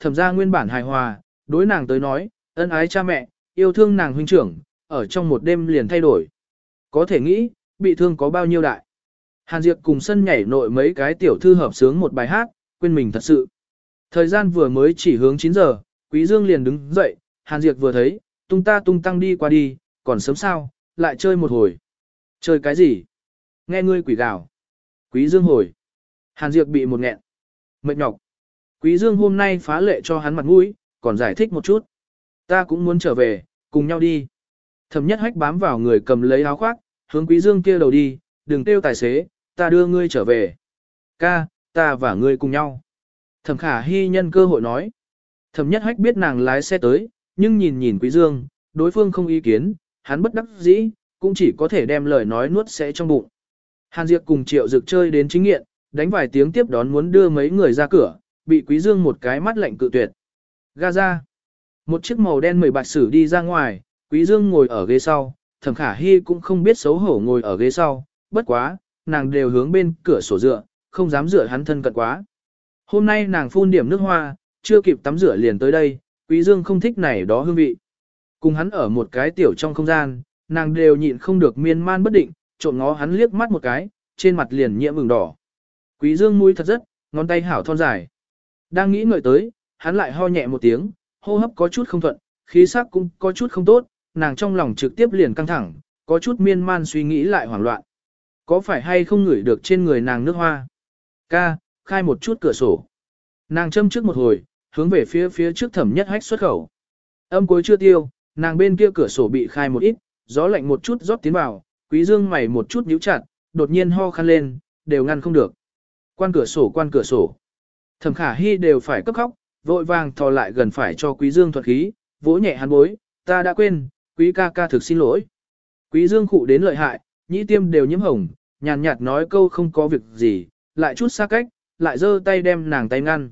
thẩm ra nguyên bản hài hòa, đối nàng tới nói, ân ái cha mẹ, yêu thương nàng huynh trưởng, ở trong một đêm liền thay đổi. Có thể nghĩ, bị thương có bao nhiêu đại. Hàn Diệp cùng sân nhảy nội mấy cái tiểu thư hợp sướng một bài hát, quên mình thật sự. Thời gian vừa mới chỉ hướng 9 giờ, Quý Dương liền đứng dậy, Hàn Diệp vừa thấy, tung ta tung tăng đi qua đi, còn sớm sao, lại chơi một hồi. Chơi cái gì? Nghe ngươi quỷ gào. Quý Dương hồi. Hàn Diệp bị một nghẹn. Mệt nhọc. Quý Dương hôm nay phá lệ cho hắn mặt mũi, còn giải thích một chút. Ta cũng muốn trở về, cùng nhau đi. Thẩm nhất hách bám vào người cầm lấy áo khoác, hướng Quý Dương kia đầu đi, đừng tiêu tài xế, ta đưa ngươi trở về. Ca, ta và ngươi cùng nhau. Thẩm khả hy nhân cơ hội nói. Thẩm nhất hách biết nàng lái xe tới, nhưng nhìn nhìn Quý Dương, đối phương không ý kiến, hắn bất đắc dĩ, cũng chỉ có thể đem lời nói nuốt sẽ trong bụng. Hàn Diệp cùng Triệu Dực chơi đến chính nghiện, đánh vài tiếng tiếp đón muốn đưa mấy người ra cửa, bị Quý Dương một cái mắt lạnh cự tuyệt. Gaza. Một chiếc màu đen mười bạch sử đi ra ngoài, Quý Dương ngồi ở ghế sau, Thẩm Khả Hi cũng không biết xấu hổ ngồi ở ghế sau, bất quá, nàng đều hướng bên cửa sổ dựa, không dám dựa hắn thân cận quá. Hôm nay nàng phun điểm nước hoa, chưa kịp tắm rửa liền tới đây, Quý Dương không thích này đó hương vị. Cùng hắn ở một cái tiểu trong không gian, nàng đều nhịn không được miên man bất định, trộn ngó hắn liếc mắt một cái, trên mặt liền nhiễm ửng đỏ. Quý Dương mũi thật rất, ngón tay hảo thon dài. Đang nghĩ ngợi tới, hắn lại ho nhẹ một tiếng, hô hấp có chút không thuận, khí sắc cũng có chút không tốt, nàng trong lòng trực tiếp liền căng thẳng, có chút miên man suy nghĩ lại hoảng loạn. Có phải hay không ngửi được trên người nàng nước hoa? Ca, khai một chút cửa sổ. Nàng châm trước một hồi, hướng về phía phía trước thẩm nhất hách xuất khẩu. Âm cuối chưa tiêu, nàng bên kia cửa sổ bị khai một ít, gió lạnh một chút rót tiến vào, quý dương mày một chút nhíu chặt, đột nhiên ho khăn lên, đều ngăn không được. Quan cửa sổ quan cửa sổ. Thẩm khả hy đều phải cấp khóc, vội vàng thò lại gần phải cho quý dương thuật khí, vỗ nhẹ hắn bối, ta đã quên, quý ca ca thực xin lỗi. Quý dương khụ đến lợi hại, nhĩ tiêm đều nhiễm hồng, nhàn nhạt nói câu không có việc gì, lại chút xa cách, lại giơ tay đem nàng tay ngăn.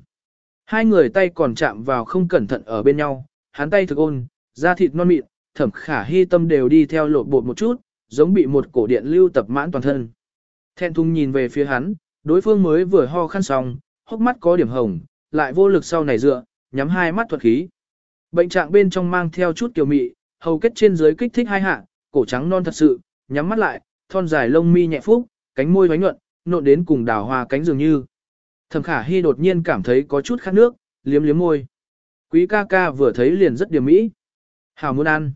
Hai người tay còn chạm vào không cẩn thận ở bên nhau, hắn tay thực ôn, da thịt non mịn, thẩm khả hy tâm đều đi theo lột bột một chút, giống bị một cổ điện lưu tập mãn toàn thân. Thẹn thùng nhìn về phía hắn, đối phương mới vừa ho khăn xong, hốc mắt có điểm hồng, lại vô lực sau này dựa, nhắm hai mắt thuật khí. Bệnh trạng bên trong mang theo chút kiều mị, hầu kết trên dưới kích thích hai hạ, cổ trắng non thật sự, nhắm mắt lại, thon dài lông mi nhẹ phúc, cánh môi bánh nhuận, nộn đến cùng đào hoa cánh dường như. Thẩm khả hy đột nhiên cảm thấy có chút khát nước, liếm liếm môi. Quý ca ca vừa thấy liền rất điểm mỹ. Hào muốn ăn.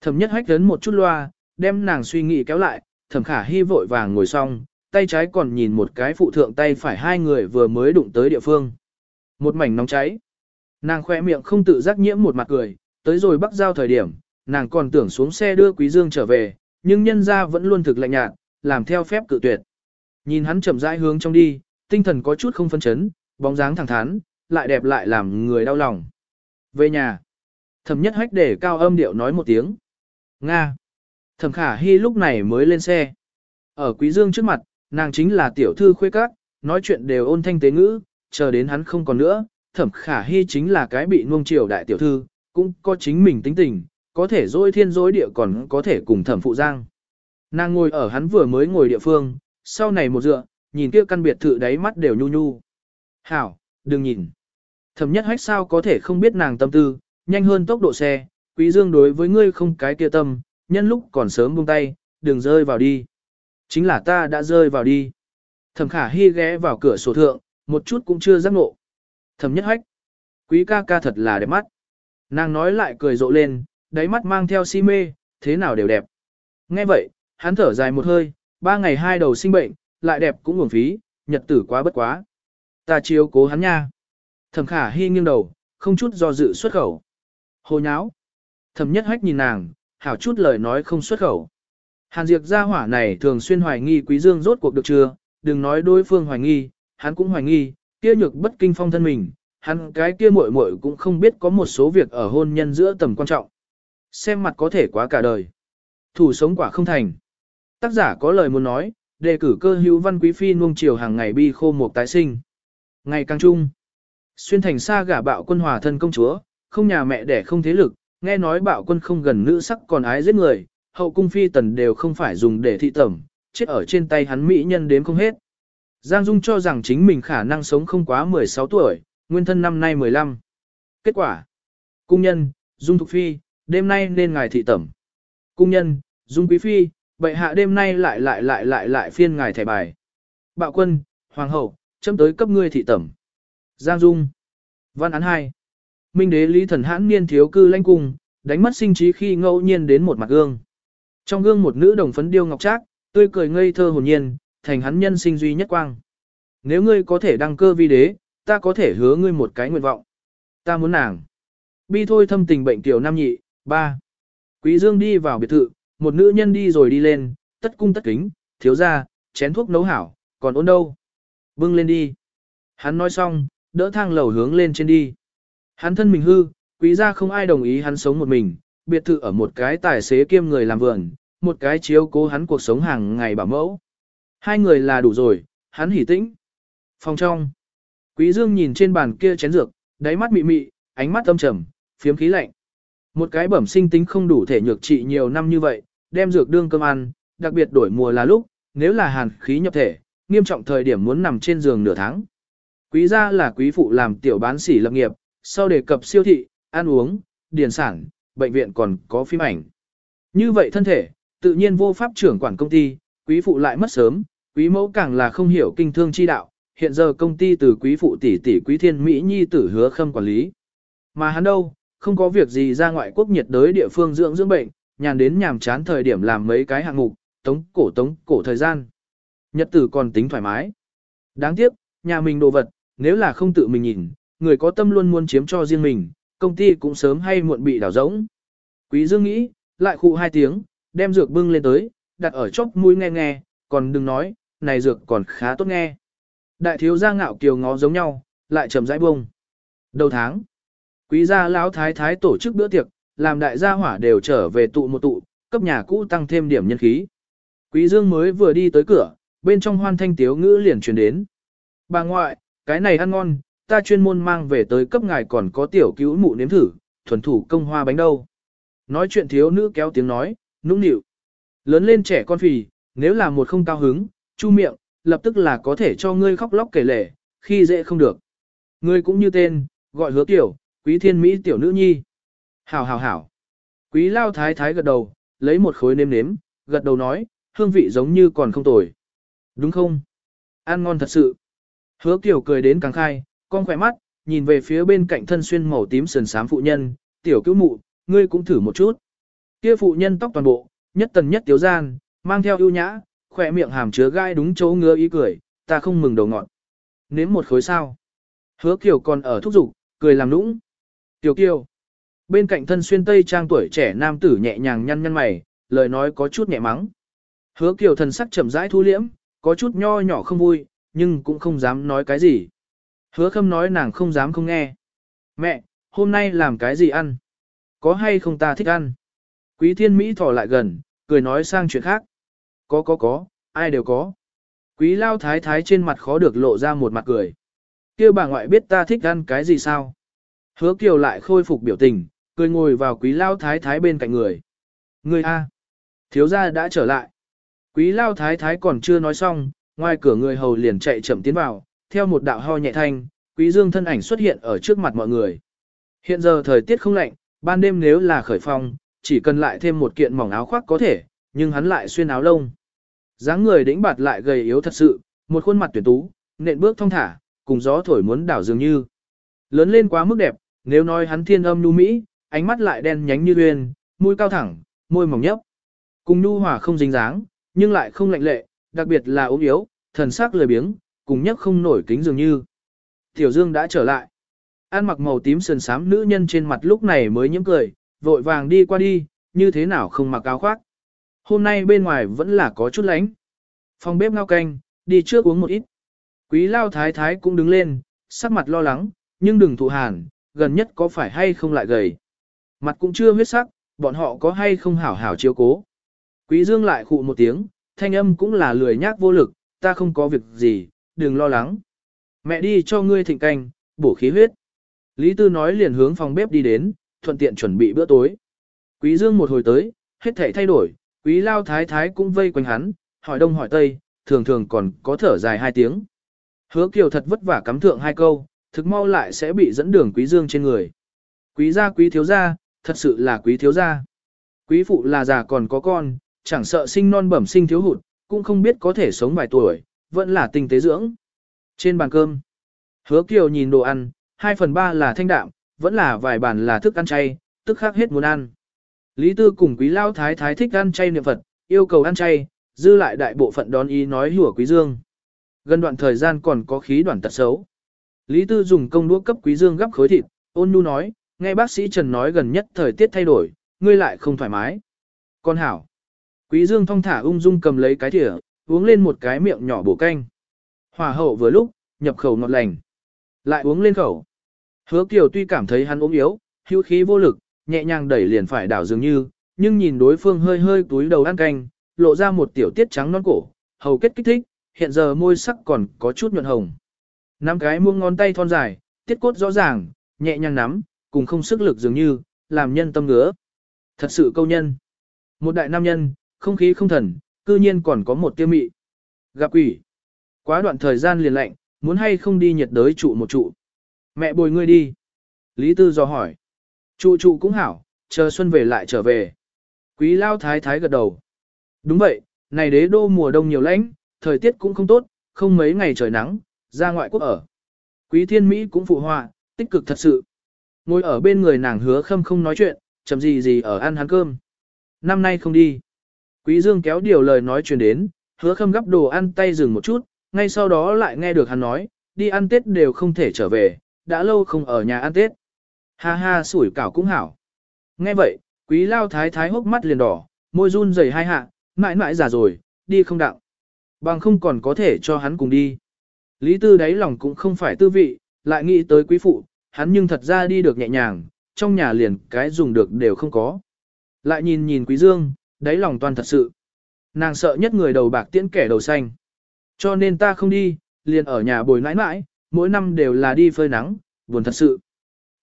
Thẩm nhất hách lớn một chút loa, đem nàng suy nghĩ kéo lại, thẩm khả hy vội vàng ngồi xong, tay trái còn nhìn một cái phụ thượng tay phải hai người vừa mới đụng tới địa phương. Một mảnh nóng cháy. Nàng khoe miệng không tự giác nhiễm một mặt cười, tới rồi bắc giao thời điểm, nàng còn tưởng xuống xe đưa Quý Dương trở về, nhưng nhân gia vẫn luôn thực lạnh nhạt, làm theo phép cự tuyệt. Nhìn hắn chậm rãi hướng trong đi, tinh thần có chút không phân chấn, bóng dáng thẳng thắn, lại đẹp lại làm người đau lòng. Về nhà, thẩm nhất hách để cao âm điệu nói một tiếng. Nga. Thẩm khả hy lúc này mới lên xe. Ở quý dương trước mặt, nàng chính là tiểu thư khuê các, nói chuyện đều ôn thanh tế ngữ, chờ đến hắn không còn nữa, thẩm khả hy chính là cái bị nuông chiều đại tiểu thư, cũng có chính mình tính tình, có thể dối thiên dối địa còn có thể cùng thẩm phụ giang. Nàng ngồi ở hắn vừa mới ngồi địa phương, sau này một dựa, nhìn kia căn biệt thự đáy mắt đều nhu nhu. Hảo, đừng nhìn. Thẩm nhất hách sao có thể không biết nàng tâm tư, nhanh hơn tốc độ xe, quý dương đối với ngươi không cái kia tâm, nhân lúc còn sớm buông tay, đừng rơi vào đi. Chính là ta đã rơi vào đi. Thẩm khả hy ghé vào cửa sổ thượng, một chút cũng chưa giác ngộ. Thẩm nhất hách. Quý ca ca thật là đẹp mắt. Nàng nói lại cười rộ lên, đáy mắt mang theo si mê, thế nào đều đẹp. Nghe vậy, hắn thở dài một hơi, ba ngày hai đầu sinh bệnh, lại đẹp cũng uổng phí, nhật tử quá bất quá. Ta chiếu cố hắn nha. Thẩm khả hy nghiêng đầu, không chút do dự xuất khẩu. Hồ nháo. Thẩm nhất hách nhìn nàng, hảo chút lời nói không xuất khẩu. Hàn Diệp gia hỏa này thường xuyên hoài nghi Quý Dương rốt cuộc được chưa, đừng nói đối phương hoài nghi, hắn cũng hoài nghi, kia nhược bất kinh phong thân mình, hắn cái kia muội muội cũng không biết có một số việc ở hôn nhân giữa tầm quan trọng. Xem mặt có thể quá cả đời. Thủ sống quả không thành. Tác giả có lời muốn nói, đề cử cơ hữu văn quý phi nuông chiều hàng ngày bi khô một tái sinh. Ngày càng trung. Xuyên thành xa gả bạo quân hòa thân công chúa, không nhà mẹ đẻ không thế lực, nghe nói bạo quân không gần nữ sắc còn ái giết người, hậu cung phi tần đều không phải dùng để thị tẩm, chết ở trên tay hắn mỹ nhân đếm không hết. Giang Dung cho rằng chính mình khả năng sống không quá 16 tuổi, nguyên thân năm nay 15. kết quả. Cung nhân, Dung Thục Phi, đêm nay nên ngài thị tẩm. Cung nhân, Dung Quý Phi, bệ hạ đêm nay lại lại lại lại lại phiên ngài thẻ bài. Bạo quân, Hoàng hậu, chấm tới cấp ngươi thị tẩm. Giang Dung. Văn án 2. Minh đế Lý Thần Hãn niên thiếu cư lãnh cung, đánh mất sinh trí khi ngẫu nhiên đến một mặt gương. Trong gương một nữ đồng phấn điêu ngọc trác, tươi cười ngây thơ hồn nhiên, thành hắn nhân sinh duy nhất quang. Nếu ngươi có thể đăng cơ vi đế, ta có thể hứa ngươi một cái nguyện vọng. Ta muốn nàng. Bi thôi thâm tình bệnh tiểu nam nhị, ba. Quý Dương đi vào biệt thự, một nữ nhân đi rồi đi lên, tất cung tất kính, thiếu gia, chén thuốc nấu hảo, còn ôn đâu. Bưng lên đi. Hắn nói xong, đỡ thang lầu hướng lên trên đi. Hắn thân mình hư, quý gia không ai đồng ý hắn sống một mình, biệt thự ở một cái tài xế kiêm người làm vườn, một cái chiếu cố hắn cuộc sống hàng ngày bảo mẫu. Hai người là đủ rồi, hắn hỉ tĩnh. Phòng trong. Quý Dương nhìn trên bàn kia chén dược, đáy mắt mị mị, ánh mắt âm trầm, phiếm khí lạnh. Một cái bẩm sinh tính không đủ thể nhược trị nhiều năm như vậy, đem dược đương cơm ăn, đặc biệt đổi mùa là lúc, nếu là hàn khí nhập thể, nghiêm trọng thời điểm muốn nằm trên giường nửa tháng. Quý gia là quý phụ làm tiểu bán sỉ lập nghiệp, sau đề cập siêu thị, ăn uống, điền sản, bệnh viện còn có phim ảnh. Như vậy thân thể, tự nhiên vô pháp trưởng quản công ty, quý phụ lại mất sớm, quý mẫu càng là không hiểu kinh thương chi đạo, hiện giờ công ty từ quý phụ tỷ tỷ quý thiên Mỹ nhi tử hứa khâm quản lý. Mà hắn đâu, không có việc gì ra ngoại quốc nhiệt đới địa phương dưỡng dưỡng bệnh, nhàn đến nhàm chán thời điểm làm mấy cái hạng mục, tống cổ tống cổ thời gian. Nhật tử còn tính thoải mái. Đáng tiếc, nhà mình đồ vật, nếu là không tự mình nhìn, người có tâm luôn muốn chiếm cho riêng mình, công ty cũng sớm hay muộn bị đảo rỗng. Quý Dương nghĩ, lại khụ hai tiếng, đem dược bưng lên tới, đặt ở chốc mũi nghe nghe, còn đừng nói, này dược còn khá tốt nghe. Đại thiếu gia ngạo kiều ngó giống nhau, lại chậm rãi bông. Đầu tháng, quý gia lão thái thái tổ chức bữa tiệc, làm đại gia hỏa đều trở về tụ một tụ, cấp nhà cũ tăng thêm điểm nhân khí. Quý Dương mới vừa đi tới cửa, bên trong hoan thanh tiếu ngữ liền truyền đến. Bà ngoại, cái này ăn ngon, ta chuyên môn mang về tới cấp ngài còn có tiểu cứu mụ nếm thử, thuần thủ công hoa bánh đâu. Nói chuyện thiếu nữ kéo tiếng nói, nũng nịu. Lớn lên trẻ con phì, nếu là một không cao hứng, chu miệng, lập tức là có thể cho ngươi khóc lóc kể lể, khi dễ không được. Ngươi cũng như tên, gọi hứa tiểu, quý thiên mỹ tiểu nữ nhi. Hảo hảo hảo. Quý lao thái thái gật đầu, lấy một khối nêm nếm, gật đầu nói, hương vị giống như còn không tồi. Đúng không? Ăn ngon thật sự. Hứa tiểu cười đến càng khai, con khỏe mắt, nhìn về phía bên cạnh thân xuyên màu tím sườn xám phụ nhân, tiểu cứu mụ, ngươi cũng thử một chút. Kia phụ nhân tóc toàn bộ, nhất tần nhất tiếu gian, mang theo ưu nhã, khỏe miệng hàm chứa gai đúng chỗ ngứa ý cười, ta không mừng đầu ngọn. Nếm một khối sao. Hứa kiều còn ở thúc giục, cười làm nũng. Tiểu kiều. Bên cạnh thân xuyên tây trang tuổi trẻ nam tử nhẹ nhàng nhăn nhăn mày, lời nói có chút nhẹ mắng. Hứa kiều thần sắc chậm rãi thu liễm, có chút nho nhỏ không vui, nhưng cũng không dám nói cái gì. Hứa khâm nói nàng không dám không nghe. Mẹ, hôm nay làm cái gì ăn? Có hay không ta thích ăn? Quý thiên Mỹ thỏ lại gần, cười nói sang chuyện khác. Có có có, ai đều có. Quý lao thái thái trên mặt khó được lộ ra một mặt cười. kia bà ngoại biết ta thích ăn cái gì sao? Hứa kiều lại khôi phục biểu tình, cười ngồi vào quý lao thái thái bên cạnh người. Người A. Thiếu gia đã trở lại. Quý lao thái thái còn chưa nói xong, ngoài cửa người hầu liền chạy chậm tiến vào, theo một đạo ho nhẹ thanh, quý dương thân ảnh xuất hiện ở trước mặt mọi người. Hiện giờ thời tiết không lạnh, ban đêm nếu là khởi phong, chỉ cần lại thêm một kiện mỏng áo khoác có thể, nhưng hắn lại xuyên áo lông. dáng người đĩnh bạt lại gầy yếu thật sự, một khuôn mặt tuyển tú, nện bước thong thả, cùng gió thổi muốn đảo dường như. Lớn lên quá mức đẹp, nếu nói hắn thiên âm nu mỹ, ánh mắt lại đen nhánh như uyên, mũi cao thẳng, môi mỏng nhấp. Cùng nu hòa không dính dáng, nhưng lại không lạnh lệ, đặc biệt là ốm yếu, thần sắc lười biếng, cùng nhất không nổi kính dường như. Tiểu Dương đã trở lại. An mặc màu tím sườn xám nữ nhân trên mặt lúc này mới nhiễm cười, vội vàng đi qua đi, như thế nào không mặc áo khoác. Hôm nay bên ngoài vẫn là có chút lánh. Phòng bếp ngao canh, đi trước uống một ít. Quý lao thái thái cũng đứng lên, sắc mặt lo lắng, nhưng đừng thụ hàn, gần nhất có phải hay không lại gầy. Mặt cũng chưa huyết sắc, bọn họ có hay không hảo hảo chiếu cố. Quý dương lại khụ một tiếng, thanh âm cũng là lười nhác vô lực, ta không có việc gì, đừng lo lắng. Mẹ đi cho ngươi thịnh canh, bổ khí huyết. Lý Tư nói liền hướng phòng bếp đi đến, thuận tiện chuẩn bị bữa tối. Quý Dương một hồi tới, hết thảy thay đổi, quý lao thái thái cũng vây quanh hắn, hỏi đông hỏi tây, thường thường còn có thở dài hai tiếng. Hứa Kiều thật vất vả cắm thượng hai câu, thực mau lại sẽ bị dẫn đường quý Dương trên người. Quý gia quý thiếu gia, thật sự là quý thiếu gia. Quý phụ là già còn có con, chẳng sợ sinh non bẩm sinh thiếu hụt, cũng không biết có thể sống vài tuổi, vẫn là tinh tế dưỡng. Trên bàn cơm, hứa kiều nhìn đồ ăn, 2 phần 3 là thanh đạm, vẫn là vài bàn là thức ăn chay, tức khác hết muốn ăn. Lý Tư cùng quý lao thái thái thích ăn chay niệm Phật, yêu cầu ăn chay, dư lại đại bộ phận đón ý nói hùa quý dương. Gần đoạn thời gian còn có khí đoạn tật xấu. Lý Tư dùng công đũa cấp quý dương gắp khối thịt, ôn nhu nói, nghe bác sĩ Trần nói gần nhất thời tiết thay đổi, ngươi lại không thoải mái. Con hảo. Quý dương thong thả ung dung cầm lấy cái thìa, uống lên một cái miệng nhỏ bổ canh. Hòa hậu vừa lúc, nhập khẩu ngọt lành. Lại uống lên khẩu. Hứa Kiều tuy cảm thấy hắn ốm yếu, hữu khí vô lực, nhẹ nhàng đẩy liền phải đảo dường như, nhưng nhìn đối phương hơi hơi túi đầu ăn canh, lộ ra một tiểu tiết trắng non cổ, hầu kết kích thích, hiện giờ môi sắc còn có chút nhuận hồng. Năm cái muông ngón tay thon dài, tiết cốt rõ ràng, nhẹ nhàng nắm, cùng không sức lực dường như, làm nhân tâm ngứa. Thật sự câu nhân. Một đại nam nhân, không khí không thần, cư nhiên còn có một tiêu mị. Gặp quỷ. Quá đoạn thời gian liền lạnh, muốn hay không đi nhiệt đới trụ một trụ. Mẹ bồi ngươi đi. Lý Tư do hỏi. Trụ trụ cũng hảo, chờ xuân về lại trở về. Quý lao thái thái gật đầu. Đúng vậy, này đế đô mùa đông nhiều lạnh, thời tiết cũng không tốt, không mấy ngày trời nắng, ra ngoại quốc ở. Quý thiên Mỹ cũng phụ họa, tích cực thật sự. Ngồi ở bên người nàng hứa khâm không nói chuyện, chậm gì gì ở ăn hắn cơm. Năm nay không đi. Quý dương kéo điều lời nói truyền đến, hứa khâm gấp đồ ăn tay dừng một chút, ngay sau đó lại nghe được hắn nói, đi ăn Tết đều không thể trở về, đã lâu không ở nhà ăn Tết. Ha ha sủi cảo cũng hảo. Nghe vậy, quý lao thái thái hốc mắt liền đỏ, môi run rẩy hai hạ, mãi mãi già rồi, đi không đặng. Bằng không còn có thể cho hắn cùng đi. Lý tư đáy lòng cũng không phải tư vị, lại nghĩ tới quý phụ, hắn nhưng thật ra đi được nhẹ nhàng, trong nhà liền cái dùng được đều không có. Lại nhìn nhìn quý dương, đáy lòng toàn thật sự. Nàng sợ nhất người đầu bạc tiễn kẻ đầu xanh. Cho nên ta không đi, liền ở nhà bồi nãi nãi, mỗi năm đều là đi phơi nắng, buồn thật sự.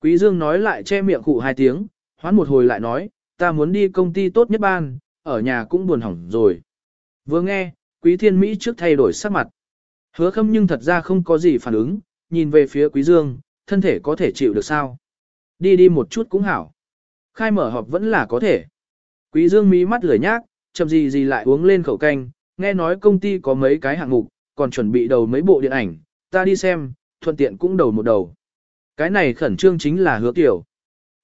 Quý Dương nói lại che miệng cụ hai tiếng, hoán một hồi lại nói, ta muốn đi công ty tốt nhất ban, ở nhà cũng buồn hỏng rồi. Vừa nghe, Quý Thiên Mỹ trước thay đổi sắc mặt. Hứa khâm nhưng thật ra không có gì phản ứng, nhìn về phía Quý Dương, thân thể có thể chịu được sao. Đi đi một chút cũng hảo. Khai mở họp vẫn là có thể. Quý Dương mí mắt lười nhác, chậm gì gì lại uống lên khẩu canh, nghe nói công ty có mấy cái hạng mục, còn chuẩn bị đầu mấy bộ điện ảnh, ta đi xem, thuận tiện cũng đầu một đầu. Cái này khẩn trương chính là hứa tiểu.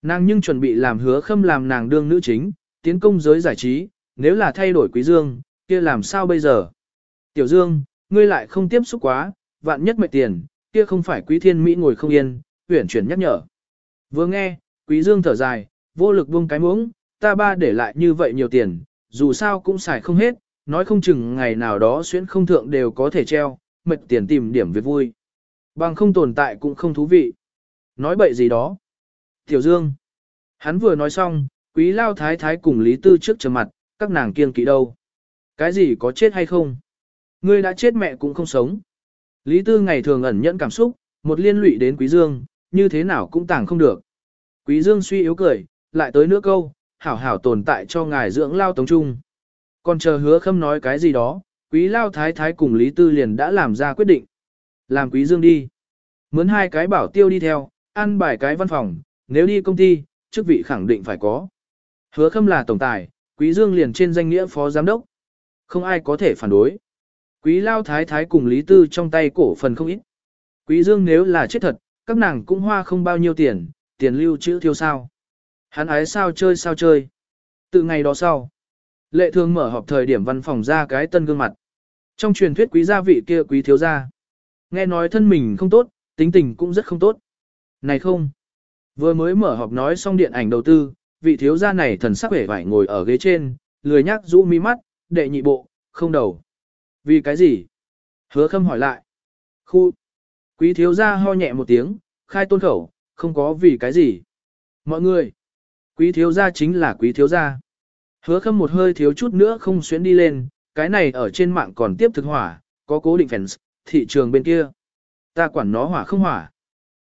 Nàng nhưng chuẩn bị làm hứa khâm làm nàng đương nữ chính, tiến công giới giải trí, nếu là thay đổi quý dương, kia làm sao bây giờ? Tiểu dương, ngươi lại không tiếp xúc quá, vạn nhất mệt tiền, kia không phải quý thiên Mỹ ngồi không yên, huyển chuyển nhắc nhở. Vừa nghe, quý dương thở dài, vô lực buông cái muỗng, ta ba để lại như vậy nhiều tiền, dù sao cũng xài không hết, nói không chừng ngày nào đó xuyến không thượng đều có thể treo, mệt tiền tìm điểm việc vui. Bằng không tồn tại cũng không thú vị. Nói bậy gì đó. Tiểu Dương. Hắn vừa nói xong, quý lao thái thái cùng Lý Tư trước trầm mặt, các nàng kiêng kỵ đâu. Cái gì có chết hay không? Ngươi đã chết mẹ cũng không sống. Lý Tư ngày thường ẩn nhẫn cảm xúc, một liên lụy đến Quý Dương, như thế nào cũng tàng không được. Quý Dương suy yếu cười, lại tới nữa câu, hảo hảo tồn tại cho ngài dưỡng lao tống trung. Còn chờ hứa khâm nói cái gì đó, quý lao thái thái cùng Lý Tư liền đã làm ra quyết định. Làm quý dương đi. Mướn hai cái bảo tiêu đi theo, ăn bài cái văn phòng, nếu đi công ty, chức vị khẳng định phải có. Hứa khâm là tổng tài, quý dương liền trên danh nghĩa phó giám đốc. Không ai có thể phản đối. Quý lao thái thái cùng Lý Tư trong tay cổ phần không ít. Quý dương nếu là chết thật, các nàng cũng hoa không bao nhiêu tiền, tiền lưu trữ thiêu sao. Hắn ái sao chơi sao chơi. Từ ngày đó sau, lệ thường mở họp thời điểm văn phòng ra cái tân gương mặt. Trong truyền thuyết quý gia vị kia quý thiếu gia. Nghe nói thân mình không tốt, tính tình cũng rất không tốt. Này không, vừa mới mở họp nói xong điện ảnh đầu tư, vị thiếu gia này thần sắc vẻ vải ngồi ở ghế trên, lười nhác rũ mi mắt, đệ nhị bộ, không đầu. Vì cái gì? Hứa khâm hỏi lại. Khu. Quý thiếu gia ho nhẹ một tiếng, khai tôn khẩu, không có vì cái gì. Mọi người. Quý thiếu gia chính là quý thiếu gia. Hứa khâm một hơi thiếu chút nữa không xuyến đi lên, cái này ở trên mạng còn tiếp thực hỏa, có cố định fans, thị trường bên kia. Ta quản nó hỏa không hỏa.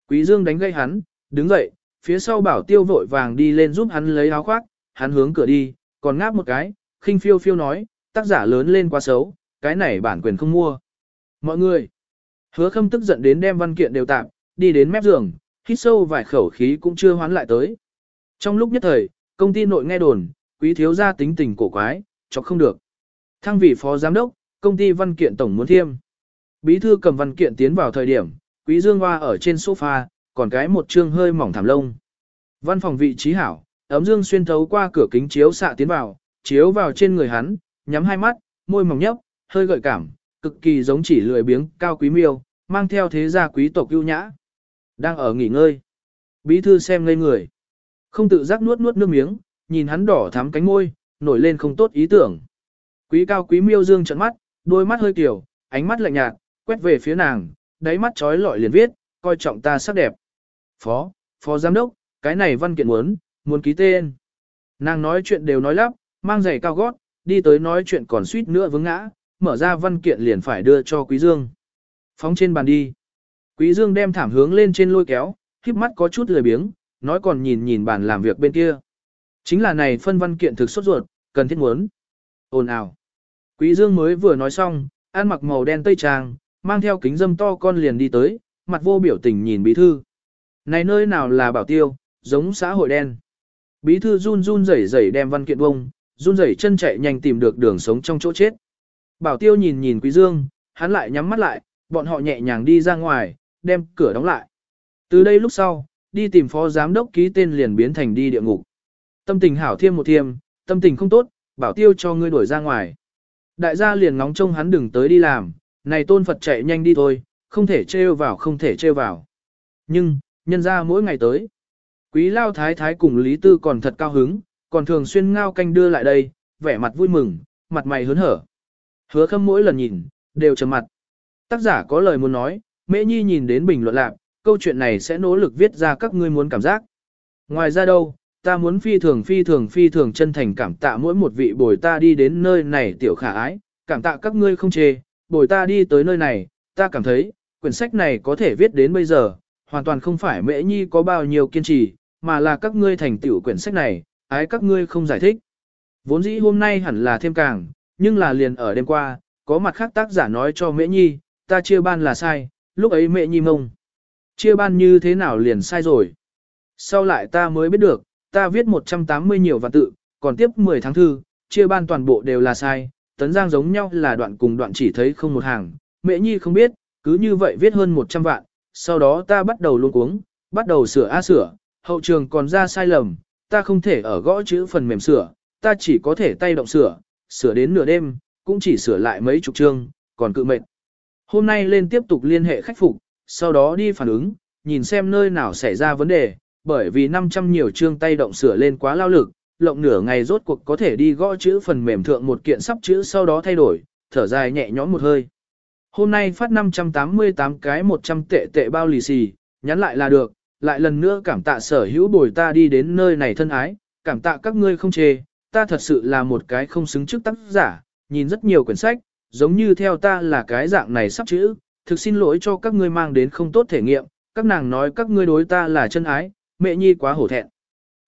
Quý dương đánh gây hắn, đứng dậy, phía sau bảo tiêu vội vàng đi lên giúp hắn lấy áo khoác, hắn hướng cửa đi, còn ngáp một cái, khinh phiêu phiêu nói, tác giả lớn lên quá xấu, cái này bản quyền không mua. Mọi người, hứa khâm tức giận đến đem văn kiện đều tạm, đi đến mép giường, hít sâu vài khẩu khí cũng chưa hoán lại tới. Trong lúc nhất thời, công ty nội nghe đồn, quý thiếu gia tính tình cổ quái, chọc không được. Thăng vị phó giám đốc, công ty văn kiện tổng muốn thiêm. Bí thư cầm văn kiện tiến vào thời điểm, quý dương hoa ở trên sofa, còn cái một trương hơi mỏng thảm lông. Văn phòng vị trí hảo, ấm dương xuyên thấu qua cửa kính chiếu xạ tiến vào, chiếu vào trên người hắn, nhắm hai mắt, môi mỏng nhấp, hơi gợi cảm, cực kỳ giống chỉ lười biếng, cao quý miêu, mang theo thế gia quý tộc ưu nhã. Đang ở nghỉ ngơi. Bí thư xem ngây người. Không tự giác nuốt nuốt nước miếng, nhìn hắn đỏ thắm cánh môi, nổi lên không tốt ý tưởng. Quý cao quý miêu dương trận mắt, đôi mắt hơi kiểu, ánh mắt lạnh nhạt, quét về phía nàng, đáy mắt trói lọi liền viết, coi trọng ta sắc đẹp. Phó, phó giám đốc, cái này văn kiện muốn, muốn ký tên. Nàng nói chuyện đều nói lắp, mang giày cao gót, đi tới nói chuyện còn suýt nữa vướng ngã, mở ra văn kiện liền phải đưa cho Quý Dương. Phóng trên bàn đi. Quý Dương đem thảm hướng lên trên lôi kéo, khiếp mắt có chút lười biếng, nói còn nhìn nhìn bàn làm việc bên kia. Chính là này phân văn kiện thực xuất ruột, cần thiết muốn. Ồn ào. Quý Dương mới vừa nói xong, ăn mặc màu đen tây trang, mang theo kính dâm to con liền đi tới, mặt vô biểu tình nhìn bí thư. Này nơi nào là bảo tiêu, giống xã hội đen. Bí thư run run rẩy rẩy đem văn kiện bông, run rẩy chân chạy nhanh tìm được đường sống trong chỗ chết. Bảo tiêu nhìn nhìn Quý Dương, hắn lại nhắm mắt lại, bọn họ nhẹ nhàng đi ra ngoài, đem cửa đóng lại. Từ đây lúc sau, đi tìm phó giám đốc ký tên liền biến thành đi địa ngục. Tâm tình hảo thiêm một thiêm, tâm tình không tốt, bảo tiêu cho ngươi đuổi ra ngoài. Đại gia liền ngóng trông hắn đừng tới đi làm, này tôn Phật chạy nhanh đi thôi, không thể trêu vào không thể trêu vào. Nhưng, nhân ra mỗi ngày tới. Quý lao thái thái cùng Lý Tư còn thật cao hứng, còn thường xuyên ngao canh đưa lại đây, vẻ mặt vui mừng, mặt mày hớn hở. Hứa khâm mỗi lần nhìn, đều trầm mặt. Tác giả có lời muốn nói, Mễ Nhi nhìn đến bình luận lạc, câu chuyện này sẽ nỗ lực viết ra các ngươi muốn cảm giác. Ngoài ra đâu, ta muốn phi thường phi thường phi thường chân thành cảm tạ mỗi một vị bồi ta đi đến nơi này tiểu khả ái, cảm tạ các ngươi không chê, bồi ta đi tới nơi này, ta cảm thấy, quyển sách này có thể viết đến bây giờ, hoàn toàn không phải Mễ Nhi có bao nhiêu kiên trì, mà là các ngươi thành tiểu quyển sách này, ái các ngươi không giải thích. Vốn dĩ hôm nay hẳn là thêm càng, nhưng là liền ở đêm qua, có mặt khác tác giả nói cho Mễ Nhi, ta chia ban là sai, lúc ấy Mễ Nhi mông. Chia ban như thế nào liền sai rồi. Sau lại ta mới biết được, ta viết 180 nhiều và tự, còn tiếp 10 tháng thư, chia ban toàn bộ đều là sai, tấn giang giống nhau là đoạn cùng đoạn chỉ thấy không một hàng. Mẹ Nhi không biết, cứ như vậy viết hơn 100 vạn, sau đó ta bắt đầu luôn cuống, bắt đầu sửa a sửa, hậu trường còn ra sai lầm, ta không thể ở gõ chữ phần mềm sửa, ta chỉ có thể tay động sửa, sửa đến nửa đêm, cũng chỉ sửa lại mấy chục chương, còn cự mệt. Hôm nay lên tiếp tục liên hệ khách phục, sau đó đi phản ứng, nhìn xem nơi nào xảy ra vấn đề, bởi vì 500 nhiều chương tay động sửa lên quá lao lực, lộng nửa ngày rốt cuộc có thể đi gõ chữ phần mềm thượng một kiện sắp chữ sau đó thay đổi, thở dài nhẹ nhõm một hơi. Hôm nay phát 588 cái 100 tệ tệ bao lì xì, nhắn lại là được, lại lần nữa cảm tạ sở hữu bồi ta đi đến nơi này thân ái, cảm tạ các ngươi không chê, ta thật sự là một cái không xứng trước tác giả, nhìn rất nhiều quyển sách, giống như theo ta là cái dạng này sắp chữ, thực xin lỗi cho các ngươi mang đến không tốt thể nghiệm, các nàng nói các ngươi đối ta là chân ái, mẹ nhi quá hổ thẹn.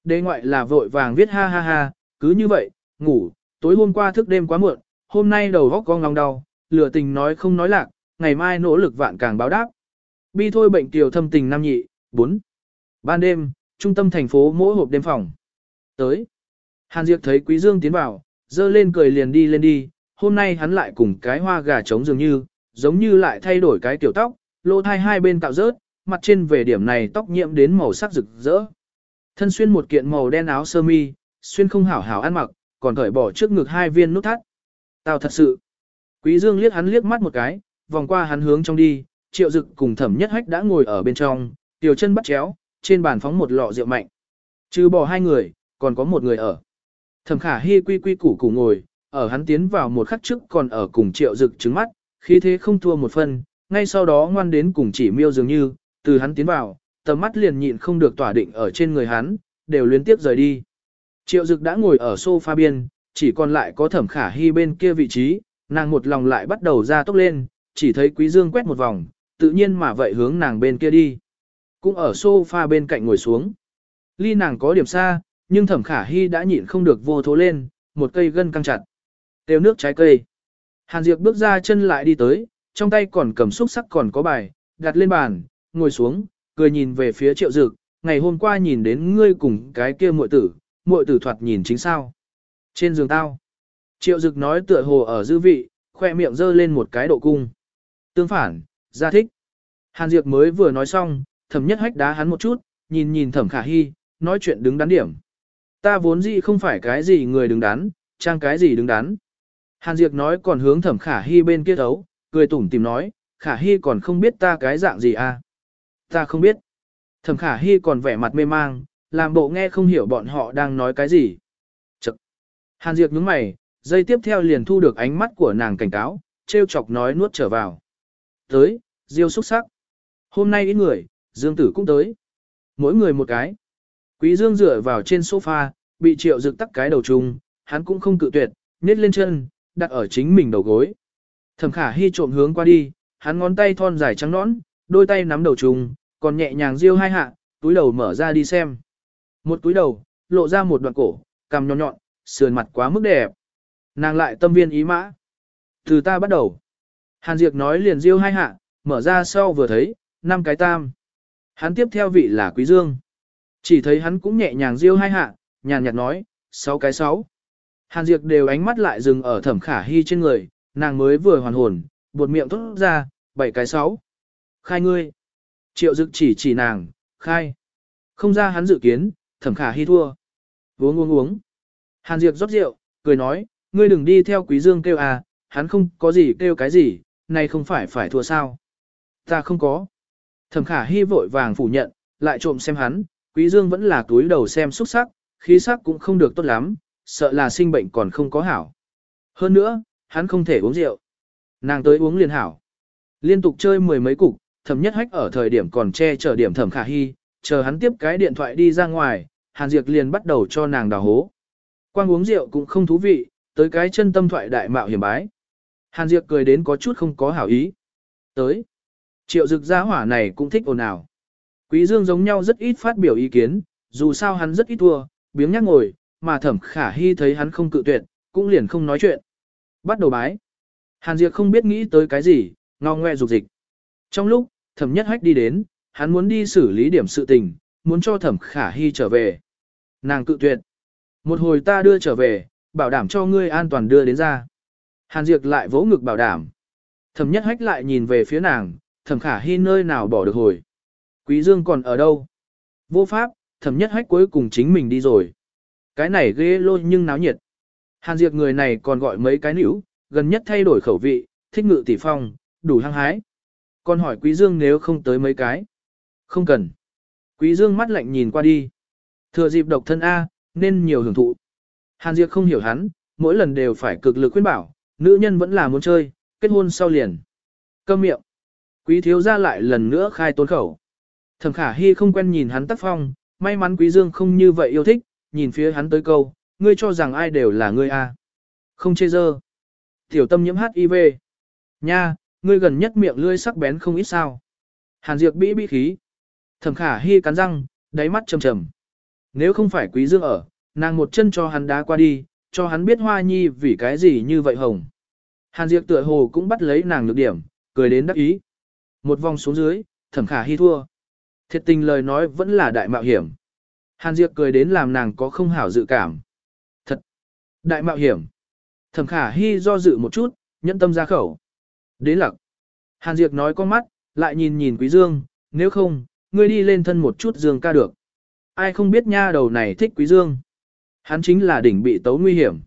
Đề ngoại là vội vàng viết ha ha ha, cứ như vậy, ngủ, tối hôm qua thức đêm quá muộn, hôm nay đầu góc con lòng đau, lửa tình nói không nói lạc, ngày mai nỗ lực vạn càng báo đáp. Bi thôi bệnh tiểu thâm tình nam nhị, 4. Ban đêm, trung tâm thành phố mỗi hộp đêm phòng. Tới. Hàn Diệp thấy Quý Dương tiến vào, dơ lên cười liền đi lên đi, hôm nay hắn lại cùng cái hoa gà trống dường như, giống như lại thay đổi cái kiểu tóc, lỗ thai hai bên cạo rớt, mặt trên về điểm này tóc nhiễm đến màu sắc rực rỡ. Thân xuyên một kiện màu đen áo sơ mi, xuyên không hảo hảo ăn mặc, còn cởi bỏ trước ngực hai viên nút thắt. Tao thật sự. Quý Dương liếc hắn liếc mắt một cái, vòng qua hắn hướng trong đi, triệu dực cùng thẩm nhất hách đã ngồi ở bên trong, tiểu chân bắt chéo, trên bàn phóng một lọ rượu mạnh. Trừ bỏ hai người, còn có một người ở. Thẩm khả hy quy quy củ củ ngồi, ở hắn tiến vào một khắc trước còn ở cùng triệu dực trứng mắt, khí thế không thua một phân, ngay sau đó ngoan đến cùng chỉ miêu dường như, từ hắn tiến vào, tầm mắt liền nhịn không được tỏa định ở trên người hắn, đều liên tiếp rời đi. Triệu dực đã ngồi ở sofa biên, chỉ còn lại có thẩm khả hy bên kia vị trí, nàng một lòng lại bắt đầu ra tốc lên, chỉ thấy quý dương quét một vòng, tự nhiên mà vậy hướng nàng bên kia đi. Cũng ở sofa bên cạnh ngồi xuống. Ly nàng có điểm xa, nhưng thẩm khả hy đã nhịn không được vô thố lên, một cây gân căng chặt. Tiêu nước trái cây. Hàn Diệp bước ra chân lại đi tới, trong tay còn cầm xúc sắc còn có bài, đặt lên bàn, ngồi xuống, cười nhìn về phía triệu dực, ngày hôm qua nhìn đến ngươi cùng cái kia muội tử, muội tử thoạt nhìn chính sao. Trên giường tao. Triệu dực nói tựa hồ ở dư vị, khoe miệng giơ lên một cái độ cung. Tương phản, ra thích. Hàn Diệp mới vừa nói xong, thẩm nhất hách đá hắn một chút, nhìn nhìn thẩm khả hy, nói chuyện đứng đắn điểm. Ta vốn gì không phải cái gì người đứng đắn, trang cái gì đứng đắn. Hàn Diệp nói còn hướng thẩm khả hy bên kia thấu, cười tủm tìm nói, khả hy còn không biết ta cái dạng gì à. Ta không biết. Thẩm khả hy còn vẻ mặt mê mang, làm bộ nghe không hiểu bọn họ đang nói cái gì. Chật. Hàn Diệp nhướng mày, dây tiếp theo liền thu được ánh mắt của nàng cảnh cáo, treo chọc nói nuốt trở vào. Tới, diêu xúc sắc. Hôm nay ít người, Dương Tử cũng tới. Mỗi người một cái. Quý Dương dựa vào trên sofa, bị triệu dực tắc cái đầu trùng, hắn cũng không cự tuyệt, nhét lên chân, đặt ở chính mình đầu gối. Thẩm khả hy trộm hướng qua đi, hắn ngón tay thon dài trắng nõn, đôi tay nắm đầu trùng, còn nhẹ nhàng riêu hai hạ, túi đầu mở ra đi xem. Một túi đầu, lộ ra một đoạn cổ, cằm nhọn nhọn, sườn mặt quá mức đẹp. Nàng lại tâm viên ý mã. Từ ta bắt đầu. Hàn Diệp nói liền riêu hai hạ, mở ra sau vừa thấy, năm cái tam. Hắn tiếp theo vị là Quý Dương. Chỉ thấy hắn cũng nhẹ nhàng riêu hai hạ, nhàn nhạt nói, sáu cái sáu. Hàn Diệp đều ánh mắt lại dừng ở thẩm khả hy trên người, nàng mới vừa hoàn hồn, buột miệng thốt ra, bảy cái sáu. Khai ngươi. Triệu dực chỉ chỉ nàng, khai. Không ra hắn dự kiến, thẩm khả hy thua. Uống uống uống. Hàn Diệp rót rượu, cười nói, ngươi đừng đi theo quý dương kêu à, hắn không có gì kêu cái gì, này không phải phải thua sao. Ta không có. Thẩm khả hy vội vàng phủ nhận, lại trộm xem hắn, quý dương vẫn là túi đầu xem xuất sắc, khí sắc cũng không được tốt lắm, sợ là sinh bệnh còn không có hảo. Hơn nữa, hắn không thể uống rượu. Nàng tới uống liền hảo. Liên tục chơi mười mấy cục, thẩm nhất hách ở thời điểm còn che chở điểm thẩm khả hy, chờ hắn tiếp cái điện thoại đi ra ngoài, Hàn Diệp liền bắt đầu cho nàng đào hố. Quang uống rượu cũng không thú vị, tới cái chân tâm thoại đại mạo hiểm bái. Hàn Diệp cười đến có chút không có hảo ý. Tới. Triệu dực gia hỏa này cũng thích ồn ào. Quý Dương giống nhau rất ít phát biểu ý kiến, dù sao hắn rất ít thua, biếng nhắc ngồi, mà thẩm khả hy thấy hắn không cự tuyệt, cũng liền không nói chuyện. Bắt đầu bái. Hàn Diệp không biết nghĩ tới cái gì, ngao ngoe dục dịch. Trong lúc, thẩm nhất hách đi đến, hắn muốn đi xử lý điểm sự tình, muốn cho thẩm khả hy trở về. Nàng cự tuyệt. Một hồi ta đưa trở về, bảo đảm cho ngươi an toàn đưa đến ra. Hàn Diệp lại vỗ ngực bảo đảm. Thẩm nhất hách lại nhìn về phía nàng, thẩm khả hy nơi nào bỏ được hồi. Quý Dương còn ở đâu? Vô pháp, thẩm nhất hách cuối cùng chính mình đi rồi. Cái này ghê lôi nhưng náo nhiệt. Hàn Diệp người này còn gọi mấy cái nữ, gần nhất thay đổi khẩu vị, thích ngự tỷ phong, đủ hăng hái. Còn hỏi Quý Dương nếu không tới mấy cái. Không cần. Quý Dương mắt lạnh nhìn qua đi. Thừa dịp độc thân A, nên nhiều hưởng thụ. Hàn Diệp không hiểu hắn, mỗi lần đều phải cực lực khuyên bảo, nữ nhân vẫn là muốn chơi, kết hôn sau liền. Câm miệng. Quý thiếu gia lại lần nữa khai tốn khẩu. Thẩm khả hi không quen nhìn hắn tác phong, may mắn quý dương không như vậy yêu thích, nhìn phía hắn tới câu, ngươi cho rằng ai đều là ngươi a? Không chê dơ. Tiểu tâm nhiễm HIV. Nha, ngươi gần nhất miệng lươi sắc bén không ít sao. Hàn Diệp bĩ bĩ khí. Thẩm khả hy cắn răng, đáy mắt trầm trầm. Nếu không phải quý dương ở, nàng một chân cho hắn đá qua đi, cho hắn biết hoa nhi vì cái gì như vậy hồng. Hàn Diệp tựa hồ cũng bắt lấy nàng nhược điểm, cười đến đắc ý. Một vòng xuống dưới, thẩm khả hy thua. Thiệt tình lời nói vẫn là đại mạo hiểm. Hàn Diệp cười đến làm nàng có không hảo dự cảm. Thật! Đại mạo hiểm! Thẩm khả hy do dự một chút, nhẫn tâm ra khẩu. Đến lặc! Hàn Diệp nói con mắt, lại nhìn nhìn Quý Dương, nếu không, ngươi đi lên thân một chút Dương ca được. Ai không biết nha đầu này thích Quý Dương. Hắn chính là đỉnh bị tấu nguy hiểm.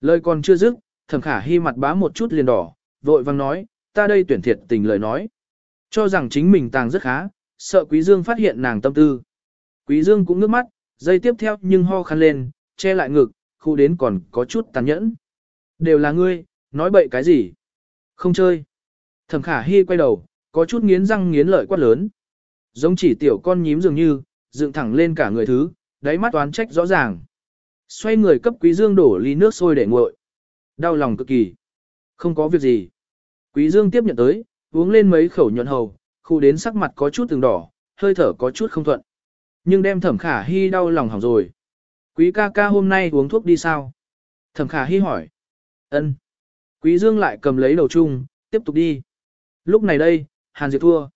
Lời còn chưa dứt, thẩm khả hy mặt bá một chút liền đỏ, vội vang nói, ta đây tuyển thiệt tình lời nói. Cho rằng chính mình tàng rất khá, sợ Quý Dương phát hiện nàng tâm tư. Quý Dương cũng nước mắt, dây tiếp theo nhưng ho khăn lên, che lại ngực, khu đến còn có chút tàn nhẫn. Đều là ngươi, nói bậy cái gì? Không chơi. Thẩm khả hy quay đầu, có chút nghiến răng nghiến lợi quát lớn. Giống chỉ tiểu con nhím dường như, dựng thẳng lên cả người thứ, đáy mắt toán trách rõ ràng. Xoay người cấp Quý Dương đổ ly nước sôi để nguội. Đau lòng cực kỳ. Không có việc gì. Quý Dương tiếp nhận tới, uống lên mấy khẩu nhuận hầu, khu đến sắc mặt có chút từng đỏ, hơi thở có chút không thuận. Nhưng đem thẩm khả hy đau lòng hỏng rồi. Quý ca ca hôm nay uống thuốc đi sao? Thẩm khả hy hỏi. ân. Quý dương lại cầm lấy đầu chung, tiếp tục đi. Lúc này đây, Hàn Diệp thua.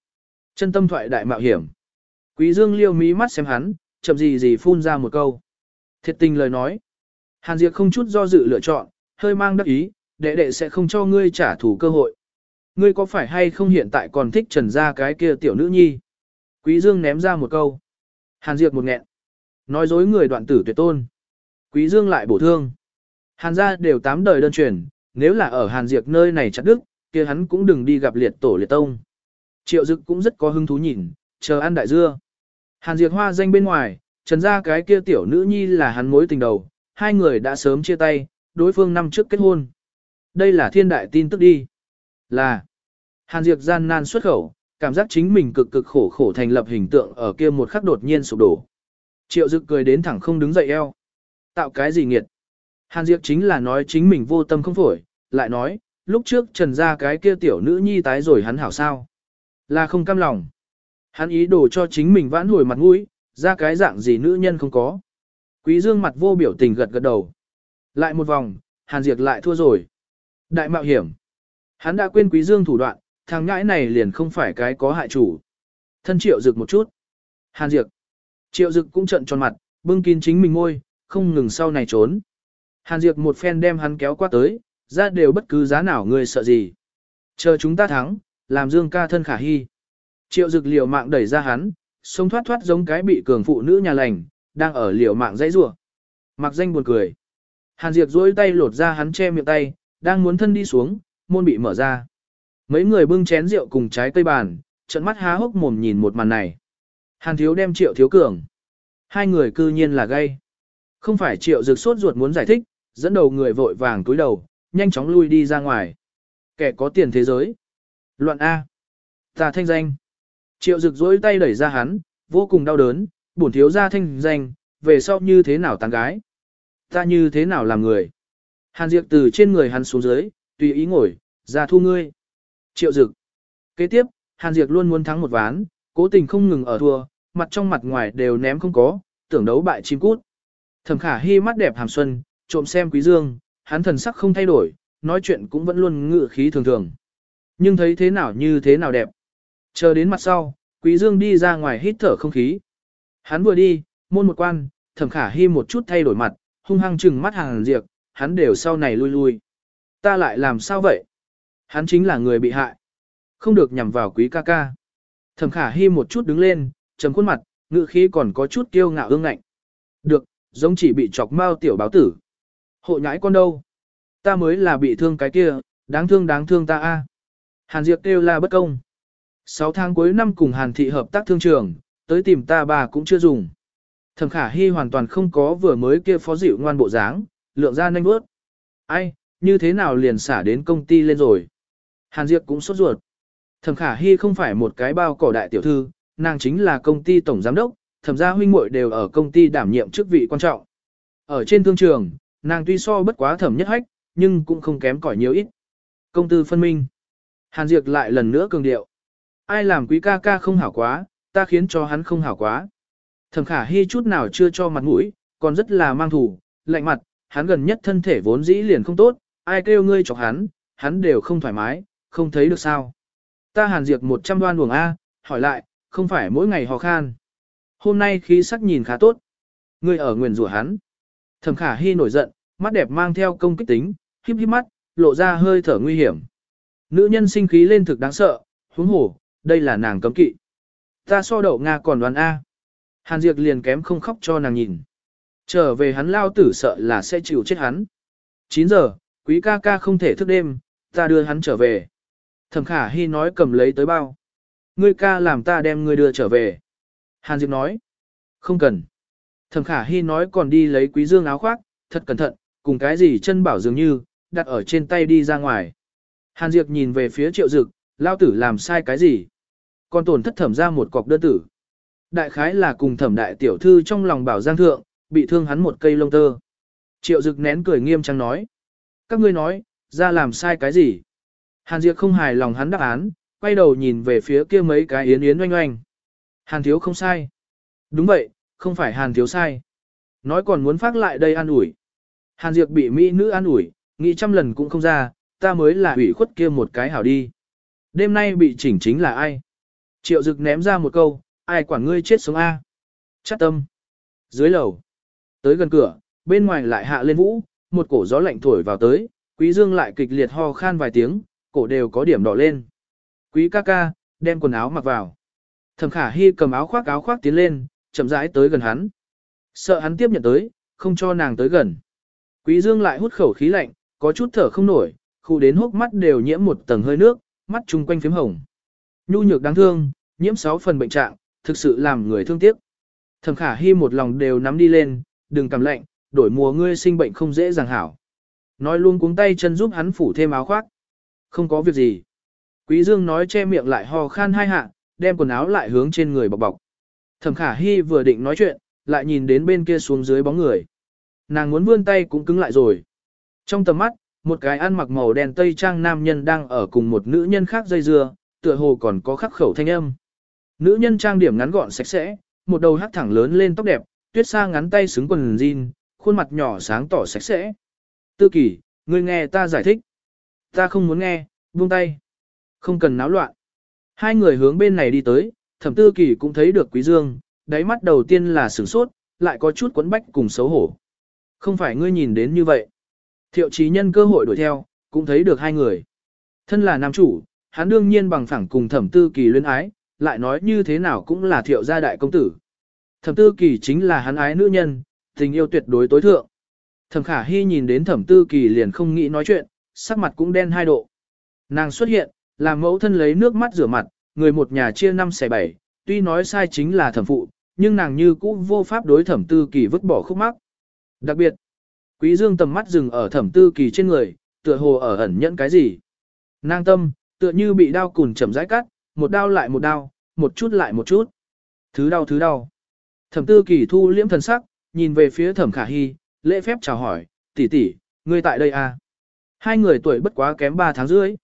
Chân tâm thoại đại mạo hiểm. Quý Dương liêu mí mắt xem hắn, chậm gì gì phun ra một câu. Thiệt tình lời nói. Hàn Diệp không chút do dự lựa chọn, hơi mang đắc ý, đệ đệ sẽ không cho ngươi trả thù cơ hội. Ngươi có phải hay không hiện tại còn thích trần ra cái kia tiểu nữ nhi? Quý Dương ném ra một câu. Hàn Diệp một nghẹn. Nói dối người đoạn tử tuyệt tôn. Quý Dương lại bổ thương. Hàn gia đều tám đời đơn truyền, nếu là ở Hàn Diệp nơi này chặt đức, kia hắn cũng đừng đi gặp liệt tổ liệt tông. Triệu Dực cũng rất có hứng thú nhìn, chờ ăn đại dưa. Hàn Diệp hoa danh bên ngoài, trần ra cái kia tiểu nữ nhi là hắn mối tình đầu, hai người đã sớm chia tay, đối phương năm trước kết hôn. Đây là thiên đại tin tức đi. Là, Hàn Diệp gian nan xuất khẩu, cảm giác chính mình cực cực khổ khổ thành lập hình tượng ở kia một khắc đột nhiên sụp đổ. Triệu Dực cười đến thẳng không đứng dậy eo. Tạo cái gì nghiệt? Hàn Diệp chính là nói chính mình vô tâm không phổi, lại nói, lúc trước trần ra cái kia tiểu nữ nhi tái rồi hắn hảo sao. Là không cam lòng. Hắn ý đồ cho chính mình vãn hồi mặt mũi, ra cái dạng gì nữ nhân không có. Quý Dương mặt vô biểu tình gật gật đầu. Lại một vòng, Hàn Diệp lại thua rồi. Đại mạo hiểm. Hắn đã quên Quý Dương thủ đoạn, thằng ngãi này liền không phải cái có hại chủ. Thân triệu dực một chút. Hàn diệt, Triệu dực cũng trận tròn mặt, bưng kín chính mình ngôi, không ngừng sau này trốn. Hàn diệt một phen đem hắn kéo qua tới, ra đều bất cứ giá nào người sợ gì. Chờ chúng ta thắng, làm Dương ca thân khả hy. Triệu dực liều mạng đẩy ra hắn, sống thoát thoát giống cái bị cường phụ nữ nhà lành, đang ở liều mạng dãy rủa. Mặc danh buồn cười. Hàn Diệp duỗi tay lột ra hắn che miệng tay, đang muốn thân đi xuống, môn bị mở ra. Mấy người bưng chén rượu cùng trái cây bàn, trận mắt há hốc mồm nhìn một màn này. Hàn thiếu đem triệu thiếu cường. Hai người cư nhiên là gay. Không phải triệu rực sốt ruột muốn giải thích, dẫn đầu người vội vàng túi đầu, nhanh chóng lui đi ra ngoài. Kẻ có tiền thế giới. Loạn A. Tà thanh danh. Triệu rực dối tay đẩy ra hắn, vô cùng đau đớn, bổn thiếu ra thanh danh, về sau như thế nào tán gái. Ta như thế nào làm người. Hàn diệt từ trên người hắn xuống dưới, tùy ý ngồi, ra thu ngươi. Triệu dực. Kế tiếp, Hàn Diệp luôn muốn thắng một ván, cố tình không ngừng ở thua, mặt trong mặt ngoài đều ném không có, tưởng đấu bại chim cút. Thẩm khả hy mắt đẹp hàm xuân, trộm xem quý dương, hắn thần sắc không thay đổi, nói chuyện cũng vẫn luôn ngự khí thường thường. Nhưng thấy thế nào như thế nào đẹp. Chờ đến mặt sau, quý dương đi ra ngoài hít thở không khí. Hắn vừa đi, môn một quan, thẩm khả hy một chút thay đổi mặt, hung hăng trừng mắt hàng diệt, hắn đều sau này lui lui. Ta lại làm sao vậy? Hắn chính là người bị hại. Không được nhằm vào quý ca ca. Thẩm khả hy một chút đứng lên, trầm khuôn mặt, ngự khí còn có chút kiêu ngạo ương ngạnh. Được, giống chỉ bị chọc mau tiểu báo tử. Hộ nhãi con đâu? Ta mới là bị thương cái kia, đáng thương đáng thương ta a. Hàn Diệp kêu là bất công. Sáu tháng cuối năm cùng Hàn Thị hợp tác thương trường, tới tìm ta bà cũng chưa dùng. Thẩm khả hy hoàn toàn không có vừa mới kia phó dịu ngoan bộ dáng, lượng ra nhanh bước. Ai, như thế nào liền xả đến công ty lên rồi. Hàn Diệp cũng sốt ruột. Thẩm khả hy không phải một cái bao cỏ đại tiểu thư, nàng chính là công ty tổng giám đốc, thẩm gia huynh muội đều ở công ty đảm nhiệm chức vị quan trọng. Ở trên thương trường, nàng tuy so bất quá thẩm nhất hách, nhưng cũng không kém cỏi nhiều ít. Công tư phân minh. Hàn Diệp lại lần nữa cường điệu. Ai làm quý ca ca không hảo quá, ta khiến cho hắn không hảo quá. Thẩm khả hy chút nào chưa cho mặt mũi, còn rất là mang thủ, lạnh mặt, hắn gần nhất thân thể vốn dĩ liền không tốt, ai kêu ngươi chọc hắn, hắn đều không thoải mái, không thấy được sao. Ta hàn diệt 100 đoan buồng A, hỏi lại, không phải mỗi ngày ho khan. Hôm nay khí sắc nhìn khá tốt. Ngươi ở nguyền rủa hắn. Thẩm khả hy nổi giận, mắt đẹp mang theo công kích tính, híp híp mắt, lộ ra hơi thở nguy hiểm. Nữ nhân sinh khí lên thực đáng sợ, huống hổ, đây là nàng cấm kỵ. Ta so đậu Nga còn đoán A. Hàn Diệp liền kém không khóc cho nàng nhìn. Trở về hắn lao tử sợ là sẽ chịu chết hắn. 9 giờ, quý ca ca không thể thức đêm, ta đưa hắn trở về. Thẩm khả hy nói cầm lấy tới bao. Ngươi ca làm ta đem ngươi đưa trở về. Hàn Diệp nói. Không cần. Thẩm khả hy nói còn đi lấy quý dương áo khoác, thật cẩn thận, cùng cái gì chân bảo dường như, đặt ở trên tay đi ra ngoài. Hàn Diệp nhìn về phía triệu dực, lao tử làm sai cái gì. Còn tổn thất thẩm ra một cọc đơn tử. Đại khái là cùng thẩm đại tiểu thư trong lòng bảo giang thượng, bị thương hắn một cây lông tơ. Triệu dực nén cười nghiêm trang nói. Các ngươi nói, ra làm sai cái gì? Hàn Diệp không hài lòng hắn đáp án, quay đầu nhìn về phía kia mấy cái yến yến oanh oanh. Hàn thiếu không sai. Đúng vậy, không phải hàn thiếu sai. Nói còn muốn phát lại đây an ủi. Hàn Diệp bị mỹ nữ an ủi, nghĩ trăm lần cũng không ra, ta mới là ủy khuất kia một cái hảo đi. Đêm nay bị chỉnh chính là ai? Triệu dực ném ra một câu, ai quản ngươi chết sống A. Chắc tâm. Dưới lầu. Tới gần cửa, bên ngoài lại hạ lên vũ, một cổ gió lạnh thổi vào tới, quý dương lại kịch liệt ho khan vài tiếng, cổ đều có điểm đỏ lên. Quý ca ca, đem quần áo mặc vào. Thẩm khả hy cầm áo khoác áo khoác tiến lên, chậm rãi tới gần hắn. Sợ hắn tiếp nhận tới, không cho nàng tới gần. Quý dương lại hút khẩu khí lạnh, có chút thở không nổi, khu đến hốc mắt đều nhiễm một tầng hơi nước, mắt chung quanh phím hồng. Nhu nhược đáng thương, nhiễm sáu phần bệnh trạng, thực sự làm người thương tiếc. Thẩm khả hy một lòng đều nắm đi lên, đừng cảm lạnh, đổi mùa ngươi sinh bệnh không dễ dàng hảo. Nói luôn cuống tay chân giúp hắn phủ thêm áo khoác. Không có việc gì. Quý Dương nói che miệng lại ho khan hai hạ, đem quần áo lại hướng trên người bọc bọc. Thẩm khả Hi vừa định nói chuyện, lại nhìn đến bên kia xuống dưới bóng người. Nàng muốn vươn tay cũng cứng lại rồi. Trong tầm mắt, một cái ăn mặc màu đen tây trang nam nhân đang ở cùng một nữ nhân khác dây dưa, tựa hồ còn có khắc khẩu thanh âm. Nữ nhân trang điểm ngắn gọn sạch sẽ, một đầu hắc thẳng lớn lên tóc đẹp, tuyết sa ngắn tay xứng quần jean, khuôn mặt nhỏ sáng tỏ sạch sẽ. Tư kỳ, ngươi nghe ta giải thích. Ta không muốn nghe, buông tay. Không cần náo loạn. Hai người hướng bên này đi tới, thẩm tư kỳ cũng thấy được quý dương, đáy mắt đầu tiên là sửng sốt, lại có chút quấn bách cùng xấu hổ. Không phải ngươi nhìn đến như vậy. Thiệu trí nhân cơ hội đuổi theo, cũng thấy được hai người. Thân là nam chủ, hắn đương nhiên bằng phẳng cùng thẩm tư kỳ luyến ái, lại nói như thế nào cũng là thiệu gia đại công tử. Thẩm tư kỳ chính là hắn ái nữ nhân, tình yêu tuyệt đối tối thượng. Thẩm khả hy nhìn đến thẩm tư kỳ liền không nghĩ nói chuyện, sắc mặt cũng đen hai độ. Nàng xuất hiện, làm mẫu thân lấy nước mắt rửa mặt, người một nhà chia năm xẻ bảy, tuy nói sai chính là thẩm phụ, nhưng nàng như cũ vô pháp đối thẩm tư kỳ vứt bỏ khúc mắc. Đặc biệt, quý dương tầm mắt dừng ở thẩm tư kỳ trên người, tựa hồ ở ẩn nhẫn cái gì. Nàng tâm, tựa như bị đau cùn chậm rãi cắt, một đau lại một đau, một chút lại một chút. Thứ đau thứ đau. Thẩm tư kỳ thu liễm thần sắc, nhìn về phía thẩm khả hy, lễ phép chào hỏi, tỷ tỷ, ngươi tại đây à? Hai người tuổi bất quá kém ba tháng rưỡi.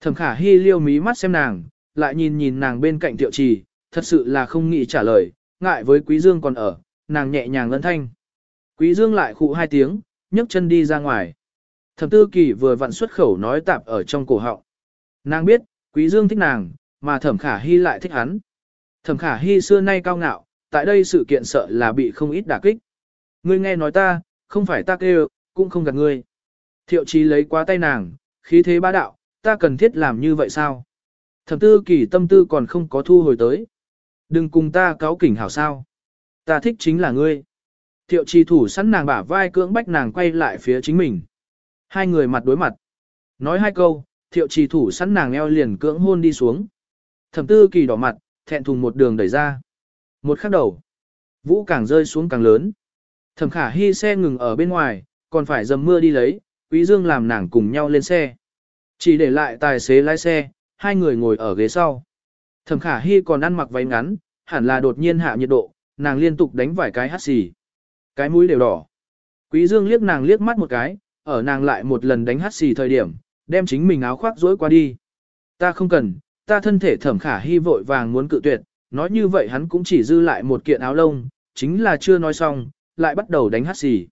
Thẩm khả hy liêu mí mắt xem nàng, lại nhìn nhìn nàng bên cạnh tiệu trì, thật sự là không nghĩ trả lời, ngại với quý dương còn ở, nàng nhẹ nhàng ngân thanh. Quý dương lại khụ hai tiếng, nhấc chân đi ra ngoài. Thẩm tư kỳ vừa vặn xuất khẩu nói tạp ở trong cổ họng. Nàng biết, quý dương thích nàng, mà thẩm khả hy lại thích hắn. Thẩm khả hy xưa nay cao ngạo, tại đây sự kiện sợ là bị không ít đả kích. Ngươi nghe nói ta, không phải ta kêu, cũng không gạt ngươi. Thiệu trí lấy quá tay nàng, khí thế bá đạo, ta cần thiết làm như vậy sao? Thẩm tư kỳ tâm tư còn không có thu hồi tới. Đừng cùng ta cáo kỉnh hảo sao. Ta thích chính là ngươi. Thiệu trì thủ sẵn nàng bả vai cưỡng bách nàng quay lại phía chính mình. Hai người mặt đối mặt. Nói hai câu, thiệu trì thủ sẵn nàng eo liền cưỡng hôn đi xuống. Thẩm tư kỳ đỏ mặt, thẹn thùng một đường đẩy ra. Một khắc đầu. Vũ càng rơi xuống càng lớn. Thẩm khả hy xe ngừng ở bên ngoài, còn phải dầm mưa đi lấy, quý dương làm nàng cùng nhau lên xe. Chỉ để lại tài xế lái xe, hai người ngồi ở ghế sau. Thẩm khả Hi còn ăn mặc váy ngắn, hẳn là đột nhiên hạ nhiệt độ, nàng liên tục đánh vài cái hắt xì. Cái mũi đều đỏ. Quý dương liếc nàng liếc mắt một cái, ở nàng lại một lần đánh hắt xì thời điểm, đem chính mình áo khoác rối qua đi. Ta không cần, ta thân thể thẩm khả Hi vội vàng muốn cự tuyệt, nói như vậy hắn cũng chỉ dư lại một kiện áo lông, chính là chưa nói xong, lại bắt đầu đánh hắt xì.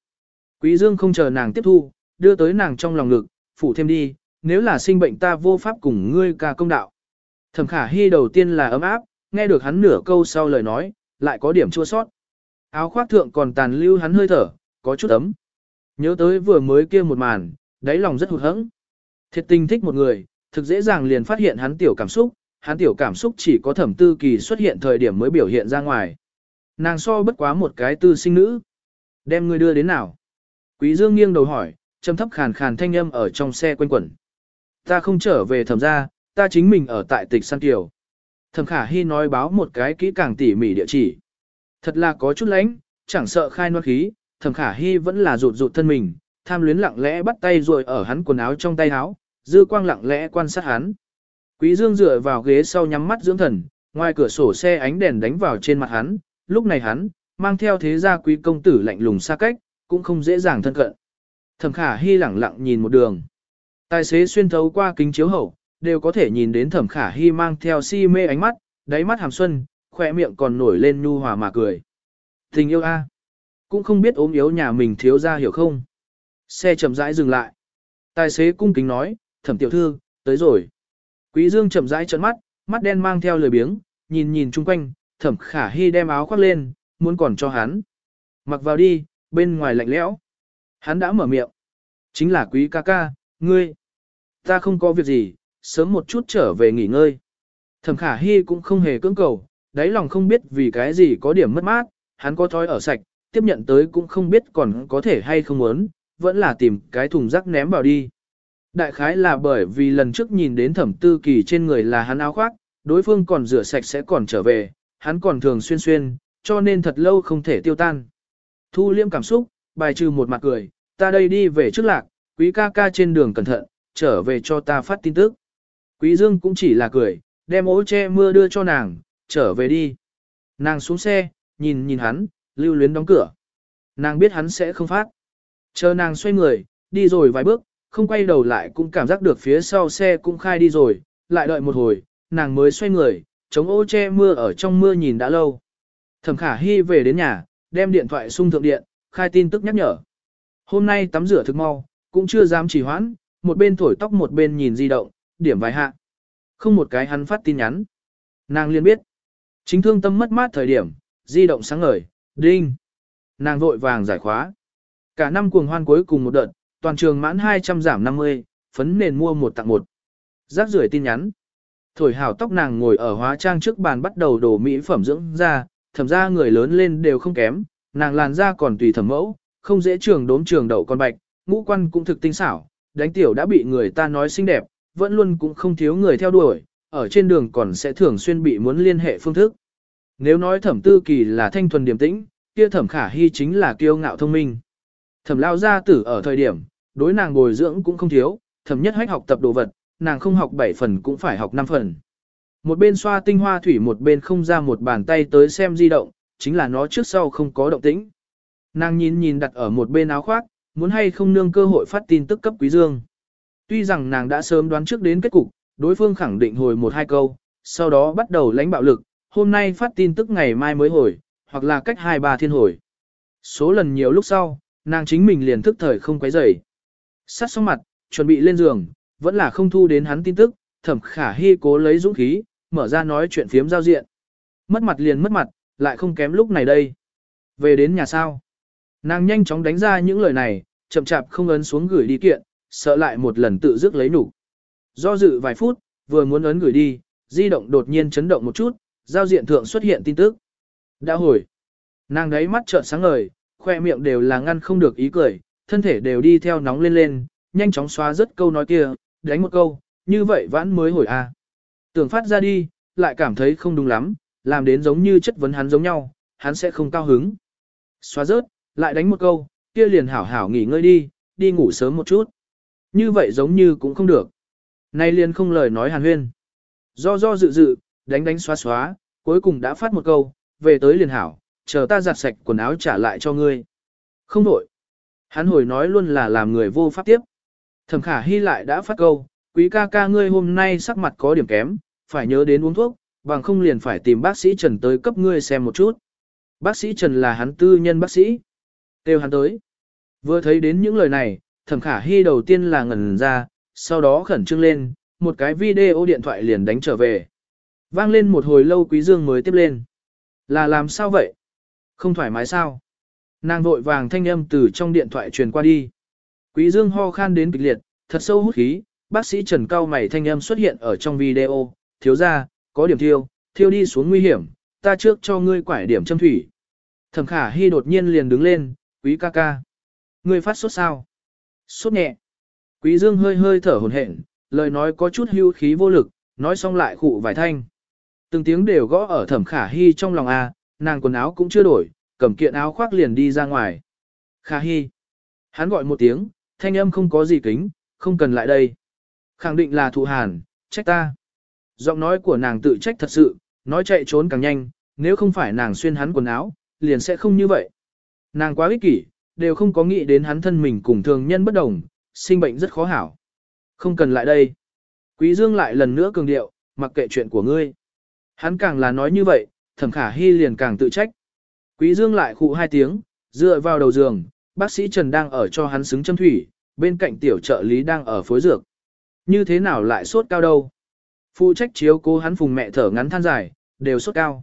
Quý dương không chờ nàng tiếp thu, đưa tới nàng trong lòng ngực, phủ thêm đi, nếu là sinh bệnh ta vô pháp cùng ngươi ca công đạo. Thẩm khả hy đầu tiên là ấm áp, nghe được hắn nửa câu sau lời nói, lại có điểm chua sót. Áo khoác thượng còn tàn lưu hắn hơi thở, có chút ấm. Nhớ tới vừa mới kia một màn, đáy lòng rất hụt hẫng. Thiệt tình thích một người, thực dễ dàng liền phát hiện hắn tiểu cảm xúc, hắn tiểu cảm xúc chỉ có thẩm tư kỳ xuất hiện thời điểm mới biểu hiện ra ngoài. Nàng so bất quá một cái tư sinh nữ. Đem người đưa đến nào? Quý Dương nghiêng đầu hỏi, trầm thấp khàn khàn thanh âm ở trong xe quanh quẩn. Ta không trở về thẩm gia, ta chính mình ở tại tịch San Kiều. Thẩm khả hy nói báo một cái kỹ càng tỉ mỉ địa chỉ. Thật là có chút lánh, chẳng sợ khai noa khí, thẩm khả hy vẫn là rụt rụt thân mình, tham luyến lặng lẽ bắt tay rồi ở hắn quần áo trong tay áo, dư quang lặng lẽ quan sát hắn. Quý dương dựa vào ghế sau nhắm mắt dưỡng thần, ngoài cửa sổ xe ánh đèn đánh vào trên mặt hắn, lúc này hắn, mang theo thế gia quý công tử lạnh lùng xa cách, cũng không dễ dàng thân cận. Thẩm khả hy lẳng lặng nhìn một đường. Tài xế xuyên thấu qua kính chiếu hậu, đều có thể nhìn đến thẩm khả hy mang theo si mê ánh mắt, đáy mắt hàm xuân, khỏe miệng còn nổi lên nhu hòa mà cười. Tình yêu a, Cũng không biết ốm yếu nhà mình thiếu ra hiểu không? Xe chậm rãi dừng lại. Tài xế cung kính nói, thẩm tiểu thư, tới rồi. Quý dương chậm rãi trợn mắt, mắt đen mang theo lời biếng, nhìn nhìn chung quanh, thẩm khả hy đem áo khoác lên, muốn còn cho hắn. Mặc vào đi, bên ngoài lạnh lẽo. Hắn đã mở miệng. Chính là quý ca ca, ngươi. Ta không có việc gì, sớm một chút trở về nghỉ ngơi. Thẩm khả hy cũng không hề cưỡng cầu, đáy lòng không biết vì cái gì có điểm mất mát, hắn có thói ở sạch, tiếp nhận tới cũng không biết còn có thể hay không muốn, vẫn là tìm cái thùng rác ném vào đi. Đại khái là bởi vì lần trước nhìn đến thẩm tư kỳ trên người là hắn áo khoác, đối phương còn rửa sạch sẽ còn trở về, hắn còn thường xuyên xuyên, cho nên thật lâu không thể tiêu tan. Thu liêm cảm xúc, bài trừ một mặt cười, ta đây đi về trước lạc, quý ca ca trên đường cẩn thận, trở về cho ta phát tin tức. Quý dương cũng chỉ là cười, đem ố che mưa đưa cho nàng, trở về đi. Nàng xuống xe, nhìn nhìn hắn, lưu luyến đóng cửa. Nàng biết hắn sẽ không phát. Chờ nàng xoay người, đi rồi vài bước, không quay đầu lại cũng cảm giác được phía sau xe cũng khai đi rồi, lại đợi một hồi, nàng mới xoay người, chống ô che mưa ở trong mưa nhìn đã lâu. Thẩm khả hy về đến nhà, đem điện thoại sung thượng điện, khai tin tức nhắc nhở. Hôm nay tắm rửa thực mau, cũng chưa dám trì hoãn, một bên thổi tóc một bên nhìn di động, điểm vài hạ. Không một cái hắn phát tin nhắn. Nàng liền biết. Chính thương tâm mất mát thời điểm, di động sáng ngời, đinh. Nàng vội vàng giải khóa. Cả năm cuồng hoan cuối cùng một đợt, toàn trường mãn 200 giảm 50, phấn nền mua một tặng một. Rác rưởi tin nhắn. Thổi hào tóc nàng ngồi ở hóa trang trước bàn bắt đầu đổ mỹ phẩm dưỡng da, thẩm ra người lớn lên đều không kém, nàng làn da còn tùy thẩm mẫu, không dễ trường đốm trường đậu con bạch, ngũ quan cũng thực tinh xảo, đánh tiểu đã bị người ta nói xinh đẹp, vẫn luôn cũng không thiếu người theo đuổi, ở trên đường còn sẽ thường xuyên bị muốn liên hệ phương thức. Nếu nói thẩm tư kỳ là thanh thuần điềm tĩnh, kia thẩm khả hy chính là kiêu ngạo thông minh. Thẩm lao gia tử ở thời điểm, đối nàng bồi dưỡng cũng không thiếu, thẩm nhất hách học tập đồ vật, nàng không học 7 phần cũng phải học 5 phần. Một bên xoa tinh hoa thủy một bên không ra một bàn tay tới xem di động, chính là nó trước sau không có động tĩnh. Nàng nhìn nhìn đặt ở một bên áo khoác, muốn hay không nương cơ hội phát tin tức cấp quý dương. Tuy rằng nàng đã sớm đoán trước đến kết cục, đối phương khẳng định hồi một hai câu, sau đó bắt đầu lãnh bạo lực, hôm nay phát tin tức ngày mai mới hồi, hoặc là cách hai ba thiên hồi. Số lần nhiều lúc sau, nàng chính mình liền thức thời không quấy rầy. Sát xong mặt, chuẩn bị lên giường, vẫn là không thu đến hắn tin tức, thẩm khả hy cố lấy dũng khí, mở ra nói chuyện phiếm giao diện. Mất mặt liền mất mặt, lại không kém lúc này đây. Về đến nhà sao? Nàng nhanh chóng đánh ra những lời này, chậm chạp không ấn xuống gửi đi kiện, sợ lại một lần tự dứt lấy nụ. Do dự vài phút, vừa muốn ấn gửi đi, di động đột nhiên chấn động một chút, giao diện thượng xuất hiện tin tức. Đã hồi. Nàng đấy mắt trợn sáng ngời, khoe miệng đều là ngăn không được ý cười, thân thể đều đi theo nóng lên lên, nhanh chóng xóa rất câu nói kia, đánh một câu, như vậy vãn mới hồi a. À. Tưởng phát ra đi, lại cảm thấy không đúng lắm, làm đến giống như chất vấn hắn giống nhau, hắn sẽ không cao hứng. Xóa rớt, lại đánh một câu, kia liền hảo hảo nghỉ ngơi đi, đi ngủ sớm một chút. Như vậy giống như cũng không được. Nay liền không lời nói hàn huyên. Do do dự dự, đánh đánh xóa xóa, cuối cùng đã phát một câu, về tới liền hảo, chờ ta giặt sạch quần áo trả lại cho ngươi. Không đổi. Hắn hồi nói luôn là làm người vô pháp tiếp. Thẩm khả hy lại đã phát câu, quý ca ca ngươi hôm nay sắc mặt có điểm kém, phải nhớ đến uống thuốc, bằng không liền phải tìm bác sĩ Trần tới cấp ngươi xem một chút. Bác sĩ Trần là hắn tư nhân bác sĩ. Têu hắn tới. Vừa thấy đến những lời này, thẩm khả hy đầu tiên là ngẩn ra, sau đó khẩn trương lên, một cái video điện thoại liền đánh trở về. Vang lên một hồi lâu quý dương mới tiếp lên. Là làm sao vậy? Không thoải mái sao? Nàng vội vàng thanh âm từ trong điện thoại truyền qua đi. Quý dương ho khan đến kịch liệt, thật sâu hút khí, bác sĩ Trần Cao mày thanh âm xuất hiện ở trong video, thiếu ra, có điểm thiêu, thiêu đi xuống nguy hiểm, ta trước cho ngươi quải điểm châm thủy. Thẩm khả hy đột nhiên liền đứng lên, quý ca ca. Ngươi phát sốt sao? Sốt nhẹ. Quý dương hơi hơi thở hổn hển, lời nói có chút hưu khí vô lực, nói xong lại khụ vài thanh. Từng tiếng đều gõ ở thẩm khả hy trong lòng A, nàng quần áo cũng chưa đổi, cầm kiện áo khoác liền đi ra ngoài. Khả hy. Hắn gọi một tiếng, thanh âm không có gì kính, không cần lại đây. Khẳng định là thụ hàn, trách ta. Giọng nói của nàng tự trách thật sự, nói chạy trốn càng nhanh, nếu không phải nàng xuyên hắn quần áo, liền sẽ không như vậy. Nàng quá ích kỷ, đều không có nghĩ đến hắn thân mình cùng thường nhân bất đồng, sinh bệnh rất khó hảo. Không cần lại đây. Quý Dương lại lần nữa cường điệu, mặc kệ chuyện của ngươi. Hắn càng là nói như vậy, thẩm khả hy liền càng tự trách. Quý Dương lại khụ hai tiếng, dựa vào đầu giường, bác sĩ Trần đang ở cho hắn xứng châm thủy, bên cạnh tiểu trợ lý đang ở phối dược. Như thế nào lại sốt cao đâu? Phụ trách chiếu cố hắn phùng mẹ thở ngắn than dài, đều sốt cao.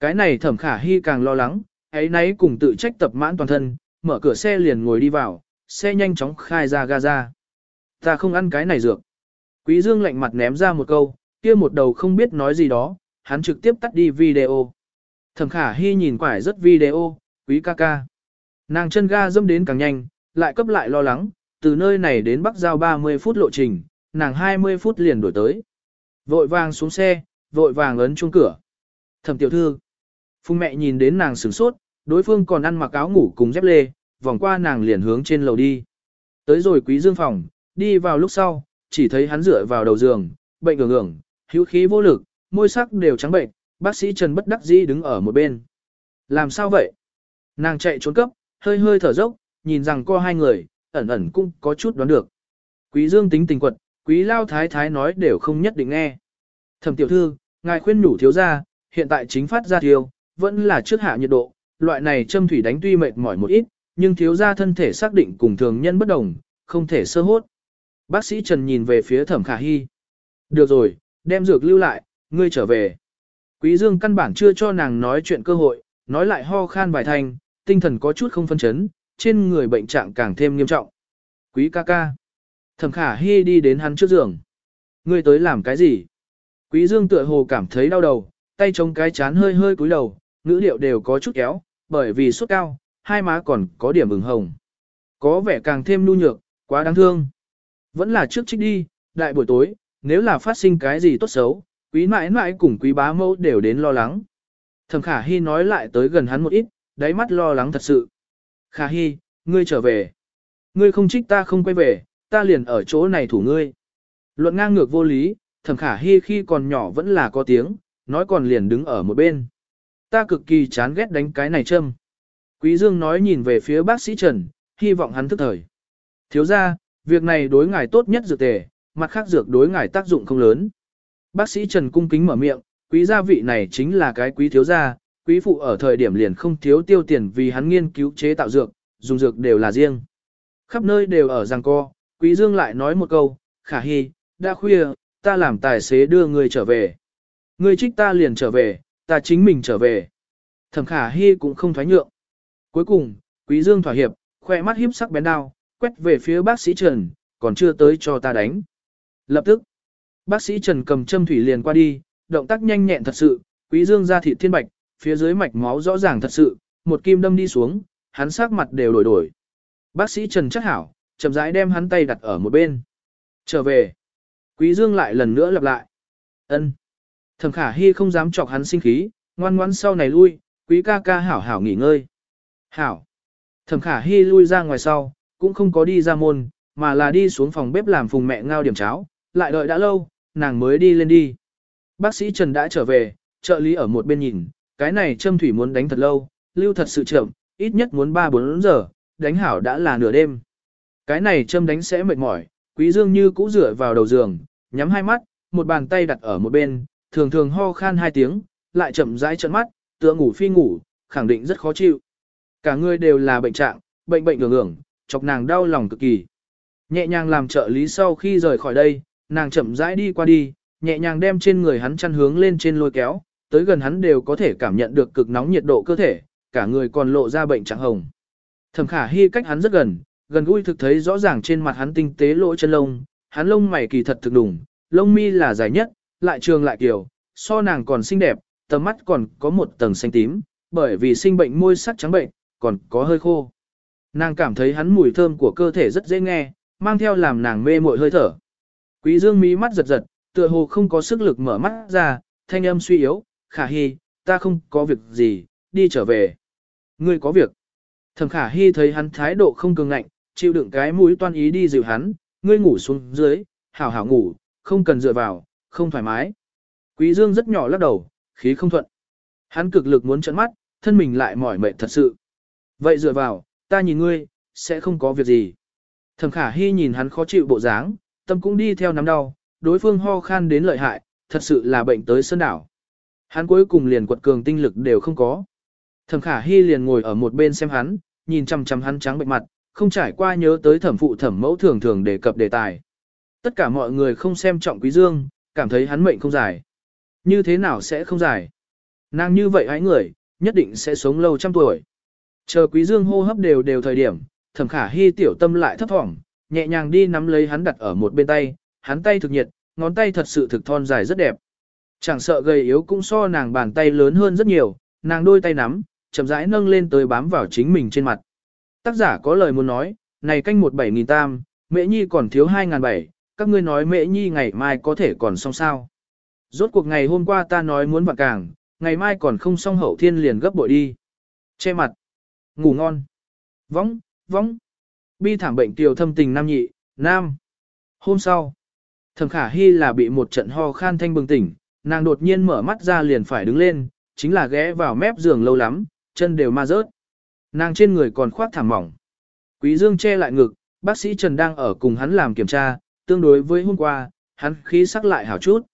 Cái này thẩm khả hy càng lo lắng, ấy nấy cùng tự trách tập mãn toàn thân, mở cửa xe liền ngồi đi vào, xe nhanh chóng khai ra Gaza. Ta không ăn cái này dược. Quý Dương lạnh mặt ném ra một câu, kia một đầu không biết nói gì đó, hắn trực tiếp tắt đi video. Thẩm khả hy nhìn quải rất video, quý ca ca. Nàng chân ga dâm đến càng nhanh, lại cấp lại lo lắng, từ nơi này đến Bắc Giao 30 phút lộ trình, nàng 20 phút liền đổi tới. Vội vàng xuống xe, vội vàng ấn chuông cửa. Thẩm tiểu thư. Phùng mẹ nhìn đến nàng sửng sốt, đối phương còn ăn mặc áo ngủ cùng dép lê, vòng qua nàng liền hướng trên lầu đi. Tới rồi quý dương phòng, đi vào lúc sau, chỉ thấy hắn dựa vào đầu giường, bệnh ngưỡng ngưỡng, hữu khí vô lực, môi sắc đều trắng bệnh, bác sĩ Trần bất đắc dĩ đứng ở một bên. Làm sao vậy? Nàng chạy trốn cấp, hơi hơi thở dốc, nhìn rằng co hai người, ẩn ẩn cũng có chút đoán được. Quý dương tính tình quật, quý lao thái thái nói đều không nhất định nghe. Thẩm tiểu thư, ngài khuyên nhủ thiếu gia, hiện tại chính phát ra thiêu, vẫn là trước hạ nhiệt độ, loại này châm thủy đánh tuy mệt mỏi một ít, nhưng thiếu gia thân thể xác định cùng thường nhân bất đồng, không thể sơ hốt. Bác sĩ Trần nhìn về phía thẩm khả hy. Được rồi, đem dược lưu lại, ngươi trở về. Quý Dương căn bản chưa cho nàng nói chuyện cơ hội, nói lại ho khan vài thanh, tinh thần có chút không phân chấn, trên người bệnh trạng càng thêm nghiêm trọng. Quý ca ca. Thẩm khả hy đi đến hắn trước giường. Ngươi tới làm cái gì? Quý Dương tựa hồ cảm thấy đau đầu, tay chống cái chán hơi hơi cúi đầu, ngữ điệu đều có chút kéo, bởi vì sốt cao, hai má còn có điểm ửng hồng. Có vẻ càng thêm nu nhược, quá đáng thương. Vẫn là trước trích đi, đại buổi tối, nếu là phát sinh cái gì tốt xấu, quý mãi mãi cùng quý bá mẫu đều đến lo lắng. Thẩm khả hy nói lại tới gần hắn một ít, đáy mắt lo lắng thật sự. Khả hy, ngươi trở về. Ngươi không trích ta không quay về, ta liền ở chỗ này thủ ngươi. Luận ngang ngược vô lý, thẩm khả hy khi còn nhỏ vẫn là có tiếng, nói còn liền đứng ở một bên. Ta cực kỳ chán ghét đánh cái này châm. Quý Dương nói nhìn về phía bác sĩ Trần, hy vọng hắn thức thời. Thiếu ra, việc này đối ngài tốt nhất dược tề, mặt khác dược đối ngài tác dụng không lớn. Bác sĩ Trần cung kính mở miệng, quý gia vị này chính là cái quý thiếu gia, quý phụ ở thời điểm liền không thiếu tiêu tiền vì hắn nghiên cứu chế tạo dược, dùng dược đều là riêng. Khắp nơi đều ở giang co, quý dương lại nói một câu, khả hy, đã khuya, ta làm tài xế đưa người trở về. Ngươi trích ta liền trở về, ta chính mình trở về. Thẩm khả hy cũng không thoái nhượng. Cuối cùng, quý dương thỏa hiệp, khoe mắt hiếp sắc bén đao, quét về phía bác sĩ Trần, còn chưa tới cho ta đánh. Lập tức, bác sĩ Trần cầm châm thủy liền qua đi, động tác nhanh nhẹn thật sự, quý dương ra thịt thiên bạch, phía dưới mạch máu rõ ràng thật sự, một kim đâm đi xuống, hắn sắc mặt đều đổi đổi. Bác sĩ Trần chắc hảo, chậm rãi đem hắn tay đặt ở một bên. Trở về. Quý dương lại lần nữa lặp lại. ân Thẩm khả Hi không dám chọc hắn sinh khí, ngoan ngoãn sau này lui, quý ca ca hảo hảo nghỉ ngơi. Hảo. Thẩm khả Hi lui ra ngoài sau, cũng không có đi ra môn, mà là đi xuống phòng bếp làm phùng mẹ ngao điểm cháo, lại đợi đã lâu, nàng mới đi lên đi. Bác sĩ Trần đã trở về, trợ lý ở một bên nhìn, cái này châm thủy muốn đánh thật lâu, lưu thật sự chậm, ít nhất muốn 3-4 giờ, đánh hảo đã là nửa đêm. Cái này châm đánh sẽ mệt mỏi, quý dương như cũ rửa vào đầu giường, nhắm hai mắt, một bàn tay đặt ở một bên, thường thường ho khan hai tiếng, lại chậm rãi trợn mắt, tựa ngủ phi ngủ, khẳng định rất khó chịu. Cả người đều là bệnh trạng, bệnh bệnh ngưỡng ngưỡng, chọc nàng đau lòng cực kỳ. Nhẹ nhàng làm trợ lý sau khi rời khỏi đây, nàng chậm rãi đi qua đi, nhẹ nhàng đem trên người hắn chăn hướng lên trên lôi kéo, tới gần hắn đều có thể cảm nhận được cực nóng nhiệt độ cơ thể, cả người còn lộ ra bệnh trạng hồng. Thẩm khả hi cách hắn rất gần, gần gũi thực thấy rõ ràng trên mặt hắn tinh tế lỗ chân lông, hắn lông mày kỳ thật thực đủng, lông mi là dài nhất, lại trường lại kiểu, so nàng còn xinh đẹp, tầm mắt còn có một tầng xanh tím, bởi vì sinh bệnh môi sắc trắng bệnh, còn có hơi khô. Nàng cảm thấy hắn mùi thơm của cơ thể rất dễ nghe, mang theo làm nàng mê mội hơi thở. Quý dương mí mắt giật giật, tựa hồ không có sức lực mở mắt ra, thanh âm suy yếu, khả hy, ta không có việc gì, đi trở về. Ngươi có việc. Thẩm khả hy thấy hắn thái độ không cường ngạnh, chịu đựng cái mũi toan ý đi dịu hắn, ngươi ngủ xuống dưới, hảo hảo ngủ, không cần dựa vào, không thoải mái. Quý dương rất nhỏ lắc đầu, khí không thuận. Hắn cực lực muốn trấn mắt, thân mình lại mỏi mệt thật sự. Vậy dựa vào, ta nhìn ngươi, sẽ không có việc gì. Thẩm khả hy nhìn hắn khó chịu bộ dáng, tâm cũng đi theo nắm đau, đối phương ho khan đến lợi hại, thật sự là bệnh tới sơn đảo. Hắn cuối cùng liền quật cường tinh lực đều không có. Thẩm khả hy liền ngồi ở một bên xem hắn, nhìn chăm chăm hắn trắng bệnh mặt, không trải qua nhớ tới thẩm phụ thẩm mẫu thường thường đề cập đề tài. Tất cả mọi người không xem trọng quý dương, cảm thấy hắn mệnh không dài. Như thế nào sẽ không dài? Nàng như vậy hãy người, nhất định sẽ sống lâu trăm tuổi. Chờ quý dương hô hấp đều đều thời điểm, thẩm khả hy tiểu tâm lại thấp thỏm, nhẹ nhàng đi nắm lấy hắn đặt ở một bên tay, hắn tay thực nhiệt, ngón tay thật sự thực thon dài rất đẹp. Chẳng sợ gầy yếu cũng so nàng bàn tay lớn hơn rất nhiều, nàng đôi tay nắm, chậm rãi nâng lên tới bám vào chính mình trên mặt. Tác giả có lời muốn nói, này canh một bảy nghìn tam, mễ nhi còn thiếu hai ngàn bảy, các ngươi nói mễ nhi ngày mai có thể còn xong sao. Rốt cuộc ngày hôm qua ta nói muốn vặn càng, ngày mai còn không xong hậu thiên liền gấp bội đi. Che mặt. Ngủ ngon. Vóng, vóng. Bi thảm bệnh tiểu thâm tình nam nhị, nam. Hôm sau, thẩm khả hy là bị một trận ho khan thanh bừng tỉnh, nàng đột nhiên mở mắt ra liền phải đứng lên, chính là ghé vào mép giường lâu lắm, chân đều ma rớt. Nàng trên người còn khoác thảm mỏng. Quý Dương che lại ngực, bác sĩ Trần đang ở cùng hắn làm kiểm tra, tương đối với hôm qua, hắn khí sắc lại hảo chút.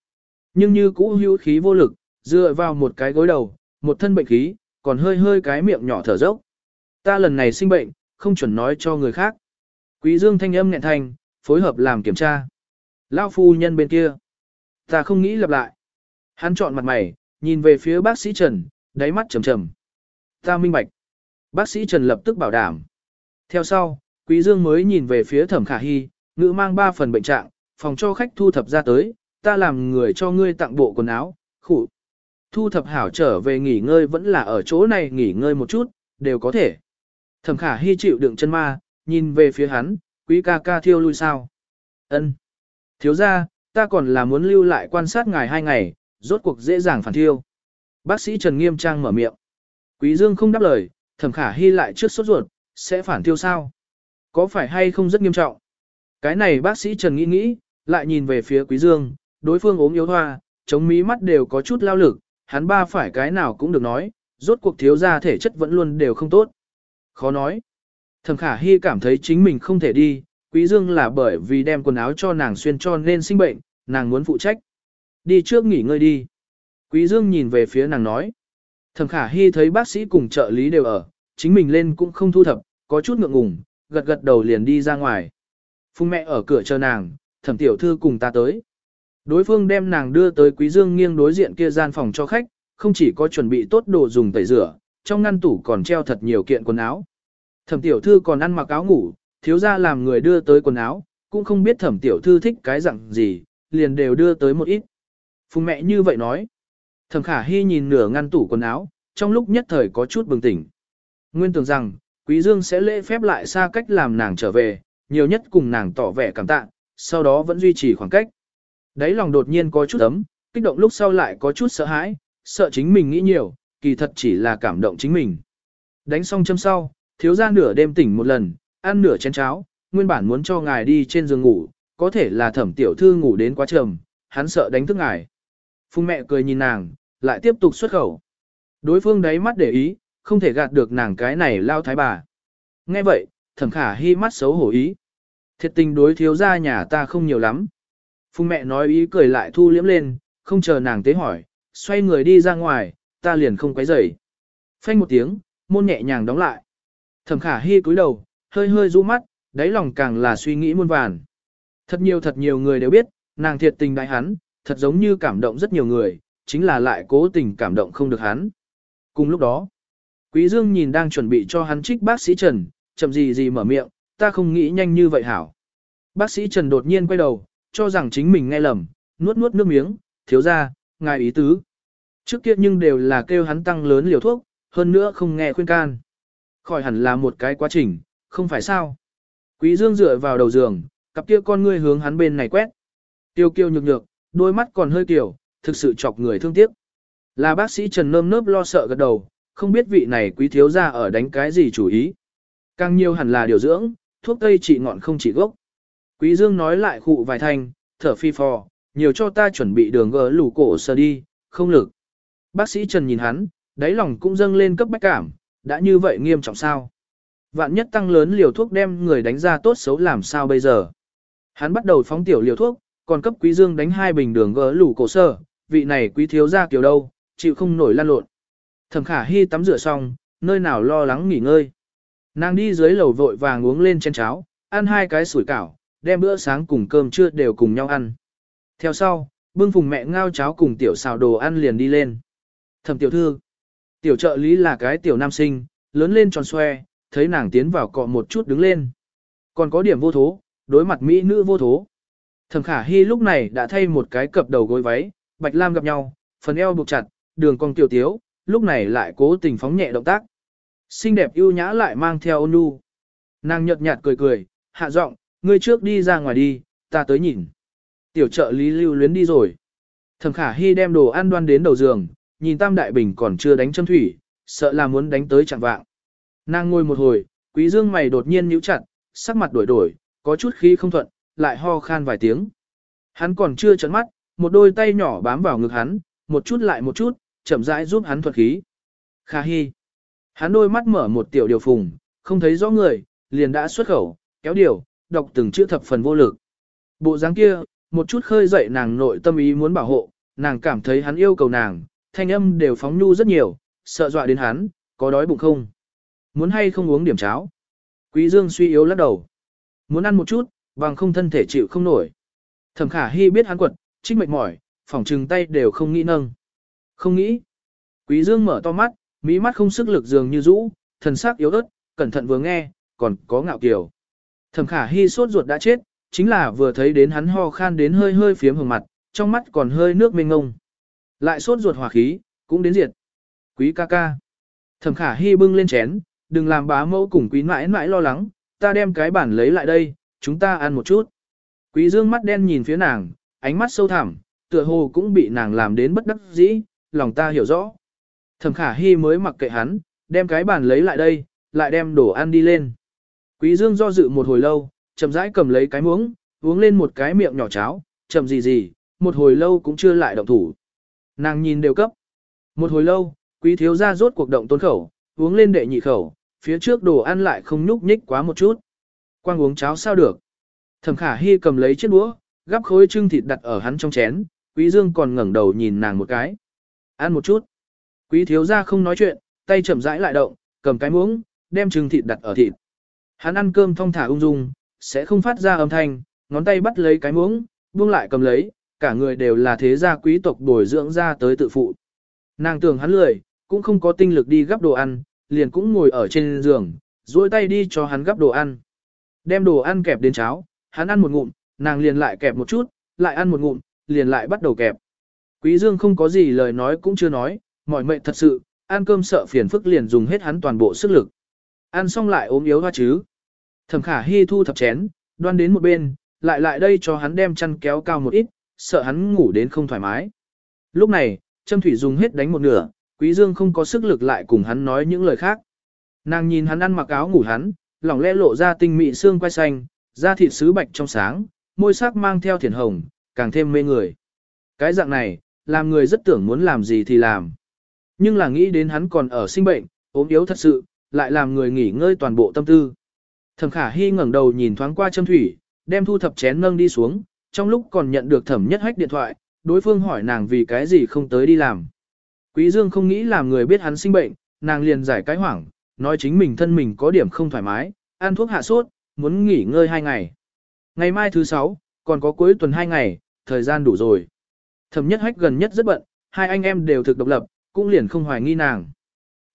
Nhưng như cũ hữu khí vô lực, dựa vào một cái gối đầu, một thân bệnh khí, còn hơi hơi cái miệng nhỏ thở dốc. Ta lần này sinh bệnh, không chuẩn nói cho người khác. Quý Dương thanh âm nhẹ thành, phối hợp làm kiểm tra. Lão phu nhân bên kia. Ta không nghĩ lặp lại. Hắn chọn mặt mày, nhìn về phía bác sĩ Trần, đáy mắt trầm trầm. Ta minh bạch. Bác sĩ Trần lập tức bảo đảm. Theo sau, Quý Dương mới nhìn về phía Thẩm Khả Hi, ngữ mang ba phần bệnh trạng, phòng cho khách thu thập ra tới, ta làm người cho ngươi tặng bộ quần áo, khủ. Thu thập hảo trở về nghỉ ngơi vẫn là ở chỗ này nghỉ ngơi một chút, đều có thể. Thẩm Khả Hi chịu đựng chân ma, nhìn về phía hắn, quý ca ca thiêu lui sao. Ân. Thiếu gia, ta còn là muốn lưu lại quan sát ngài hai ngày, rốt cuộc dễ dàng phản thiêu. Bác sĩ Trần Nghiêm Trang mở miệng. Quý Dương không đáp lời, thẩm khả hy lại trước sốt ruột, sẽ phản tiêu sao? Có phải hay không rất nghiêm trọng? Cái này bác sĩ Trần nghĩ nghĩ, lại nhìn về phía Quý Dương, đối phương ốm yếu hoa, chống mí mắt đều có chút lao lực, hắn ba phải cái nào cũng được nói, rốt cuộc thiếu gia thể chất vẫn luôn đều không tốt. Khó nói. Thẩm khả hy cảm thấy chính mình không thể đi, Quý Dương là bởi vì đem quần áo cho nàng xuyên cho nên sinh bệnh, nàng muốn phụ trách. Đi trước nghỉ ngơi đi. Quý Dương nhìn về phía nàng nói. Thẩm khả hy thấy bác sĩ cùng trợ lý đều ở, chính mình lên cũng không thu thập, có chút ngượng ngùng, gật gật đầu liền đi ra ngoài. Phùng mẹ ở cửa chờ nàng, thẩm tiểu thư cùng ta tới. Đối phương đem nàng đưa tới quý dương nghiêng đối diện kia gian phòng cho khách, không chỉ có chuẩn bị tốt đồ dùng tẩy rửa, trong ngăn tủ còn treo thật nhiều kiện quần áo. Thẩm tiểu thư còn ăn mặc áo ngủ, thiếu gia làm người đưa tới quần áo, cũng không biết thẩm tiểu thư thích cái dạng gì, liền đều đưa tới một ít. Phùng mẹ như vậy nói. Thẩm khả hy nhìn nửa ngăn tủ quần áo, trong lúc nhất thời có chút bừng tỉnh. Nguyên tưởng rằng, Quý Dương sẽ lễ phép lại xa cách làm nàng trở về, nhiều nhất cùng nàng tỏ vẻ cảm tạ, sau đó vẫn duy trì khoảng cách. Đấy lòng đột nhiên có chút ấm, kích động lúc sau lại có chút sợ hãi, sợ chính mình nghĩ nhiều, kỳ thật chỉ là cảm động chính mình. Đánh xong châm sau, thiếu gia nửa đêm tỉnh một lần, ăn nửa chén cháo, nguyên bản muốn cho ngài đi trên giường ngủ, có thể là thẩm tiểu thư ngủ đến quá trầm, hắn sợ đánh thức ngài. Phùng mẹ cười nhìn nàng, lại tiếp tục xuất khẩu. Đối phương đáy mắt để ý, không thể gạt được nàng cái này lao thái bà. Nghe vậy, thẩm khả hy mắt xấu hổ ý. Thiệt tình đối thiếu gia nhà ta không nhiều lắm. Phùng mẹ nói ý cười lại thu liếm lên, không chờ nàng tế hỏi, xoay người đi ra ngoài, ta liền không quấy rầy. Phanh một tiếng, môn nhẹ nhàng đóng lại. Thẩm khả hy cúi đầu, hơi hơi rũ mắt, đáy lòng càng là suy nghĩ muôn vàn. Thật nhiều thật nhiều người đều biết, nàng thiệt tình đại hắn, thật giống như cảm động rất nhiều người, chính là lại cố tình cảm động không được hắn. Cùng lúc đó, Quý Dương nhìn đang chuẩn bị cho hắn trích bác sĩ Trần, chậm gì gì mở miệng, ta không nghĩ nhanh như vậy hảo. Bác sĩ Trần đột nhiên quay đầu, cho rằng chính mình nghe lầm, nuốt nuốt nước miếng, thiếu gia, ngài ý tứ. Trước kia nhưng đều là kêu hắn tăng lớn liều thuốc, hơn nữa không nghe khuyên can. Khỏi hẳn là một cái quá trình, không phải sao. Quý Dương dựa vào đầu giường, cặp kia con ngươi hướng hắn bên này quét. Tiêu kiêu nhược nhược, đôi mắt còn hơi tiểu, thực sự chọc người thương tiếc. Là bác sĩ Trần nơm nớp lo sợ gật đầu, không biết vị này quý thiếu gia ở đánh cái gì chủ ý. Càng nhiều hẳn là điều dưỡng, thuốc tây trị ngọn không trị gốc. Quý Dương nói lại khụ vài thanh, thở phi phò, nhiều cho ta chuẩn bị đường gỡ lù cổ sơ đi, không lực. Bác sĩ Trần nhìn hắn, đáy lòng cũng dâng lên cấp bách cảm, đã như vậy nghiêm trọng sao? Vạn nhất tăng lớn liều thuốc đem người đánh ra tốt xấu làm sao bây giờ? Hắn bắt đầu phóng tiểu liều thuốc, còn cấp quý dương đánh hai bình đường gỡ lủ cổ sơ, vị này quý thiếu gia kiểu đâu, chịu không nổi lan lộn. Thẩm khả hy tắm rửa xong, nơi nào lo lắng nghỉ ngơi. Nàng đi dưới lầu vội vàng uống lên chén cháo, ăn hai cái sủi cảo, đem bữa sáng cùng cơm trưa đều cùng nhau ăn. Theo sau, bưng phùng mẹ ngao cháo cùng tiểu xào đồ ăn liền đi lên. Thẩm tiểu thư, tiểu trợ lý là cái tiểu nam sinh, lớn lên tròn xoe, thấy nàng tiến vào cọ một chút đứng lên. Còn có điểm vô thố, đối mặt mỹ nữ vô thố. Thẩm khả hy lúc này đã thay một cái cập đầu gối váy, bạch lam gặp nhau, phần eo buộc chặt, đường cong tiểu tiếu, lúc này lại cố tình phóng nhẹ động tác. Xinh đẹp ưu nhã lại mang theo ôn nhu. Nàng nhợt nhạt cười cười, hạ giọng, ngươi trước đi ra ngoài đi, ta tới nhìn. Tiểu trợ lý lưu luyến đi rồi. Thẩm khả hy đem đồ ăn đoan đến đầu giường, nhìn tam đại bình còn chưa đánh châm thủy, sợ là muốn đánh tới chẳng vạng. Nàng ngồi một hồi, quý dương mày đột nhiên nhíu chặt, sắc mặt đổi đổi, có chút khí không thuận, lại ho khan vài tiếng. Hắn còn chưa chấn mắt, một đôi tay nhỏ bám vào ngực hắn, một chút lại một chút, chậm rãi giúp hắn thuật khí. Khả Hi, Hắn đôi mắt mở một tiểu điều phùng, không thấy rõ người, liền đã xuất khẩu, kéo điều, đọc từng chữ thập phần vô lực. Bộ dáng kia, một chút khơi dậy nàng nội tâm ý muốn bảo hộ, nàng cảm thấy hắn yêu cầu nàng, thanh âm đều phóng nhu rất nhiều, sợ dọa đến hắn, có đói bụng không? Muốn hay không uống điểm cháo? Quý Dương suy yếu lắc đầu. Muốn ăn một chút, bằng không thân thể chịu không nổi. Thẩm khả hy biết hắn quật, trích mệt mỏi, phỏng trừng tay đều không nghĩ nâng. Không nghĩ. Quý Dương mở to mắt, mỹ mắt không sức lực dường như rũ, thần sắc yếu ớt, cẩn thận vừa nghe, còn có ngạo kiều. Thẩm khả hy sốt ruột đã chết, chính là vừa thấy đến hắn ho khan đến hơi hơi phiếm hồng mặt, trong mắt còn hơi nước mênh ngông. Lại sốt ruột hỏa khí, cũng đến diệt. Quý ca ca. Thẩm khả hy bưng lên chén, đừng làm bá mẫu cùng quý mãi mãi lo lắng, ta đem cái bản lấy lại đây, chúng ta ăn một chút. Quý dương mắt đen nhìn phía nàng, ánh mắt sâu thẳm, tựa hồ cũng bị nàng làm đến bất đắc dĩ, lòng ta hiểu rõ. Thẩm khả hy mới mặc kệ hắn, đem cái bàn lấy lại đây, lại đem đồ ăn đi lên. Quý dương do dự một hồi lâu, chậm rãi cầm lấy cái muỗng, uống lên một cái miệng nhỏ cháo, chậm gì gì, một hồi lâu cũng chưa lại động thủ. Nàng nhìn đều cấp. Một hồi lâu, quý thiếu gia rốt cuộc động tôn khẩu, uống lên đệ nhị khẩu, phía trước đồ ăn lại không nhúc nhích quá một chút. Quang uống cháo sao được. Thẩm khả hy cầm lấy chiếc đũa, gắp khối trưng thịt đặt ở hắn trong chén, quý dương còn ngẩng đầu nhìn nàng một cái. Ăn một chút. Quý thiếu gia không nói chuyện, tay chậm rãi lại động, cầm cái muỗng, đem trưng thịt đặt ở thịt. Hắn ăn cơm thong thả ung dung, sẽ không phát ra âm thanh, ngón tay bắt lấy cái muỗng, buông lại cầm lấy, cả người đều là thế gia quý tộc bồi dưỡng ra tới tự phụ. Nàng tưởng hắn lười, cũng không có tinh lực đi gắp đồ ăn, liền cũng ngồi ở trên giường, duỗi tay đi cho hắn gắp đồ ăn. Đem đồ ăn kẹp đến cháo, hắn ăn một ngụm, nàng liền lại kẹp một chút, lại ăn một ngụm, liền lại bắt đầu kẹp. Quý Dương không có gì lời nói cũng chưa nói, mỏi mệt thật sự, ăn cơm sợ phiền phức liền dùng hết hắn toàn bộ sức lực. Ăn xong lại ốm yếu hoa chứ. Thẩm khả hy thu thập chén, đoan đến một bên, lại lại đây cho hắn đem chăn kéo cao một ít, sợ hắn ngủ đến không thoải mái. Lúc này, Trâm Thủy dùng hết đánh một nửa, Quý Dương không có sức lực lại cùng hắn nói những lời khác. Nàng nhìn hắn ăn mặc áo ngủ hắn, lỏng lẽ lộ ra tinh mị xương quai xanh, da thịt sứ bạch trong sáng, môi sắc mang theo thiền hồng, càng thêm mê người. Cái dạng này, làm người rất tưởng muốn làm gì thì làm. Nhưng là nghĩ đến hắn còn ở sinh bệnh, ốm yếu thật sự, lại làm người nghỉ ngơi toàn bộ tâm tư. Thẩm khả hy ngẩng đầu nhìn thoáng qua châm thủy, đem thu thập chén nâng đi xuống, trong lúc còn nhận được thẩm nhất hách điện thoại, đối phương hỏi nàng vì cái gì không tới đi làm. Quý Dương không nghĩ làm người biết hắn sinh bệnh, nàng liền giải cái hoảng, nói chính mình thân mình có điểm không thoải mái, ăn thuốc hạ sốt, muốn nghỉ ngơi hai ngày. Ngày mai thứ sáu, còn có cuối tuần hai ngày, thời gian đủ rồi. Thẩm nhất hách gần nhất rất bận, hai anh em đều thực độc lập, cũng liền không hoài nghi nàng.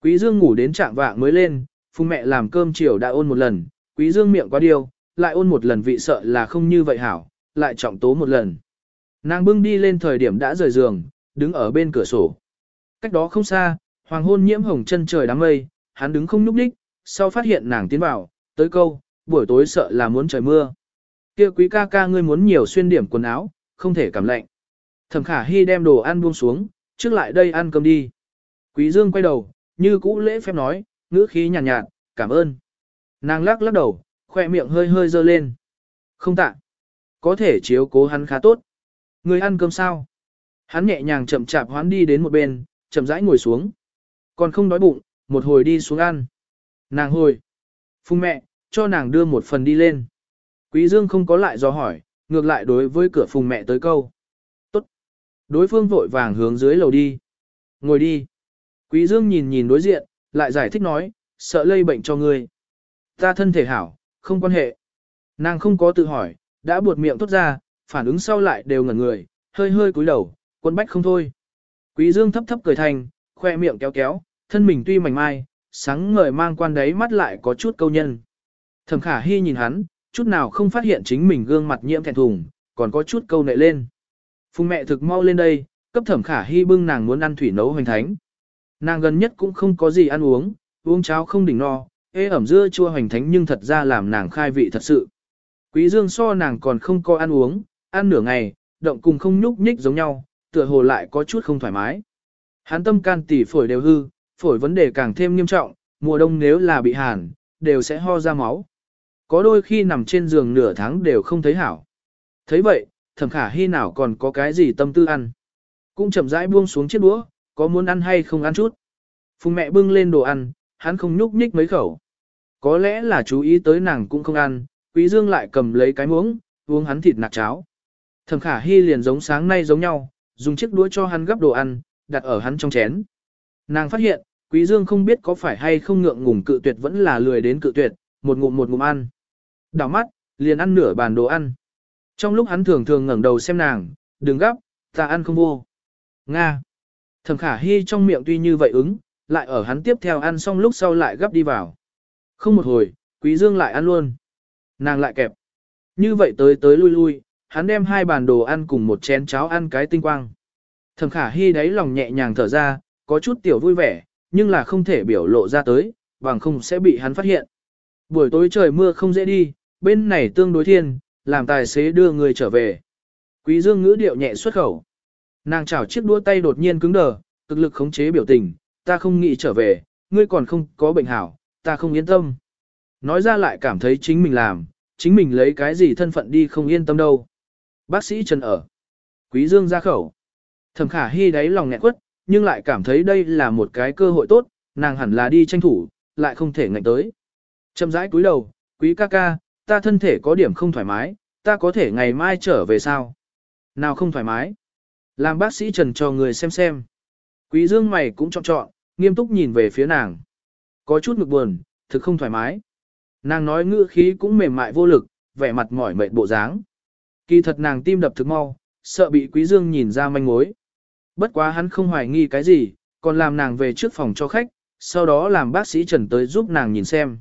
Quý Dương ngủ đến trạng vạng mới lên, phùng mẹ làm cơm chiều đã ôn một lần, quý Dương miệng quá điều, lại ôn một lần vị sợ là không như vậy hảo, lại trọng tố một lần. Nàng bưng đi lên thời điểm đã rời giường, đứng ở bên cửa sổ. Cách đó không xa, hoàng hôn nhiễm hồng chân trời đám mây, hắn đứng không nhúc đích, sau phát hiện nàng tiến vào, tới câu, buổi tối sợ là muốn trời mưa. Kia quý ca ca ngươi muốn nhiều xuyên điểm quần áo, không thể cảm lạnh. Thẩm khả hy đem đồ ăn buông xuống, trước lại đây ăn cơm đi. Quý dương quay đầu, như cũ lễ phép nói, ngữ khí nhàn nhạt, nhạt, cảm ơn. Nàng lắc lắc đầu, khoe miệng hơi hơi dơ lên. Không tạ. Có thể chiếu cố hắn khá tốt. Người ăn cơm sao? Hắn nhẹ nhàng chậm chạp hoán đi đến một bên, chậm rãi ngồi xuống. Còn không đói bụng, một hồi đi xuống ăn. Nàng hồi. Phùng mẹ, cho nàng đưa một phần đi lên. Quý Dương không có lại do hỏi, ngược lại đối với cửa phùng mẹ tới câu. Tốt. Đối phương vội vàng hướng dưới lầu đi. Ngồi đi. Quý Dương nhìn nhìn đối diện, lại giải thích nói, sợ lây bệnh cho ngươi. Ta thân thể hảo, không quan hệ. Nàng không có tự hỏi, đã buột miệng tốt ra, phản ứng sau lại đều ngẩn người, hơi hơi cúi đầu, quân bách không thôi. Quý Dương thấp thấp cười thành, khoe miệng kéo kéo, thân mình tuy mảnh mai, sáng ngời mang quan đấy mắt lại có chút câu nhân. Thẩm khả hy nhìn hắn, chút nào không phát hiện chính mình gương mặt nhiễm thẹn thùng, còn có chút câu nệ lên. Phùng mẹ thực mau lên đây, cấp thẩm khả hy bưng nàng muốn ăn thủy nấu hoành thánh. Nàng gần nhất cũng không có gì ăn uống, uống cháo không đỉnh no, ê ẩm dưa chua hoành thánh nhưng thật ra làm nàng khai vị thật sự. Quý dương so nàng còn không có ăn uống, ăn nửa ngày, động cùng không nhúc nhích giống nhau, tựa hồ lại có chút không thoải mái. Hắn tâm can tỉ phổi đều hư, phổi vấn đề càng thêm nghiêm trọng, mùa đông nếu là bị hàn, đều sẽ ho ra máu. Có đôi khi nằm trên giường nửa tháng đều không thấy hảo. thấy vậy, thẩm khả hy nào còn có cái gì tâm tư ăn. Cũng chậm rãi buông xuống chiếc đũa, có muốn ăn hay không ăn chút. Phùng mẹ bưng lên đồ ăn, hắn không nhúc nhích mấy khẩu. Có lẽ là chú ý tới nàng cũng không ăn, quý dương lại cầm lấy cái muỗng, uống hắn thịt nạc cháo. Thẩm khả hy liền giống sáng nay giống nhau, dùng chiếc đũa cho hắn gấp đồ ăn, đặt ở hắn trong chén. Nàng phát hiện, quý dương không biết có phải hay không ngượng ngùng cự tuyệt vẫn là lười đến cự tuyệt, một ngụm một ngụm ăn. Đảo mắt, liền ăn nửa bàn đồ ăn. Trong lúc hắn thường thường ngẩng đầu xem nàng, đừng gấp, ta ăn không vô. Nga. Thẩm khả hy trong miệng tuy như vậy ứng, lại ở hắn tiếp theo ăn xong lúc sau lại gấp đi vào. Không một hồi, quý dương lại ăn luôn. Nàng lại kẹp. Như vậy tới tới lui lui, hắn đem hai bàn đồ ăn cùng một chén cháo ăn cái tinh quang. Thẩm khả hy đáy lòng nhẹ nhàng thở ra, có chút tiểu vui vẻ, nhưng là không thể biểu lộ ra tới, bằng không sẽ bị hắn phát hiện. Buổi tối trời mưa không dễ đi, bên này tương đối thiên, làm tài xế đưa người trở về. Quý dương ngữ điệu nhẹ xuất khẩu. Nàng chảo chiếc đũa tay đột nhiên cứng đờ, cực lực khống chế biểu tình, ta không nghĩ trở về, ngươi còn không có bệnh hảo, ta không yên tâm. Nói ra lại cảm thấy chính mình làm, chính mình lấy cái gì thân phận đi không yên tâm đâu. Bác sĩ Trần ở. Quý Dương ra khẩu. Thẩm khả hy đáy lòng nghẹn quất, nhưng lại cảm thấy đây là một cái cơ hội tốt, nàng hẳn là đi tranh thủ, lại không thể ngạnh tới. Châm rãi cúi đầu, quý ca ca, ta thân thể có điểm không thoải mái, ta có thể ngày mai trở về sao? Nào không thoải mái? Làm bác sĩ Trần cho người xem xem. Quý dương mày cũng chọn chọn, nghiêm túc nhìn về phía nàng. Có chút ngực buồn, thực không thoải mái. Nàng nói ngữ khí cũng mềm mại vô lực, vẻ mặt mỏi mệt bộ dáng. Kỳ thật nàng tim đập thực mau, sợ bị quý dương nhìn ra manh mối. Bất quá hắn không hoài nghi cái gì, còn làm nàng về trước phòng cho khách, sau đó làm bác sĩ Trần tới giúp nàng nhìn xem.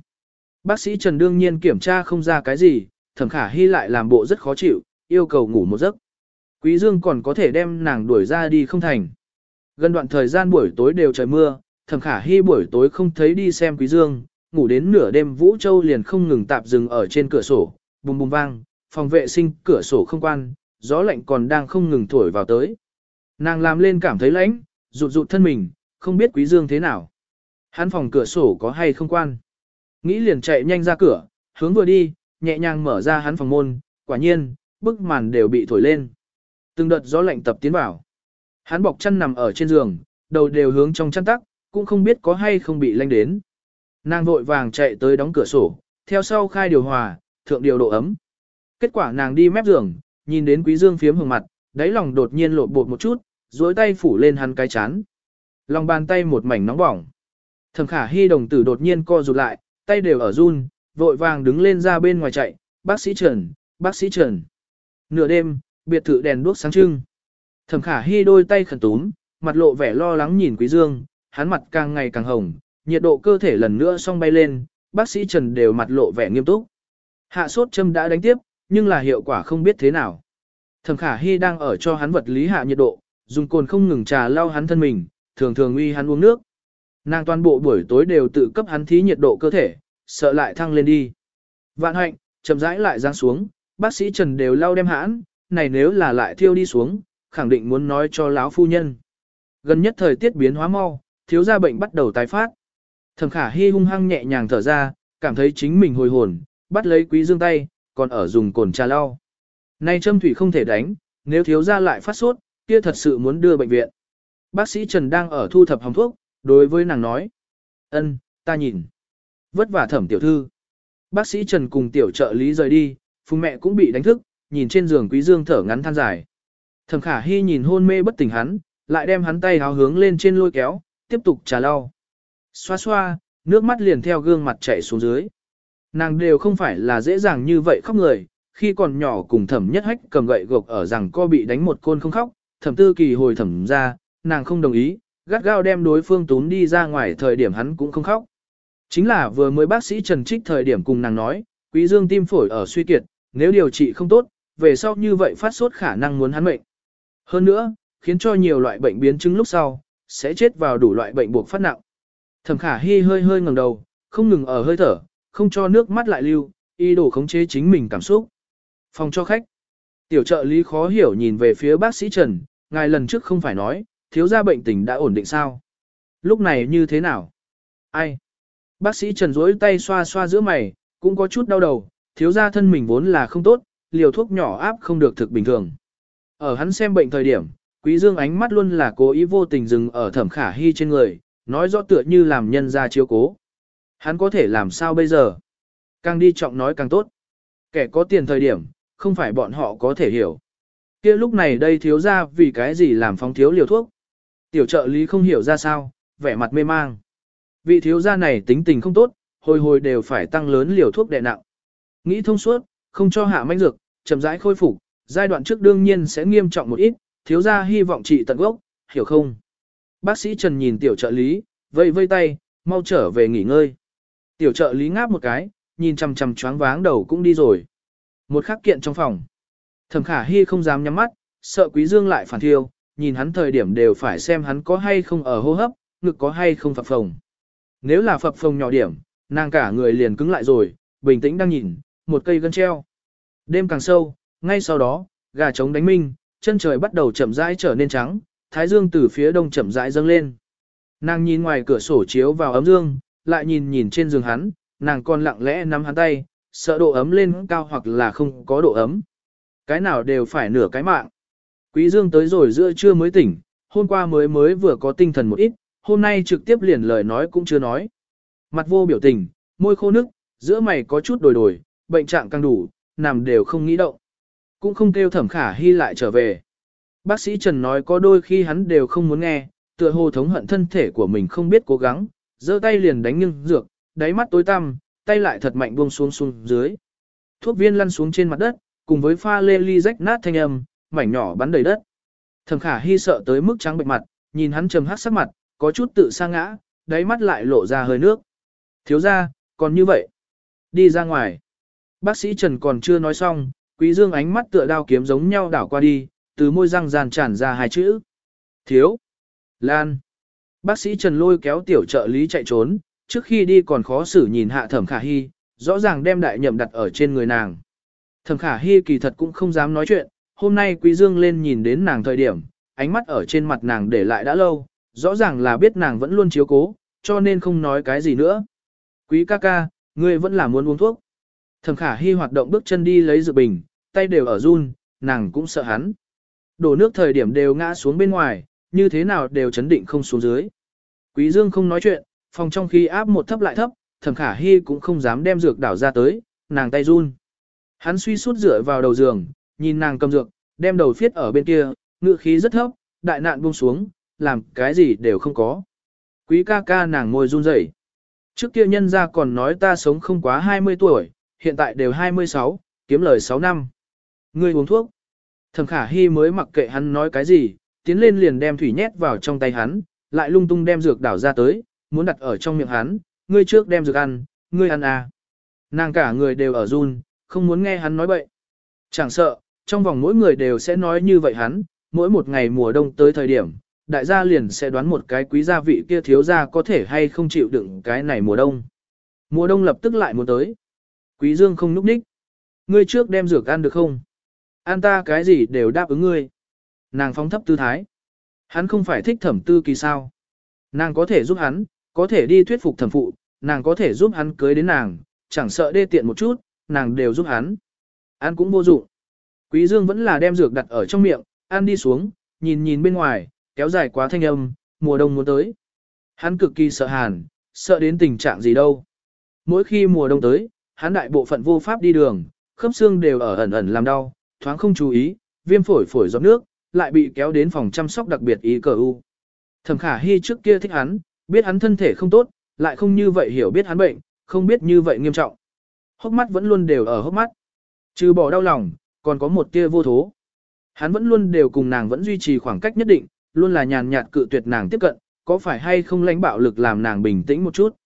Bác sĩ Trần đương nhiên kiểm tra không ra cái gì, thẩm khả hy lại làm bộ rất khó chịu, yêu cầu ngủ một giấc. Quý Dương còn có thể đem nàng đuổi ra đi không thành. Gần đoạn thời gian buổi tối đều trời mưa, thẩm khả hy buổi tối không thấy đi xem Quý Dương, ngủ đến nửa đêm Vũ Châu liền không ngừng tạp dừng ở trên cửa sổ, bùm bùm vang, phòng vệ sinh cửa sổ không quan, gió lạnh còn đang không ngừng thổi vào tới. Nàng làm lên cảm thấy lạnh, rụt rụt thân mình, không biết Quý Dương thế nào. Hắn phòng cửa sổ có hay không quan. Nghĩ liền chạy nhanh ra cửa, hướng vừa đi, nhẹ nhàng mở ra hắn phòng môn, quả nhiên, bức màn đều bị thổi lên. Từng đợt gió lạnh tập tiến vào. Hắn bọc chân nằm ở trên giường, đầu đều hướng trong chăn tắc, cũng không biết có hay không bị lanh đến. Nàng vội vàng chạy tới đóng cửa sổ, theo sau khai điều hòa, thượng điều độ ấm. Kết quả nàng đi mép giường, nhìn đến quý dương phiếm hồng mặt, đáy lòng đột nhiên lộ bột một chút, duỗi tay phủ lên hắn cái chán. Lòng bàn tay một mảnh nóng bỏng. Thẩm khả hy đồng tử đột nhiên co rụt lại, tay đều ở run, vội vàng đứng lên ra bên ngoài chạy, bác sĩ Trần, bác sĩ Trần. Nửa đêm, biệt thự đèn đuốc sáng trưng. Thẩm khả hy đôi tay khẩn túm, mặt lộ vẻ lo lắng nhìn quý dương, hắn mặt càng ngày càng hồng, nhiệt độ cơ thể lần nữa song bay lên, bác sĩ Trần đều mặt lộ vẻ nghiêm túc. Hạ sốt châm đã đánh tiếp, nhưng là hiệu quả không biết thế nào. Thẩm khả hy đang ở cho hắn vật lý hạ nhiệt độ, dùng cồn không ngừng trà lau hắn thân mình, thường thường uy hắn uống nước. Nàng toàn bộ buổi tối đều tự cấp hắn thí nhiệt độ cơ thể, sợ lại thăng lên đi. Vạn hạnh, chậm rãi lại giáng xuống, bác sĩ Trần đều lau đem hãn, này nếu là lại thiêu đi xuống, khẳng định muốn nói cho lão phu nhân. Gần nhất thời tiết biến hóa mau, thiếu gia bệnh bắt đầu tái phát. Thẩm khả hy hung hăng nhẹ nhàng thở ra, cảm thấy chính mình hồi hồn, bắt lấy quý dương tay, còn ở dùng cồn trà lau. Nay châm thủy không thể đánh, nếu thiếu gia lại phát sốt, kia thật sự muốn đưa bệnh viện. Bác sĩ Trần đang ở thu thập hồng thuốc, đối với nàng nói. ân, ta nhìn. Vất vả thẩm tiểu thư. Bác sĩ Trần cùng tiểu trợ lý rời đi, phùng mẹ cũng bị đánh thức, nhìn trên giường quý dương thở ngắn than dài. Thẩm khả hy nhìn hôn mê bất tỉnh hắn, lại đem hắn tay háo hướng lên trên lôi kéo, tiếp tục trà lau. Xoa xoa, nước mắt liền theo gương mặt chảy xuống dưới. Nàng đều không phải là dễ dàng như vậy khóc người, khi còn nhỏ cùng thẩm nhất hách cầm gậy gộc ở rằng co bị đánh một côn không khóc, thẩm tư kỳ hồi thẩm ra, nàng không đồng ý, gắt gao đem đối phương tún đi ra ngoài thời điểm hắn cũng không khóc. Chính là vừa mới bác sĩ Trần Trích thời điểm cùng nàng nói, quý dương tim phổi ở suy kiệt, nếu điều trị không tốt, về sau như vậy phát sốt khả năng muốn hắn mệnh. Hơn nữa, khiến cho nhiều loại bệnh biến chứng lúc sau, sẽ chết vào đủ loại bệnh buộc phát nặng. Thẩm khả Hi hơi hơi ngẩng đầu, không ngừng ở hơi thở, không cho nước mắt lại lưu, y đổ khống chế chính mình cảm xúc. Phòng cho khách. Tiểu trợ lý khó hiểu nhìn về phía bác sĩ Trần, ngài lần trước không phải nói, thiếu gia bệnh tình đã ổn định sao? Lúc này như thế nào? Ai? Bác sĩ Trần duỗi tay xoa xoa giữa mày, cũng có chút đau đầu, thiếu gia thân mình vốn là không tốt, liều thuốc nhỏ áp không được thực bình thường. Ở hắn xem bệnh thời điểm, Quý Dương ánh mắt luôn là cố ý vô tình dừng ở thẩm khả hy trên người, nói rõ tựa như làm nhân gia chiếu cố. Hắn có thể làm sao bây giờ? Càng đi trọng nói càng tốt. Kẻ có tiền thời điểm, không phải bọn họ có thể hiểu kia lúc này đây thiếu ra vì cái gì làm phóng thiếu liều thuốc. Tiểu trợ lý không hiểu ra sao, vẻ mặt mê mang. Vị thiếu gia này tính tình không tốt, hồi hồi đều phải tăng lớn liều thuốc đè nặng. Nghĩ thông suốt, không cho hạ manh dược, chậm rãi khôi phục, giai đoạn trước đương nhiên sẽ nghiêm trọng một ít, thiếu gia hy vọng trị tận gốc, hiểu không? Bác sĩ Trần nhìn tiểu trợ lý, vây vây tay, mau trở về nghỉ ngơi. Tiểu trợ lý ngáp một cái, nhìn chằm chằm choáng váng đầu cũng đi rồi. Một khắc kiện trong phòng. Thẩm khả hy không dám nhắm mắt, sợ quý dương lại phản thiêu, nhìn hắn thời điểm đều phải xem hắn có hay không ở hô hấp, ngực có hay không phập phồng. Nếu là phập phồng nhỏ điểm, nàng cả người liền cứng lại rồi, bình tĩnh đang nhìn, một cây gân treo. Đêm càng sâu, ngay sau đó, gà trống đánh minh, chân trời bắt đầu chậm rãi trở nên trắng, thái dương từ phía đông chậm rãi dâng lên. Nàng nhìn ngoài cửa sổ chiếu vào ấm dương, lại nhìn nhìn trên giường hắn, nàng còn lặng lẽ nắm hắn tay, sợ độ ấm lên cao hoặc là không có độ ấm. Cái nào đều phải nửa cái mạng. Quý dương tới rồi giữa trưa mới tỉnh, hôm qua mới mới vừa có tinh thần một ít, hôm nay trực tiếp liền lời nói cũng chưa nói. Mặt vô biểu tình, môi khô nước, giữa mày có chút đổi đổi, bệnh trạng càng đủ, nằm đều không nghĩ động. Cũng không kêu thẩm khả hy lại trở về. Bác sĩ Trần nói có đôi khi hắn đều không muốn nghe, tựa hồ thống hận thân thể của mình không biết cố gắng, giơ tay liền đánh nhưng dược, đáy mắt tối tăm, tay lại thật mạnh buông xuống xuống dưới. Thuốc viên lăn xuống trên mặt đất, cùng với pha lê ly rách nát thanh âm, mảnh nhỏ bắn đầy đất. Thẩm Khả Hi sợ tới mức trắng bệnh mặt, nhìn hắn trầm hắc sắc mặt, có chút tự sa ngã, đáy mắt lại lộ ra hơi nước. Thiếu gia, còn như vậy. Đi ra ngoài. Bác sĩ Trần còn chưa nói xong, Quý Dương ánh mắt tựa đao kiếm giống nhau đảo qua đi, từ môi răng ràn tràn ra hai chữ. Thiếu. Lan. Bác sĩ Trần lôi kéo tiểu trợ lý chạy trốn, trước khi đi còn khó xử nhìn hạ thẩm khả hy, rõ ràng đem đại nhậm đặt ở trên người nàng. Thẩm khả hy kỳ thật cũng không dám nói chuyện, hôm nay quý dương lên nhìn đến nàng thời điểm, ánh mắt ở trên mặt nàng để lại đã lâu, rõ ràng là biết nàng vẫn luôn chiếu cố, cho nên không nói cái gì nữa. Quý ca ca, ngươi vẫn là muốn uống thuốc. Thẩm khả hy hoạt động bước chân đi lấy dược bình, tay đều ở run, nàng cũng sợ hắn. Đổ nước thời điểm đều ngã xuống bên ngoài, như thế nào đều chấn định không xuống dưới. Quý Dương không nói chuyện, phòng trong khi áp một thấp lại thấp, thẩm khả hy cũng không dám đem dược đảo ra tới, nàng tay run. Hắn suy sút dựa vào đầu giường, nhìn nàng cầm dược, đem đầu phiết ở bên kia, ngựa khí rất thấp, đại nạn buông xuống, làm cái gì đều không có. Quý ca ca nàng ngồi run rẩy. Trước kia nhân gia còn nói ta sống không quá 20 tuổi, hiện tại đều 26, kiếm lời 6 năm. Ngươi uống thuốc. Thẩm khả hy mới mặc kệ hắn nói cái gì, tiến lên liền đem thủy nhét vào trong tay hắn, lại lung tung đem dược đảo ra tới, muốn đặt ở trong miệng hắn, ngươi trước đem dược ăn, ngươi ăn à. Nàng cả người đều ở run, không muốn nghe hắn nói bậy. Chẳng sợ, trong vòng mỗi người đều sẽ nói như vậy hắn, mỗi một ngày mùa đông tới thời điểm, đại gia liền sẽ đoán một cái quý gia vị kia thiếu gia có thể hay không chịu đựng cái này mùa đông. Mùa đông lập tức lại muốn tới. Quý dương không núp đích. Ngươi trước đem dược ăn được không? An ta cái gì đều đáp ứng ngươi. Nàng phóng thấp tư thái. Hắn không phải thích thẩm tư kỳ sao. Nàng có thể giúp hắn, có thể đi thuyết phục thẩm phụ, nàng có thể giúp hắn cưới đến nàng, chẳng sợ đê tiện một chút, nàng đều giúp hắn. Ăn cũng vô dụng. Quý Dương vẫn là đem dược đặt ở trong miệng, ăn đi xuống, nhìn nhìn bên ngoài, kéo dài quá thanh âm, mùa đông muốn tới. Hắn cực kỳ sợ hàn, sợ đến tình trạng gì đâu. Mỗi khi mùa đông tới, hắn đại bộ phận vô pháp đi đường, khớp xương đều ở ẩn ẩn làm đau, thoáng không chú ý, viêm phổi phổi giọt nước, lại bị kéo đến phòng chăm sóc đặc biệt ý cờ u. Thẩm khả hy trước kia thích hắn, biết hắn thân thể không tốt, lại không như vậy hiểu biết hắn bệnh, không biết như vậy nghiêm trọng. Hốc mắt vẫn luôn đều ở hốc mắt. Trừ bỏ đau lòng, còn có một tia vô thố. Hắn vẫn luôn đều cùng nàng vẫn duy trì khoảng cách nhất định, luôn là nhàn nhạt cự tuyệt nàng tiếp cận, có phải hay không lãnh bạo lực làm nàng bình tĩnh một chút.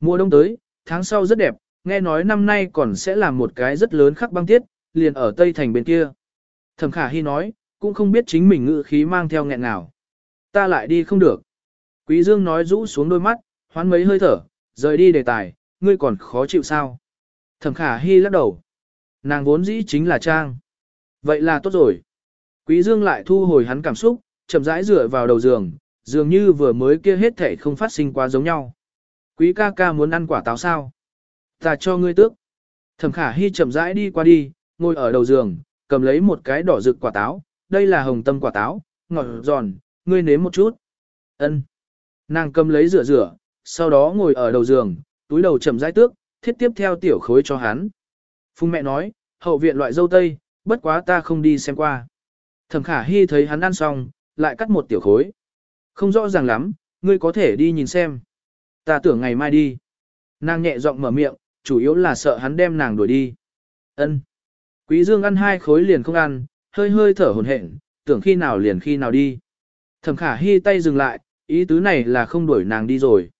Mùa đông tới, tháng sau rất đẹp, nghe nói năm nay còn sẽ làm một cái rất lớn khắc băng tiết, liền ở Tây Thành bên kia. Thẩm khả hy nói, cũng không biết chính mình ngự khí mang theo nghẹn nào. Ta lại đi không được. Quý Dương nói rũ xuống đôi mắt, hoán mấy hơi thở, rời đi đề tài, ngươi còn khó chịu sao? Thẩm khả hy lắc đầu. Nàng vốn dĩ chính là Trang. Vậy là tốt rồi. Quý Dương lại thu hồi hắn cảm xúc, chậm rãi dựa vào đầu giường, dường như vừa mới kia hết thể không phát sinh quá giống nhau. Quý ca ca muốn ăn quả táo sao? Ta cho ngươi tước. Thẩm khả hy chậm rãi đi qua đi, ngồi ở đầu giường, cầm lấy một cái đỏ rực quả táo. Đây là hồng tâm quả táo, ngọt giòn, ngươi nếm một chút. Ân. Nàng cầm lấy rửa rửa, sau đó ngồi ở đầu giường, túi đầu chậm rãi tước, thiết tiếp theo tiểu khối cho hắn. Phùng mẹ nói, hậu viện loại dâu tây, bất quá ta không đi xem qua. Thẩm khả hy thấy hắn ăn xong, lại cắt một tiểu khối. Không rõ ràng lắm, ngươi có thể đi nhìn xem. Ta tưởng ngày mai đi. Nàng nhẹ giọng mở miệng, chủ yếu là sợ hắn đem nàng đuổi đi. Ân. Quý Dương ăn hai khối liền không ăn, hơi hơi thở hổn hển, tưởng khi nào liền khi nào đi. Thẩm khả hy tay dừng lại, ý tứ này là không đuổi nàng đi rồi.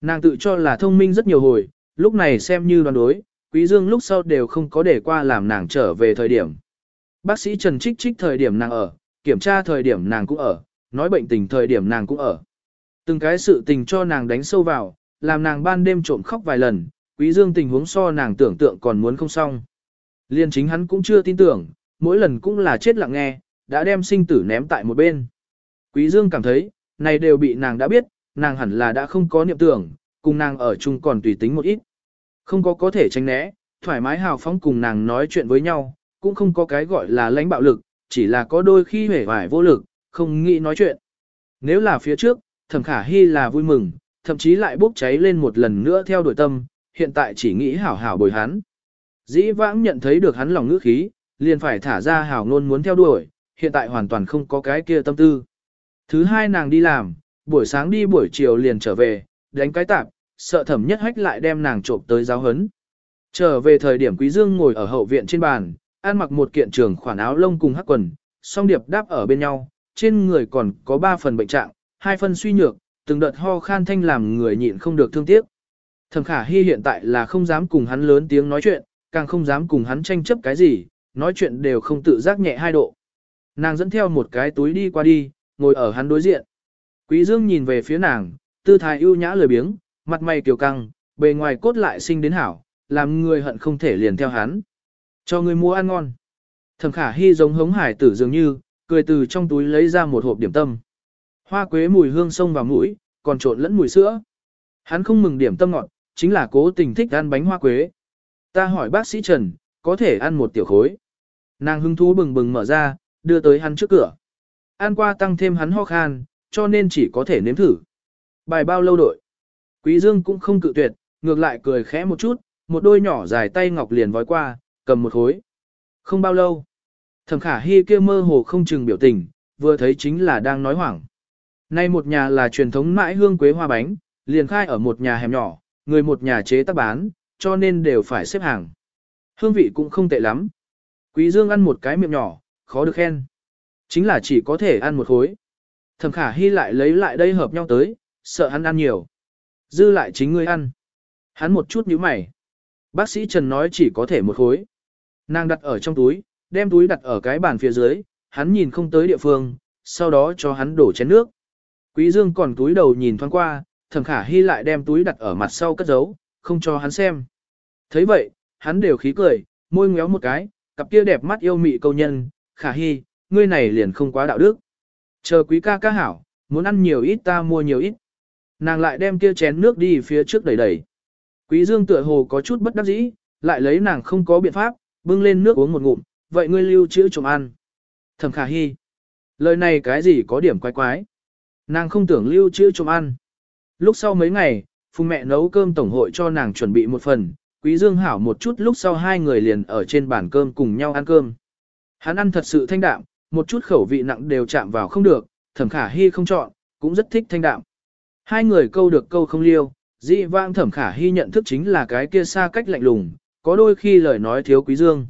Nàng tự cho là thông minh rất nhiều hồi, lúc này xem như đoán đối, quý dương lúc sau đều không có để qua làm nàng trở về thời điểm. Bác sĩ Trần trích trích thời điểm nàng ở, kiểm tra thời điểm nàng cũng ở, nói bệnh tình thời điểm nàng cũng ở. Từng cái sự tình cho nàng đánh sâu vào, làm nàng ban đêm trộm khóc vài lần, quý dương tình huống so nàng tưởng tượng còn muốn không xong. Liên chính hắn cũng chưa tin tưởng, mỗi lần cũng là chết lặng nghe, đã đem sinh tử ném tại một bên. Quý dương cảm thấy, này đều bị nàng đã biết, nàng hẳn là đã không có niệm tưởng, cùng nàng ở chung còn tùy tính một ít. Không có có thể tránh né, thoải mái hào phóng cùng nàng nói chuyện với nhau, cũng không có cái gọi là lãnh bạo lực, chỉ là có đôi khi hề vải vô lực, không nghĩ nói chuyện. Nếu là phía trước, thẩm khả hy là vui mừng, thậm chí lại bốc cháy lên một lần nữa theo đuổi tâm, hiện tại chỉ nghĩ hảo hảo bồi hắn. Dĩ vãng nhận thấy được hắn lòng ngữ khí, liền phải thả ra hảo ngôn muốn theo đuổi, hiện tại hoàn toàn không có cái kia tâm tư. Thứ hai nàng đi làm, buổi sáng đi buổi chiều liền trở về, đánh cái tạp, sợ thẩm nhất hách lại đem nàng trộm tới giáo hấn. Trở về thời điểm Quý Dương ngồi ở hậu viện trên bàn, ăn mặc một kiện trường khoản áo lông cùng hắc quần, song điệp đáp ở bên nhau, trên người còn có ba phần bệnh trạng, hai phần suy nhược, từng đợt ho khan thanh làm người nhịn không được thương tiếc. Thẩm khả hy hiện tại là không dám cùng hắn lớn tiếng nói chuyện, càng không dám cùng hắn tranh chấp cái gì, nói chuyện đều không tự giác nhẹ hai độ. Nàng dẫn theo một cái túi đi qua đi, ngồi ở hắn đối diện. Quý Dương nhìn về phía nàng, tư thái ưu nhã lười biếng, mặt mày kiều căng, bề ngoài cốt lại sinh đến hảo, làm người hận không thể liền theo hắn. Cho người mua ăn ngon. Thẩm khả hy giống hống hải tử dường như, cười từ trong túi lấy ra một hộp điểm tâm. Hoa quế mùi hương sông vào mũi, còn trộn lẫn mùi sữa. Hắn không mừng điểm tâm ngọt, chính là cố tình thích ăn bánh hoa quế. Ta hỏi bác sĩ Trần, có thể ăn một tiểu khối. Nàng hứng thú bừng bừng mở ra, đưa tới hắn trước cửa. Ăn qua tăng thêm hắn ho khan, cho nên chỉ có thể nếm thử. Bài bao lâu đội. Quý Dương cũng không cự tuyệt, ngược lại cười khẽ một chút, một đôi nhỏ dài tay ngọc liền vói qua, cầm một khối. Không bao lâu. Thẩm khả Hi kia mơ hồ không chừng biểu tình, vừa thấy chính là đang nói hoảng. Nay một nhà là truyền thống mãi hương quế hoa bánh, liền khai ở một nhà hẻm nhỏ, người một nhà chế tác bán, cho nên đều phải xếp hàng. Hương vị cũng không tệ lắm. Quý Dương ăn một cái miệng nhỏ, khó được khen. Chính là chỉ có thể ăn một khối. Thẩm khả Hi lại lấy lại đây hợp nhau tới, sợ hắn ăn nhiều. Dư lại chính ngươi ăn. Hắn một chút nhíu mày. Bác sĩ Trần nói chỉ có thể một khối. Nàng đặt ở trong túi, đem túi đặt ở cái bàn phía dưới, hắn nhìn không tới địa phương, sau đó cho hắn đổ chén nước. Quý Dương còn túi đầu nhìn thoáng qua, thẩm khả hy lại đem túi đặt ở mặt sau cất giấu, không cho hắn xem. thấy vậy, hắn đều khí cười, môi ngéo một cái, cặp kia đẹp mắt yêu mị câu nhân, khả hy, ngươi này liền không quá đạo đức. Chờ quý ca ca hảo, muốn ăn nhiều ít ta mua nhiều ít. Nàng lại đem kia chén nước đi phía trước đẩy đẩy. Quý dương tựa hồ có chút bất đắc dĩ, lại lấy nàng không có biện pháp, bưng lên nước uống một ngụm, vậy ngươi lưu trữ trộm ăn. Thẩm khả hy. Lời này cái gì có điểm quái quái. Nàng không tưởng lưu trữ trộm ăn. Lúc sau mấy ngày, phùng mẹ nấu cơm tổng hội cho nàng chuẩn bị một phần, quý dương hảo một chút lúc sau hai người liền ở trên bàn cơm cùng nhau ăn cơm. Hắn ăn thật sự thanh đạm, một chút khẩu vị nặng đều chạm vào không được, thẩm khả hy không chọn, cũng rất thích thanh đạm. Hai người câu được câu không liêu, dị vãng thẩm khả hy nhận thức chính là cái kia xa cách lạnh lùng, có đôi khi lời nói thiếu quý dương.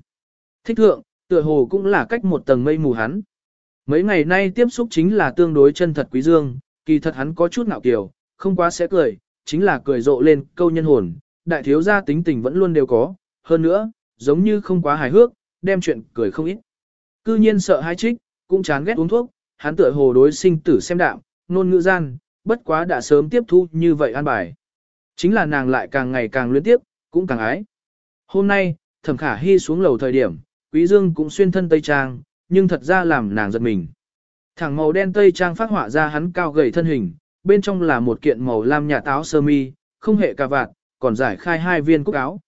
Thích thượng, tựa hồ cũng là cách một tầng mây mù hắn. Mấy ngày nay tiếp xúc chính là tương đối chân thật quý dương, Kỳ thật hắn có chút ngạo kiều, không quá sẽ cười, chính là cười rộ lên câu nhân hồn, đại thiếu gia tính tình vẫn luôn đều có, hơn nữa, giống như không quá hài hước, đem chuyện cười không ít. Cư nhiên sợ hai trích, cũng chán ghét uống thuốc, hắn tựa hồ đối sinh tử xem đạm, nôn ngữ gian, bất quá đã sớm tiếp thu như vậy an bài. Chính là nàng lại càng ngày càng luyến tiếp, cũng càng ái. Hôm nay, thẩm khả hy xuống lầu thời điểm, quý dương cũng xuyên thân tây trang, nhưng thật ra làm nàng giật mình. Thẳng màu đen tây trang phát họa ra hắn cao gầy thân hình, bên trong là một kiện màu lam nhà táo sơ mi, không hệ cà vạt, còn giải khai hai viên cúc áo.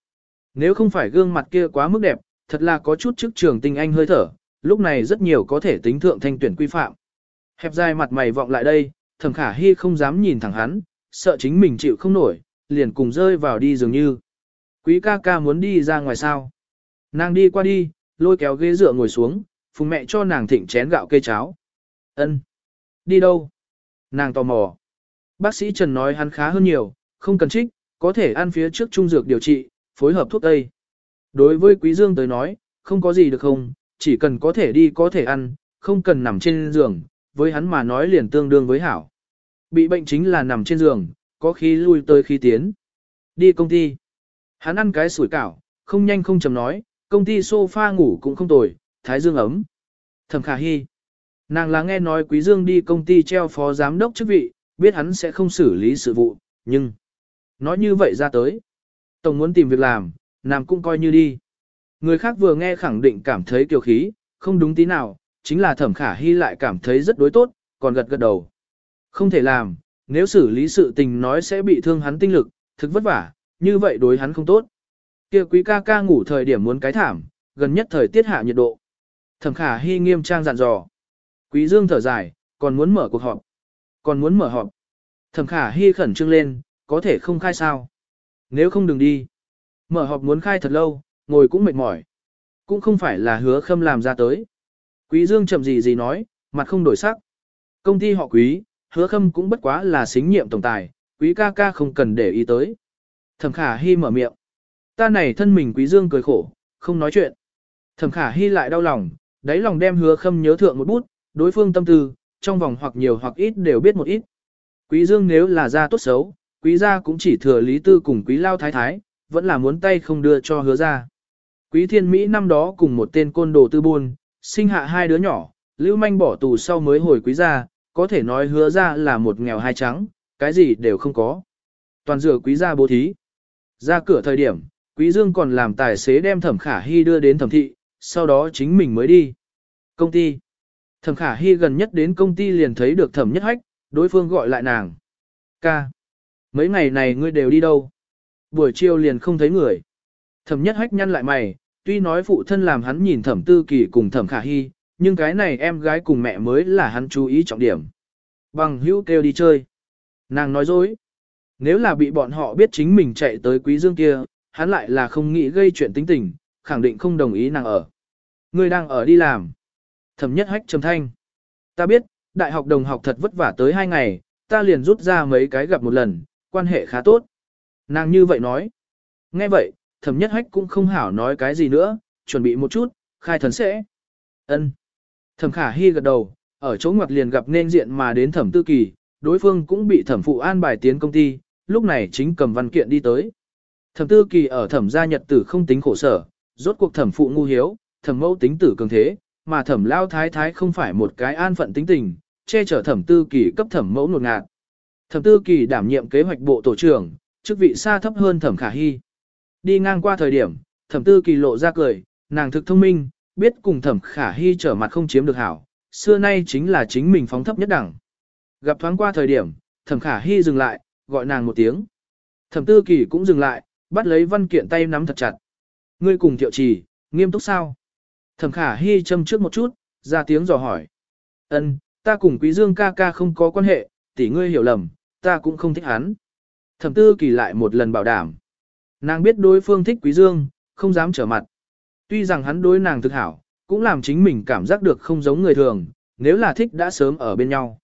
Nếu không phải gương mặt kia quá mức đẹp, thật là có chút chức trường tinh anh hơi thở, lúc này rất nhiều có thể tính thượng thanh tuyển quy phạm. Hẹp dài mặt mày vọng lại đây, thẩm khả hy không dám nhìn thẳng hắn, sợ chính mình chịu không nổi, liền cùng rơi vào đi dường như. Quý ca ca muốn đi ra ngoài sao. Nàng đi qua đi, lôi kéo ghế dựa ngồi xuống, phùng mẹ cho nàng thịnh chén gạo cây cháo. Ân, Đi đâu? Nàng tò mò. Bác sĩ Trần nói hắn khá hơn nhiều, không cần trích, có thể ăn phía trước trung dược điều trị, phối hợp thuốc tây. Đối với Quý Dương tới nói, không có gì được không, chỉ cần có thể đi có thể ăn, không cần nằm trên giường, với hắn mà nói liền tương đương với hảo. Bị bệnh chính là nằm trên giường, có khí lui tới khí tiến. Đi công ty. Hắn ăn cái sủi cảo, không nhanh không chậm nói, công ty sofa ngủ cũng không tồi, thái dương ấm. Thẩm khả hy. Nàng là nghe nói Quý Dương đi công ty treo phó giám đốc chức vị, biết hắn sẽ không xử lý sự vụ, nhưng... Nói như vậy ra tới. Tổng muốn tìm việc làm, nàng cũng coi như đi. Người khác vừa nghe khẳng định cảm thấy kiều khí, không đúng tí nào, chính là thẩm khả hy lại cảm thấy rất đối tốt, còn gật gật đầu. Không thể làm, nếu xử lý sự tình nói sẽ bị thương hắn tinh lực, thực vất vả, như vậy đối hắn không tốt. Kia quý ca ca ngủ thời điểm muốn cái thảm, gần nhất thời tiết hạ nhiệt độ. Thẩm khả hy nghiêm trang dặn dò. Quý dương thở dài, còn muốn mở cuộc họp. Còn muốn mở họp. Thẩm khả hy khẩn trương lên, có thể không khai sao. Nếu không đừng đi. Mở họp muốn khai thật lâu, ngồi cũng mệt mỏi. Cũng không phải là hứa khâm làm ra tới. Quý dương chậm gì gì nói, mặt không đổi sắc. Công ty họ quý, hứa khâm cũng bất quá là xính nhiệm tổng tài, quý ca ca không cần để ý tới. Thẩm khả hy mở miệng. Ta này thân mình quý dương cười khổ, không nói chuyện. Thẩm khả hy lại đau lòng, đáy lòng đem hứa khâm nhớ thượng một bút, đối phương tâm tư, trong vòng hoặc nhiều hoặc ít đều biết một ít. Quý dương nếu là ra tốt xấu, quý gia cũng chỉ thừa lý tư cùng quý lao thái thái, vẫn là muốn tay không đưa cho hứa ra. Quý thiên Mỹ năm đó cùng một tên côn đồ tư buôn, sinh hạ hai đứa nhỏ, lưu manh bỏ tù sau mới hồi quý gia, có thể nói hứa ra là một nghèo hai trắng, cái gì đều không có. Toàn dựa quý gia bố thí. Ra cửa thời điểm, quý dương còn làm tài xế đem thẩm khả hy đưa đến thẩm thị, sau đó chính mình mới đi. Công ty. Thẩm khả hy gần nhất đến công ty liền thấy được thẩm nhất hách, đối phương gọi lại nàng. Ca. Mấy ngày này ngươi đều đi đâu? Buổi chiều liền không thấy người. Thẩm nhất hách nhăn lại mày, tuy nói phụ thân làm hắn nhìn thẩm tư kỳ cùng thẩm khả hy, nhưng cái này em gái cùng mẹ mới là hắn chú ý trọng điểm. Bằng hữu kêu đi chơi. Nàng nói dối. Nếu là bị bọn họ biết chính mình chạy tới quý dương kia, hắn lại là không nghĩ gây chuyện tính tình, khẳng định không đồng ý nàng ở. Người đang ở đi làm. Thẩm nhất hách trầm thanh. Ta biết, đại học đồng học thật vất vả tới hai ngày, ta liền rút ra mấy cái gặp một lần, quan hệ khá tốt. Nàng như vậy nói. Nghe vậy, thẩm nhất hách cũng không hảo nói cái gì nữa, chuẩn bị một chút, khai thần sẽ. ân Thẩm khả hy gật đầu, ở chỗ ngoặt liền gặp nên diện mà đến thẩm tư kỳ, đối phương cũng bị thẩm phụ an bài tiến công ty, lúc này chính cầm văn kiện đi tới. Thẩm tư kỳ ở thẩm gia nhật tử không tính khổ sở, rốt cuộc thẩm phụ ngu hiếu, thẩm mẫu tính tử cường thế, mà thẩm lao thái thái không phải một cái an phận tính tình, che chở thẩm tư kỳ cấp thẩm mẫu nột ngạt. Thẩm tư kỳ đảm nhiệm kế hoạch bộ tổ trưởng, chức vị xa thấp hơn thẩm khả hy. Đi ngang qua thời điểm, thẩm tư kỳ lộ ra cười, nàng thực thông minh, biết cùng thẩm khả hy trở mặt không chiếm được hảo, xưa nay chính là chính mình phóng thấp nhất đẳng. Gặp thoáng qua thời điểm, thẩm khả hy dừng lại, gọi nàng một tiếng. Thẩm tư kỳ cũng dừng lại, bắt lấy văn kiện tay nắm thật chặt. Ngươi cùng thiệu trì, nghiêm túc sao? Thẩm khả hy châm trước một chút, ra tiếng dò hỏi. Ân, ta cùng quý dương ca ca không có quan hệ, tỷ ngươi hiểu lầm, ta cũng không thích hắn. Thẩm tư kỳ lại một lần bảo đảm. Nàng biết đối phương thích quý dương, không dám trở mặt. Tuy rằng hắn đối nàng thực hảo, cũng làm chính mình cảm giác được không giống người thường, nếu là thích đã sớm ở bên nhau.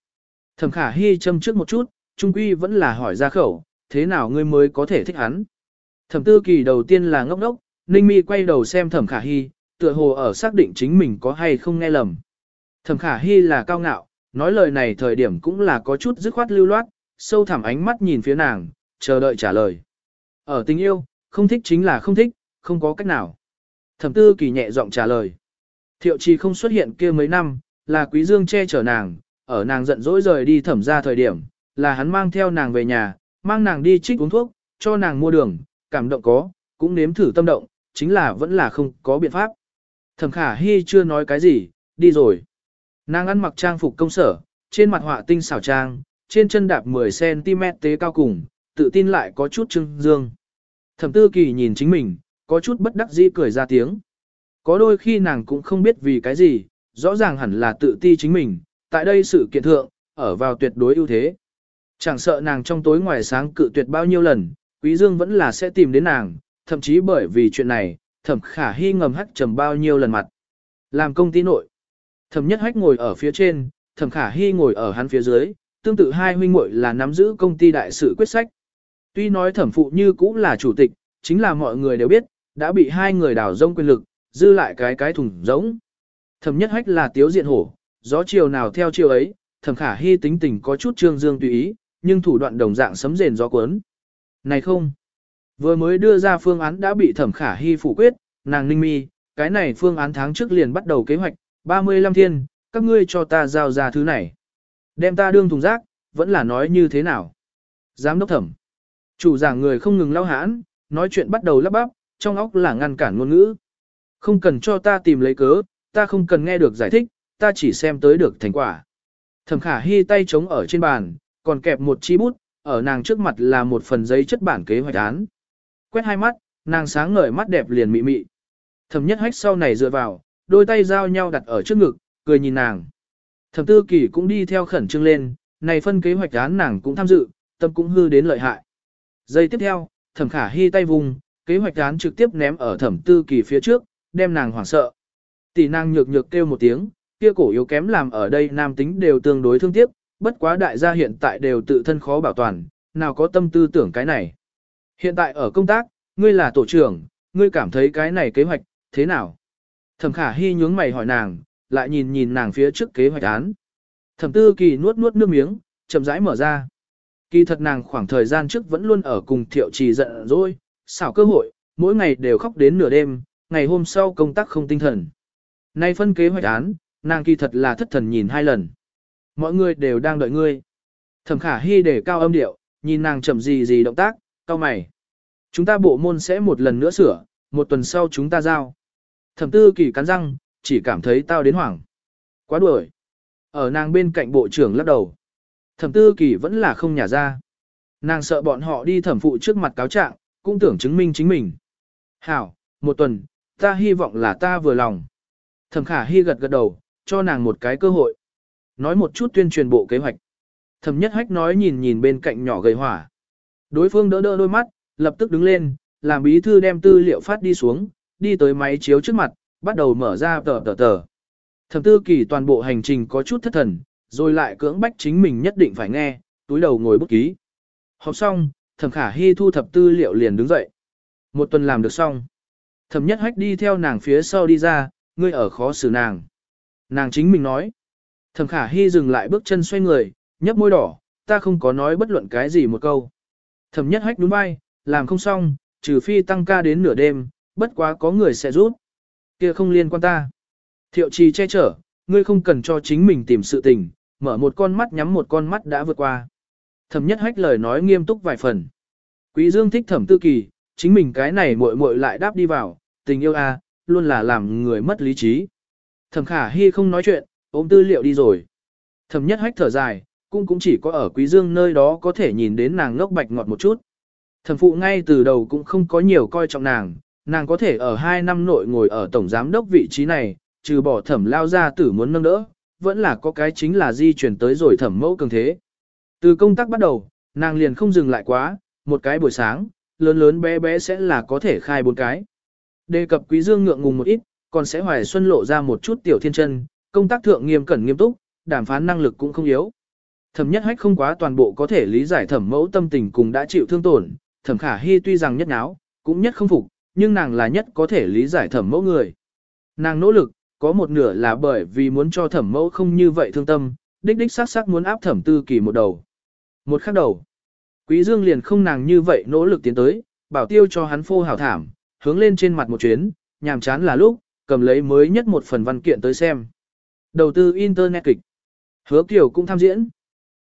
Thẩm khả hy châm trước một chút, trung quy vẫn là hỏi ra khẩu, thế nào ngươi mới có thể thích hắn. Thẩm tư kỳ đầu tiên là ngốc ngốc, ninh mi quay đầu xem thẩm khả hy, tựa hồ ở xác định chính mình có hay không nghe lầm. Thẩm khả hy là cao ngạo, nói lời này thời điểm cũng là có chút dứt khoát lưu loát, sâu thẳm ánh mắt nhìn phía nàng, chờ đợi trả lời. Ở tình yêu, không thích chính là không thích, không có cách nào. Thẩm tư kỳ nhẹ giọng trả lời. Thiệu trì không xuất hiện kia mấy năm, là quý dương che chở nàng, ở nàng giận dỗi rời đi thẩm ra thời điểm, là hắn mang theo nàng về nhà, mang nàng đi trích uống thuốc, cho nàng mua đường, cảm động có, cũng nếm thử tâm động, chính là vẫn là không có biện pháp. Thẩm khả hy chưa nói cái gì, đi rồi. Nàng ăn mặc trang phục công sở, trên mặt họa tinh xảo trang, trên chân đạp 10cm tế cao cùng, tự tin lại có chút trưng dương. Thẩm tư kỳ nhìn chính mình, có chút bất đắc dĩ cười ra tiếng. Có đôi khi nàng cũng không biết vì cái gì, rõ ràng hẳn là tự ti chính mình, tại đây sự kiện thượng, ở vào tuyệt đối ưu thế. Chẳng sợ nàng trong tối ngoài sáng cự tuyệt bao nhiêu lần, Quý Dương vẫn là sẽ tìm đến nàng, thậm chí bởi vì chuyện này, thẩm khả hy ngầm hắt trầm bao nhiêu lần mặt. Làm công ty nội, thẩm nhất hách ngồi ở phía trên, thẩm khả hy ngồi ở hắn phía dưới, tương tự hai huynh muội là nắm giữ công ty đại sự quyết sách. Tuy nói thẩm phụ như cũng là chủ tịch, chính là mọi người đều biết, đã bị hai người đào rông quyền lực, dư lại cái cái thùng giống. Thẩm nhất hách là tiếu diện hổ, gió chiều nào theo chiều ấy, thẩm khả hy tính tình có chút trương dương tùy ý, nhưng thủ đoạn đồng dạng sấm rền gió cuốn. Này không, vừa mới đưa ra phương án đã bị thẩm khả hy phủ quyết, nàng ninh mi, cái này phương án tháng trước liền bắt đầu kế hoạch, 35 thiên, các ngươi cho ta giao ra thứ này. Đem ta đương thùng rác, vẫn là nói như thế nào? Giám đốc thẩm. Chủ giảng người không ngừng lao hãn, nói chuyện bắt đầu lắp bắp, trong óc là ngăn cản ngôn ngữ. Không cần cho ta tìm lấy cớ, ta không cần nghe được giải thích, ta chỉ xem tới được thành quả. Thẩm khả hy tay trống ở trên bàn, còn kẹp một chi bút, ở nàng trước mặt là một phần giấy chất bản kế hoạch án. Quét hai mắt, nàng sáng ngời mắt đẹp liền mị mị. Thẩm nhất hách sau này dựa vào, đôi tay giao nhau đặt ở trước ngực, cười nhìn nàng. Thẩm tư kỳ cũng đi theo khẩn trương lên, này phân kế hoạch án nàng cũng tham dự, tâm cũng hư đến lợi hại. Giây tiếp theo, thẩm khả hy tay vùng, kế hoạch án trực tiếp ném ở thẩm tư kỳ phía trước, đem nàng hoảng sợ. Tỷ nàng nhược nhược kêu một tiếng, kia cổ yếu kém làm ở đây nam tính đều tương đối thương tiếc, bất quá đại gia hiện tại đều tự thân khó bảo toàn, nào có tâm tư tưởng cái này. Hiện tại ở công tác, ngươi là tổ trưởng, ngươi cảm thấy cái này kế hoạch, thế nào? Thẩm khả hy nhướng mày hỏi nàng, lại nhìn nhìn nàng phía trước kế hoạch án. Thẩm tư kỳ nuốt nuốt nước miếng, chậm rãi mở ra. Kỳ thật nàng khoảng thời gian trước vẫn luôn ở cùng thiệu trì giận rồi, xảo cơ hội, mỗi ngày đều khóc đến nửa đêm, ngày hôm sau công tác không tinh thần. Nay phân kế hoạch án, nàng kỳ thật là thất thần nhìn hai lần. Mọi người đều đang đợi ngươi. Thẩm khả hy để cao âm điệu, nhìn nàng chậm gì gì động tác, cao mày. Chúng ta bộ môn sẽ một lần nữa sửa, một tuần sau chúng ta giao. Thẩm tư kỳ cắn răng, chỉ cảm thấy tao đến hoảng. Quá đuổi. Ở nàng bên cạnh bộ trưởng lắc đầu. Thẩm tư kỳ vẫn là không nhả ra. Nàng sợ bọn họ đi thẩm phụ trước mặt cáo trạng, cũng tưởng chứng minh chính mình. Hảo, một tuần, ta hy vọng là ta vừa lòng. Thẩm khả hy gật gật đầu, cho nàng một cái cơ hội. Nói một chút tuyên truyền bộ kế hoạch. Thẩm nhất hách nói nhìn nhìn bên cạnh nhỏ gầy hỏa. Đối phương đỡ đỡ đôi mắt, lập tức đứng lên, làm bí thư đem tư liệu phát đi xuống, đi tới máy chiếu trước mặt, bắt đầu mở ra tờ tờ tờ. Thẩm tư kỳ toàn bộ hành trình có chút thất thần, rồi lại cưỡng bách chính mình nhất định phải nghe, túi đầu ngồi bút ký. Học xong, thẩm khả hy thu thập tư liệu liền đứng dậy. Một tuần làm được xong. Thẩm nhất hách đi theo nàng phía sau đi ra, ngươi ở khó xử nàng. Nàng chính mình nói. Thẩm khả hy dừng lại bước chân xoay người, nhấp môi đỏ, ta không có nói bất luận cái gì một câu. Thẩm nhất hách đúng vai, làm không xong, trừ phi tăng ca đến nửa đêm, bất quá có người sẽ rút. kia không liên quan ta. Thiệu trì che chở, ngươi không cần cho chính mình tìm sự tình, mở một con mắt nhắm một con mắt đã vượt qua. Thẩm nhất hách lời nói nghiêm túc vài phần. Quý dương thích thẩm tư kỳ, chính mình cái này muội muội lại đáp đi vào, tình yêu a, luôn là làm người mất lý trí. Thẩm khả hy không nói chuyện, ôm tư liệu đi rồi. Thẩm nhất hách thở dài, cũng cũng chỉ có ở quý dương nơi đó có thể nhìn đến nàng ngốc bạch ngọt một chút. Thẩm phụ ngay từ đầu cũng không có nhiều coi trọng nàng, nàng có thể ở hai năm nội ngồi ở tổng giám đốc vị trí này, trừ bỏ thẩm lao ra tử muốn nâng đỡ, vẫn là có cái chính là di chuyển tới rồi thẩm mẫu cường thế. Từ công tác bắt đầu, nàng liền không dừng lại quá, một cái buổi sáng, lớn lớn bé bé sẽ là có thể khai bốn cái. Đề cập quý dương ngượng ngùng một ít, còn sẽ hoài xuân lộ ra một chút tiểu thiên chân, công tác thượng nghiêm cẩn nghiêm túc, đàm phán năng lực cũng không yếu. Thẩm nhất hách không quá toàn bộ có thể lý giải thẩm mẫu tâm tình cùng đã chịu thương tổn, thẩm khả hy tuy rằng nhất náo, cũng nhất không phục, nhưng nàng là nhất có thể lý giải thẩm mẫu người. Nàng nỗ lực, có một nửa là bởi vì muốn cho thẩm mẫu không như vậy thương tâm, đích đích sát sát muốn áp thẩm tư kỳ một đầu. Một khắc đầu, quý dương liền không nàng như vậy nỗ lực tiến tới, bảo tiêu cho hắn phô hảo thảm, hướng lên trên mặt một chuyến, nhàm chán là lúc, cầm lấy mới nhất một phần văn kiện tới xem. Đầu tư Internet kịch. Hứa Kiều cũng tham diễn.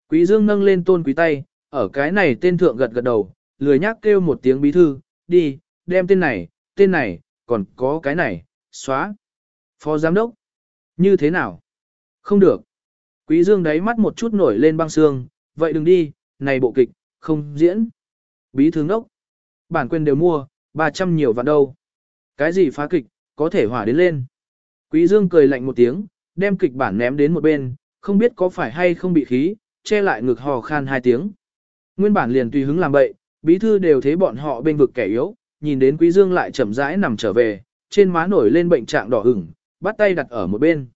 Quý Dương nâng lên tôn quý tay, ở cái này tên thượng gật gật đầu, lười nhác kêu một tiếng bí thư, đi, đem tên này, tên này, còn có cái này, xóa. Phó giám đốc. Như thế nào? Không được. Quý Dương đáy mắt một chút nổi lên băng xương, vậy đừng đi, này bộ kịch, không diễn. Bí thư ngốc. Bản quyền đều mua, 300 nhiều vạn đâu. Cái gì phá kịch, có thể hỏa đến lên. Quý Dương cười lạnh một tiếng, đem kịch bản ném đến một bên, không biết có phải hay không bị khí, che lại ngực hò khan hai tiếng. Nguyên bản liền tùy hứng làm bậy, bí thư đều thấy bọn họ bên vực kẻ yếu, nhìn đến Quý Dương lại chậm rãi nằm trở về, trên má nổi lên bệnh trạng đỏ ửng, bắt tay đặt ở một bên.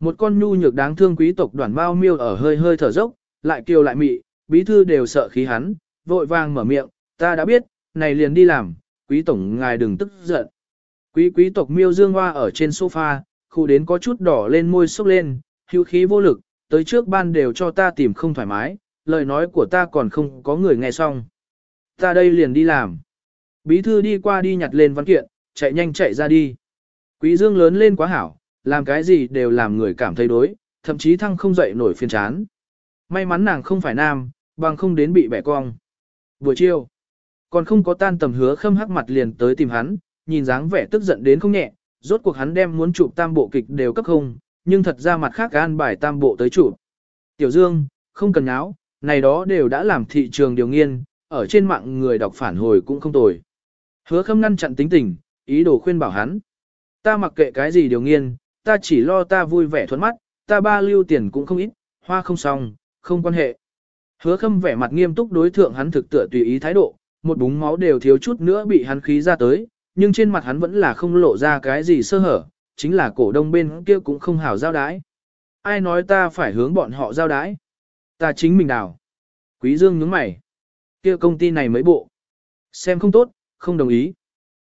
Một con nhu nhược đáng thương quý tộc đoàn bao miêu ở hơi hơi thở dốc, lại kiều lại mị, bí thư đều sợ khí hắn, vội vàng mở miệng, ta đã biết, này liền đi làm, quý tổng ngài đừng tức giận. Quý quý tộc miêu dương hoa ở trên sofa, khu đến có chút đỏ lên môi sốc lên, hữu khí vô lực, tới trước ban đều cho ta tìm không thoải mái, lời nói của ta còn không có người nghe xong. Ta đây liền đi làm. Bí thư đi qua đi nhặt lên văn kiện, chạy nhanh chạy ra đi. Quý dương lớn lên quá hảo, làm cái gì đều làm người cảm thấy đối, thậm chí thăng không dậy nổi phiền chán. May mắn nàng không phải nam, bằng không đến bị bẻ cong. Buổi chiều, còn không có tan tầm hứa khâm hắc mặt liền tới tìm hắn, nhìn dáng vẻ tức giận đến không nhẹ, rốt cuộc hắn đem muốn chụp tam bộ kịch đều cấp không, nhưng thật ra mặt khác gan bài tam bộ tới chụp. Tiểu Dương, không cần áo, này đó đều đã làm thị trường điều nghiên, ở trên mạng người đọc phản hồi cũng không tồi. Hứa khâm ngăn chặn tính tình, ý đồ khuyên bảo hắn. Ta mặc kệ cái gì điều nghiên, ta chỉ lo ta vui vẻ thuận mắt, ta ba lưu tiền cũng không ít, hoa không xong, không quan hệ. Hứa khâm vẻ mặt nghiêm túc đối thượng hắn thực tựa tùy ý thái độ, một búng máu đều thiếu chút nữa bị hắn khí ra tới, nhưng trên mặt hắn vẫn là không lộ ra cái gì sơ hở, chính là cổ đông bên kia cũng không hảo giao đái. Ai nói ta phải hướng bọn họ giao đái? Ta chính mình đào. Quý Dương nhướng mày. Kia công ty này mấy bộ. Xem không tốt, không đồng ý.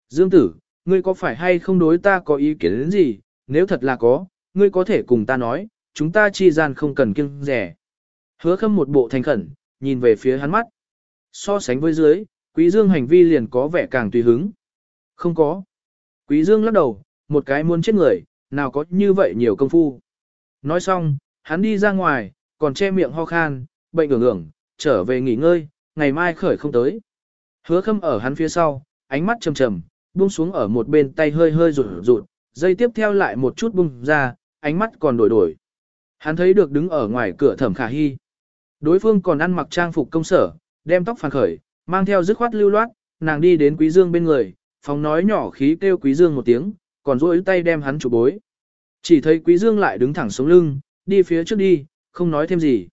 Dương tử, ngươi có phải hay không đối ta có ý kiến đến gì? Nếu thật là có, ngươi có thể cùng ta nói, chúng ta chi gian không cần kiêng rẻ. Hứa khâm một bộ thành khẩn, nhìn về phía hắn mắt. So sánh với dưới, quý dương hành vi liền có vẻ càng tùy hứng. Không có. Quý dương lắc đầu, một cái muốn chết người, nào có như vậy nhiều công phu. Nói xong, hắn đi ra ngoài, còn che miệng ho khan, bệnh ngưỡng ngưỡng, trở về nghỉ ngơi, ngày mai khởi không tới. Hứa khâm ở hắn phía sau, ánh mắt trầm trầm, buông xuống ở một bên tay hơi hơi rụt rụt, dây tiếp theo lại một chút buông ra, ánh mắt còn đổi đổi. Hắn thấy được đứng ở ngoài cửa thẩm khả hy. Đối phương còn ăn mặc trang phục công sở, đem tóc phản khởi, mang theo dứt khoát lưu loát, nàng đi đến quý dương bên người, phòng nói nhỏ khí kêu quý dương một tiếng, còn duỗi tay đem hắn chụp bối. Chỉ thấy quý dương lại đứng thẳng sống lưng, đi phía trước đi, không nói thêm gì.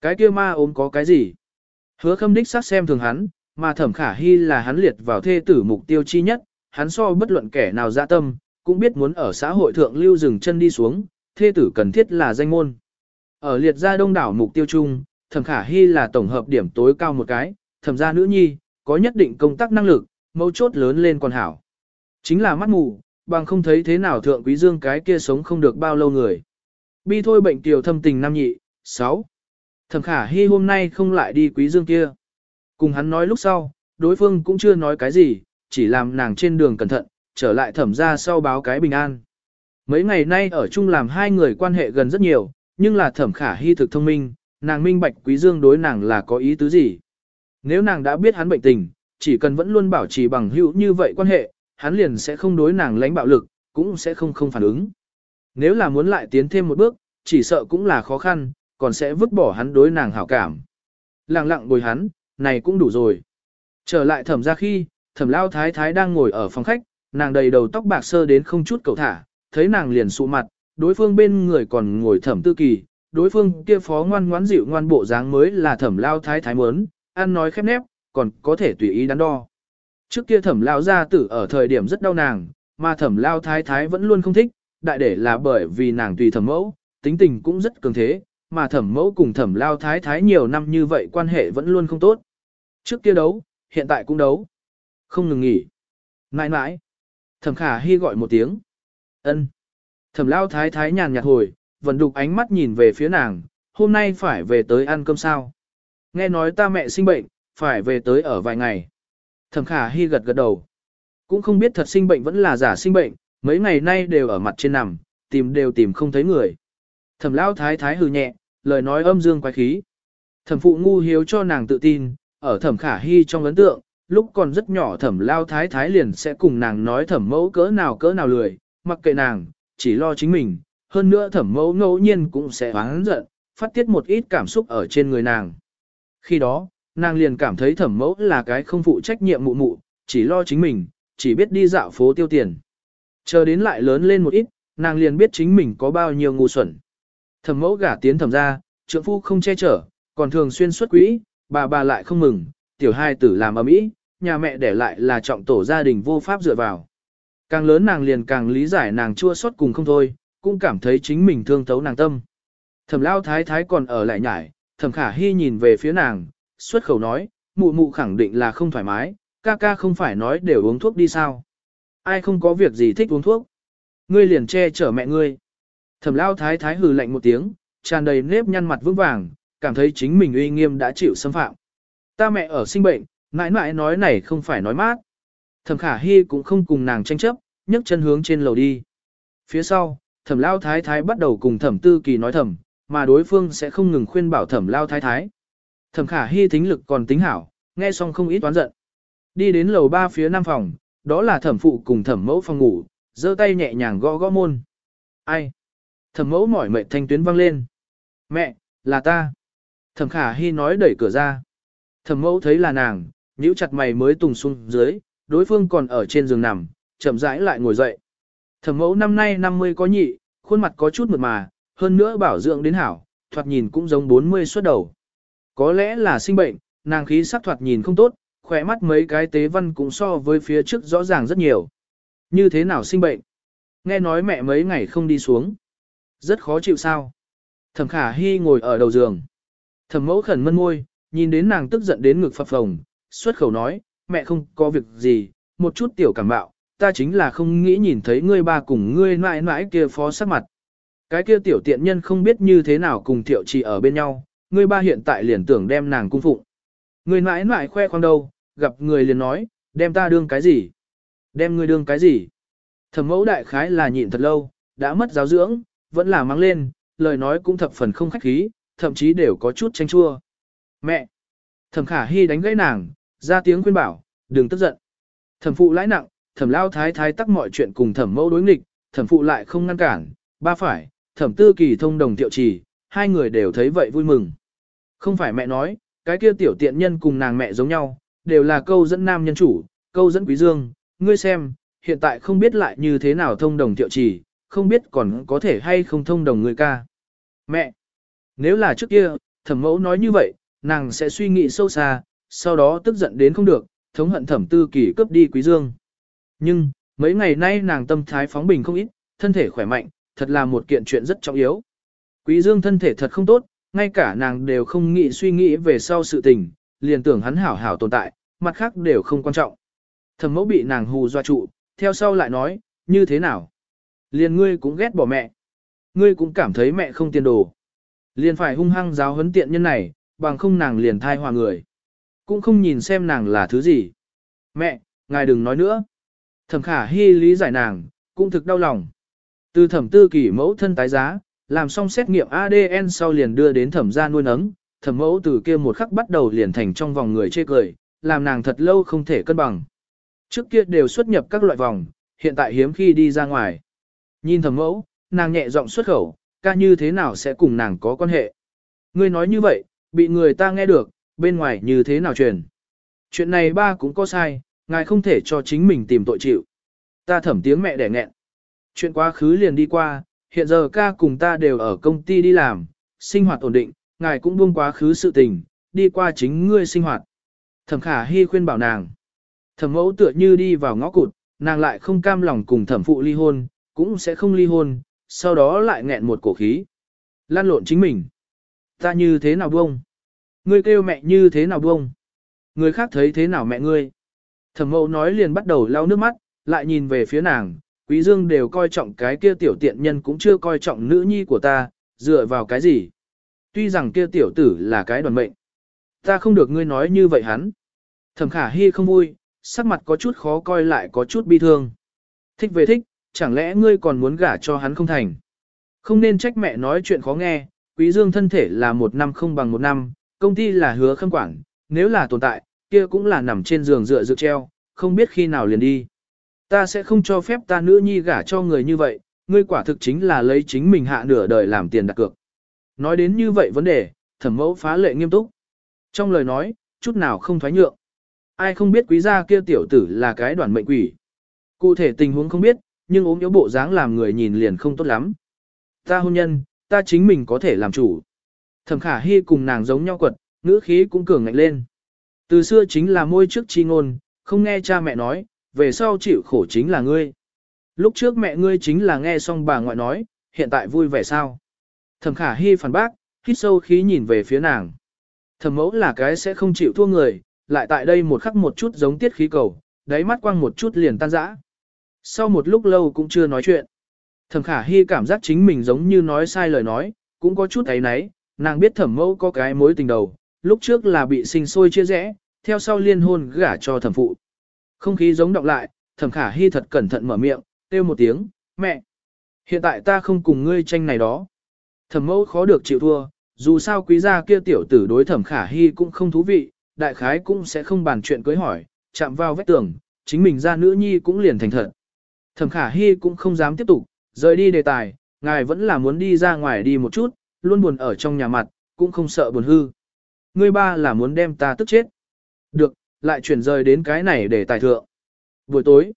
Cái kia ma ốm có cái gì? Hứa khâm đích sát xem thường hắn, mà thẩm khả hy là hắn liệt vào thê tử mục tiêu chi nhất, hắn so bất luận kẻ nào dạ tâm, cũng biết muốn ở xã hội thượng lưu dừng chân đi xuống, thê tử cần thiết là danh môn. Ở liệt gia đông đảo mục tiêu chung, thẩm khả hy là tổng hợp điểm tối cao một cái, thẩm gia nữ nhi, có nhất định công tác năng lực, mấu chốt lớn lên còn hảo. Chính là mắt mù, bằng không thấy thế nào thượng quý dương cái kia sống không được bao lâu người. Bi thôi bệnh tiểu thâm tình nam nhị, 6. Thẩm khả hy hôm nay không lại đi quý dương kia. Cùng hắn nói lúc sau, đối phương cũng chưa nói cái gì, chỉ làm nàng trên đường cẩn thận, trở lại thẩm ra sau báo cái bình an. Mấy ngày nay ở chung làm hai người quan hệ gần rất nhiều, nhưng là thẩm khả hy thực thông minh, nàng minh bạch quý dương đối nàng là có ý tứ gì. Nếu nàng đã biết hắn bệnh tình, chỉ cần vẫn luôn bảo trì bằng hữu như vậy quan hệ, hắn liền sẽ không đối nàng lãnh bạo lực, cũng sẽ không không phản ứng. Nếu là muốn lại tiến thêm một bước, chỉ sợ cũng là khó khăn, còn sẽ vứt bỏ hắn đối nàng hảo cảm. Lặng lặng bồi hắn, này cũng đủ rồi. Trở lại thẩm ra khi, thẩm lao thái thái đang ngồi ở phòng khách, nàng đầy đầu tóc bạc sơ đến không chút cầu thả, thấy nàng liền sụ mặt, đối phương bên người còn ngồi thẩm tư kỳ, đối phương kia phó ngoan ngoãn dịu ngoan bộ dáng mới là thẩm lao thái thái muốn, ăn nói khép nép, còn có thể tùy ý đắn đo. Trước kia thẩm lao gia tử ở thời điểm rất đau nàng, mà thẩm lao thái thái vẫn luôn không thích, đại để là bởi vì nàng tùy thẩm mẫu, tính tình cũng rất cường thế, mà thẩm mẫu cùng thẩm lao thái thái nhiều năm như vậy quan hệ vẫn luôn không tốt. Trước kia đấu, hiện tại cũng đấu. Không ngừng nghỉ. Nãi nãi. Thẩm khả hy gọi một tiếng. ân Thẩm lao thái thái nhàn nhạt hồi, vẫn đục ánh mắt nhìn về phía nàng, hôm nay phải về tới ăn cơm sao. Nghe nói ta mẹ sinh bệnh, phải về tới ở vài ngày. Thẩm khả hy gật gật đầu. Cũng không biết thật sinh bệnh vẫn là giả sinh bệnh, mấy ngày nay đều ở mặt trên nằm, tìm đều tìm không thấy người. Thẩm lao thái thái hừ nhẹ, lời nói âm dương quái khí. Thẩm phụ ngu hiếu cho nàng tự tin, ở thẩm khả hy trong ấn tượng, lúc còn rất nhỏ thẩm lao thái thái liền sẽ cùng nàng nói thẩm mẫu cỡ nào cỡ nào lười, mặc kệ nàng, chỉ lo chính mình, hơn nữa thẩm mẫu ngẫu nhiên cũng sẽ oán giận, phát tiết một ít cảm xúc ở trên người nàng. Khi đó, nàng liền cảm thấy thẩm mẫu là cái không phụ trách nhiệm mụ mụ, chỉ lo chính mình, chỉ biết đi dạo phố tiêu tiền. Chờ đến lại lớn lên một ít, nàng liền biết chính mình có bao nhiêu ngu xuẩn. Thẩm mẫu gả tiến thẩm ra, trượng phu không che chở, còn thường xuyên xuất quỹ, bà bà lại không mừng, tiểu hai tử làm ở mỹ, nhà mẹ để lại là trọng tổ gia đình vô pháp dựa vào. Càng lớn nàng liền càng lý giải nàng chua xót cùng không thôi, cũng cảm thấy chính mình thương thấu nàng tâm. Thẩm lao thái thái còn ở lại nhải, thẩm khả hy nhìn về phía nàng, xuất khẩu nói, mụ mụ khẳng định là không thoải mái, ca ca không phải nói đều uống thuốc đi sao. Ai không có việc gì thích uống thuốc. Ngươi liền che chở mẹ ngươi. Thẩm lao thái thái hừ lạnh một tiếng, tràn đầy nếp nhăn mặt vững vàng, cảm thấy chính mình uy nghiêm đã chịu xâm phạm. Ta mẹ ở sinh bệnh, mãi mãi nói này không phải nói mát. Thẩm khả hy cũng không cùng nàng tranh chấp, nhấc chân hướng trên lầu đi. Phía sau, thẩm lao thái thái bắt đầu cùng thẩm tư kỳ nói thầm, mà đối phương sẽ không ngừng khuyên bảo thẩm lao thái thái. Thẩm khả hy thính lực còn tính hảo, nghe xong không ít toán giận. Đi đến lầu ba phía nam phòng, đó là thẩm phụ cùng thẩm mẫu phòng ngủ, giơ tay nhẹ nhàng gõ gõ môn. Ai? Thẩm mẫu mỏi mệt thanh tuyến vang lên. Mẹ, là ta. Thẩm khả hy nói đẩy cửa ra. Thẩm mẫu thấy là nàng, nhíu chặt mày mới tùng xuống dưới, đối phương còn ở trên giường nằm, chậm rãi lại ngồi dậy. Thẩm mẫu năm nay 50 có nhị, khuôn mặt có chút mượt mà, hơn nữa bảo dưỡng đến hảo, thoạt nhìn cũng giống 40 xuất đầu. Có lẽ là sinh bệnh, nàng khí sắc thoạt nhìn không tốt, khỏe mắt mấy cái tế văn cũng so với phía trước rõ ràng rất nhiều. Như thế nào sinh bệnh? Nghe nói mẹ mấy ngày không đi xuống. Rất khó chịu sao? Thẩm khả hy ngồi ở đầu giường. Thẩm mẫu khẩn mân môi, nhìn đến nàng tức giận đến ngực phập phồng, xuất khẩu nói, mẹ không có việc gì, một chút tiểu cảm bạo, ta chính là không nghĩ nhìn thấy ngươi ba cùng ngươi mãi mãi kia phó sắc mặt. Cái kia tiểu tiện nhân không biết như thế nào cùng thiệu trì ở bên nhau, ngươi ba hiện tại liền tưởng đem nàng cung phụng. Ngươi mãi mãi khoe khoang đâu, gặp người liền nói, đem ta đương cái gì? Đem ngươi đương cái gì? Thẩm mẫu đại khái là nhịn thật lâu, đã mất giáo dưỡng, vẫn là mang lên, lời nói cũng thập phần không khách khí, thậm chí đều có chút tranh chua. Mẹ! Thẩm khả hy đánh gãy nàng, ra tiếng khuyên bảo, đừng tức giận. Thẩm phụ lãi nặng, thẩm lao thái thái tắc mọi chuyện cùng thẩm mẫu đối nghịch, thẩm phụ lại không ngăn cản, ba phải, thẩm tư kỳ thông đồng tiệu trì, hai người đều thấy vậy vui mừng. Không phải mẹ nói, cái kia tiểu tiện nhân cùng nàng mẹ giống nhau, đều là câu dẫn nam nhân chủ, câu dẫn quý dương, ngươi xem, hiện tại không biết lại như thế nào thông đồng tiệu trì, không biết còn có thể hay không thông đồng người ca. Mẹ! Nếu là trước kia, thẩm mẫu nói như vậy, nàng sẽ suy nghĩ sâu xa, sau đó tức giận đến không được, thống hận thẩm tư kỳ cướp đi quý dương. Nhưng, mấy ngày nay nàng tâm thái phóng bình không ít, thân thể khỏe mạnh, thật là một kiện chuyện rất trọng yếu. Quý dương thân thể thật không tốt, ngay cả nàng đều không nghĩ suy nghĩ về sau sự tình, liền tưởng hắn hảo hảo tồn tại, mặt khác đều không quan trọng. Thẩm mẫu bị nàng hù doa trụ, theo sau lại nói, như thế nào? Liền ngươi cũng ghét bỏ mẹ. Ngươi cũng cảm thấy mẹ không tiền đồ. Liền phải hung hăng giáo huấn tiện nhân này, bằng không nàng liền thai hòa người. Cũng không nhìn xem nàng là thứ gì. Mẹ, ngài đừng nói nữa. Thẩm khả hy lý giải nàng, cũng thực đau lòng. Từ thẩm tư kỷ mẫu thân tái giá, làm xong xét nghiệm ADN sau liền đưa đến thẩm gia nuôi nấng, thẩm mẫu từ kia một khắc bắt đầu liền thành trong vòng người chê cười, làm nàng thật lâu không thể cân bằng. Trước kia đều xuất nhập các loại vòng, hiện tại hiếm khi đi ra ngoài. Nhìn thẩm mẫu, nàng nhẹ giọng xuất khẩu, ca như thế nào sẽ cùng nàng có quan hệ. Ngươi nói như vậy, bị người ta nghe được, bên ngoài như thế nào truyền. Chuyện này ba cũng có sai, ngài không thể cho chính mình tìm tội chịu. Ta thẩm tiếng mẹ đẻ nghẹn. Chuyện quá khứ liền đi qua, hiện giờ ca cùng ta đều ở công ty đi làm, sinh hoạt ổn định, ngài cũng buông quá khứ sự tình, đi qua chính ngươi sinh hoạt. Thẩm khả hy khuyên bảo nàng. Thẩm mẫu tựa như đi vào ngõ cụt, nàng lại không cam lòng cùng thẩm phụ ly hôn, cũng sẽ không ly hôn, sau đó lại nghẹn một cổ khí. Lan lộn chính mình. Ta như thế nào buông? Ngươi kêu mẹ như thế nào buông? Người khác thấy thế nào mẹ ngươi? Thẩm mẫu nói liền bắt đầu lau nước mắt, lại nhìn về phía nàng, quý dương đều coi trọng cái kia tiểu tiện nhân cũng chưa coi trọng nữ nhi của ta, dựa vào cái gì? tuy rằng kia tiểu tử là cái đoàn mệnh. Ta không được ngươi nói như vậy hắn. Thẩm khả hy không vui, sắc mặt có chút khó coi lại có chút bi thương. Thích về thích, chẳng lẽ ngươi còn muốn gả cho hắn không thành. Không nên trách mẹ nói chuyện khó nghe, quý dương thân thể là một năm không bằng một năm, công ty là hứa khâm quản, nếu là tồn tại, kia cũng là nằm trên giường dựa dựa treo, không biết khi nào liền đi. Ta sẽ không cho phép ta nữ nhi gả cho người như vậy, ngươi quả thực chính là lấy chính mình hạ nửa đời làm tiền đặt cược. Nói đến như vậy vấn đề, thẩm mẫu phá lệ nghiêm túc. Trong lời nói, chút nào không thoái nhượng. Ai không biết quý gia kia tiểu tử là cái đoàn mệnh quỷ. Cụ thể tình huống không biết, nhưng ốm yếu bộ dáng làm người nhìn liền không tốt lắm. Ta hôn nhân, ta chính mình có thể làm chủ. Thẩm khả hy cùng nàng giống nhau quật, ngữ khí cũng cường ngạnh lên. Từ xưa chính là môi trước chi ngôn, không nghe cha mẹ nói, về sau chịu khổ chính là ngươi. Lúc trước mẹ ngươi chính là nghe xong bà ngoại nói, hiện tại vui vẻ sao? Thẩm khả hy phản bác, hít sâu khí nhìn về phía nàng. Thẩm mẫu là cái sẽ không chịu thua người, lại tại đây một khắc một chút giống tiết khí cầu, đáy mắt quang một chút liền tan rã. Sau một lúc lâu cũng chưa nói chuyện. Thẩm khả hy cảm giác chính mình giống như nói sai lời nói, cũng có chút ấy náy, nàng biết thẩm mẫu có cái mối tình đầu, lúc trước là bị sinh sôi chia rẽ, theo sau liên hôn gả cho thẩm phụ. Không khí giống động lại, thẩm khả hy thật cẩn thận mở miệng, kêu một tiếng, mẹ. Hiện tại ta không cùng ngươi tranh này đó. Thẩm mẫu khó được chịu thua, dù sao quý gia kia tiểu tử đối thẩm khả hy cũng không thú vị, đại khái cũng sẽ không bàn chuyện cưới hỏi, chạm vào vết tường, chính mình ra nữ nhi cũng liền thành thật. Thẩm khả hy cũng không dám tiếp tục, rời đi đề tài, ngài vẫn là muốn đi ra ngoài đi một chút, luôn buồn ở trong nhà mặt, cũng không sợ buồn hư. Ngươi ba là muốn đem ta tức chết. Được, lại chuyển rời đến cái này để tài thượng. Buổi tối,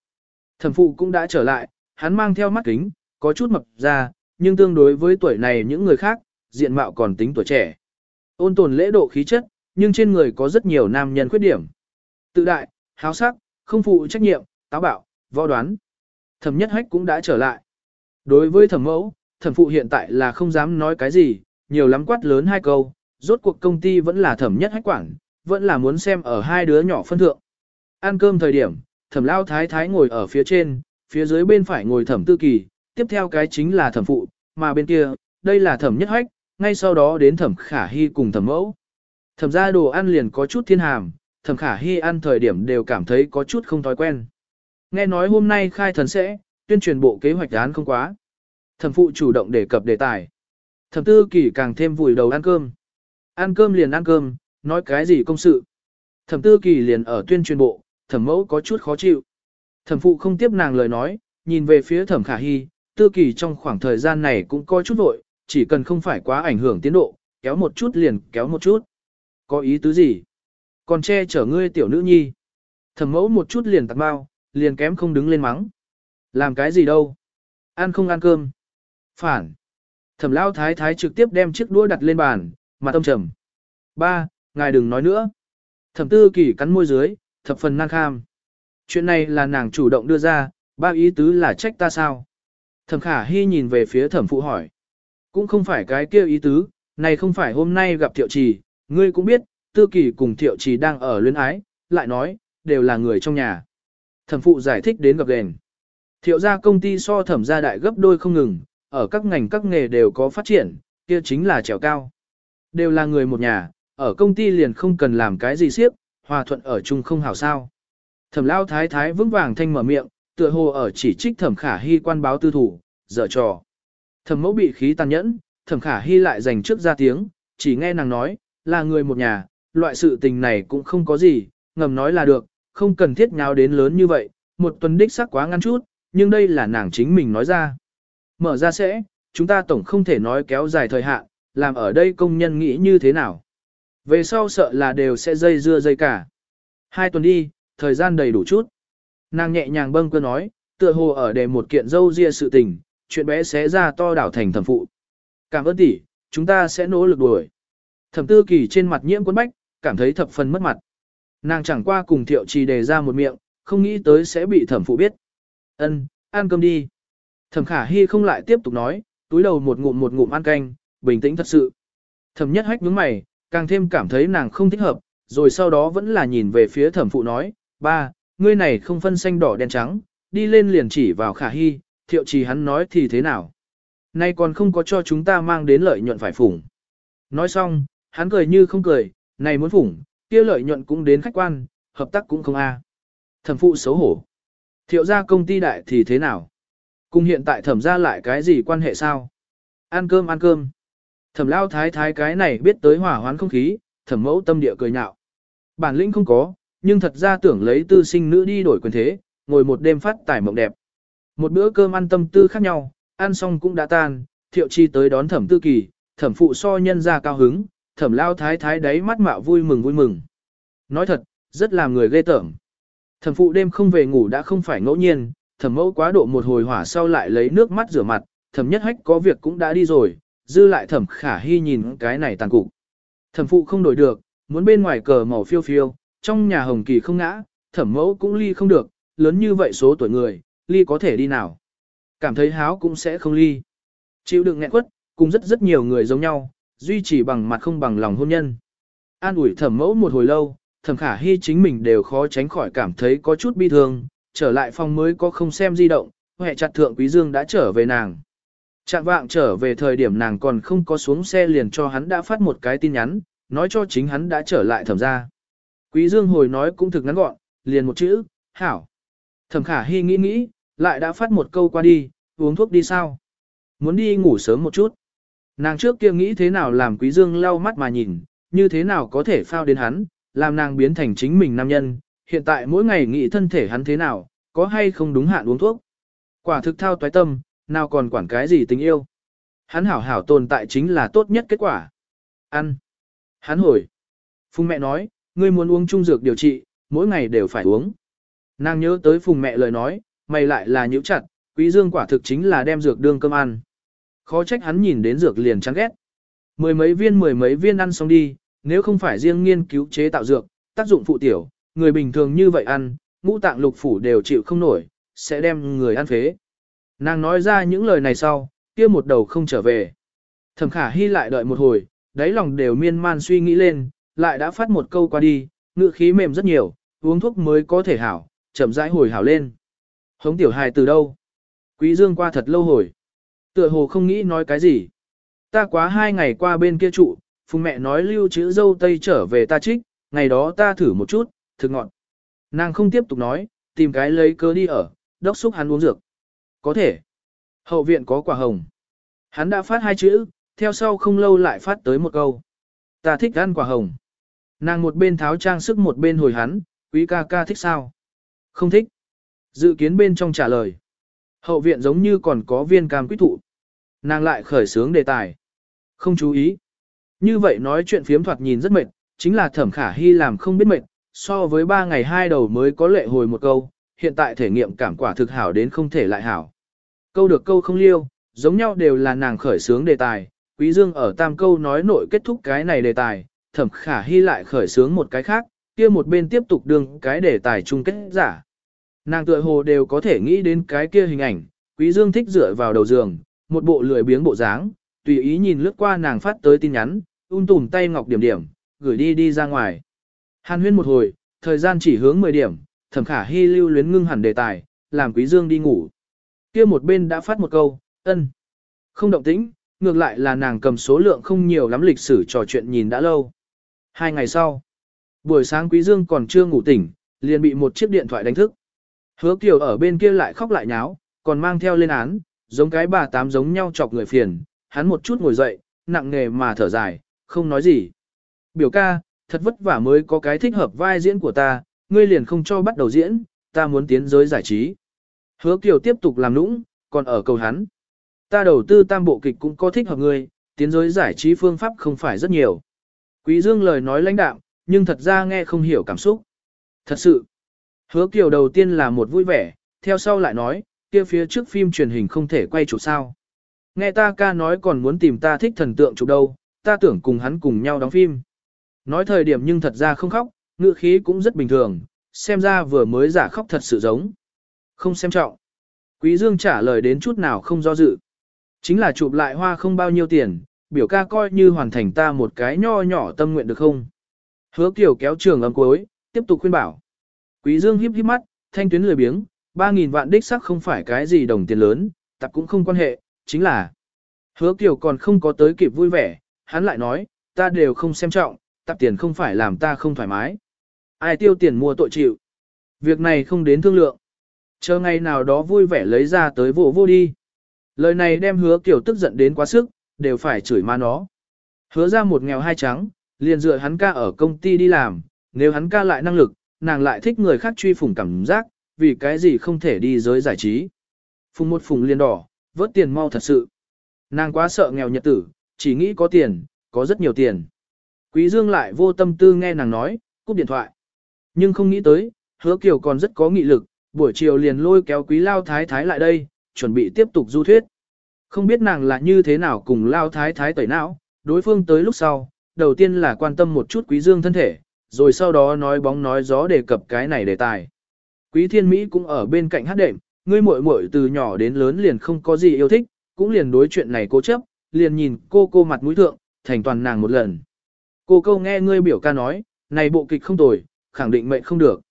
thẩm phụ cũng đã trở lại, hắn mang theo mắt kính, có chút mập ra, nhưng tương đối với tuổi này những người khác, diện mạo còn tính tuổi trẻ. Ôn tồn lễ độ khí chất, nhưng trên người có rất nhiều nam nhân khuyết điểm. Tự đại, háo sắc, không phụ trách nhiệm, táo bạo, võ đoán. Thẩm nhất hách cũng đã trở lại. Đối với thẩm mẫu, thẩm phụ hiện tại là không dám nói cái gì, nhiều lắm quát lớn hai câu, rốt cuộc công ty vẫn là thẩm nhất hách quản, vẫn là muốn xem ở hai đứa nhỏ phân thượng. Ăn cơm thời điểm, thẩm lao thái thái ngồi ở phía trên, phía dưới bên phải ngồi thẩm tư kỳ, tiếp theo cái chính là thẩm phụ, mà bên kia, đây là thẩm nhất hách, ngay sau đó đến thẩm khả hy cùng thẩm mẫu. Thẩm ra đồ ăn liền có chút thiên hàm, thẩm khả hy ăn thời điểm đều cảm thấy có chút không thói quen. Nghe nói hôm nay khai thần sẽ, tuyên truyền bộ kế hoạch án không quá. Thẩm phụ chủ động đề cập đề tài. Thẩm tư kỳ càng thêm vùi đầu ăn cơm. Ăn cơm liền ăn cơm, nói cái gì công sự. Thẩm tư kỳ liền ở tuyên truyền bộ, thẩm mẫu có chút khó chịu. Thẩm phụ không tiếp nàng lời nói, nhìn về phía thẩm khả hy, tư kỳ trong khoảng thời gian này cũng có chút vội, chỉ cần không phải quá ảnh hưởng tiến độ, kéo một chút liền kéo một chút. Có ý tứ gì? Còn che chở ngươi tiểu nữ nhi. Thẩm mẫu một chút liền tặng bao, liền kém không đứng lên mắng. Làm cái gì đâu? Ăn không ăn cơm? Phản. Thẩm lao thái thái trực tiếp đem chiếc đũa đặt lên bàn, mà âm trầm. Ba, ngài đừng nói nữa. Thẩm tư kỳ cắn môi dưới, thập phần nan kham. Chuyện này là nàng chủ động đưa ra, ba ý tứ là trách ta sao? Thẩm khả hy nhìn về phía thẩm phụ hỏi. Cũng không phải cái kia ý tứ, này không phải hôm nay gặp thiệu trì, ngươi cũng biết, tư kỳ cùng thiệu trì đang ở luyến ái, lại nói, đều là người trong nhà. Thẩm phụ giải thích đến gặp đèn Thiệu gia công ty so thẩm gia đại gấp đôi không ngừng, ở các ngành các nghề đều có phát triển, kia chính là trèo cao. Đều là người một nhà, ở công ty liền không cần làm cái gì siếp, hòa thuận ở chung không hảo sao. Thẩm lao thái thái vững vàng thanh mở miệng, tựa hồ ở chỉ trích thẩm khả hy quan báo tư thủ, dở trò. Thẩm mẫu bị khí tàn nhẫn, thẩm khả hy lại dành trước ra tiếng, chỉ nghe nàng nói, là người một nhà, loại sự tình này cũng không có gì, ngầm nói là được, không cần thiết nháo đến lớn như vậy, một tuần đích sắc quá ngắn chút, nhưng đây là nàng chính mình nói ra. Mở ra sẽ, chúng ta tổng không thể nói kéo dài thời hạn, làm ở đây công nhân nghĩ như thế nào. Về sau sợ là đều sẽ dây dưa dây cả. Hai tuần đi, thời gian đầy đủ chút. Nàng nhẹ nhàng bâng cơ nói, tựa hồ ở đề một kiện dâu ria sự tình, chuyện bé sẽ ra to đảo thành thẩm phụ. Cảm ơn tỷ, chúng ta sẽ nỗ lực đuổi. Thẩm tư kỳ trên mặt nhiễm quân bách, cảm thấy thập phần mất mặt. Nàng chẳng qua cùng thiệu trì đề ra một miệng, không nghĩ tới sẽ bị thẩm phụ biết. Ân, ăn cơm đi. Thẩm khả hy không lại tiếp tục nói, túi đầu một ngụm một ngụm ăn canh, bình tĩnh thật sự. Thẩm nhất hách nhướng mày, càng thêm cảm thấy nàng không thích hợp, rồi sau đó vẫn là nhìn về phía thẩm phụ nói, ba, ngươi này không phân xanh đỏ đen trắng, đi lên liền chỉ vào khả hy, thiệu trì hắn nói thì thế nào. Nay còn không có cho chúng ta mang đến lợi nhuận phải phủng. nói xong, hắn cười như không cười, này muốn phủng, kia lợi nhuận cũng đến khách quan, hợp tác cũng không a. Thẩm phụ xấu hổ. Thiệu gia công ty đại thì thế nào? Cùng hiện tại thẩm ra lại cái gì quan hệ sao? Ăn cơm ăn cơm. Thẩm lao thái thái cái này biết tới hỏa hoán không khí, thẩm mẫu tâm địa cười nhạo. Bản lĩnh không có, nhưng thật ra tưởng lấy tư sinh nữ đi đổi quyền thế, ngồi một đêm phát tải mộng đẹp. Một bữa cơm ăn tâm tư khác nhau, ăn xong cũng đã tan, thiệu chi tới đón thẩm tư kỳ, thẩm phụ so nhân ra cao hứng, thẩm lao thái thái đáy mắt mạo vui mừng vui mừng. Nói thật, rất làm người ghê tởm. Thẩm phụ đêm không về ngủ đã không phải ngẫu nhiên, thẩm mẫu quá độ một hồi hỏa sau lại lấy nước mắt rửa mặt, thẩm nhất hách có việc cũng đã đi rồi, dư lại thẩm khả hy nhìn cái này tàn cục. Thẩm phụ không đổi được, muốn bên ngoài cờ màu phiêu phiêu, trong nhà hồng kỳ không ngã, thẩm mẫu cũng ly không được, lớn như vậy số tuổi người, ly có thể đi nào. Cảm thấy háo cũng sẽ không ly. Chịu đựng nghẹn quất, cùng rất rất nhiều người giống nhau, duy trì bằng mặt không bằng lòng hôn nhân. An ủi thẩm mẫu một hồi lâu, thẩm khả hy chính mình đều khó tránh khỏi cảm thấy có chút bi thương, trở lại phòng mới có không xem di động, hệ chặt thượng quý dương đã trở về nàng. Trạng vạng trở về thời điểm nàng còn không có xuống xe liền cho hắn đã phát một cái tin nhắn, nói cho chính hắn đã trở lại thẩm ra. Quý dương hồi nói cũng thực ngắn gọn, liền một chữ, hảo. Thẩm khả hy nghĩ nghĩ, lại đã phát một câu qua đi, uống thuốc đi sao? Muốn đi ngủ sớm một chút. Nàng trước kia nghĩ thế nào làm quý dương lau mắt mà nhìn, như thế nào có thể phao đến hắn, làm nàng biến thành chính mình nam nhân, hiện tại mỗi ngày nghĩ thân thể hắn thế nào, có hay không đúng hạn uống thuốc. Quả thực thao toái tâm, nào còn quản cái gì tình yêu. Hắn hảo hảo tồn tại chính là tốt nhất kết quả. Ăn. Hắn hồi. Phùng mẹ nói, ngươi muốn uống trung dược điều trị, mỗi ngày đều phải uống. Nàng nhớ tới phùng mẹ lời nói, mày lại là nhữ chặt, quý dương quả thực chính là đem dược đương cơm ăn. Khó trách hắn nhìn đến dược liền chán ghét. Mười mấy viên mười mấy viên ăn xong đi, nếu không phải riêng nghiên cứu chế tạo dược, tác dụng phụ tiểu, người bình thường như vậy ăn, ngũ tạng lục phủ đều chịu không nổi, sẽ đem người ăn phế. Nàng nói ra những lời này sau, kia một đầu không trở về. Thẩm khả hy lại đợi một hồi, đáy lòng đều miên man suy nghĩ lên, lại đã phát một câu qua đi, ngự khí mềm rất nhiều, uống thuốc mới có thể hảo, chậm rãi hồi hảo lên. Hống tiểu hài từ đâu? Quý dương qua thật lâu hồi. Tựa hồ không nghĩ nói cái gì. Ta quá hai ngày qua bên kia trụ, phùng mẹ nói lưu chữ dâu tây trở về ta trích, ngày đó ta thử một chút, thực ngọn. Nàng không tiếp tục nói, tìm cái lấy cớ đi ở, đốc xúc hắn uống dược. Có thể. Hậu viện có quả hồng. Hắn đã phát hai chữ, theo sau không lâu lại phát tới một câu. Ta thích ăn quả hồng. Nàng một bên tháo trang sức một bên hồi hắn, quý ca ca thích sao? Không thích. Dự kiến bên trong trả lời. Hậu viện giống như còn có viên cam quý thụ. Nàng lại khởi sướng đề tài. Không chú ý. Như vậy nói chuyện phiếm thoạt nhìn rất mệt, chính là thẩm khả hy làm không biết mệt, so với ba ngày hai đầu mới có lệ hồi một câu, hiện tại thể nghiệm cảm quả thực hảo đến không thể lại hảo. Câu được câu không liêu, giống nhau đều là nàng khởi sướng đề tài, quý dương ở tam câu nói nội kết thúc cái này đề tài, thẩm khả hy lại khởi sướng một cái khác, kia một bên tiếp tục đương cái đề tài chung kết giả. Nàng tựa hồ đều có thể nghĩ đến cái kia hình ảnh, quý dương thích dựa vào đầu giường, một bộ lười biếng bộ dáng, tùy ý nhìn lướt qua nàng phát tới tin nhắn, ung tùm tay ngọc điểm điểm, gửi đi đi ra ngoài. Hàn huyên một hồi, thời gian chỉ hướng 10 điểm, thẩm khả hy lưu luyến ngưng hẳn đề tài, làm quý dương đi ngủ. kia một bên đã phát một câu, ân. Không động tĩnh, ngược lại là nàng cầm số lượng không nhiều lắm lịch sử trò chuyện nhìn đã lâu. Hai ngày sau, buổi sáng quý dương còn chưa ngủ tỉnh, liền bị một chiếc điện thoại đánh thức. Hứa Kiều ở bên kia lại khóc lại nháo, còn mang theo lên án, giống cái bà tám giống nhau chọc người phiền, hắn một chút ngồi dậy, nặng nề mà thở dài, không nói gì. Biểu ca, thật vất vả mới có cái thích hợp vai diễn của ta, ngươi liền không cho bắt đầu diễn, ta muốn tiến giới giải trí. Hứa Kiều tiếp tục làm nũng, còn ở cầu hắn. Ta đầu tư tam bộ kịch cũng có thích hợp ngươi, tiến giới giải trí phương pháp không phải rất nhiều. Quý Dương lời nói lãnh đạm, nhưng thật ra nghe không hiểu cảm xúc. Thật sự, hứa Kiều đầu tiên là một vui vẻ, theo sau lại nói, kia phía trước phim truyền hình không thể quay chụp sao. Nghe ta ca nói còn muốn tìm ta thích thần tượng chụp đâu, ta tưởng cùng hắn cùng nhau đóng phim. Nói thời điểm nhưng thật ra không khóc, ngữ khí cũng rất bình thường, xem ra vừa mới giả khóc thật sự giống. Không xem trọng. Quý Dương trả lời đến chút nào không do dự. Chính là chụp lại hoa không bao nhiêu tiền, biểu ca coi như hoàn thành ta một cái nho nhỏ tâm nguyện được không. Hứa Kiều kéo trường âm cuối, tiếp tục khuyên bảo. Quý Dương híp híp mắt, thanh tuyến lười biếng, 3.000 vạn đích sắc không phải cái gì đồng tiền lớn, tập cũng không quan hệ, chính là. Hứa Kiều còn không có tới kịp vui vẻ, hắn lại nói, ta đều không xem trọng, tạp tiền không phải làm ta không thoải mái. Ai tiêu tiền mua tội chịu. Việc này không đến thương lượng. Chờ ngày nào đó vui vẻ lấy ra tới vụ vô đi. Lời này đem hứa kiểu tức giận đến quá sức, đều phải chửi ma nó. Hứa ra một nghèo hai trắng, liền dựa hắn ca ở công ty đi làm, nếu hắn ca lại năng lực, nàng lại thích người khác truy phủng cảm giác, vì cái gì không thể đi giới giải trí. Phùng một phùng liền đỏ, vớt tiền mau thật sự. Nàng quá sợ nghèo nhật tử, chỉ nghĩ có tiền, có rất nhiều tiền. Quý Dương lại vô tâm tư nghe nàng nói, cúp điện thoại. Nhưng không nghĩ tới, hứa kiều còn rất có nghị lực, buổi chiều liền lôi kéo quý lao thái thái lại đây, chuẩn bị tiếp tục du thuyết. Không biết nàng là như thế nào cùng lao thái thái tẩy não, đối phương tới lúc sau, đầu tiên là quan tâm một chút quý dương thân thể, rồi sau đó nói bóng nói gió đề cập cái này đề tài. Quý thiên Mỹ cũng ở bên cạnh hát đệm, ngươi muội muội từ nhỏ đến lớn liền không có gì yêu thích, cũng liền đối chuyện này cố chấp, liền nhìn cô cô mặt mũi thượng, thành toàn nàng một lần. Cô câu nghe ngươi biểu ca nói, này bộ kịch không tồi, khẳng định mệnh không được.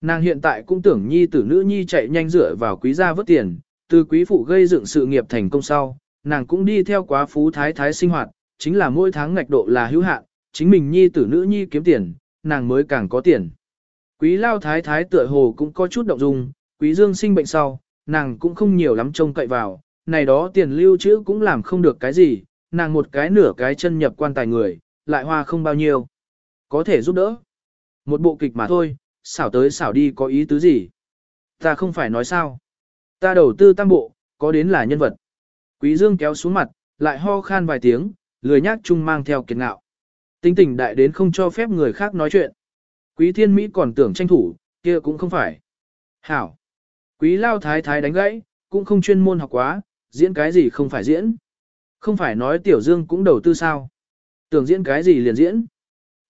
Nàng hiện tại cũng tưởng nhi tử nữ nhi chạy nhanh rửa vào quý gia vớt tiền, từ quý phụ gây dựng sự nghiệp thành công sau, nàng cũng đi theo quá phú thái thái sinh hoạt, chính là mỗi tháng ngạch độ là hữu hạn, chính mình nhi tử nữ nhi kiếm tiền, nàng mới càng có tiền. Quý lao thái thái tựa hồ cũng có chút động dung, quý dương sinh bệnh sau, nàng cũng không nhiều lắm trông cậy vào, này đó tiền lưu trữ cũng làm không được cái gì, nàng một cái nửa cái chân nhập quan tài người, lại hoa không bao nhiêu. Có thể giúp đỡ. Một bộ kịch mà thôi, xảo tới xảo đi có ý tứ gì. Ta không phải nói sao. Ta đầu tư tam bộ, có đến là nhân vật. Quý Dương kéo xuống mặt, lại ho khan vài tiếng, lười nhác chung mang theo kiệt ngạo. Tính tình đại đến không cho phép người khác nói chuyện. Quý thiên Mỹ còn tưởng tranh thủ, kia cũng không phải. Hảo. Quý lao thái thái đánh gãy, cũng không chuyên môn học quá, diễn cái gì không phải diễn. Không phải nói tiểu dương cũng đầu tư sao. Tưởng diễn cái gì liền diễn.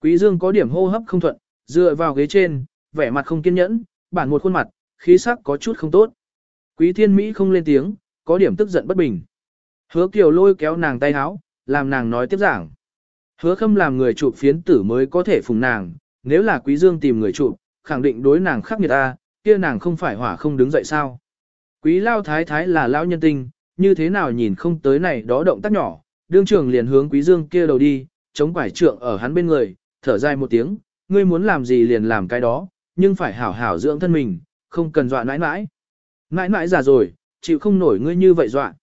Quý dương có điểm hô hấp không thuận, dựa vào ghế trên, vẻ mặt không kiên nhẫn, bản một khuôn mặt, khí sắc có chút không tốt. Quý thiên Mỹ không lên tiếng, có điểm tức giận bất bình. Hứa kiều lôi kéo nàng tay háo, làm nàng nói tiếp giảng. Hứa khâm làm người chụp phiến tử mới có thể phùng nàng, nếu là quý dương tìm người chụp, khẳng định đối nàng khắc nghiệt ta, kia nàng không phải hỏa không đứng dậy sao. Quý lao thái thái là lao nhân tinh, như thế nào nhìn không tới này đó động tác nhỏ, đương trưởng liền hướng quý dương kia đầu đi, chống quải trượng ở hắn bên người, thở dài một tiếng, ngươi muốn làm gì liền làm cái đó, nhưng phải hảo hảo dưỡng thân mình, không cần dọa nãi nãi. Nãi nãi già rồi, chịu không nổi ngươi như vậy dọa.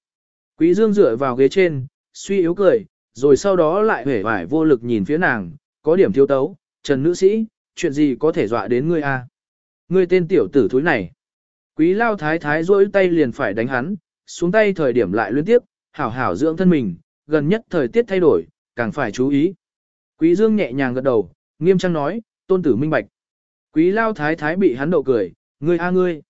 Quý dương dựa vào ghế trên, suy yếu cười, rồi sau đó lại hể vải vô lực nhìn phía nàng, có điểm thiếu tấu, trần nữ sĩ, chuyện gì có thể dọa đến ngươi a? À? Ngươi tên tiểu tử thúi này. Quý lao thái thái rỗi tay liền phải đánh hắn, xuống tay thời điểm lại liên tiếp, hảo hảo dưỡng thân mình, gần nhất thời tiết thay đổi, càng phải chú ý. Quý dương nhẹ nhàng gật đầu, nghiêm trang nói, tôn tử minh bạch. Quý lao thái thái bị hắn đậu cười, ngươi a ngươi.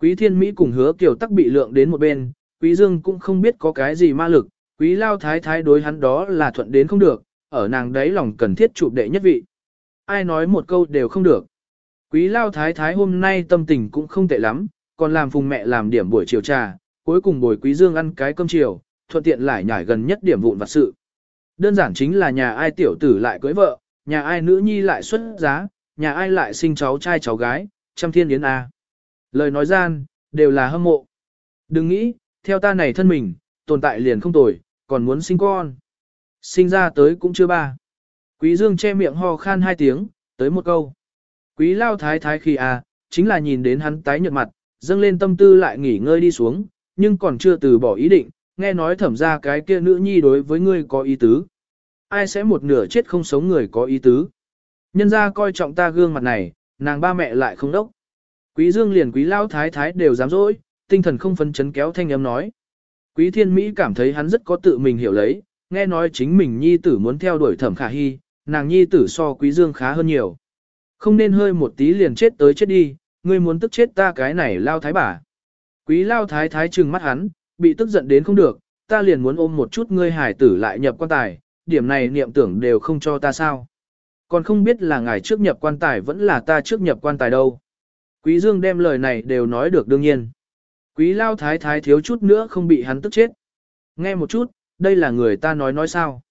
Quý thiên Mỹ cùng hứa kiểu tắc bị lượng đến một bên, quý dương cũng không biết có cái gì ma lực, quý lao thái thái đối hắn đó là thuận đến không được, ở nàng đấy lòng cần thiết chụp đệ nhất vị. Ai nói một câu đều không được. Quý lao thái thái hôm nay tâm tình cũng không tệ lắm, còn làm phùng mẹ làm điểm buổi chiều trà, cuối cùng bồi quý dương ăn cái cơm chiều, thuận tiện lại nhảy gần nhất điểm vụn vặt sự. Đơn giản chính là nhà ai tiểu tử lại cưới vợ, nhà ai nữ nhi lại xuất giá, nhà ai lại sinh cháu trai cháu gái, trăm thiên yến A. Lời nói gian, đều là hâm mộ. Đừng nghĩ, theo ta này thân mình, tồn tại liền không tồi, còn muốn sinh con. Sinh ra tới cũng chưa ba. Quý Dương che miệng ho khan hai tiếng, tới một câu. Quý lao thái thái khi à, chính là nhìn đến hắn tái nhợt mặt, dâng lên tâm tư lại nghỉ ngơi đi xuống, nhưng còn chưa từ bỏ ý định, nghe nói thẩm ra cái kia nữ nhi đối với ngươi có ý tứ. Ai sẽ một nửa chết không sống người có ý tứ. Nhân ra coi trọng ta gương mặt này, nàng ba mẹ lại không đốc. Quý dương liền quý lao thái thái đều dám dỗi, tinh thần không phấn chấn kéo thanh âm nói. Quý thiên Mỹ cảm thấy hắn rất có tự mình hiểu lấy, nghe nói chính mình nhi tử muốn theo đuổi thẩm khả hy, nàng nhi tử so quý dương khá hơn nhiều. Không nên hơi một tí liền chết tới chết đi, ngươi muốn tức chết ta cái này lao thái bà. Quý lao thái thái trừng mắt hắn, bị tức giận đến không được, ta liền muốn ôm một chút ngươi hải tử lại nhập quan tài, điểm này niệm tưởng đều không cho ta sao. Còn không biết là ngài trước nhập quan tài vẫn là ta trước nhập quan tài đâu. Quý Dương đem lời này đều nói được đương nhiên. Quý lao thái thái thiếu chút nữa không bị hắn tức chết. Nghe một chút, đây là người ta nói nói sao.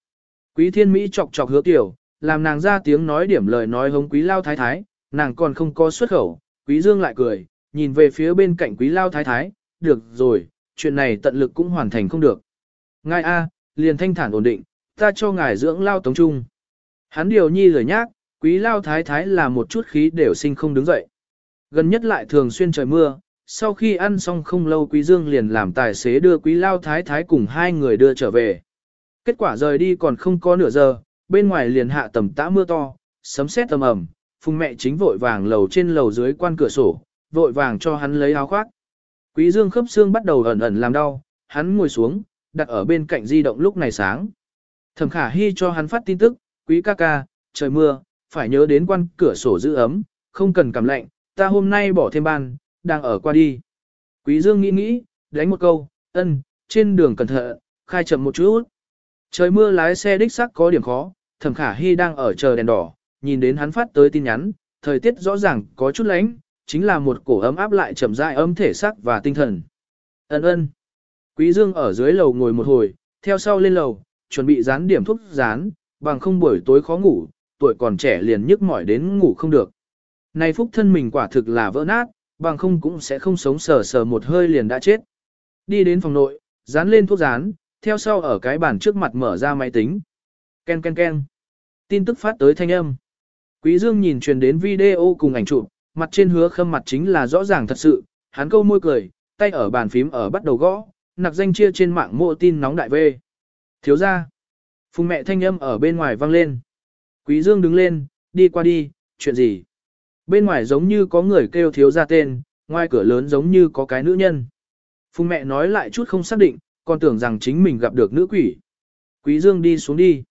Quý thiên Mỹ chọc chọc hứa tiểu, làm nàng ra tiếng nói điểm lời nói hống quý lao thái thái, nàng còn không có xuất khẩu, quý dương lại cười, nhìn về phía bên cạnh quý lao thái thái, được rồi, chuyện này tận lực cũng hoàn thành không được. Ngài A, liền thanh thản ổn định, ta cho ngài dưỡng lao tống trung. Hắn điều nhi lời nhác, quý lao thái thái là một chút khí đều sinh không đứng dậy. Gần nhất lại thường xuyên trời mưa, sau khi ăn xong không lâu quý dương liền làm tài xế đưa quý lao thái thái cùng hai người đưa trở về. Kết quả rời đi còn không có nửa giờ, bên ngoài liền hạ tầm tã mưa to, sấm sét tầm ẩm, phùng mẹ chính vội vàng lầu trên lầu dưới quan cửa sổ, vội vàng cho hắn lấy áo khoác. Quý dương khớp xương bắt đầu ẩn ẩn làm đau, hắn ngồi xuống, đặt ở bên cạnh di động lúc này sáng. Thẩm khả hy cho hắn phát tin tức, quý ca ca, trời mưa, phải nhớ đến quan cửa sổ giữ ấm, không cần cảm lạnh, ta hôm nay bỏ thêm ban, đang ở qua đi. Quý dương nghĩ nghĩ, đánh một câu, ân, trên đường cẩn thận, khai chậm một chút. Trời mưa lái xe đích sắc có điểm khó, thẩm khả hy đang ở chờ đèn đỏ, nhìn đến hắn phát tới tin nhắn, thời tiết rõ ràng có chút lạnh, chính là một cổ ấm áp lại chậm rãi ấm thể xác và tinh thần. Ân ân. Quý Dương ở dưới lầu ngồi một hồi, theo sau lên lầu, chuẩn bị dán điểm thuốc dán, bằng không buổi tối khó ngủ, tuổi còn trẻ liền nhức mỏi đến ngủ không được. Này phúc thân mình quả thực là vỡ nát, bằng không cũng sẽ không sống sờ sờ một hơi liền đã chết. Đi đến phòng nội, dán lên thuốc dán, theo sau ở cái bàn trước mặt mở ra máy tính. Ken ken ken. Tin tức phát tới thanh âm. Quý Dương nhìn truyền đến video cùng ảnh chụp, mặt trên hứa khâm mặt chính là rõ ràng thật sự, hắn câu môi cười, tay ở bàn phím ở bắt đầu gõ, nặc danh chia trên mạng mộ tin nóng đại vê. Thiếu ra. Phùng mẹ thanh âm ở bên ngoài vang lên. Quý Dương đứng lên, đi qua đi, chuyện gì? Bên ngoài giống như có người kêu thiếu ra tên, ngoài cửa lớn giống như có cái nữ nhân. Phùng mẹ nói lại chút không xác định, còn tưởng rằng chính mình gặp được nữ quỷ. Quý Dương đi xuống đi.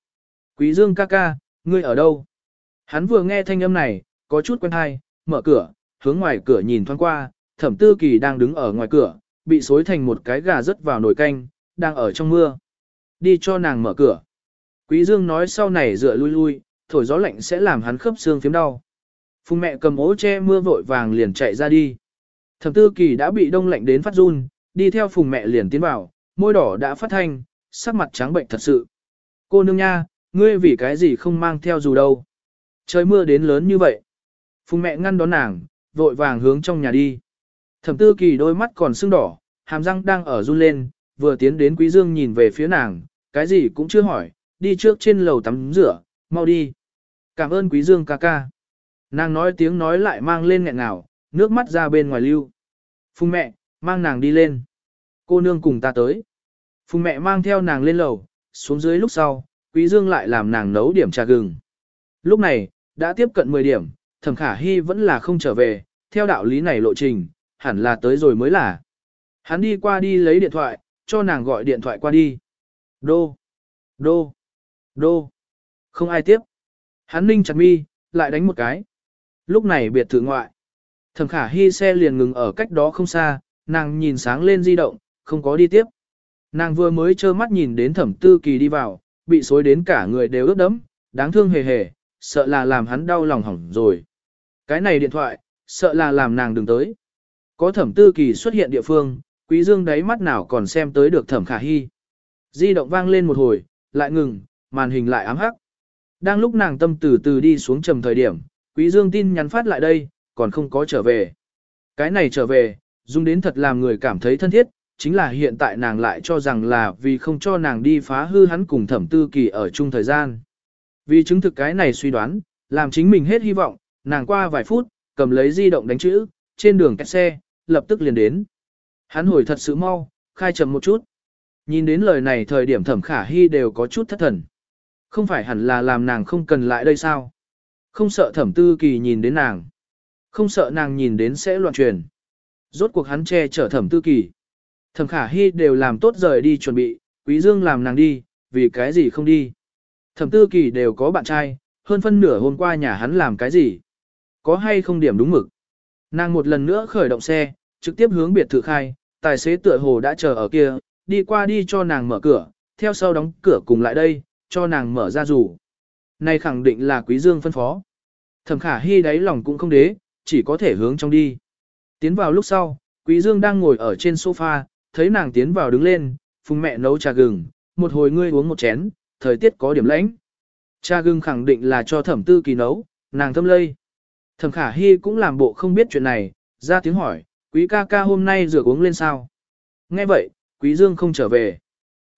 Quý Dương ca ca, ngươi ở đâu? Hắn vừa nghe thanh âm này, có chút quen hay, mở cửa, hướng ngoài cửa nhìn thoáng qua, thẩm tư kỳ đang đứng ở ngoài cửa, bị xối thành một cái gà rớt vào nồi canh, đang ở trong mưa. Đi cho nàng mở cửa. Quý Dương nói sau này dựa lui lui, thổi gió lạnh sẽ làm hắn khớp xương phiếm đau. Phùng mẹ cầm ố che mưa vội vàng liền chạy ra đi. Thẩm tư kỳ đã bị đông lạnh đến phát run, đi theo phùng mẹ liền tiến vào, môi đỏ đã phát thanh, sắc mặt trắng bệnh thật sự. Cô nương nha, ngươi vì cái gì không mang theo dù đâu. Trời mưa đến lớn như vậy. Phùng mẹ ngăn đón nàng, vội vàng hướng trong nhà đi. Thẩm tư kỳ đôi mắt còn sưng đỏ, hàm răng đang ở run lên, vừa tiến đến quý dương nhìn về phía nàng, cái gì cũng chưa hỏi, đi trước trên lầu tắm rửa, mau đi. Cảm ơn quý dương ca ca. Nàng nói tiếng nói lại mang lên nghẹn ngào, nước mắt ra bên ngoài lưu. Phùng mẹ, mang nàng đi lên. Cô nương cùng ta tới. Phùng mẹ mang theo nàng lên lầu, xuống dưới lúc sau, quý dương lại làm nàng nấu điểm trà gừng. Lúc này, đã tiếp cận 10 điểm, thẩm khả hy vẫn là không trở về, theo đạo lý này lộ trình, hẳn là tới rồi mới là. Hắn đi qua đi lấy điện thoại, cho nàng gọi điện thoại qua đi. Đô, đô, đô, không ai tiếp. Hắn ninh chặt mi, lại đánh một cái. Lúc này biệt thự ngoại. Thẩm khả hy xe liền ngừng ở cách đó không xa, nàng nhìn sáng lên di động, không có đi tiếp. Nàng vừa mới trơ mắt nhìn đến thẩm tư kỳ đi vào, bị xối đến cả người đều ướt đẫm, đáng thương hề hề, sợ là làm hắn đau lòng hỏng rồi. Cái này điện thoại, sợ là làm nàng đừng tới. Có thẩm tư kỳ xuất hiện địa phương, quý dương đáy mắt nào còn xem tới được thẩm khả hy. Di động vang lên một hồi, lại ngừng, màn hình lại ám hắc. Đang lúc nàng tâm từ từ đi xuống trầm thời điểm, quý dương tin nhắn phát lại đây, còn không có trở về. Cái này trở về, dùng đến thật làm người cảm thấy thân thiết, chính là hiện tại nàng lại cho rằng là vì không cho nàng đi phá hư hắn cùng thẩm tư kỳ ở chung thời gian. Vì chứng thực cái này suy đoán, làm chính mình hết hy vọng, nàng qua vài phút, cầm lấy di động đánh chữ, trên đường kẹt xe, lập tức liền đến. Hắn hồi thật sự mau, khai chậm một chút. Nhìn đến lời này thời điểm thẩm khả hy đều có chút thất thần. Không phải hẳn là làm nàng không cần lại đây sao? Không sợ thẩm tư kỳ nhìn đến nàng. Không sợ nàng nhìn đến sẽ loạn truyền. Rốt cuộc hắn che chở thẩm tư kỳ. Thẩm khả hy đều làm tốt rời đi chuẩn bị, quý dương làm nàng đi, vì cái gì không đi. Thẩm tư kỳ đều có bạn trai, hơn phân nửa hôm qua nhà hắn làm cái gì. Có hay không điểm đúng mực. Nàng một lần nữa khởi động xe, trực tiếp hướng biệt thự khai, tài xế tựa hồ đã chờ ở kia, đi qua đi cho nàng mở cửa, theo sau đóng cửa cùng lại đây, cho nàng mở ra rủ. Này khẳng định là quý dương phân phó. Thẩm khả hy đáy lòng cũng không đế, chỉ có thể hướng trong đi. Tiến vào lúc sau, quý dương đang ngồi ở trên sofa, thấy nàng tiến vào đứng lên, phùng mẹ nấu trà gừng, một hồi ngươi uống một chén, thời tiết có điểm lãnh. Trà gừng khẳng định là cho thẩm tư kỳ nấu, nàng thâm lây. Thẩm khả hy cũng làm bộ không biết chuyện này, ra tiếng hỏi, quý ca ca hôm nay rửa uống lên sao. Nghe vậy, quý dương không trở về.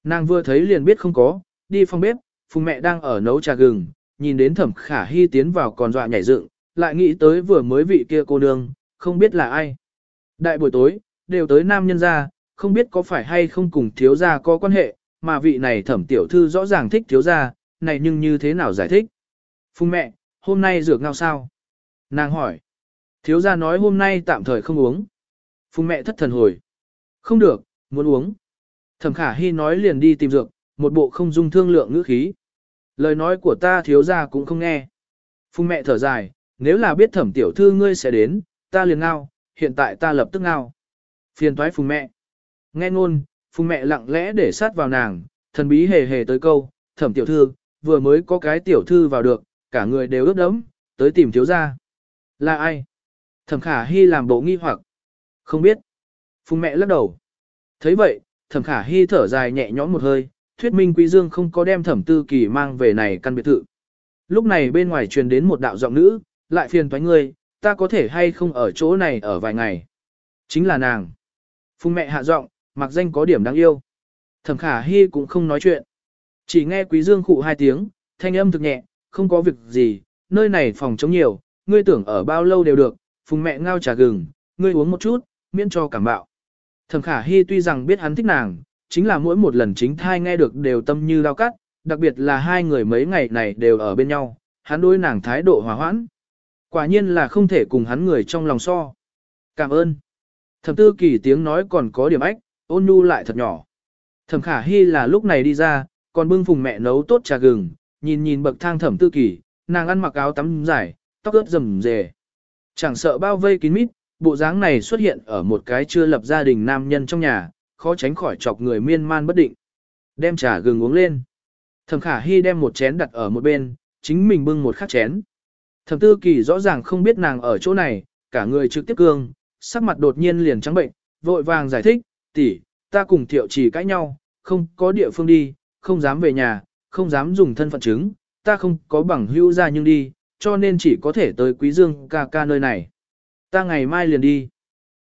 Nàng vừa thấy liền biết không có, đi phòng bếp, phùng mẹ đang ở nấu trà gừng, nhìn đến thẩm khả hy tiến vào còn dọa nhảy dựng, lại nghĩ tới vừa mới vị kia cô nương, không biết là ai. Đại buổi tối, đều tới nam nhân gia, không biết có phải hay không cùng thiếu gia có quan hệ, mà vị này thẩm tiểu thư rõ ràng thích thiếu gia, này nhưng như thế nào giải thích. Phùng mẹ, hôm nay dược ngao sao? Nàng hỏi. Thiếu gia nói hôm nay tạm thời không uống. Phùng mẹ thất thần hồi. Không được, muốn uống. Thẩm khả hy nói liền đi tìm dược, một bộ không dung thương lượng ngữ khí. Lời nói của ta thiếu gia cũng không nghe. Phùng mẹ thở dài, nếu là biết thẩm tiểu thư ngươi sẽ đến, ta liền ngao, hiện tại ta lập tức ngao. Phiền thoái phùng mẹ. Nghe ngôn, phùng mẹ lặng lẽ để sát vào nàng, thần bí hề hề tới câu, thẩm tiểu thư, vừa mới có cái tiểu thư vào được, cả người đều ướt đẫm, tới tìm thiếu gia. Là ai? Thẩm khả hy làm bộ nghi hoặc. Không biết. Phùng mẹ lắc đầu thấy vậy, thẩm khả hy thở dài nhẹ nhõm một hơi, thuyết minh quý dương không có đem thẩm tư kỳ mang về này căn biệt thự. Lúc này bên ngoài truyền đến một đạo giọng nữ, lại phiền toái ngươi, ta có thể hay không ở chỗ này ở vài ngày. Chính là nàng. Phùng mẹ hạ giọng, mặc danh có điểm đáng yêu. Thẩm khả hy cũng không nói chuyện. Chỉ nghe quý dương khụ hai tiếng, thanh âm thực nhẹ, không có việc gì, nơi này phòng chống nhiều, ngươi tưởng ở bao lâu đều được, phùng mẹ ngao trà gừng, ngươi uống một chút, miễn cho cảm bạo. Thẩm khả hy tuy rằng biết hắn thích nàng, chính là mỗi một lần chính thai nghe được đều tâm như lao cắt, đặc biệt là hai người mấy ngày này đều ở bên nhau, hắn đối nàng thái độ hòa hoãn. Quả nhiên là không thể cùng hắn người trong lòng so. Cảm ơn. Thẩm tư kỳ tiếng nói còn có điểm ách, ôn nhu lại thật nhỏ. Thẩm khả hy là lúc này đi ra, còn bưng phùng mẹ nấu tốt trà gừng, nhìn nhìn bậc thang thẩm tư kỳ, nàng ăn mặc áo tắm dài, tóc ướt rầm rề. Chẳng sợ bao vây kín mít, bộ dáng này xuất hiện ở một cái chưa lập gia đình nam nhân trong nhà, khó tránh khỏi chọc người miên man bất định. Đem trà gừng uống lên. Thẩm khả hy đem một chén đặt ở một bên, chính mình bưng một khắc chén. Thẩm tư kỳ rõ ràng không biết nàng ở chỗ này, cả người trực tiếp cương, sắc mặt đột nhiên liền trắng bệnh, vội vàng giải thích, tỷ, ta cùng thiệu chỉ cãi nhau, không có địa phương đi, không dám về nhà, không dám dùng thân phận chứng, ta không có bằng hữu ra nhưng đi, cho nên chỉ có thể tới quý dương ca ca nơi này. Ta ngày mai liền đi.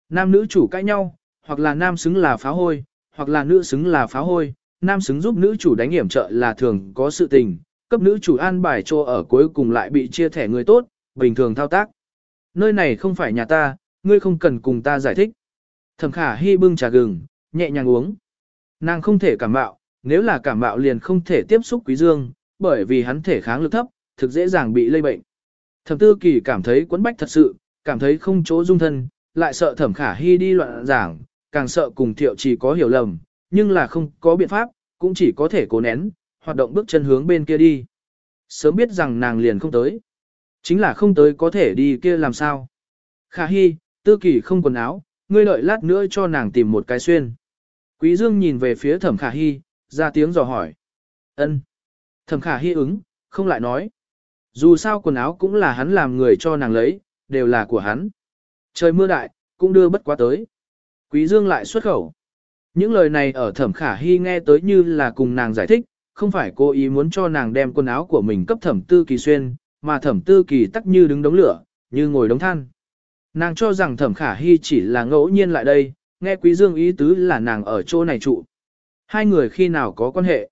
Nam nữ chủ cãi nhau, hoặc là nam xứng là phá hôi, hoặc là nữ xứng là phá hôi, nam xứng giúp nữ chủ đánh hiểm trợ là thường có sự tình, cấp nữ chủ an bài cho ở cuối cùng lại bị chia thẻ người tốt, bình thường thao tác. Nơi này không phải nhà ta, ngươi không cần cùng ta giải thích. Thẩm khả hy bưng trà gừng, nhẹ nhàng uống. Nàng không thể cảm bạo, nếu là cảm bạo liền không thể tiếp xúc quý dương, bởi vì hắn thể kháng lực thấp, thực dễ dàng bị lây bệnh. Thẩm tư kỳ cảm thấy quấn bách thật sự, cảm thấy không chỗ dung thân, lại sợ thẩm khả hy đi loạn giảng, càng sợ cùng thiệu chỉ có hiểu lầm, nhưng là không có biện pháp, cũng chỉ có thể cố nén, hoạt động bước chân hướng bên kia đi. Sớm biết rằng nàng liền không tới. Chính là không tới có thể đi kia làm sao. Khả hy, tư kỳ không quần áo, ngươi đợi lát nữa cho nàng tìm một cái xuyên. Quý dương nhìn về phía thẩm khả hy, ra tiếng dò hỏi. ân. Thẩm khả hy ứng, không lại nói. Dù sao quần áo cũng là hắn làm người cho nàng lấy, đều là của hắn. Trời mưa đại, cũng đưa bất quá tới. Quý Dương lại xuất khẩu. Những lời này ở thẩm khả hy nghe tới như là cùng nàng giải thích, không phải cô ý muốn cho nàng đem quần áo của mình cấp thẩm tư kỳ xuyên, mà thẩm tư kỳ tắc như đứng đống lửa, như ngồi đống than. Nàng cho rằng thẩm khả hy chỉ là ngẫu nhiên lại đây, nghe quý dương ý tứ là nàng ở chỗ này trụ. Hai người khi nào có quan hệ.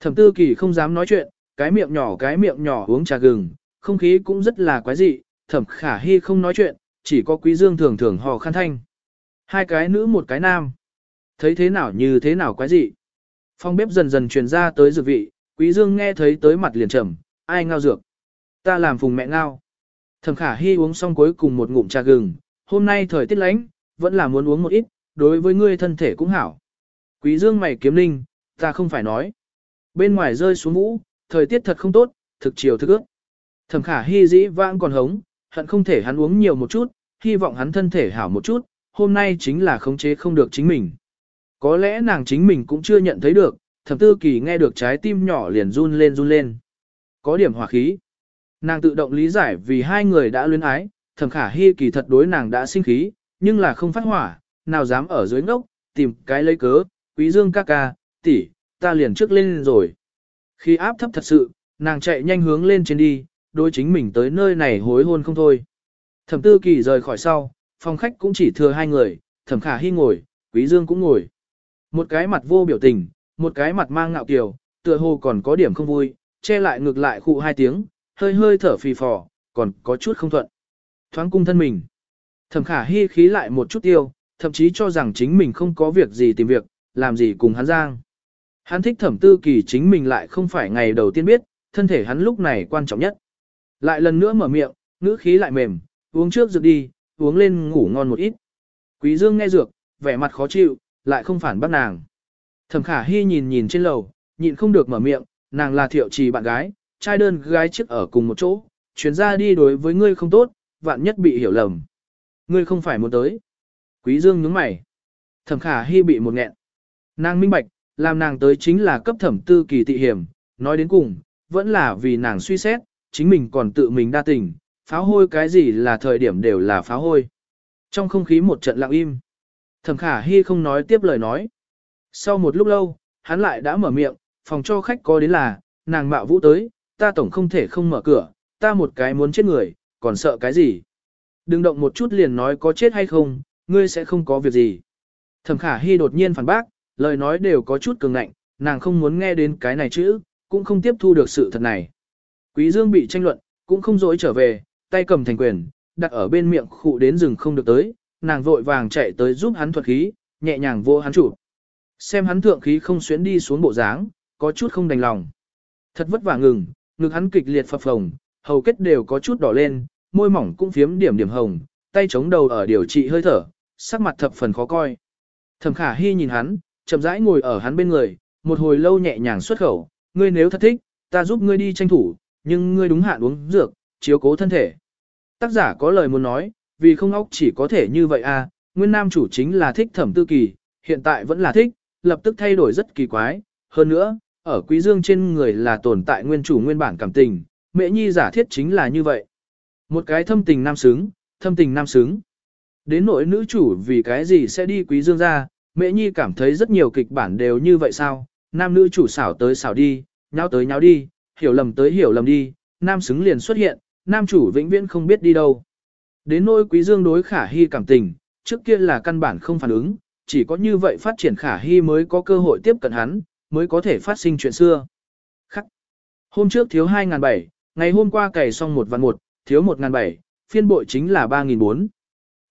Thẩm tư kỳ không dám nói chuyện, cái miệng nhỏ cái miệng nhỏ uống trà gừng, không khí cũng rất là quái dị, thẩm khả hy không nói chuyện, chỉ có quý dương thường thường hò khăn thanh. Hai cái nữ một cái nam. Thấy thế nào như thế nào quái dị. Phong bếp dần dần truyền ra tới dược vị, quý dương nghe thấy tới mặt liền trầm, ai ngao dược. Ta làm phùng mẹ ngao. Thẩm khả hy uống xong cuối cùng một ngụm trà gừng, hôm nay thời tiết lạnh, vẫn là muốn uống một ít, đối với ngươi thân thể cũng hảo. Quý dương mày kiếm linh, ta không phải nói. Bên ngoài rơi xuống vũ, thời tiết thật không tốt, thực chiều thực ước. Thẩm khả hy dĩ vãng còn hống, hận không thể hắn uống nhiều một chút, hy vọng hắn thân thể hảo một chút, hôm nay chính là khống chế không được chính mình. Có lẽ nàng chính mình cũng chưa nhận thấy được, thẩm tư kỳ nghe được trái tim nhỏ liền run lên run lên. Có điểm hỏa khí. Nàng tự động lý giải vì hai người đã luyến ái, thẩm khả hy kỳ thật đối nàng đã sinh khí, nhưng là không phát hỏa, nào dám ở dưới ngốc, tìm cái lấy cớ, quý dương ca ca, tỷ, ta liền trước lên rồi. Khi áp thấp thật sự, nàng chạy nhanh hướng lên trên đi, đối chính mình tới nơi này hối hôn không thôi. Thẩm tư kỳ rời khỏi sau, phòng khách cũng chỉ thừa hai người, thẩm khả hy ngồi, quý dương cũng ngồi. Một cái mặt vô biểu tình, một cái mặt mang ngạo kiều, tựa hồ còn có điểm không vui, che lại ngược lại khụ hai tiếng, hơi hơi thở phì phò, còn có chút không thuận. Thoáng cung thân mình. Thẩm khả hy khí lại một chút tiêu, thậm chí cho rằng chính mình không có việc gì tìm việc, làm gì cùng hắn giang. Hắn thích thẩm tư kỳ chính mình lại không phải ngày đầu tiên biết, thân thể hắn lúc này quan trọng nhất. Lại lần nữa mở miệng, ngữ khí lại mềm, uống trước dược đi, uống lên ngủ ngon một ít. Quý Dương nghe dược, vẻ mặt khó chịu, lại không phản bác nàng. Thẩm khả Hi nhìn nhìn trên lầu, nhịn không được mở miệng, nàng là thiệu trì bạn gái, trai đơn gái trước ở cùng một chỗ, chuyến ra đi đối với ngươi không tốt, vạn nhất bị hiểu lầm. Ngươi không phải muốn tới. Quý Dương nhướng mày. Thẩm khả Hi bị một nghẹn. Nàng minh bạch, làm nàng tới chính là cấp thẩm tư kỳ tị hiểm, nói đến cùng, vẫn là vì nàng suy xét, chính mình còn tự mình đa tình, pháo hôi cái gì là thời điểm đều là pháo hôi. Trong không khí một trận lặng im, thẩm khả hy không nói tiếp lời nói. Sau một lúc lâu, hắn lại đã mở miệng, phòng cho khách có đến là, nàng mạo vũ tới, ta tổng không thể không mở cửa, ta một cái muốn chết người, còn sợ cái gì. Đừng động một chút liền nói có chết hay không, ngươi sẽ không có việc gì. Thẩm khả hy đột nhiên phản bác, lời nói đều có chút cường ngạnh, nàng không muốn nghe đến cái này chữ, cũng không tiếp thu được sự thật này. Quý Dương bị tranh luận, cũng không dối trở về, tay cầm thành quyền, đặt ở bên miệng khụ đến rừng không được tới, nàng vội vàng chạy tới giúp hắn thuật khí, nhẹ nhàng vô hắn chủ. Xem hắn thượng khí không xuyến đi xuống bộ dáng, có chút không đành lòng. Thật vất vả ngừng, ngực hắn kịch liệt phập phồng, hầu kết đều có chút đỏ lên, môi mỏng cũng phiếm điểm điểm hồng, tay chống đầu ở điều trị hơi thở, sắc mặt thập phần khó coi. Thẩm Khả Hi nhìn hắn, chậm rãi ngồi ở hắn bên người, một hồi lâu nhẹ nhàng xuất khẩu, ngươi nếu thật thích, ta giúp ngươi đi tranh thủ, nhưng ngươi đúng hạn uống dược, chiếu cố thân thể. Tác giả có lời muốn nói, vì không óc chỉ có thể như vậy à, nguyên nam chủ chính là thích thẩm tư kỳ, hiện tại vẫn là thích, lập tức thay đổi rất kỳ quái, hơn nữa, ở quý dương trên người là tồn tại nguyên chủ nguyên bản cảm tình, mẹ nhi giả thiết chính là như vậy. Một cái thâm tình nam xứng, thâm tình nam xứng. Đến nỗi nữ chủ vì cái gì sẽ đi quý dương ra, mẹ nhi cảm thấy rất nhiều kịch bản đều như vậy sao, nam nữ chủ xảo tới xảo đi, nháo tới nháo đi, hiểu lầm tới hiểu lầm đi, nam xứng liền xuất hiện, nam chủ vĩnh viễn không biết đi đâu. Đến nỗi quý dương đối khả hy cảm tình, trước kia là căn bản không phản ứng, chỉ có như vậy phát triển khả hy mới có cơ hội tiếp cận hắn, mới có thể phát sinh chuyện xưa. Khắc. Hôm trước thiếu 2.007, ngày hôm qua cày xong một vạn một, thiếu 1.007, phiên bội chính là 3.004.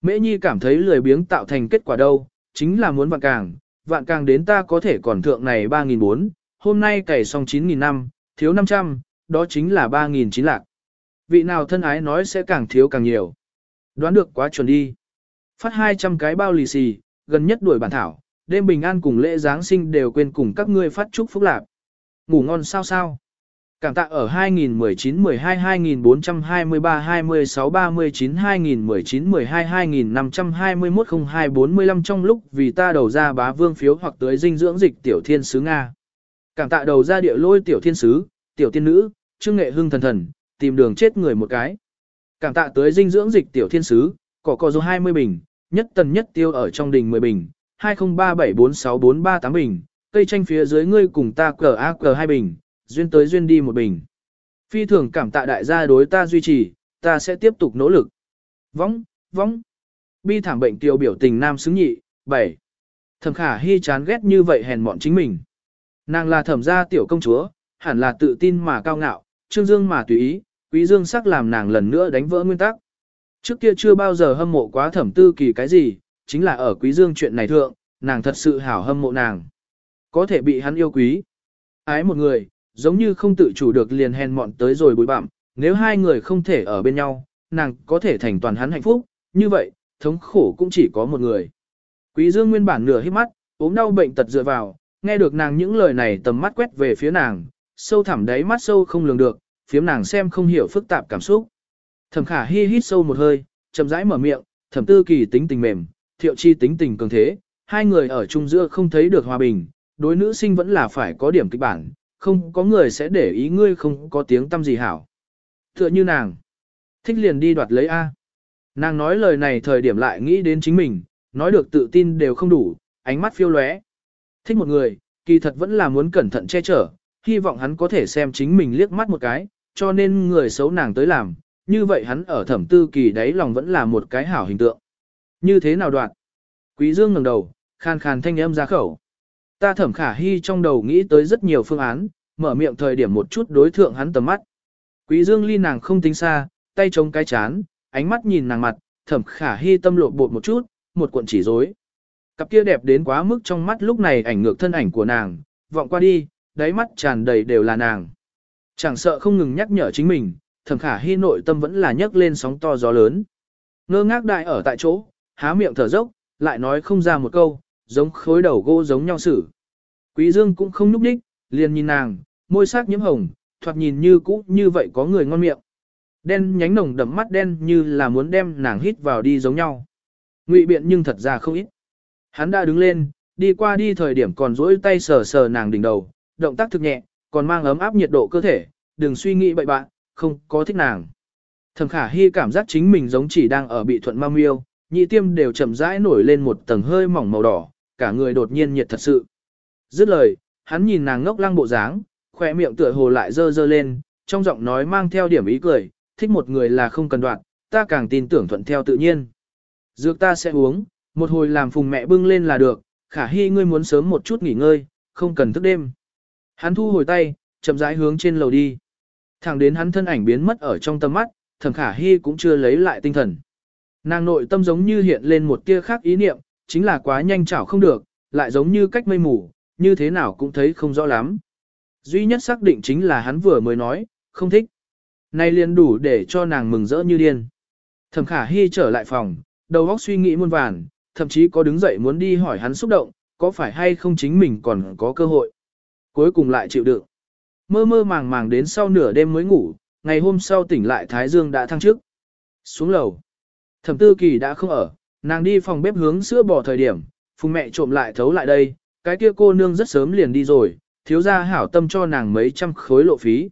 Mễ Nhi cảm thấy lười biếng tạo thành kết quả đâu, chính là muốn vạn càng, vạn càng đến ta có thể còn thượng này 3.004, hôm nay cày xong 9.005 thiếu 500, đó chính là 3.009 lạc. Vị nào thân ái nói sẽ càng thiếu càng nhiều. Đoán được quá chuẩn đi. Phát 200 cái bao lì xì, gần nhất đuổi bản thảo, đêm bình an cùng lễ Giáng sinh đều quên cùng các ngươi phát chúc phúc lạc. Ngủ ngon sao sao. Cảm tạ ở 2019 12 2423 26 39 2019 12 2521 02 45 trong lúc vì ta đầu ra bá vương phiếu hoặc tới dinh dưỡng dịch tiểu thiên sứ Nga. Cảm tạ đầu ra địa lôi tiểu thiên sứ, tiểu tiên nữ, trương nghệ hưng thần thần, tìm đường chết người một cái. Cảm tạ tới dinh dưỡng dịch tiểu thiên sứ, cỏ cỏ dô 20 bình, nhất tần nhất tiêu ở trong đình 10 bình, 2037464338 bình, cây tranh phía dưới ngươi cùng ta cờ ác cờ hai bình, duyên tới duyên đi một bình. Phi thường cảm tạ đại gia đối ta duy trì, ta sẽ tiếp tục nỗ lực. Vóng, vóng. Bi thảm bệnh tiêu biểu tình nam xứng nhị, 7. Thẩm khả hy chán ghét như vậy hèn mọn chính mình. Nàng là thẩm gia tiểu công chúa, hẳn là tự tin mà cao ngạo, trương dương mà tùy ý, quý dương sắc làm nàng lần nữa đánh vỡ nguyên tắc. Trước kia chưa bao giờ hâm mộ quá thẩm tư kỳ cái gì, chính là ở quý dương chuyện này thượng, nàng thật sự hảo hâm mộ nàng. Có thể bị hắn yêu quý. Ái một người, giống như không tự chủ được liền hèn mọn tới rồi bụi bặm, nếu hai người không thể ở bên nhau, nàng có thể thành toàn hắn hạnh phúc, như vậy, thống khổ cũng chỉ có một người. Quý dương nguyên bản nửa hít mắt, ốm đau bệnh tật dựa vào, nghe được nàng những lời này tầm mắt quét về phía nàng, sâu thẳm đáy mắt sâu không lường được, phiếm nàng xem không hiểu phức tạp cảm xúc. Thẩm khả hi hít sâu một hơi, chậm rãi mở miệng, thẩm tư kỳ tính tình mềm, thiệu chi tính tình cường thế, hai người ở chung giữa không thấy được hòa bình, đối nữ sinh vẫn là phải có điểm kịch bản, không có người sẽ để ý ngươi không có tiếng tâm gì hảo. Tựa như nàng, thích liền đi đoạt lấy A. Nàng nói lời này thời điểm lại nghĩ đến chính mình, nói được tự tin đều không đủ, ánh mắt phiêu lóe. Thích một người, kỳ thật vẫn là muốn cẩn thận che chở, hy vọng hắn có thể xem chính mình liếc mắt một cái, cho nên người xấu nàng tới làm, như vậy hắn ở thẩm tư kỳ đáy lòng vẫn là một cái hảo hình tượng. Như thế nào đoạn? Quý Dương ngẩng đầu, khàn khàn thanh âm ra khẩu. Ta thẩm khả hy trong đầu nghĩ tới rất nhiều phương án, mở miệng thời điểm một chút đối thượng hắn tầm mắt. Quý Dương ly nàng không tính xa, tay chống cái chán, ánh mắt nhìn nàng mặt, thẩm khả hy tâm lộ bột một chút, một cuộn chỉ rối. Cặp kia đẹp đến quá mức trong mắt lúc này ảnh ngược thân ảnh của nàng, vọng qua đi, đáy mắt tràn đầy đều là nàng. Chẳng sợ không ngừng nhắc nhở chính mình, thẩm khả hy nội tâm vẫn là nhấc lên sóng to gió lớn. Ngơ ngác đại ở tại chỗ, há miệng thở dốc, lại nói không ra một câu, giống khối đầu gỗ giống nhau xử. Quý dương cũng không núp đích, liền nhìn nàng, môi sắc nhiễm hồng, thoạt nhìn như cũ như vậy có người ngon miệng. Đen nhánh nồng đậm mắt đen như là muốn đem nàng hít vào đi giống nhau. Ngụy biện nhưng thật ra không ít. Hắn đã đứng lên, đi qua đi thời điểm còn duỗi tay sờ sờ nàng đỉnh đầu, động tác thực nhẹ, còn mang ấm áp nhiệt độ cơ thể, đừng suy nghĩ bậy bạn, không có thích nàng. Thẩm khả hy cảm giác chính mình giống chỉ đang ở bị thuận ma miêu, nhị tiêm đều chậm rãi nổi lên một tầng hơi mỏng màu đỏ, cả người đột nhiên nhiệt thật sự. Dứt lời, hắn nhìn nàng ngốc lăng bộ dáng, khỏe miệng tựa hồ lại dơ dơ lên, trong giọng nói mang theo điểm ý cười, thích một người là không cần đoạn, ta càng tin tưởng thuận theo tự nhiên. Dược ta sẽ uống, một hồi làm phùng mẹ bưng lên là được, khả hy ngươi muốn sớm một chút nghỉ ngơi, không cần thức đêm. Hắn thu hồi tay, chậm rãi hướng trên lầu đi. Thẳng đến hắn thân ảnh biến mất ở trong tầm mắt, thẩm khả hy cũng chưa lấy lại tinh thần. Nàng nội tâm giống như hiện lên một tia khác ý niệm, chính là quá nhanh chảo không được, lại giống như cách mây mù, như thế nào cũng thấy không rõ lắm. Duy nhất xác định chính là hắn vừa mới nói, không thích. Nay liền đủ để cho nàng mừng rỡ như điên. Thẩm khả hy trở lại phòng, đầu óc suy nghĩ muôn vàn, thậm chí có đứng dậy muốn đi hỏi hắn xúc động, có phải hay không chính mình còn có cơ hội. Cuối cùng lại chịu đựng. Mơ mơ màng màng đến sau nửa đêm mới ngủ, ngày hôm sau tỉnh lại Thái Dương đã thăng trước. Xuống lầu. Thẩm tư kỳ đã không ở, nàng đi phòng bếp hướng sữa bò thời điểm, phùng mẹ trộm lại thấu lại đây, cái kia cô nương rất sớm liền đi rồi, thiếu gia hảo tâm cho nàng mấy trăm khối lộ phí.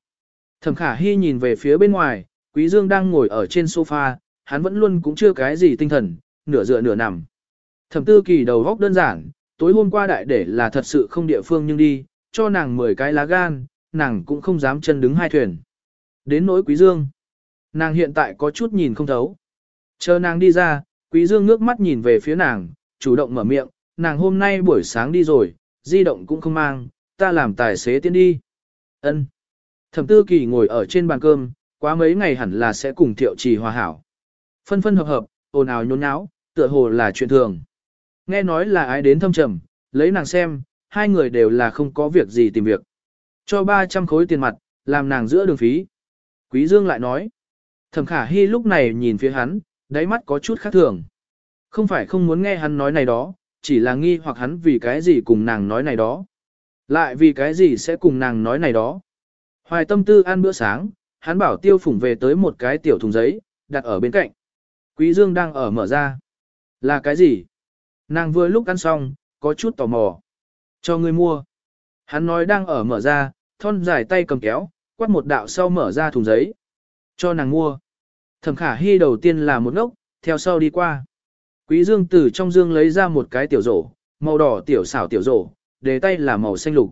Thẩm khả hy nhìn về phía bên ngoài, quý dương đang ngồi ở trên sofa, hắn vẫn luôn cũng chưa cái gì tinh thần, nửa dựa nửa nằm. Thẩm tư kỳ đầu góc đơn giản, tối hôm qua đại để là thật sự không địa phương nhưng đi, cho nàng 10 cái lá gan, nàng cũng không dám chân đứng hai thuyền. Đến nỗi quý dương, nàng hiện tại có chút nhìn không thấu. Chờ nàng đi ra, quý dương ngước mắt nhìn về phía nàng, chủ động mở miệng, nàng hôm nay buổi sáng đi rồi, di động cũng không mang, ta làm tài xế tiến đi. Ân. Thẩm tư kỳ ngồi ở trên bàn cơm, quá mấy ngày hẳn là sẽ cùng thiệu trì hòa hảo. Phân phân hợp hợp, ồn ào nhốn nháo, tựa hồ là chuyện thường. Nghe nói là ai đến thâm trầm, lấy nàng xem, hai người đều là không có việc gì tìm việc. Cho 300 khối tiền mặt, làm nàng giữa đường phí. Quý Dương lại nói. Thẩm khả hy lúc này nhìn phía hắn, đáy mắt có chút khác thường. Không phải không muốn nghe hắn nói này đó, chỉ là nghi hoặc hắn vì cái gì cùng nàng nói này đó. Lại vì cái gì sẽ cùng nàng nói này đó. Hoài tâm tư ăn bữa sáng, hắn bảo tiêu phủng về tới một cái tiểu thùng giấy, đặt ở bên cạnh. Quý Dương đang ở mở ra. Là cái gì? Nàng vừa lúc ăn xong, có chút tò mò. Cho ngươi mua. Hắn nói đang ở mở ra, thon dài tay cầm kéo, quát một đạo sau mở ra thùng giấy. Cho nàng mua. Thẩm khả hy đầu tiên là một ngốc, theo sau đi qua. Quý dương từ trong dương lấy ra một cái tiểu rổ, màu đỏ tiểu xảo tiểu rổ, đề tay là màu xanh lục.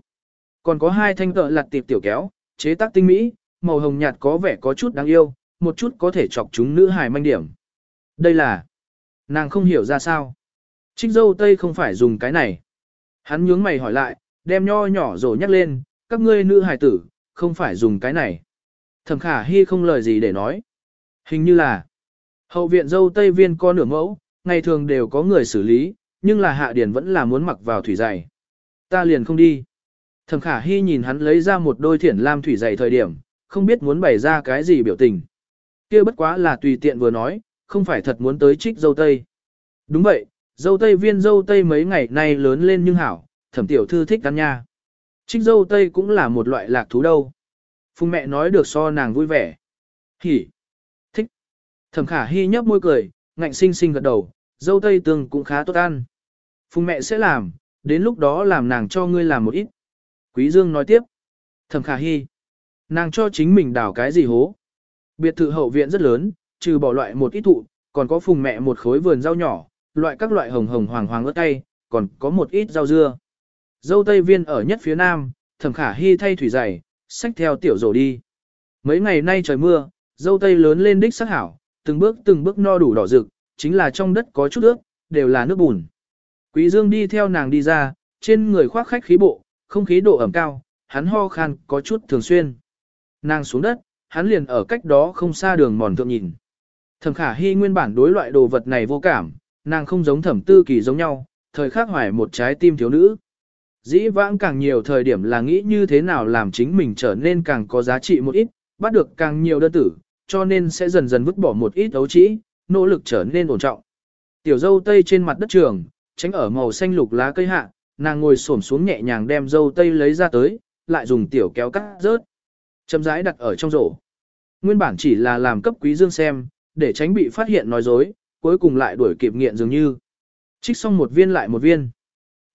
Còn có hai thanh cỡ lặt tiệp tiểu kéo, chế tác tinh mỹ, màu hồng nhạt có vẻ có chút đáng yêu, một chút có thể chọc chúng nữ hài manh điểm. Đây là, nàng không hiểu ra sao. Trích dâu tây không phải dùng cái này. Hắn nhướng mày hỏi lại, đem nho nhỏ rồi nhắc lên, các ngươi nữ hài tử, không phải dùng cái này. Thẩm khả hy không lời gì để nói. Hình như là, hậu viện dâu tây viên có nửa mẫu, ngày thường đều có người xử lý, nhưng là hạ điển vẫn là muốn mặc vào thủy giày. Ta liền không đi. Thẩm khả hy nhìn hắn lấy ra một đôi thiển lam thủy giày thời điểm, không biết muốn bày ra cái gì biểu tình. kia bất quá là tùy tiện vừa nói, không phải thật muốn tới trích dâu tây. Đúng vậy, dâu tây viên dâu tây mấy ngày nay lớn lên nhưng hảo, thẩm tiểu thư thích ăn nha. Trích dâu tây cũng là một loại lạc thú đâu. Phùng mẹ nói được so nàng vui vẻ. Hỉ. Thích. Thẩm khả hy nhấp môi cười, ngạnh sinh sinh gật đầu, dâu tây tương cũng khá tốt ăn. Phùng mẹ sẽ làm, đến lúc đó làm nàng cho ngươi làm một ít. Quý Dương nói tiếp. Thẩm khả hy. Nàng cho chính mình đào cái gì hố. Biệt thự hậu viện rất lớn, trừ bỏ loại một ít thụ, còn có phùng mẹ một khối vườn rau nhỏ, loại các loại hồng hồng hoàng hoàng ớt cay, còn có một ít rau dưa. Dâu tây viên ở nhất phía nam, thẩm khả hy thay thủy giày, xách theo tiểu rổ đi. Mấy ngày nay trời mưa, dâu tây lớn lên đích sắc hảo, từng bước từng bước no đủ đỏ rực, chính là trong đất có chút ướt, đều là nước bùn. Quý Dương đi theo nàng đi ra, trên người khoác khách khí bộ, không khí độ ẩm cao, hắn ho khan có chút thường xuyên. Nàng xuống đất, hắn liền ở cách đó không xa đường mòn thượng nhìn. Thẩm khả hy nguyên bản đối loại đồ vật này vô cảm, nàng không giống thẩm tư kỳ giống nhau, thời khắc hoài một trái tim thiếu nữ. Dĩ vãng càng nhiều thời điểm là nghĩ như thế nào làm chính mình trở nên càng có giá trị một ít, bắt được càng nhiều đơn tử, cho nên sẽ dần dần vứt bỏ một ít ấu trĩ, nỗ lực trở nên ổn trọng. Tiểu dâu tây trên mặt đất trường, tránh ở màu xanh lục lá cây hạ, nàng ngồi xổm xuống nhẹ nhàng đem dâu tây lấy ra tới, lại dùng tiểu kéo cắt rớt. Châm rãi đặt ở trong rổ. Nguyên bản chỉ là làm cấp quý dương xem, để tránh bị phát hiện nói dối, cuối cùng lại đuổi kịp nghiện dường như. Trích xong một viên lại một viên.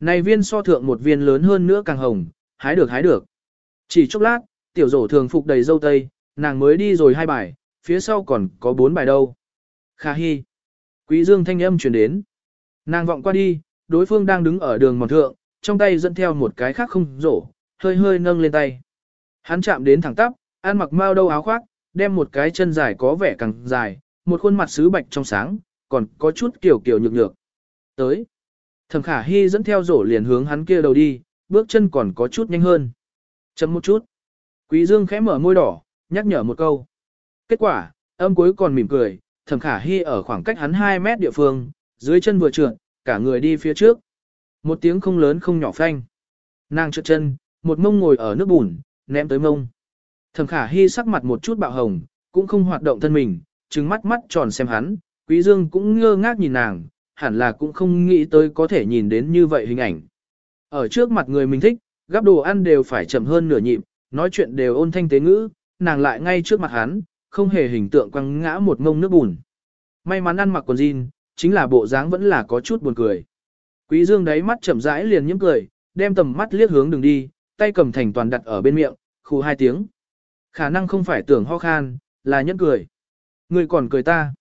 Này viên so thượng một viên lớn hơn nữa càng hồng, hái được hái được. Chỉ chốc lát, tiểu rổ thường phục đầy dâu tây, nàng mới đi rồi hai bài, phía sau còn có bốn bài đâu. Kha hi. Quý dương thanh âm truyền đến. Nàng vọng qua đi, đối phương đang đứng ở đường mòn thượng, trong tay dẫn theo một cái khác không rổ, hơi hơi nâng lên tay. Hắn chạm đến thẳng tắp, ăn mặc mau đâu áo khoác, đem một cái chân dài có vẻ càng dài, một khuôn mặt sứ bạch trong sáng, còn có chút kiểu kiểu nhược nhược. Tới. Thẩm khả hy dẫn theo rổ liền hướng hắn kia đầu đi, bước chân còn có chút nhanh hơn. Chấm một chút. Quý dương khẽ mở môi đỏ, nhắc nhở một câu. Kết quả, âm cuối còn mỉm cười, thẩm khả hy ở khoảng cách hắn 2 mét địa phương, dưới chân vừa trượt, cả người đi phía trước. Một tiếng không lớn không nhỏ phanh. Nàng trượt chân, một mông ngồi ở nước bùn, ném tới mông. Thẩm khả hy sắc mặt một chút bạo hồng, cũng không hoạt động thân mình, trừng mắt mắt tròn xem hắn, quý dương cũng ngơ ngác nhìn nàng, hẳn là cũng không nghĩ tới có thể nhìn đến như vậy hình ảnh. Ở trước mặt người mình thích, gắp đồ ăn đều phải chậm hơn nửa nhịp, nói chuyện đều ôn thanh tế ngữ, nàng lại ngay trước mặt hắn, không hề hình tượng quăng ngã một ngông nước bùn. May mắn ăn mặc quần jean, chính là bộ dáng vẫn là có chút buồn cười. Quý dương đáy mắt chậm rãi liền nhếch cười, đem tầm mắt liếc hướng đường đi, tay cầm thành toàn đặt ở bên miệng, khu hai tiếng. Khả năng không phải tưởng ho khan, là nhẫn cười. Người còn cười ta.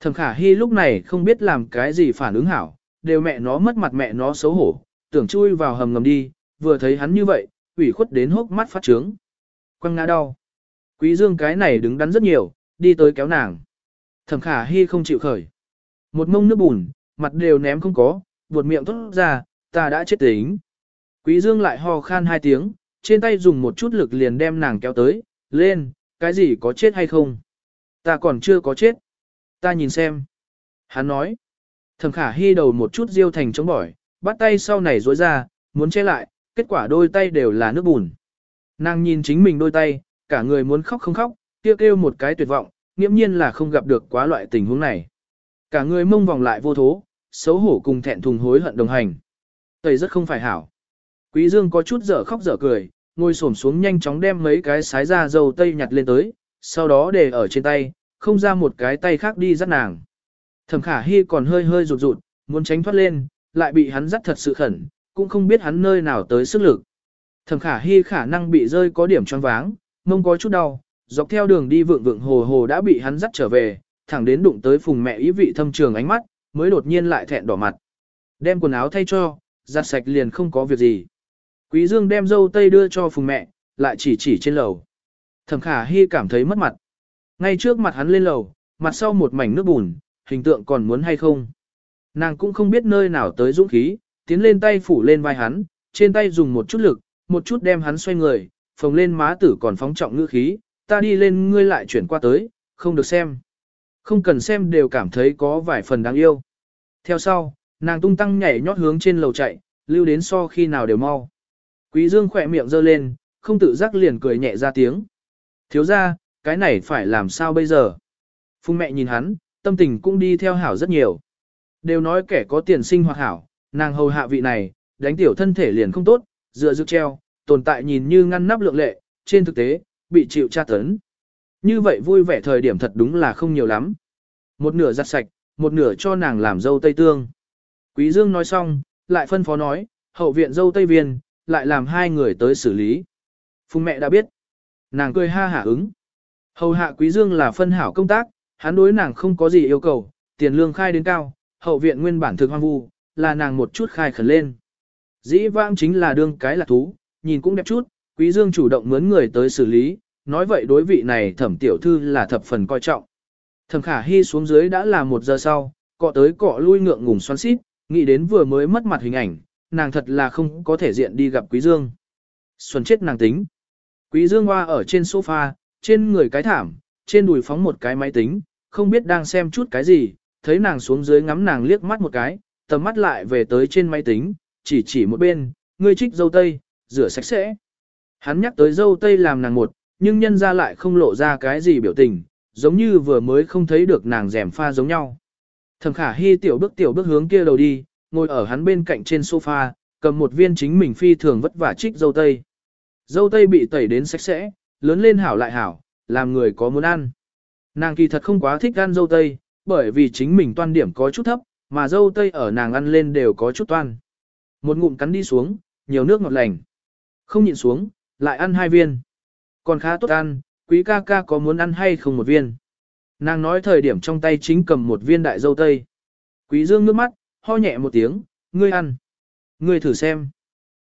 Thẩm khả hy lúc này không biết làm cái gì phản ứng hảo, đều mẹ nó mất mặt mẹ nó xấu hổ, tưởng chui vào hầm ngầm đi, vừa thấy hắn như vậy, ủy khuất đến hốc mắt phát trướng. Quăng ngã đau. Quý dương cái này đứng đắn rất nhiều, đi tới kéo nàng. Thẩm khả hy không chịu khởi. Một mông nước bùn, mặt đều ném không có, buột miệng thốt ra, ta đã chết tính. Quý dương lại ho khan hai tiếng, trên tay dùng một chút lực liền đem nàng kéo tới, lên, cái gì có chết hay không? Ta còn chưa có chết. Ta nhìn xem. Hắn nói. Thẩm khả hy đầu một chút diêu thành chống bỏi, bắt tay sau này rối ra, muốn che lại, kết quả đôi tay đều là nước bùn. Nàng nhìn chính mình đôi tay, cả người muốn khóc không khóc, kêu kêu một cái tuyệt vọng, nghiễm nhiên là không gặp được quá loại tình huống này. Cả người mông vòng lại vô thố, xấu hổ cùng thẹn thùng hối hận đồng hành. Tây rất không phải hảo. Quý Dương có chút dở khóc dở cười, ngồi xổm xuống nhanh chóng đem mấy cái sái da dầu tây nhặt lên tới, sau đó để ở trên tay, không ra một cái tay khác đi dắt nàng. Thẩm khả hy còn hơi hơi rụt rụt, muốn tránh thoát lên, lại bị hắn dắt thật sự khẩn, cũng không biết hắn nơi nào tới sức lực. Thẩm khả hy khả năng bị rơi có điểm choáng váng, mông có chút đau, dọc theo đường đi vượng vượng hồ hồ đã bị hắn dắt trở về, thẳng đến đụng tới phùng mẹ ý vị thâm trường ánh mắt, mới đột nhiên lại thẹn đỏ mặt. Đem quần áo thay cho, giặt sạch liền không có việc gì. Quý Dương đem dâu tây đưa cho phùng mẹ, lại chỉ chỉ trên lầu. Thẩm khả hy cảm thấy mất mặt. Ngay trước mặt hắn lên lầu, mặt sau một mảnh nước bùn, hình tượng còn muốn hay không. Nàng cũng không biết nơi nào tới dũng khí, tiến lên tay phủ lên vai hắn, trên tay dùng một chút lực, một chút đem hắn xoay người, phồng lên má tử còn phóng trọng ngữ khí, ta đi lên ngươi lại chuyển qua tới, không được xem. Không cần xem đều cảm thấy có vài phần đáng yêu. Theo sau, nàng tung tăng nhảy nhót hướng trên lầu chạy, lưu đến so khi nào đều mau. Quý Dương khỏe miệng giơ lên, không tự giác liền cười nhẹ ra tiếng. Thiếu gia cái này phải làm sao bây giờ? Phùng mẹ nhìn hắn, tâm tình cũng đi theo hảo rất nhiều. Đều nói kẻ có tiền sinh hoạt hảo, nàng hầu hạ vị này, đánh tiểu thân thể liền không tốt, dựa dược treo, tồn tại nhìn như ngăn nắp lượng lệ, trên thực tế, bị chịu tra tấn. Như vậy vui vẻ thời điểm thật đúng là không nhiều lắm. Một nửa giặt sạch, một nửa cho nàng làm dâu tây tương. Quý Dương nói xong, lại phân phó nói, hậu viện dâu tây viên, lại làm hai người tới xử lý. Phùng mẹ đã biết. Nàng cười ha hả ứng. Hầu hạ quý dương là phân hảo công tác, hắn đối nàng không có gì yêu cầu, tiền lương khai đến cao, hậu viện nguyên bản thực hoang vu, là nàng một chút khai khẩn lên. Dĩ vãng chính là đương cái là thú, nhìn cũng đẹp chút, quý dương chủ động mướn người tới xử lý, nói vậy đối vị này thẩm tiểu thư là thập phần coi trọng. Thẩm khả hy xuống dưới đã là một giờ sau, cọ tới cọ lui ngượng ngùng xoắn xít, nghĩ đến vừa mới mất mặt hình ảnh, nàng thật là không có thể diện đi gặp quý dương. Xuân chết nàng tính. Quý dương hoa ở trên sofa, trên người cái thảm, trên đùi phóng một cái máy tính, không biết đang xem chút cái gì, thấy nàng xuống dưới ngắm nàng liếc mắt một cái, tầm mắt lại về tới trên máy tính, chỉ chỉ một bên, ngươi trích dâu tây, rửa sạch sẽ. Hắn nhắc tới dâu tây làm nàng một, nhưng nhân ra lại không lộ ra cái gì biểu tình, giống như vừa mới không thấy được nàng rèm pha giống nhau. Thẩm khả hy tiểu bước tiểu bước hướng kia đầu đi, ngồi ở hắn bên cạnh trên sofa, cầm một viên chính mình phi thường vất vả trích dâu tây. Dâu tây bị tẩy đến sạch sẽ, lớn lên hảo lại hảo, làm người có muốn ăn. Nàng kỳ thật không quá thích ăn dâu tây, bởi vì chính mình toan điểm có chút thấp, mà dâu tây ở nàng ăn lên đều có chút toan. Một ngụm cắn đi xuống, nhiều nước ngọt lành. Không nhịn xuống, lại ăn hai viên. Còn khá tốt ăn, quý ca ca có muốn ăn hay không một viên. Nàng nói thời điểm trong tay chính cầm một viên đại dâu tây. Quý dương nước mắt, ho nhẹ một tiếng, ngươi ăn. Ngươi thử xem.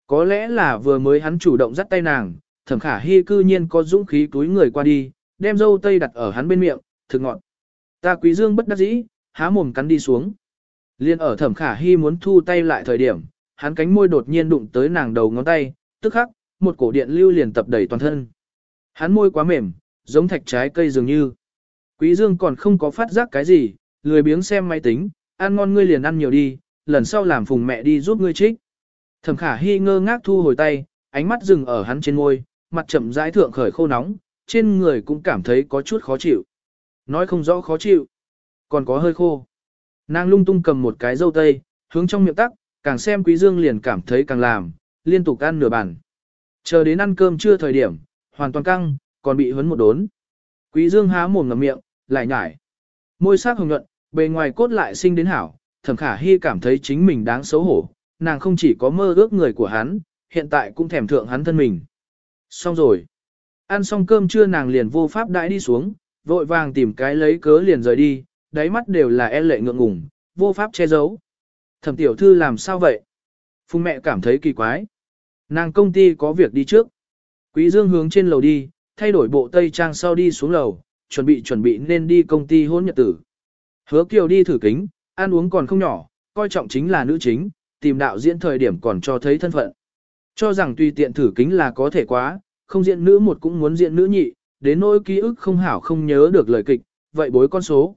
Có lẽ là vừa mới hắn chủ động dắt tay nàng, thẩm khả hy cư nhiên có dũng khí túi người qua đi, đem dâu tây đặt ở hắn bên miệng, thực ngọn. Ta quý dương bất đắc dĩ, há mồm cắn đi xuống. Liên ở thẩm khả hy muốn thu tay lại thời điểm, hắn cánh môi đột nhiên đụng tới nàng đầu ngón tay, tức khắc, một cổ điện lưu liền tập đầy toàn thân. Hắn môi quá mềm, giống thạch trái cây dường như. Quý dương còn không có phát giác cái gì, lười biếng xem máy tính, ăn ngon ngươi liền ăn nhiều đi, lần sau làm phùng mẹ đi giúp ngươi trích. Thẩm khả hy ngơ ngác thu hồi tay, ánh mắt dừng ở hắn trên môi, mặt chậm rãi thượng khởi khô nóng, trên người cũng cảm thấy có chút khó chịu. Nói không rõ khó chịu, còn có hơi khô. Nàng lung tung cầm một cái dâu tây, hướng trong miệng tắc, càng xem quý dương liền cảm thấy càng làm, liên tục ăn nửa bàn. Chờ đến ăn cơm trưa thời điểm, hoàn toàn căng, còn bị hấn một đốn. Quý dương há mồm ngậm miệng, lại nhải. Môi sắc hồng nhuận, bề ngoài cốt lại sinh đến hảo, thẩm khả hy cảm thấy chính mình đáng xấu hổ, nàng không chỉ có mơ ước người của hắn, hiện tại cũng thèm thượng hắn thân mình. Xong rồi. Ăn xong cơm trưa nàng liền vô pháp đãi đi xuống, vội vàng tìm cái lấy cớ liền rời đi, đáy mắt đều là e lệ ngượng ngùng, vô pháp che giấu. Thẩm tiểu thư làm sao vậy? Phùng mẹ cảm thấy kỳ quái. Nàng công ty có việc đi trước. Quý dương hướng trên lầu đi, thay đổi bộ tây trang sau đi xuống lầu, chuẩn bị chuẩn bị nên đi công ty hôn nhật tử. Hứa kiều đi thử kính, ăn uống còn không nhỏ, coi trọng chính là nữ chính, tìm đạo diễn thời điểm còn cho thấy thân phận. Cho rằng tùy tiện thử kính là có thể quá, không diễn nữ một cũng muốn diễn nữ nhị, đến nỗi ký ức không hảo không nhớ được lời kịch, vậy bối con số.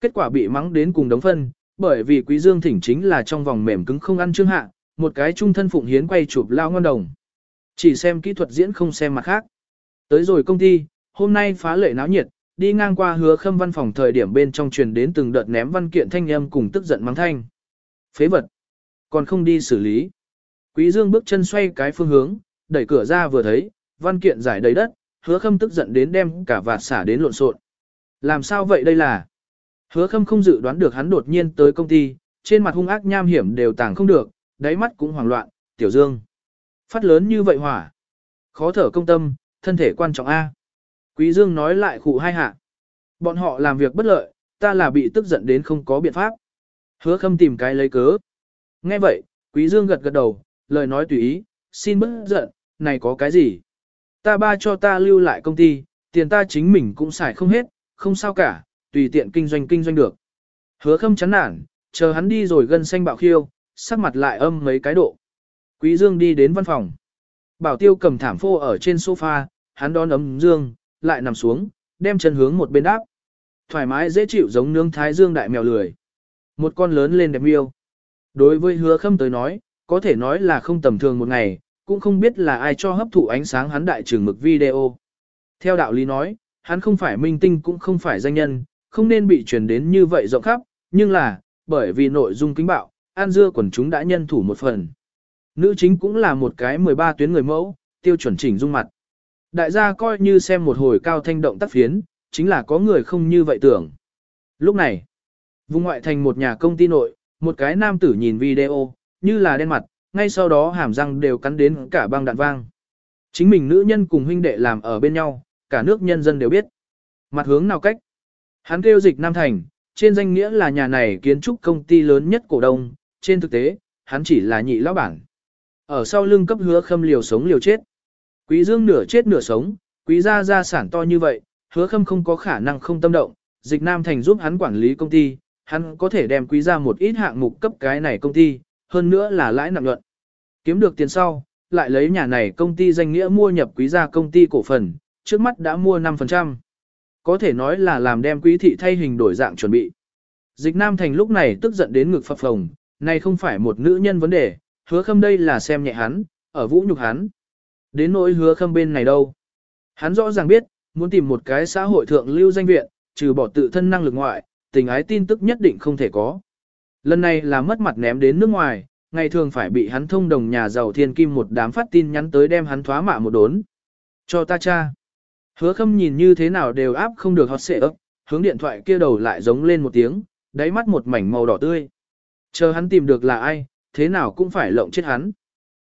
Kết quả bị mắng đến cùng đống phân, bởi vì quý dương thỉnh chính là trong vòng mềm cứng không ăn chương hạ, một cái trung thân phụng hiến quay chụp lao ngon đồng. Chỉ xem kỹ thuật diễn không xem mặt khác. Tới rồi công ty, hôm nay phá lệ náo nhiệt, đi ngang qua hứa khâm văn phòng thời điểm bên trong truyền đến từng đợt ném văn kiện thanh âm cùng tức giận mắng thanh. Phế vật. Còn không đi xử lý. Quý dương bước chân xoay cái phương hướng, đẩy cửa ra vừa thấy, văn kiện giải đầy đất, hứa khâm tức giận đến đem cả vạt xả đến lộn xộn. Làm sao vậy đây là? Hứa khâm không dự đoán được hắn đột nhiên tới công ty, trên mặt hung ác nham hiểm đều tàng không được, đáy mắt cũng hoảng loạn, tiểu dương. Phát lớn như vậy hỏa. Khó thở công tâm, thân thể quan trọng A. Quý dương nói lại khụ hai hạ. Bọn họ làm việc bất lợi, ta là bị tức giận đến không có biện pháp. Hứa khâm tìm cái lấy cớ. Nghe vậy, quý dương gật gật đầu, lời nói tùy ý, xin bớt giận, này có cái gì? Ta ba cho ta lưu lại công ty, tiền ta chính mình cũng xài không hết, không sao cả, tùy tiện kinh doanh kinh doanh được. Hứa khâm chán nản, chờ hắn đi rồi gân xanh bạo khiêu, sắc mặt lại âm mấy cái độ. Quý Dương đi đến văn phòng. Bảo tiêu cầm thảm phô ở trên sofa, hắn đón ấm dương, lại nằm xuống, đem chân hướng một bên đáp. Thoải mái dễ chịu giống nướng thái dương đại mèo lười. Một con lớn lên đẹp miêu. Đối với hứa khâm tới nói, có thể nói là không tầm thường một ngày, cũng không biết là ai cho hấp thụ ánh sáng hắn đại trường mực video. Theo đạo lý nói, hắn không phải minh tinh cũng không phải danh nhân, không nên bị truyền đến như vậy rộng khắp, nhưng là, bởi vì nội dung kính bạo, An Dưa quần chúng đã nhân thủ một phần. Nữ chính cũng là một cái 13 tuyến người mẫu, tiêu chuẩn chỉnh dung mặt. Đại gia coi như xem một hồi cao thanh động tác phiến, chính là có người không như vậy tưởng. Lúc này, vùng ngoại thành một nhà công ty nội, một cái nam tử nhìn video, như là đen mặt, ngay sau đó hàm răng đều cắn đến cả băng đạn vang. Chính mình nữ nhân cùng huynh đệ làm ở bên nhau, cả nước nhân dân đều biết. Mặt hướng nào cách? Hắn kêu dịch Nam Thành, trên danh nghĩa là nhà này kiến trúc công ty lớn nhất cổ đông, trên thực tế, hắn chỉ là nhị lão bản. Ở sau lưng cấp hứa khâm liều sống liều chết. Quý dương nửa chết nửa sống, quý gia gia sản to như vậy, hứa khâm không có khả năng không tâm động, dịch Nam Thành giúp hắn quản lý công ty, hắn có thể đem quý gia một ít hạng mục cấp cái này công ty, hơn nữa là lãi nặng luận. Kiếm được tiền sau, lại lấy nhà này công ty danh nghĩa mua nhập quý gia công ty cổ phần, trước mắt đã mua 5%. Có thể nói là làm đem quý thị thay hình đổi dạng chuẩn bị. Dịch Nam Thành lúc này tức giận đến ngực phập phồng, này không phải một nữ nhân vấn đề, hứa khâm đây là xem nhẹ hắn, ở vũ nhục hắn. Đến nỗi hứa khâm bên này đâu. Hắn rõ ràng biết, muốn tìm một cái xã hội thượng lưu danh viện, trừ bỏ tự thân năng lực ngoại, tình ái tin tức nhất định không thể có. Lần này là mất mặt ném đến nước ngoài, ngày thường phải bị hắn thông đồng nhà giàu thiên kim một đám phát tin nhắn tới đem hắn thoá mạ một đốn. Cho ta cha. Hứa khâm nhìn như thế nào đều áp không được hót xệ ấp, hướng điện thoại kia đầu lại giống lên một tiếng, đáy mắt một mảnh màu đỏ tươi. Chờ hắn tìm được là ai, thế nào cũng phải lộng chết hắn.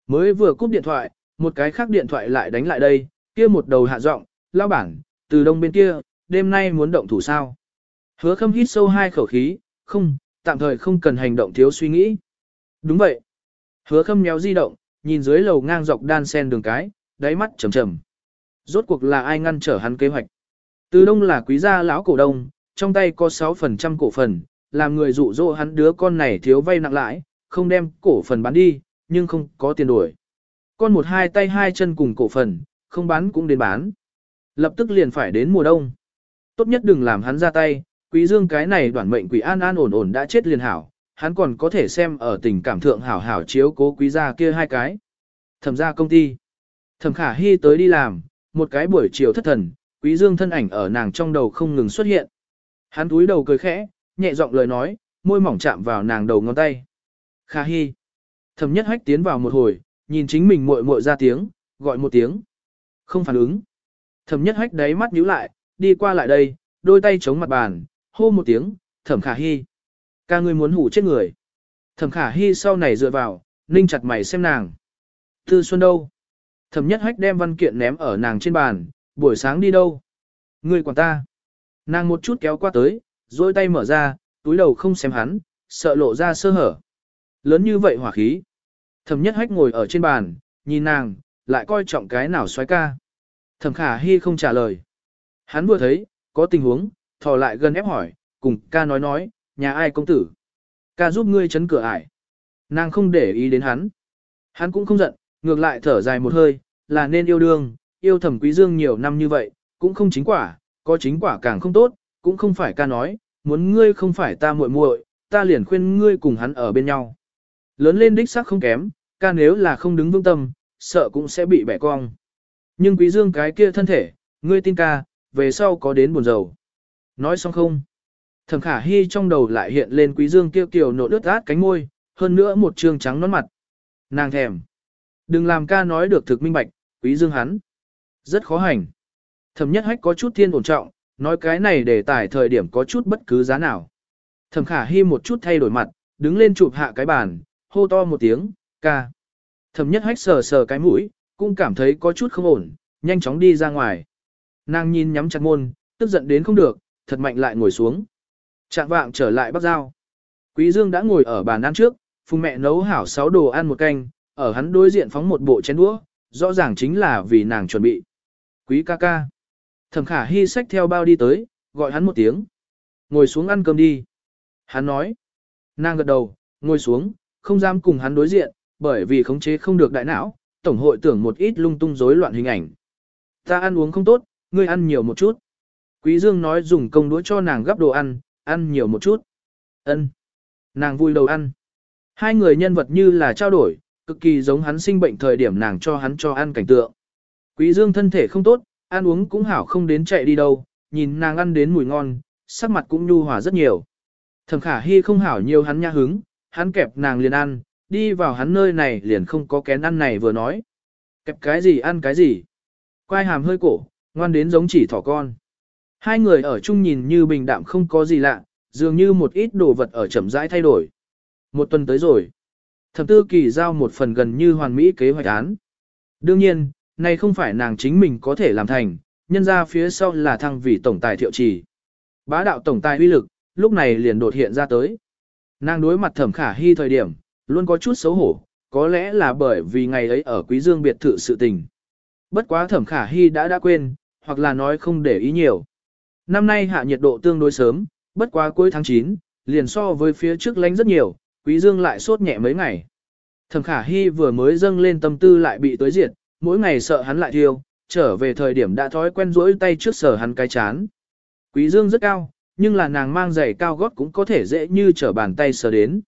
Mới vừa cúp điện thoại, một cái khác điện thoại lại đánh lại đây, kia một đầu hạ giọng, lao bản, từ đông bên kia, đêm nay muốn động thủ sao. Hứa khâm hít sâu hai khẩu khí, không, tạm thời không cần hành động thiếu suy nghĩ. Đúng vậy. Hứa khâm nhéo di động, nhìn dưới lầu ngang dọc đan sen đường cái, đáy mắt trầm trầm. Rốt cuộc là ai ngăn trở hắn kế hoạch? Từ đông là quý gia lão cổ đông, trong tay có 6% cổ phần, làm người dụ dỗ hắn đứa con này thiếu vay nặng lãi, không đem cổ phần bán đi, nhưng không có tiền đổi. Con một hai tay hai chân cùng cổ phần, không bán cũng đến bán. Lập tức liền phải đến mùa đông. Tốt nhất đừng làm hắn ra tay, quý dương cái này đoạn mệnh quỷ an an ổn ổn đã chết liền hảo, hắn còn có thể xem ở tình cảm thượng hảo hảo chiếu cố quý gia kia hai cái. Thẩm gia công ty. Thẩm khả hy tới đi làm, một cái buổi chiều thất thần, quý dương thân ảnh ở nàng trong đầu không ngừng xuất hiện. Hắn túi đầu cười khẽ, nhẹ giọng lời nói, môi mỏng chạm vào nàng đầu ngón tay. Khả hy. Thẩm nhất hách tiến vào một hồi, nhìn chính mình muội muội ra tiếng, gọi một tiếng. Không phản ứng. Thẩm nhất hách đáy mắt nhíu lại, đi qua lại đây, đôi tay chống mặt bàn, hô một tiếng, thẩm khả hy. Ca ngươi muốn hủ chết người. Thẩm khả hy sau này dựa vào, ninh chặt mày xem nàng. Tư Xuân đâu? Thẩm nhất hách đem văn kiện ném ở nàng trên bàn, buổi sáng đi đâu? Ngươi quản ta. Nàng một chút kéo qua tới, dôi tay mở ra, túi đầu không xem hắn, sợ lộ ra sơ hở. Lớn như vậy hỏa khí. Thẩm nhất hách ngồi ở trên bàn, nhìn nàng, lại coi trọng cái nào xoái ca. Thẩm khả hy không trả lời. Hắn vừa thấy, có tình huống, thò lại gần ép hỏi, cùng ca nói nói, nhà ai công tử. Ca giúp ngươi chấn cửa ải. Nàng không để ý đến hắn. Hắn cũng không giận, ngược lại thở dài một hơi, là nên yêu đương, yêu thẩm quý dương nhiều năm như vậy, cũng không chính quả, có chính quả càng không tốt, cũng không phải ca nói, muốn ngươi không phải ta muội muội, ta liền khuyên ngươi cùng hắn ở bên nhau. Lớn lên đích xác không kém, ca nếu là không đứng vững tâm, sợ cũng sẽ bị bẻ cong. Nhưng quý dương cái kia thân thể, ngươi tin ca, về sau có đến buồn rầu. Nói xong không? Thẩm khả hy trong đầu lại hiện lên quý dương kia kiều nộ đứt át cánh môi, hơn nữa một trương trắng nón mặt. Nàng thèm. Đừng làm ca nói được thực minh bạch, quý dương hắn. Rất khó hành. Thẩm nhất hách có chút thiên ổn trọng, nói cái này để tải thời điểm có chút bất cứ giá nào. Thẩm khả hy một chút thay đổi mặt, đứng lên chụp hạ cái bàn, hô to một tiếng, ca. Thẩm nhất hách sờ sờ cái mũi, cũng cảm thấy có chút không ổn, nhanh chóng đi ra ngoài. Nàng nhìn nhắm chặt môn, tức giận đến không được, thật mạnh lại ngồi xuống. Trạng vạng trở lại bắc giao. Quý Dương đã ngồi ở bàn ăn trước, phùng mẹ nấu hảo sáu đồ ăn một canh, ở hắn đối diện phóng một bộ chén đũa, rõ ràng chính là vì nàng chuẩn bị. Quý ca ca. Thẩm khả hy sách theo bao đi tới, gọi hắn một tiếng. Ngồi xuống ăn cơm đi. Hắn nói. Nàng gật đầu, ngồi xuống, không dám cùng hắn đối diện, bởi vì khống chế không được đại não, tổng hội tưởng một ít lung tung rối loạn hình ảnh. Ta ăn uống không tốt, ngươi ăn nhiều một chút. Quý Dương nói dùng công đũa cho nàng gắp đồ ăn, ăn nhiều một chút. Ân. Nàng vui đầu ăn. Hai người nhân vật như là trao đổi, cực kỳ giống hắn sinh bệnh thời điểm nàng cho hắn cho ăn cảnh tượng. Quý Dương thân thể không tốt, ăn uống cũng hảo không đến chạy đi đâu, nhìn nàng ăn đến mùi ngon, sắc mặt cũng nhu hòa rất nhiều. Thẩm khả Hi không hảo nhiều hắn nha hứng, hắn kẹp nàng liền ăn, đi vào hắn nơi này liền không có kén ăn này vừa nói. Kẹp cái gì ăn cái gì. Quai hàm hơi cổ, ngoan đến giống chỉ thỏ con. Hai người ở chung nhìn như bình đạm không có gì lạ, dường như một ít đồ vật ở chậm rãi thay đổi. Một tuần tới rồi. thập tư kỳ giao một phần gần như hoàn mỹ kế hoạch án. Đương nhiên, này không phải nàng chính mình có thể làm thành, nhân ra phía sau là thăng vị tổng tài thiệu trì. Bá đạo tổng tài uy lực, lúc này liền đột hiện ra tới. Nàng đối mặt thẩm khả hy thời điểm, luôn có chút xấu hổ, có lẽ là bởi vì ngày ấy ở Quý Dương biệt thự sự tình. Bất quá thẩm khả hy đã đã quên, hoặc là nói không để ý nhiều. Năm nay hạ nhiệt độ tương đối sớm, bất quá cuối tháng 9, liền so với phía trước lánh rất nhiều, Quý Dương lại sốt nhẹ mấy ngày. Thẩm khả hy vừa mới dâng lên tâm tư lại bị tối diệt, mỗi ngày sợ hắn lại thiêu, trở về thời điểm đã thói quen rỗi tay trước sở hắn cái chán. Quý dương rất cao, nhưng là nàng mang giày cao gót cũng có thể dễ như trở bàn tay sờ đến.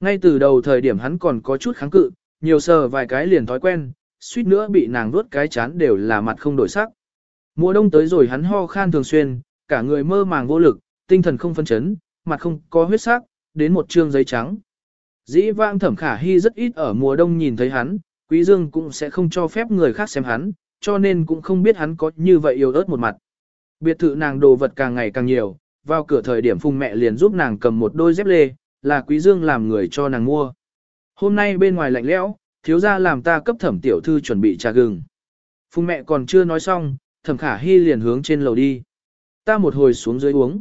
Ngay từ đầu thời điểm hắn còn có chút kháng cự, nhiều sờ vài cái liền thói quen, suýt nữa bị nàng vuốt cái chán đều là mặt không đổi sắc. Mùa đông tới rồi hắn ho khan thường xuyên, cả người mơ màng vô lực, tinh thần không phân chấn, mặt không có huyết sắc, đến một trương giấy trắng. Dĩ vãng thẩm khả hy rất ít ở mùa đông nhìn thấy hắn, quý dương cũng sẽ không cho phép người khác xem hắn, cho nên cũng không biết hắn có như vậy yêu ớt một mặt. Biệt thự nàng đồ vật càng ngày càng nhiều, vào cửa thời điểm phùng mẹ liền giúp nàng cầm một đôi dép lê, là quý dương làm người cho nàng mua. Hôm nay bên ngoài lạnh lẽo, thiếu gia làm ta cấp thẩm tiểu thư chuẩn bị trà gừng. Phùng mẹ còn chưa nói xong, thẩm khả hy liền hướng trên lầu đi. Ta một hồi xuống dưới uống.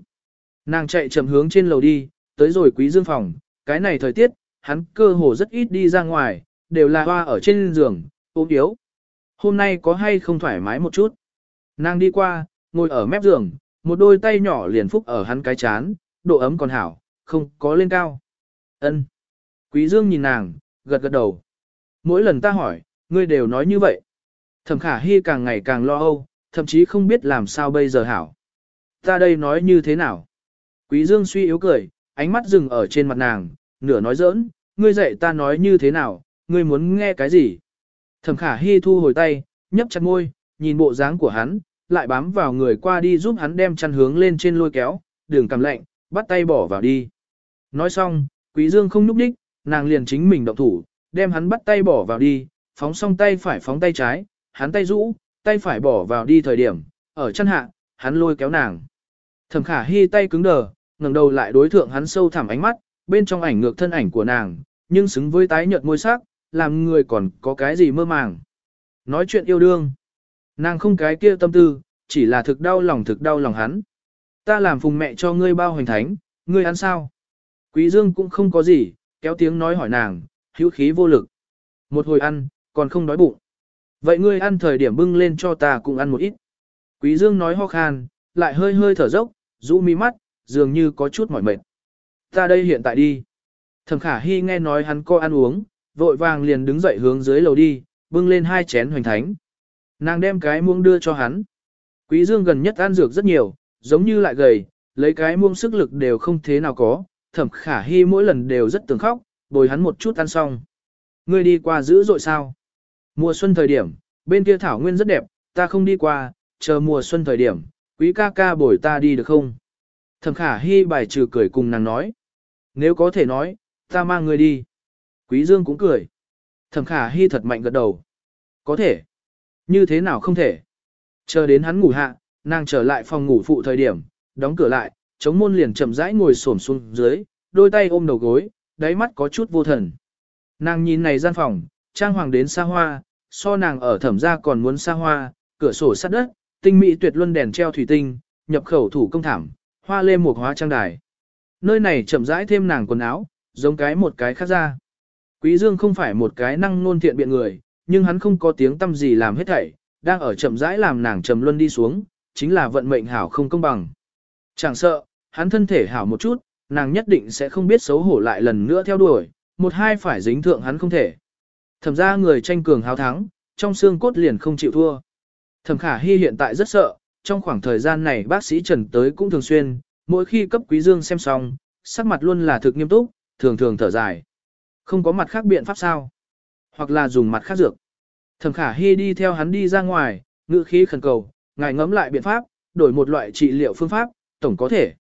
Nàng chạy chậm hướng trên lầu đi, tới rồi quý dương phòng, cái này thời tiết, hắn cơ hồ rất ít đi ra ngoài, đều là hoa ở trên giường, ốm yếu. Hôm nay có hay không thoải mái một chút. Nàng đi qua, ngồi ở mép giường, một đôi tay nhỏ liền phúc ở hắn cái chán, độ ấm còn hảo, không có lên cao. Ân. Quý Dương nhìn nàng, gật gật đầu. Mỗi lần ta hỏi, ngươi đều nói như vậy. Thẩm khả hy càng ngày càng lo âu, thậm chí không biết làm sao bây giờ hảo. Ta đây nói như thế nào? Quý Dương suy yếu cười, ánh mắt dừng ở trên mặt nàng, nửa nói giỡn, ngươi dạy ta nói như thế nào, ngươi muốn nghe cái gì? Thẩm khả hy thu hồi tay, nhấp chặt môi, nhìn bộ dáng của hắn, lại bám vào người qua đi giúp hắn đem chăn hướng lên trên lôi kéo, đường cầm lạnh, bắt tay bỏ vào đi. Nói xong, quý dương không núp đích, nàng liền chính mình động thủ, đem hắn bắt tay bỏ vào đi, phóng xong tay phải phóng tay trái, hắn tay rũ, tay phải bỏ vào đi thời điểm, ở chân hạ, hắn lôi kéo nàng. Thẩm khả hy tay cứng đờ, ngẩng đầu lại đối thượng hắn sâu thẳm ánh mắt, bên trong ảnh ngược thân ảnh của nàng, nhưng xứng với tái nhợt môi sắc, làm người còn có cái gì mơ màng. Nói chuyện yêu đương. Nàng không cái kia tâm tư, chỉ là thực đau lòng thực đau lòng hắn. Ta làm phùng mẹ cho ngươi bao hoành thánh, ngươi ăn sao? Quý Dương cũng không có gì, kéo tiếng nói hỏi nàng, hữu khí vô lực. Một hồi ăn, còn không đói bụng. Vậy ngươi ăn thời điểm bưng lên cho ta cũng ăn một ít. Quý Dương nói ho khan, lại hơi hơi thở dốc, rũ mi mắt, dường như có chút mỏi mệt. Ta đây hiện tại đi. Thẩm khả Hi nghe nói hắn có ăn uống, vội vàng liền đứng dậy hướng dưới lầu đi, bưng lên hai chén hoành thánh. Nàng đem cái muỗng đưa cho hắn. Quý dương gần nhất ăn dược rất nhiều, giống như lại gầy, lấy cái muông sức lực đều không thế nào có, thẩm khả hy mỗi lần đều rất tưởng khóc, bồi hắn một chút ăn xong. Ngươi đi qua giữ dội sao? Mùa xuân thời điểm, bên kia thảo nguyên rất đẹp, ta không đi qua, chờ mùa xuân thời điểm, quý ca ca bồi ta đi được không? Thẩm khả hy bài trừ cười cùng nàng nói. Nếu có thể nói, ta mang người đi. Quý dương cũng cười. Thẩm khả hy thật mạnh gật đầu. Có thể. Như thế nào không thể. Chờ đến hắn ngủ hạ, nàng trở lại phòng ngủ phụ thời điểm, đóng cửa lại, chống môn liền chậm rãi ngồi xổm xuống dưới, đôi tay ôm đầu gối, đáy mắt có chút vô thần. Nàng nhìn này gian phòng, trang hoàng đến xa hoa, so nàng ở thẩm gia còn muốn xa hoa, cửa sổ sắt đất, tinh mỹ tuyệt luân đèn treo thủy tinh, nhập khẩu thủ công thảm, hoa lê mục hóa trang đài. Nơi này chậm rãi thêm nàng quần áo, giống cái một cái khác ra. Quý Dương không phải một cái năng nôn thiện biện người, nhưng hắn không có tiếng tâm gì làm hết thảy, đang ở chậm rãi làm nàng trầm luân đi xuống, chính là vận mệnh hảo không công bằng. Chẳng sợ, hắn thân thể hảo một chút, nàng nhất định sẽ không biết xấu hổ lại lần nữa theo đuổi, một hai phải dính thượng hắn không thể. Thẩm ra người tranh cường hào thắng, trong xương cốt liền không chịu thua. Thẩm khả hy hiện tại rất sợ, trong khoảng thời gian này bác sĩ Trần tới cũng thường xuyên, mỗi khi cấp quý dương xem xong, sắc mặt luôn là thực nghiêm túc, thường thường thở dài. Không có mặt khác biện pháp sao? Hoặc là dùng mặt khác dược. Thẩm khả hy đi theo hắn đi ra ngoài, ngữ khí khẩn cầu, ngài ngẫm lại biện pháp, đổi một loại trị liệu phương pháp, tổng có thể.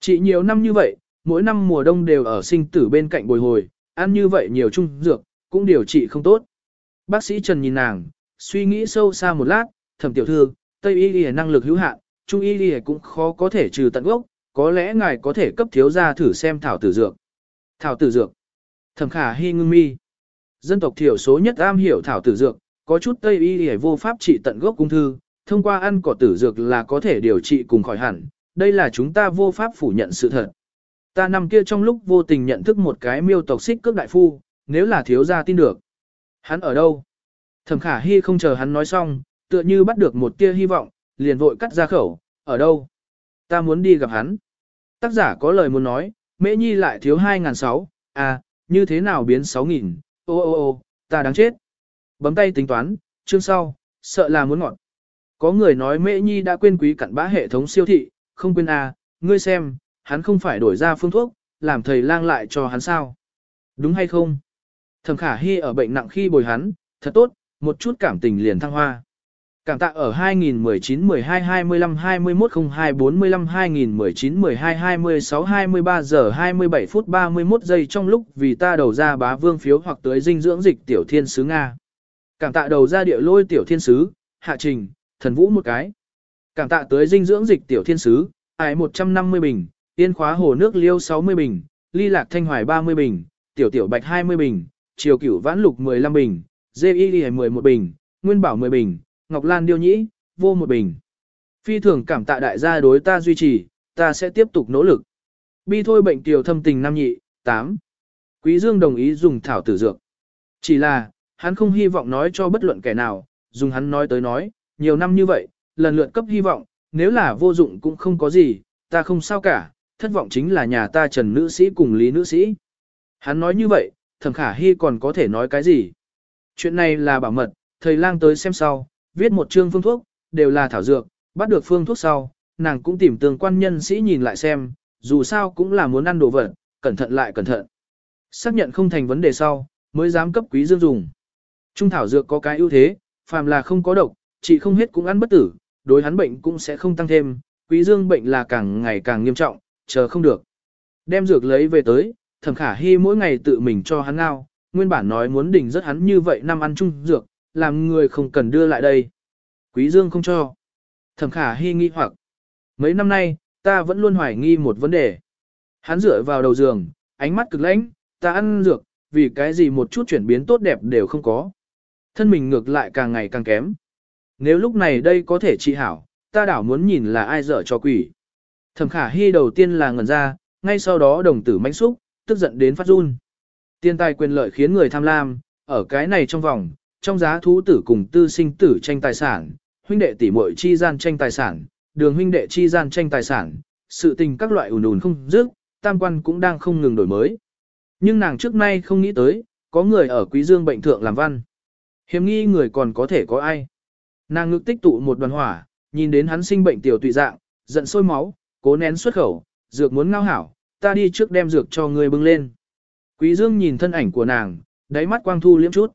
Trị nhiều năm như vậy, mỗi năm mùa đông đều ở sinh tử bên cạnh bồi hồi, ăn như vậy nhiều trung dược, cũng điều trị không tốt. Bác sĩ Trần nhìn nàng, suy nghĩ sâu xa một lát, thẩm tiểu thư, Tây y lìa năng lực hữu hạn, Trung y lìa cũng khó có thể trừ tận gốc, có lẽ ngài có thể cấp thiếu gia thử xem thảo tử dược. Thảo tử dược. Thẩm khả hy ngưng mi. Dân tộc thiểu số nhất am hiểu thảo tử dược, có chút Tây y lìa vô pháp trị tận gốc ung thư, thông qua ăn cỏ tử dược là có thể điều trị cùng khỏi hẳn, đây là chúng ta vô pháp phủ nhận sự thật. Ta nằm kia trong lúc vô tình nhận thức một cái miêu tộc xích cước đại phu, nếu là thiếu gia tin được. Hắn ở đâu? Thẩm khả hy không chờ hắn nói xong, tựa như bắt được một tia hy vọng, liền vội cắt ra khẩu, ở đâu? Ta muốn đi gặp hắn. Tác giả có lời muốn nói, mễ nhi lại thiếu 2.600, à, như thế nào biến 6.000, ô ô ô, ta đáng chết. Bấm tay tính toán, chương sau, sợ là muốn ngọn. Có người nói Mễ Nhi đã quên quý cặn bã hệ thống siêu thị, không quên à, ngươi xem, hắn không phải đổi ra phương thuốc, làm thầy lang lại cho hắn sao. Đúng hay không? Thẩm khả hy ở bệnh nặng khi bồi hắn, thật tốt, một chút cảm tình liền thăng hoa. Cảm tạ ở 2019 12 25 21 02 45 2019 12 26 23 giờ 27 phút 31 giây trong lúc vì ta đầu ra bá vương phiếu hoặc tới dinh dưỡng dịch tiểu thiên sứ Nga. Cảm tạ đầu ra địa lôi tiểu thiên sứ, hạ trình, thần vũ một cái. Cảm tạ tới dinh dưỡng dịch tiểu thiên sứ, ải 150 bình, tiên khóa hồ nước liêu 60 bình, ly lạc thanh hoài 30 bình, tiểu tiểu bạch 20 bình, triều cửu vãn lục 15 bình, dê y 11 bình, nguyên bảo 10 bình, ngọc lan điêu nhĩ, vô một bình. Phi thường cảm tạ đại gia đối ta duy trì, ta sẽ tiếp tục nỗ lực. Bi thôi bệnh tiểu thâm tình năm nhị, 8. Quý Dương đồng ý dùng thảo tử dược. Chỉ là, hắn không hy vọng nói cho bất luận kẻ nào, dùng hắn nói tới nói, nhiều năm như vậy, lần lượt cấp hy vọng, nếu là vô dụng cũng không có gì, ta không sao cả, thất vọng chính là nhà ta Trần nữ sĩ cùng Lý nữ sĩ. Hắn nói như vậy, thẩm khả hy còn có thể nói cái gì? Chuyện này là bảo mật, thầy lang tới xem sau, viết một chương phương thuốc, đều là thảo dược, bắt được phương thuốc sau, nàng cũng tìm tương quan nhân sĩ nhìn lại xem, dù sao cũng là muốn ăn đồ vật, cẩn thận lại cẩn thận. Xác nhận không thành vấn đề sau, mới dám cấp quý dương dùng. Trung thảo dược có cái ưu thế, phàm là không có độc, chỉ không hết cũng ăn bất tử, đối hắn bệnh cũng sẽ không tăng thêm, quý dương bệnh là càng ngày càng nghiêm trọng, chờ không được. Đem dược lấy về tới, thẩm khả hy mỗi ngày tự mình cho hắn ngao, nguyên bản nói muốn đỉnh rất hắn như vậy năm ăn chung dược, làm người không cần đưa lại đây. Quý dương không cho. Thẩm khả hy nghi hoặc. Mấy năm nay, ta vẫn luôn hoài nghi một vấn đề. Hắn dựa vào đầu giường, ánh mắt cực lãnh, ta ăn dược, vì cái gì một chút chuyển biến tốt đẹp đều không có. Thân mình ngược lại càng ngày càng kém. Nếu lúc này đây có thể trị hảo, ta đảo muốn nhìn là ai dở cho quỷ. Thẩm khả hy đầu tiên là ngẩn ra, ngay sau đó đồng tử mãnh xúc, tức giận đến phát run. Tiên tài quyền lợi khiến người tham lam, ở cái này trong vòng, trong giá thú tử cùng tư sinh tử tranh tài sản, huynh đệ tỷ muội chi gian tranh tài sản, đường huynh đệ chi gian tranh tài sản, sự tình các loại ùn ùn không dứt, tam quan cũng đang không ngừng đổi mới. Nhưng nàng trước nay không nghĩ tới, có người ở quý dương bệnh thượng làm văn. Hiếm nghi người còn có thể có ai. Nàng ngực tích tụ một đoàn hỏa, nhìn đến hắn sinh bệnh tiểu tụy dạng, giận sôi máu, cố nén xuất khẩu, dược muốn ngao hảo, ta đi trước đem dược cho ngươi bưng lên. Quý Dương nhìn thân ảnh của nàng, đáy mắt quang thu liếm chút.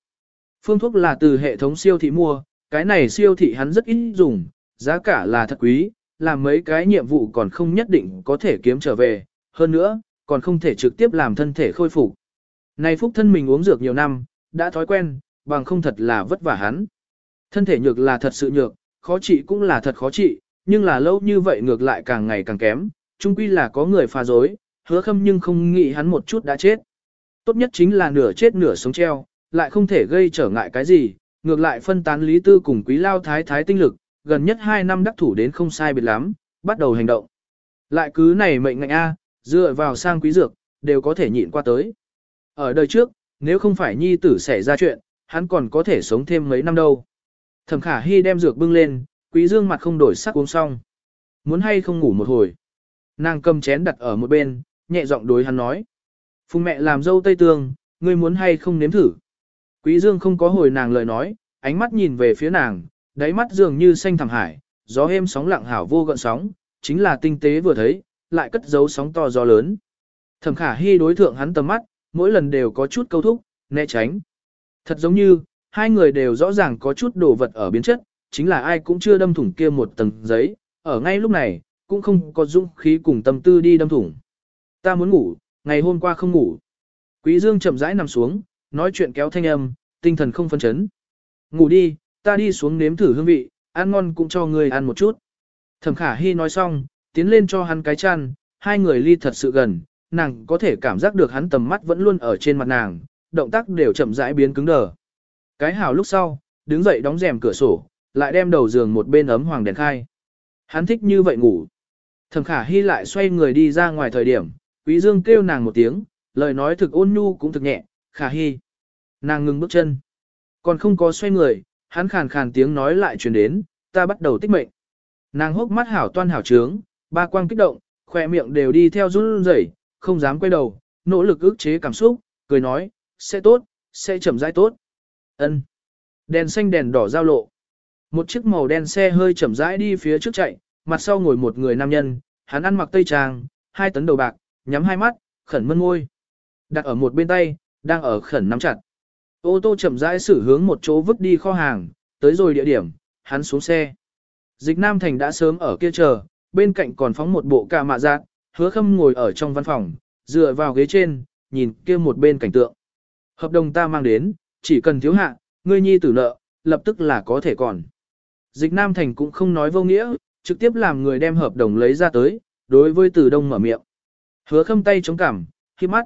Phương thuốc là từ hệ thống siêu thị mua, cái này siêu thị hắn rất ít dùng, giá cả là thật quý, làm mấy cái nhiệm vụ còn không nhất định có thể kiếm trở về, hơn nữa, còn không thể trực tiếp làm thân thể khôi phục. Này phúc thân mình uống dược nhiều năm, đã thói quen, bằng không thật là vất vả hắn. Thân thể nhược là thật sự nhược, khó trị cũng là thật khó trị, nhưng là lâu như vậy ngược lại càng ngày càng kém, chung quy là có người pha dối, hứa khâm nhưng không nghĩ hắn một chút đã chết. Tốt nhất chính là nửa chết nửa sống treo, lại không thể gây trở ngại cái gì, ngược lại phân tán lý tư cùng quý lao thái thái tinh lực, gần nhất 2 năm đắc thủ đến không sai biệt lắm, bắt đầu hành động. Lại cứ này mệnh ngạnh A, dựa vào sang quý dược, đều có thể nhịn qua tới. Ở đời trước, nếu không phải nhi tử xảy ra chuyện, hắn còn có thể sống thêm mấy năm đâu. Thẩm khả hy đem dược bưng lên, quý dương mặt không đổi sắc uống xong. Muốn hay không ngủ một hồi. Nàng cầm chén đặt ở một bên, nhẹ giọng đối hắn nói. Phùng mẹ làm dâu tây tương, ngươi muốn hay không nếm thử. Quý dương không có hồi nàng lời nói, ánh mắt nhìn về phía nàng, đáy mắt dường như xanh thẳm hải, gió êm sóng lặng hảo vô gợn sóng, chính là tinh tế vừa thấy, lại cất giấu sóng to gió lớn. Thẩm khả Hi đối thượng hắn tầm mắt, mỗi lần đều có chút câu thúc, né tránh. Thật giống như, hai người đều rõ ràng có chút đồ vật ở biến chất, chính là ai cũng chưa đâm thủng kia một tầng giấy, ở ngay lúc này, cũng không có dũng khí cùng tâm tư đi đâm thủng. Ta muốn ngủ, ngày hôm qua không ngủ. Quý Dương chậm rãi nằm xuống, nói chuyện kéo thanh âm, tinh thần không phân chấn. Ngủ đi, ta đi xuống nếm thử hương vị, ăn ngon cũng cho người ăn một chút. Thẩm khả hy nói xong, tiến lên cho hắn cái chăn, hai người ly thật sự gần, nàng có thể cảm giác được hắn tầm mắt vẫn luôn ở trên mặt nàng, động tác đều chậm rãi biến cứng đờ. Cái hào lúc sau, đứng dậy đóng rèm cửa sổ, lại đem đầu giường một bên ấm hoàng đèn khai. Hắn thích như vậy ngủ. Thẩm khả hy lại xoay người đi ra ngoài thời điểm, quý dương kêu nàng một tiếng, lời nói thực ôn nhu cũng thực nhẹ, khả hy. Nàng ngừng bước chân. Còn không có xoay người, hắn khàn khàn tiếng nói lại truyền đến, ta bắt đầu tích mệnh. Nàng hốc mắt hảo toan hảo trướng, ba quang kích động, khỏe miệng đều đi theo run rẩy, không dám quay đầu, nỗ lực ức chế cảm xúc, cười nói, sẽ tốt, sẽ chậm rãi tốt. Ân. Đèn xanh đèn đỏ giao lộ. Một chiếc màu đen xe hơi chậm rãi đi phía trước chạy, mặt sau ngồi một người nam nhân, hắn ăn mặc tây trang, hai tấn đầu bạc, nhắm hai mắt, khẩn mân môi. Đặt ở một bên tay, đang ở khẩn nắm chặt. Ô tô chậm rãi xử hướng một chỗ vứt đi kho hàng, tới rồi địa điểm, hắn xuống xe. Dịch Nam Thành đã sớm ở kia chờ, bên cạnh còn phóng một bộ ca mạ giác, hứa khâm ngồi ở trong văn phòng, dựa vào ghế trên, nhìn kia một bên cảnh tượng. Hợp đồng ta mang đến, chỉ cần thiếu hạ, ngươi nhi tử nợ, lập tức là có thể còn. Dịch Nam Thành cũng không nói vô nghĩa, trực tiếp làm người đem hợp đồng lấy ra tới, đối với Từ Đông mở miệng. Hứa khâm tay chống cảm, khi mắt.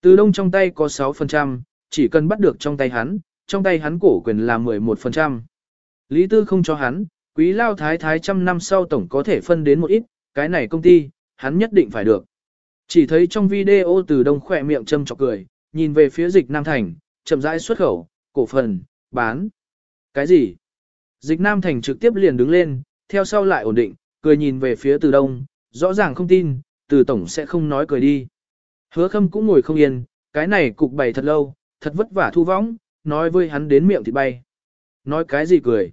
Từ Đông trong tay có 6%, chỉ cần bắt được trong tay hắn, trong tay hắn cổ quyền là 11%. Lý Tư không cho hắn, quý lao thái thái trăm năm sau tổng có thể phân đến một ít, cái này công ty, hắn nhất định phải được. Chỉ thấy trong video từ đông khỏe miệng châm chọc cười, nhìn về phía dịch Nam Thành, chậm rãi xuất khẩu, cổ phần, bán. Cái gì? Dịch Nam Thành trực tiếp liền đứng lên, theo sau lại ổn định, cười nhìn về phía từ đông, rõ ràng không tin, từ tổng sẽ không nói cười đi. Hứa khâm cũng ngồi không yên, cái này cục bày thật lâu, thật vất vả thu võng, nói với hắn đến miệng thì bay. Nói cái gì cười?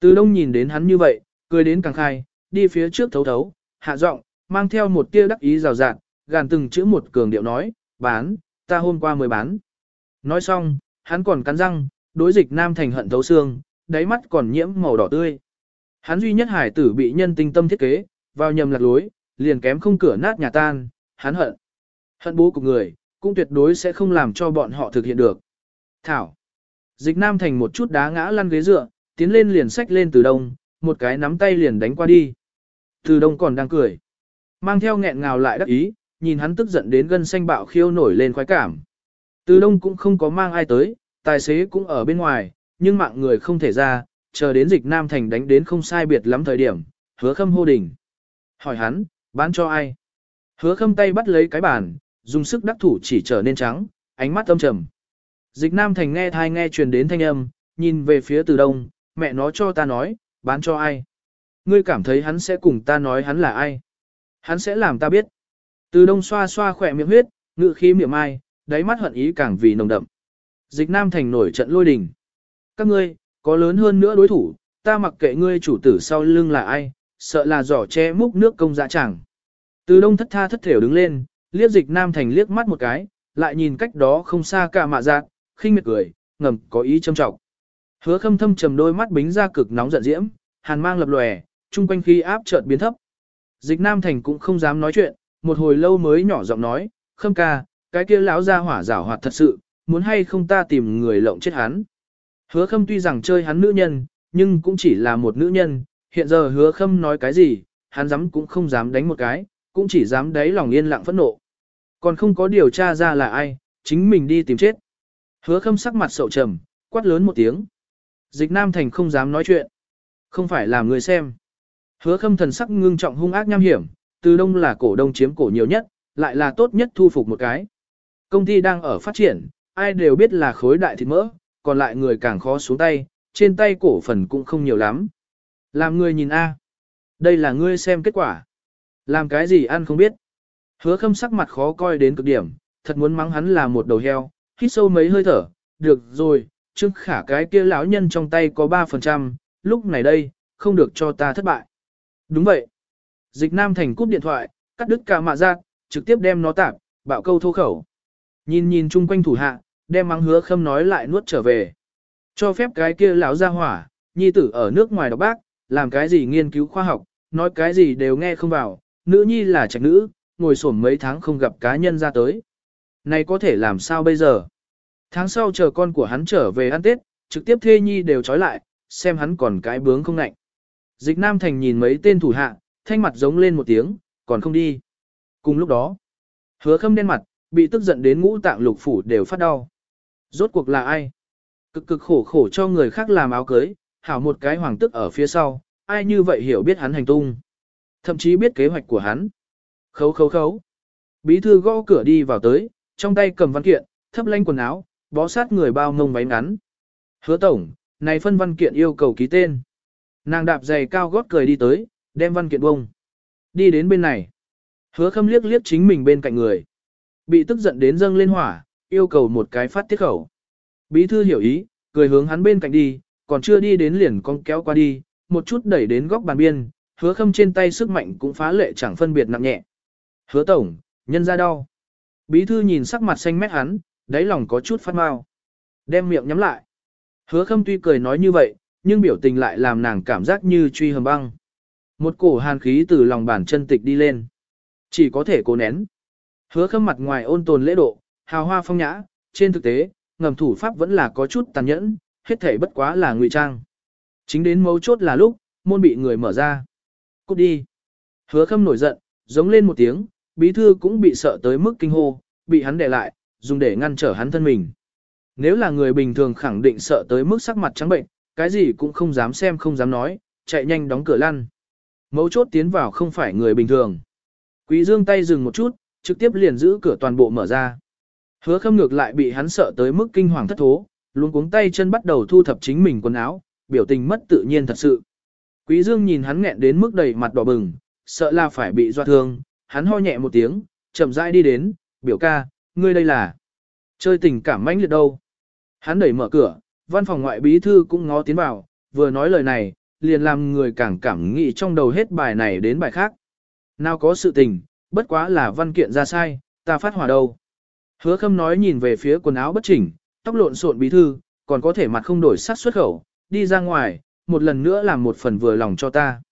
Từ đông nhìn đến hắn như vậy, cười đến càng khai, đi phía trước thấu thấu, hạ giọng, mang theo một tia đắc ý rào rạt, gàn từng chữ một cường điệu nói, bán, ta hôm qua mới bán. Nói xong, hắn còn cắn răng, đối dịch nam thành hận thấu xương, đáy mắt còn nhiễm màu đỏ tươi. Hắn duy nhất hải tử bị nhân tinh tâm thiết kế, vào nhầm lạc lối, liền kém không cửa nát nhà tan, hắn hận. Hận bố cục người, cũng tuyệt đối sẽ không làm cho bọn họ thực hiện được. Thảo. Dịch nam thành một chút đá ngã lăn ghế dựa, tiến lên liền sách lên từ đông, một cái nắm tay liền đánh qua đi. Từ đông còn đang cười. Mang theo nghẹn ngào lại đắc ý, nhìn hắn tức giận đến gân xanh bạo khiêu nổi lên khoái cảm. Từ đông cũng không có mang ai tới, tài xế cũng ở bên ngoài, nhưng mạng người không thể ra, chờ đến dịch Nam Thành đánh đến không sai biệt lắm thời điểm, hứa khâm hô đỉnh. Hỏi hắn, bán cho ai? Hứa khâm tay bắt lấy cái bàn, dùng sức đắc thủ chỉ trở nên trắng, ánh mắt âm trầm. Dịch Nam Thành nghe thai nghe truyền đến thanh âm, nhìn về phía từ đông, mẹ nó cho ta nói, bán cho ai? Ngươi cảm thấy hắn sẽ cùng ta nói hắn là ai? Hắn sẽ làm ta biết. Từ đông xoa xoa khỏe miệng huyết, ngự khí miệng ai, đáy mắt hận ý càng vì nồng đậm. Dịch Nam Thành nổi trận lôi đình. Các ngươi, có lớn hơn nữa đối thủ, ta mặc kệ ngươi chủ tử sau lưng là ai, sợ là giỏ che múc nước công dạ chẳng. Từ đông thất tha thất thểu đứng lên, liếc dịch Nam Thành liếc mắt một cái, lại nhìn cách đó không xa cả mạ giác, khinh miệt cười, ngầm có ý châm trọng. Hứa khâm thâm trầm đôi mắt bính ra cực nóng giận diễm, hàn mang lập lòe, chung quanh khí áp chợt biến thấp. Dịch Nam Thành cũng không dám nói chuyện, một hồi lâu mới nhỏ giọng nói, khâm ca, cái kia lão ra hỏa rảo hoạt thật sự, muốn hay không ta tìm người lộng chết hắn. Hứa khâm tuy rằng chơi hắn nữ nhân, nhưng cũng chỉ là một nữ nhân, hiện giờ hứa khâm nói cái gì, hắn dám cũng không dám đánh một cái, cũng chỉ dám đấy lòng yên lặng phẫn nộ. Còn không có điều tra ra là ai, chính mình đi tìm chết. Hứa khâm sắc mặt sậu trầm, quát lớn một tiếng. Dịch Nam Thành không dám nói chuyện. Không phải làm người xem. Hứa khâm thần sắc ngưng trọng hung ác nham hiểm, từ đông là cổ đông chiếm cổ nhiều nhất, lại là tốt nhất thu phục một cái. Công ty đang ở phát triển, ai đều biết là khối đại thịt mỡ, còn lại người càng khó xuống tay, trên tay cổ phần cũng không nhiều lắm. Làm người nhìn A. Đây là ngươi xem kết quả. Làm cái gì ăn không biết. Hứa khâm sắc mặt khó coi đến cực điểm, thật muốn mắng hắn là một đầu heo, hít sâu mấy hơi thở, được rồi, Trương Khả cái kia lão nhân trong tay có 3%, lúc này đây, không được cho ta thất bại. Đúng vậy. Dịch Nam Thành cúp điện thoại, cắt đứt cả mạ giác, trực tiếp đem nó tạp, bạo câu thô khẩu. Nhìn nhìn chung quanh thủ hạ, đem mắng hứa khâm nói lại nuốt trở về. Cho phép cái kia lão ra hỏa, nhi tử ở nước ngoài đọc bác, làm cái gì nghiên cứu khoa học, nói cái gì đều nghe không vào, nữ nhi là trạch nữ, ngồi xổm mấy tháng không gặp cá nhân ra tới. Này có thể làm sao bây giờ? Tháng sau chờ con của hắn trở về ăn Tết, trực tiếp thê nhi đều trói lại, xem hắn còn cái bướng không nạnh. Dịch Nam Thành nhìn mấy tên thủ hạ, thanh mặt giống lên một tiếng, còn không đi. Cùng lúc đó, hứa khâm đen mặt, bị tức giận đến ngũ tạng lục phủ đều phát đau. Rốt cuộc là ai? Cực cực khổ khổ cho người khác làm áo cưới, hảo một cái hoàng tức ở phía sau, ai như vậy hiểu biết hắn hành tung. Thậm chí biết kế hoạch của hắn. Khấu khấu khấu. Bí thư gõ cửa đi vào tới, trong tay cầm văn kiện, thấp lanh quần áo, bó sát người bao mông váy ngắn. Hứa tổng, này phân văn kiện yêu cầu ký tên. Nàng đạp giày cao gót cười đi tới, đem văn kiện bông. Đi đến bên này. Hứa khâm liếc liếc chính mình bên cạnh người. Bị tức giận đến dâng lên hỏa, yêu cầu một cái phát tiết khẩu. Bí thư hiểu ý, cười hướng hắn bên cạnh đi, còn chưa đi đến liền con kéo qua đi, một chút đẩy đến góc bàn biên, hứa khâm trên tay sức mạnh cũng phá lệ chẳng phân biệt nặng nhẹ. Hứa tổng, nhân ra đau. Bí thư nhìn sắc mặt xanh mét hắn, đáy lòng có chút phát mau. Đem miệng nhắm lại. Hứa khâm tuy cười nói như vậy, nhưng biểu tình lại làm nàng cảm giác như truy hầm băng. Một cổ hàn khí từ lòng bàn chân tịch đi lên. Chỉ có thể cố nén. Hứa khâm mặt ngoài ôn tồn lễ độ, hào hoa phong nhã, trên thực tế, ngầm thủ pháp vẫn là có chút tàn nhẫn, hết thể bất quá là ngụy trang. Chính đến mấu chốt là lúc, môn bị người mở ra. Cút đi. Hứa khâm nổi giận, giống lên một tiếng, bí thư cũng bị sợ tới mức kinh hô, bị hắn để lại, dùng để ngăn trở hắn thân mình. Nếu là người bình thường khẳng định sợ tới mức sắc mặt trắng bệnh, cái gì cũng không dám xem không dám nói, chạy nhanh đóng cửa lăn. Mấu chốt tiến vào không phải người bình thường. Quý dương tay dừng một chút, trực tiếp liền giữ cửa toàn bộ mở ra. Hứa khâm ngược lại bị hắn sợ tới mức kinh hoàng thất thố, luôn cuống tay chân bắt đầu thu thập chính mình quần áo, biểu tình mất tự nhiên thật sự. Quý dương nhìn hắn nghẹn đến mức đầy mặt đỏ bừng, sợ là phải bị doa thương, hắn ho nhẹ một tiếng, chậm rãi đi đến, biểu ca, ngươi đây là chơi tình cảm mãnh liệt đâu. Hắn đẩy mở cửa, văn phòng ngoại bí thư cũng ngó tiến vào, vừa nói lời này, liền làm người càng cảm nghĩ trong đầu hết bài này đến bài khác. Nào có sự tình, bất quá là văn kiện ra sai, ta phát hỏa đâu. Hứa khâm nói nhìn về phía quần áo bất chỉnh, tóc lộn xộn bí thư, còn có thể mặt không đổi sắc xuất khẩu, đi ra ngoài, một lần nữa làm một phần vừa lòng cho ta.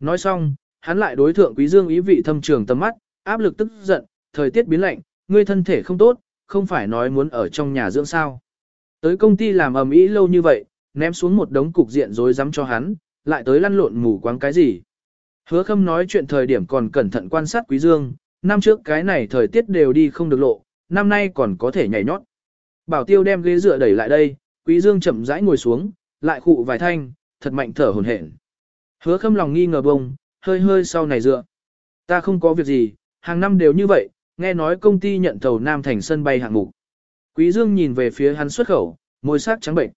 Nói xong, hắn lại đối thượng quý dương ý vị thâm trường tầm mắt, áp lực tức giận, thời tiết biến lạnh, ngươi thân thể không tốt, không phải nói muốn ở trong nhà dưỡng sao. Tới công ty làm ầm ĩ lâu như vậy, ném xuống một đống cục diện rối rắm cho hắn, lại tới lăn lộn mù quáng cái gì. Hứa khâm nói chuyện thời điểm còn cẩn thận quan sát quý dương, năm trước cái này thời tiết đều đi không được lộ, năm nay còn có thể nhảy nhót. Bảo tiêu đem ghế dựa đẩy lại đây, quý dương chậm rãi ngồi xuống, lại khụ vài thanh, thật mạnh thở hổn hển. Hứa khâm lòng nghi ngờ bông, hơi hơi sau này dựa. Ta không có việc gì, hàng năm đều như vậy, nghe nói công ty nhận thầu Nam Thành sân bay hạng mục. Quý Dương nhìn về phía hắn xuất khẩu, môi sắc trắng bệnh.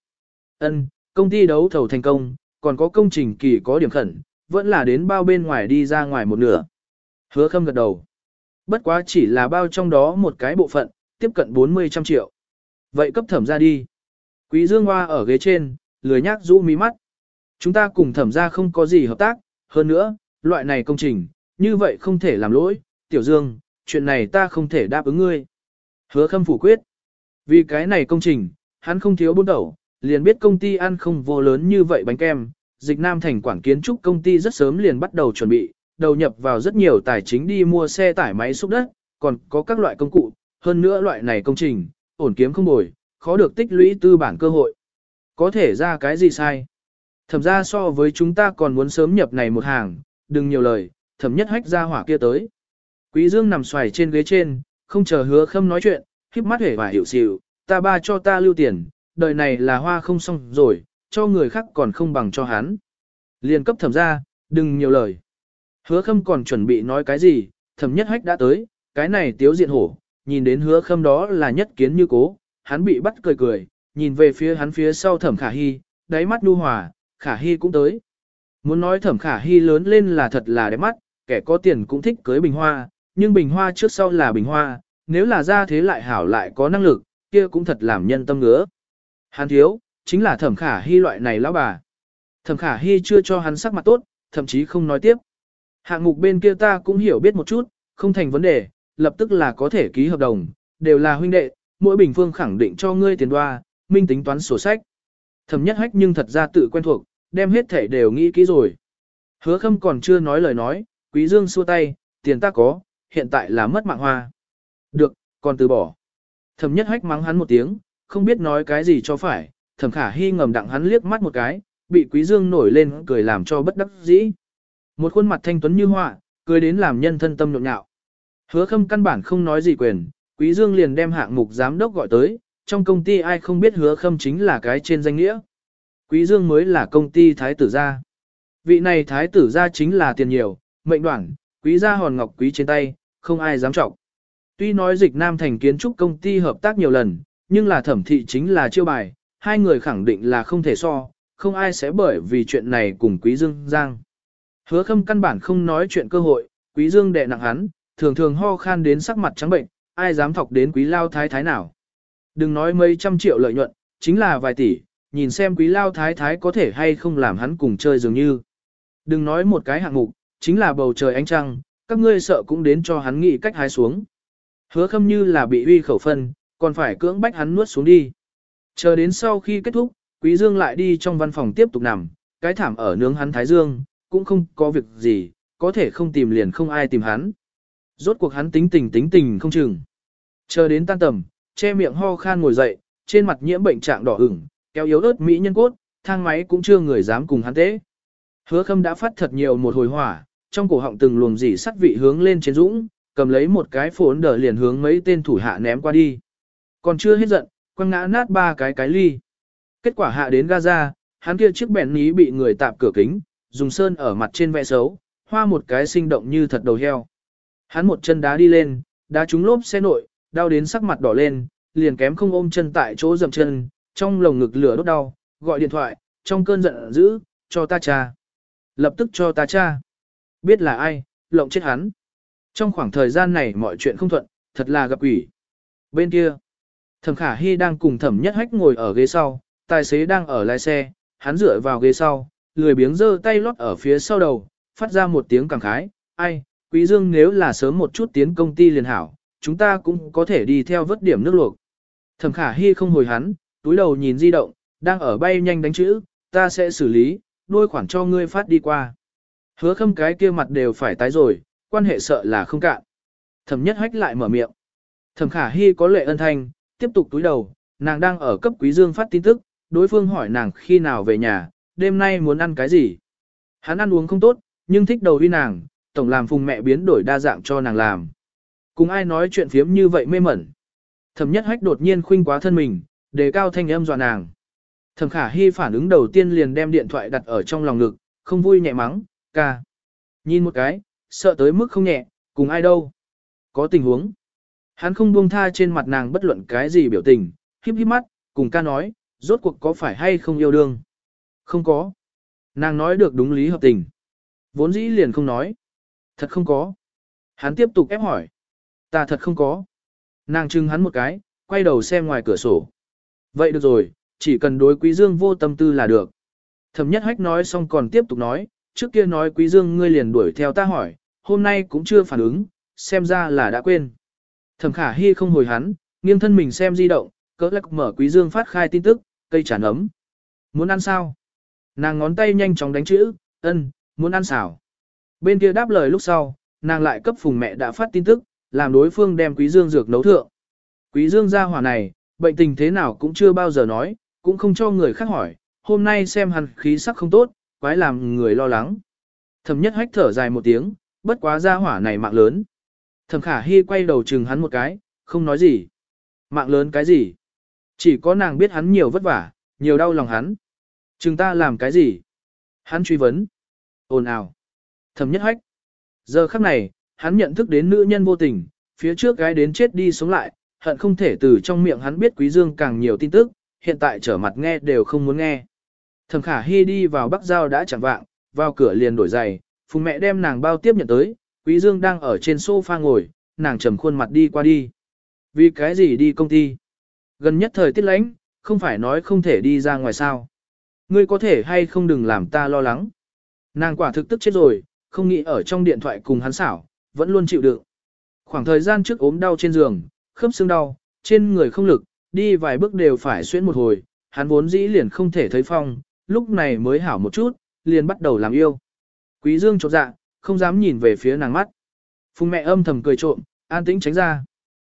Ân, công ty đấu thầu thành công, còn có công trình kỳ có điểm khẩn, vẫn là đến bao bên ngoài đi ra ngoài một nửa. Hứa khâm gật đầu. Bất quá chỉ là bao trong đó một cái bộ phận, tiếp cận 40 trăm triệu. Vậy cấp thẩm ra đi. Quý Dương Hoa ở ghế trên, lười nhác rũ mí mắt. Chúng ta cùng thẩm ra không có gì hợp tác, hơn nữa, loại này công trình, như vậy không thể làm lỗi. Tiểu Dương, chuyện này ta không thể đáp ứng ngươi. Hứa khâm phủ quyết. Vì cái này công trình, hắn không thiếu buôn đầu, liền biết công ty ăn không vô lớn như vậy bánh kem. Dịch Nam thành quản kiến trúc công ty rất sớm liền bắt đầu chuẩn bị, đầu nhập vào rất nhiều tài chính đi mua xe tải máy xúc đất, còn có các loại công cụ, hơn nữa loại này công trình, ổn kiếm không bồi, khó được tích lũy tư bản cơ hội. Có thể ra cái gì sai? Thẩm ra so với chúng ta còn muốn sớm nhập này một hàng, đừng nhiều lời, thẩm nhất hách ra hỏa kia tới. Quý Dương nằm xoài trên ghế trên, không chờ hứa khâm nói chuyện, khiếp mắt hể và hiểu xịu, ta ba cho ta lưu tiền, đời này là hoa không xong rồi, cho người khác còn không bằng cho hắn. Liên cấp thẩm ra, đừng nhiều lời. Hứa khâm còn chuẩn bị nói cái gì, thẩm nhất hách đã tới, cái này tiếu diện hổ, nhìn đến hứa khâm đó là nhất kiến như cố, hắn bị bắt cười cười, nhìn về phía hắn phía sau thẩm khả hy, đáy mắt nu hòa, khả hy cũng tới. Muốn nói thẩm khả hy lớn lên là thật là đẹp mắt, kẻ có tiền cũng thích cưới bình hoa, nhưng bình hoa trước sau là bình hoa, nếu là ra thế lại hảo lại có năng lực, kia cũng thật làm nhân tâm ngứa. Hắn thiếu, chính là thẩm khả hy loại này lão bà. Thẩm khả hy chưa cho hắn sắc mặt tốt, thậm chí không nói tiếp. Hạng mục bên kia ta cũng hiểu biết một chút, không thành vấn đề, lập tức là có thể ký hợp đồng, đều là huynh đệ, mỗi bình phương khẳng định cho ngươi tiền đoa, minh tính toán sổ sách. Thẩm nhất hách nhưng thật ra tự quen thuộc, đem hết thể đều nghĩ kỹ rồi. Hứa khâm còn chưa nói lời nói, quý dương xua tay, tiền ta có, hiện tại là mất mạng hoa. Được, còn từ bỏ. Thẩm nhất hách mắng hắn một tiếng, không biết nói cái gì cho phải, thẩm khả hy ngầm đặng hắn liếc mắt một cái, bị quý dương nổi lên cười làm cho bất đắc dĩ. Một khuôn mặt thanh tuấn như họa, cười đến làm nhân thân tâm nhộn nhạo. Hứa khâm căn bản không nói gì quyền, quý dương liền đem hạng mục giám đốc gọi tới, trong công ty ai không biết hứa khâm chính là cái trên danh nghĩa. Quý dương mới là công ty thái tử gia. Vị này thái tử gia chính là tiền nhiều, mệnh đoạn, quý gia hòn ngọc quý trên tay, không ai dám trọng. Tuy nói dịch nam thành kiến trúc công ty hợp tác nhiều lần, nhưng là thẩm thị chính là chiêu bài, hai người khẳng định là không thể so, không ai sẽ bởi vì chuyện này cùng quý dương giang. Hứa khâm căn bản không nói chuyện cơ hội, quý dương đệ nặng hắn, thường thường ho khan đến sắc mặt trắng bệnh, ai dám thọc đến quý lao thái thái nào. Đừng nói mấy trăm triệu lợi nhuận, chính là vài tỷ, nhìn xem quý lao thái thái có thể hay không làm hắn cùng chơi dường như. Đừng nói một cái hạng mục, chính là bầu trời ánh trăng, các ngươi sợ cũng đến cho hắn nghĩ cách hái xuống. Hứa khâm như là bị uy khẩu phân, còn phải cưỡng bách hắn nuốt xuống đi. Chờ đến sau khi kết thúc, Quý Dương lại đi trong văn phòng tiếp tục nằm, cái thảm ở nướng hắn thái dương, cũng không có việc gì, có thể không tìm liền không ai tìm hắn. Rốt cuộc hắn tính tình tính tình không chừng. Chờ đến tan tầm, che miệng ho khan ngồi dậy, trên mặt nhiễm bệnh trạng đỏ ửng, kéo yếu ớt mỹ nhân cốt, thang máy cũng chưa người dám cùng hắn tế. Hứa khâm đã phát thật nhiều một hồi hỏa, trong cổ họng từng luồng dỉ sắt vị hướng lên trên dũng, cầm lấy một cái phốn đờ liền hướng mấy tên thủ hạ ném qua đi. Còn chưa hết giận, quăng ngã nát ba cái cái ly. Kết quả hạ đến Gaza, hắn kia chiếc bẹn ní bị người tạp cửa kính, dùng sơn ở mặt trên vẽ xấu, hoa một cái sinh động như thật đầu heo. Hắn một chân đá đi lên, đá trúng lốp xe nội, đau đến sắc mặt đỏ lên, liền kém không ôm chân tại chỗ dầm chân, trong lồng ngực lửa đốt đau, gọi điện thoại, trong cơn giận dữ, cho ta cha. Lập tức cho ta cha. Biết là ai, lộng chết hắn. Trong khoảng thời gian này mọi chuyện không thuận, thật là gặp quỷ. Bên kia, thẩm khả hy đang cùng thẩm nhất hách ngồi ở ghế sau, tài xế đang ở lái xe, hắn dựa vào ghế sau, lười biếng giơ tay lót ở phía sau đầu, phát ra một tiếng cảm khái, ai, quý dương nếu là sớm một chút tiến công ty liền hảo, chúng ta cũng có thể đi theo vớt điểm nước luộc. Thẩm khả hy không hồi hắn, túi đầu nhìn di động, đang ở bay nhanh đánh chữ, ta sẽ xử lý, đôi khoản cho ngươi phát đi qua. Hứa khâm cái kia mặt đều phải tái rồi, quan hệ sợ là không cạn. Thẩm nhất hách lại mở miệng. Thẩm khả hy có lệ ân thanh, tiếp tục túi đầu, nàng đang ở cấp quý dương phát tin tức, đối phương hỏi nàng khi nào về nhà, đêm nay muốn ăn cái gì. Hắn ăn uống không tốt, nhưng thích đầu uy nàng, tổng làm phùng mẹ biến đổi đa dạng cho nàng làm. Cùng ai nói chuyện phiếm như vậy mê mẩn. Thẩm nhất hách đột nhiên khuynh quá thân mình, đề cao thanh âm dọa nàng. Thẩm khả hy phản ứng đầu tiên liền đem điện thoại đặt ở trong lòng ngực, không vui nhẹ mắng, ca. Nhìn một cái, sợ tới mức không nhẹ, cùng ai đâu. Có tình huống. Hắn không buông tha trên mặt nàng bất luận cái gì biểu tình, híp híp mắt, cùng ca nói, rốt cuộc có phải hay không yêu đương. Không có. Nàng nói được đúng lý hợp tình. Vốn dĩ liền không nói. Thật không có. Hắn tiếp tục ép hỏi. Ta thật không có. Nàng trưng hắn một cái, quay đầu xem ngoài cửa sổ. Vậy được rồi, chỉ cần đối quý dương vô tâm tư là được. Thẩm nhất hách nói xong còn tiếp tục nói, trước kia nói quý dương ngươi liền đuổi theo ta hỏi, hôm nay cũng chưa phản ứng, xem ra là đã quên. Thẩm khả hy không hồi hắn, nghiêng thân mình xem di động, cỡ lắc mở quý dương phát khai tin tức, cây tràn ấm. Muốn ăn sao? Nàng ngón tay nhanh chóng đánh chữ, ân, muốn ăn xào Bên kia đáp lời lúc sau, nàng lại cấp phùng mẹ đã phát tin tức, làm đối phương đem quý dương dược nấu thượng. Quý dương gia hỏa này, bệnh tình thế nào cũng chưa bao giờ nói, cũng không cho người khác hỏi, hôm nay xem hắn khí sắc không tốt, quái làm người lo lắng. Thẩm nhất hách thở dài một tiếng, bất quá gia hỏa này mạng lớn. Thẩm khả hy quay đầu chừng hắn một cái, không nói gì. Mạng lớn cái gì? Chỉ có nàng biết hắn nhiều vất vả, nhiều đau lòng hắn. Chừng ta làm cái gì? Hắn truy vấn. ồn ào. Thẩm nhất hách. Giờ khắc này, hắn nhận thức đến nữ nhân vô tình, phía trước gái đến chết đi sống lại, hận không thể từ trong miệng hắn biết quý dương càng nhiều tin tức, hiện tại trở mặt nghe đều không muốn nghe. Thẩm khả hy đi vào bắc giao đã chẳng vạng, vào cửa liền đổi giày, phùng mẹ đem nàng bao tiếp nhận tới, quý dương đang ở trên sofa ngồi, nàng trầm khuôn mặt đi qua đi. Vì cái gì đi công ty? Gần nhất thời tiết lạnh, không phải nói không thể đi ra ngoài sao. Ngươi có thể hay không đừng làm ta lo lắng. Nàng quả thực tức chết rồi, không nghĩ ở trong điện thoại cùng hắn xảo, vẫn luôn chịu đựng. Khoảng thời gian trước ốm đau trên giường, khớp xương đau, trên người không lực, đi vài bước đều phải xuyên một hồi, hắn vốn dĩ liền không thể thấy phong, lúc này mới hảo một chút, liền bắt đầu làm yêu. Quý Dương chột dạ, không dám nhìn về phía nàng mắt. Phùng mẹ âm thầm cười trộm, an tĩnh tránh ra.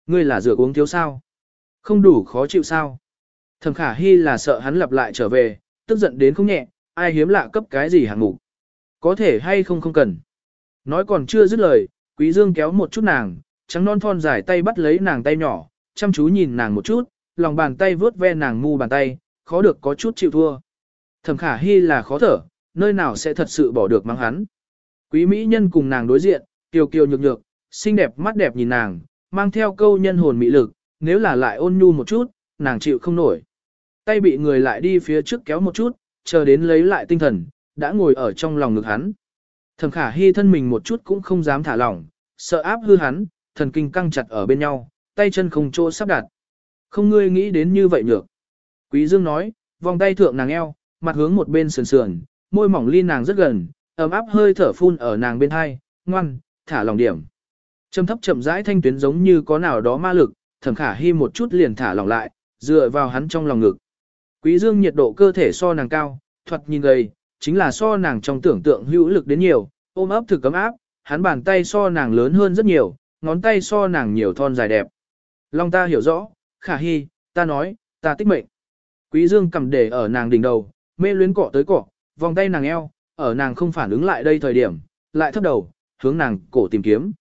Ngươi là rửa uống thiếu sao? Không đủ khó chịu sao? Thẩm khả hy là sợ hắn lặp lại trở về, tức giận đến không nhẹ, ai hiếm lạ cấp cái gì hàng ngủ? Có thể hay không không cần. Nói còn chưa dứt lời, quý dương kéo một chút nàng, trắng non thon dài tay bắt lấy nàng tay nhỏ, chăm chú nhìn nàng một chút, lòng bàn tay vướt ve nàng mu bàn tay, khó được có chút chịu thua. Thẩm khả hy là khó thở, nơi nào sẽ thật sự bỏ được mang hắn. Quý mỹ nhân cùng nàng đối diện, kiều kiều nhược nhược, xinh đẹp mắt đẹp nhìn nàng, mang theo câu nhân hồn mỹ lực, nếu là lại ôn nhu một chút, nàng chịu không nổi. Tay bị người lại đi phía trước kéo một chút, chờ đến lấy lại tinh thần, đã ngồi ở trong lòng ngực hắn. Thẩm khả hy thân mình một chút cũng không dám thả lỏng, sợ áp hư hắn, thần kinh căng chặt ở bên nhau, tay chân không chỗ sắp đặt. Không ngươi nghĩ đến như vậy nhược. Quý Dương nói, vòng tay thượng nàng eo, mặt hướng một bên sườn sườn, môi mỏng ly nàng rất gần, ấm áp hơi thở phun ở nàng bên hai, ngoan, thả lòng điểm. Trầm thấp chậm rãi thanh tuyến giống như có nào đó ma lực, thẩm khả hy một chút liền thả lòng lại, dựa vào hắn trong lòng ngực. Quý dương nhiệt độ cơ thể so nàng cao, thoạt nhìn gầy, chính là so nàng trong tưởng tượng hữu lực đến nhiều, ôm ấp thực cấm áp, hắn bàn tay so nàng lớn hơn rất nhiều, ngón tay so nàng nhiều thon dài đẹp. Long ta hiểu rõ, khả hy, ta nói, ta tích mệnh. Quý dương cầm để ở nàng đỉnh đầu, mê luyến cọ tới cọ, vòng tay nàng eo, ở nàng không phản ứng lại đây thời điểm, lại thấp đầu, hướng nàng cổ tìm kiếm.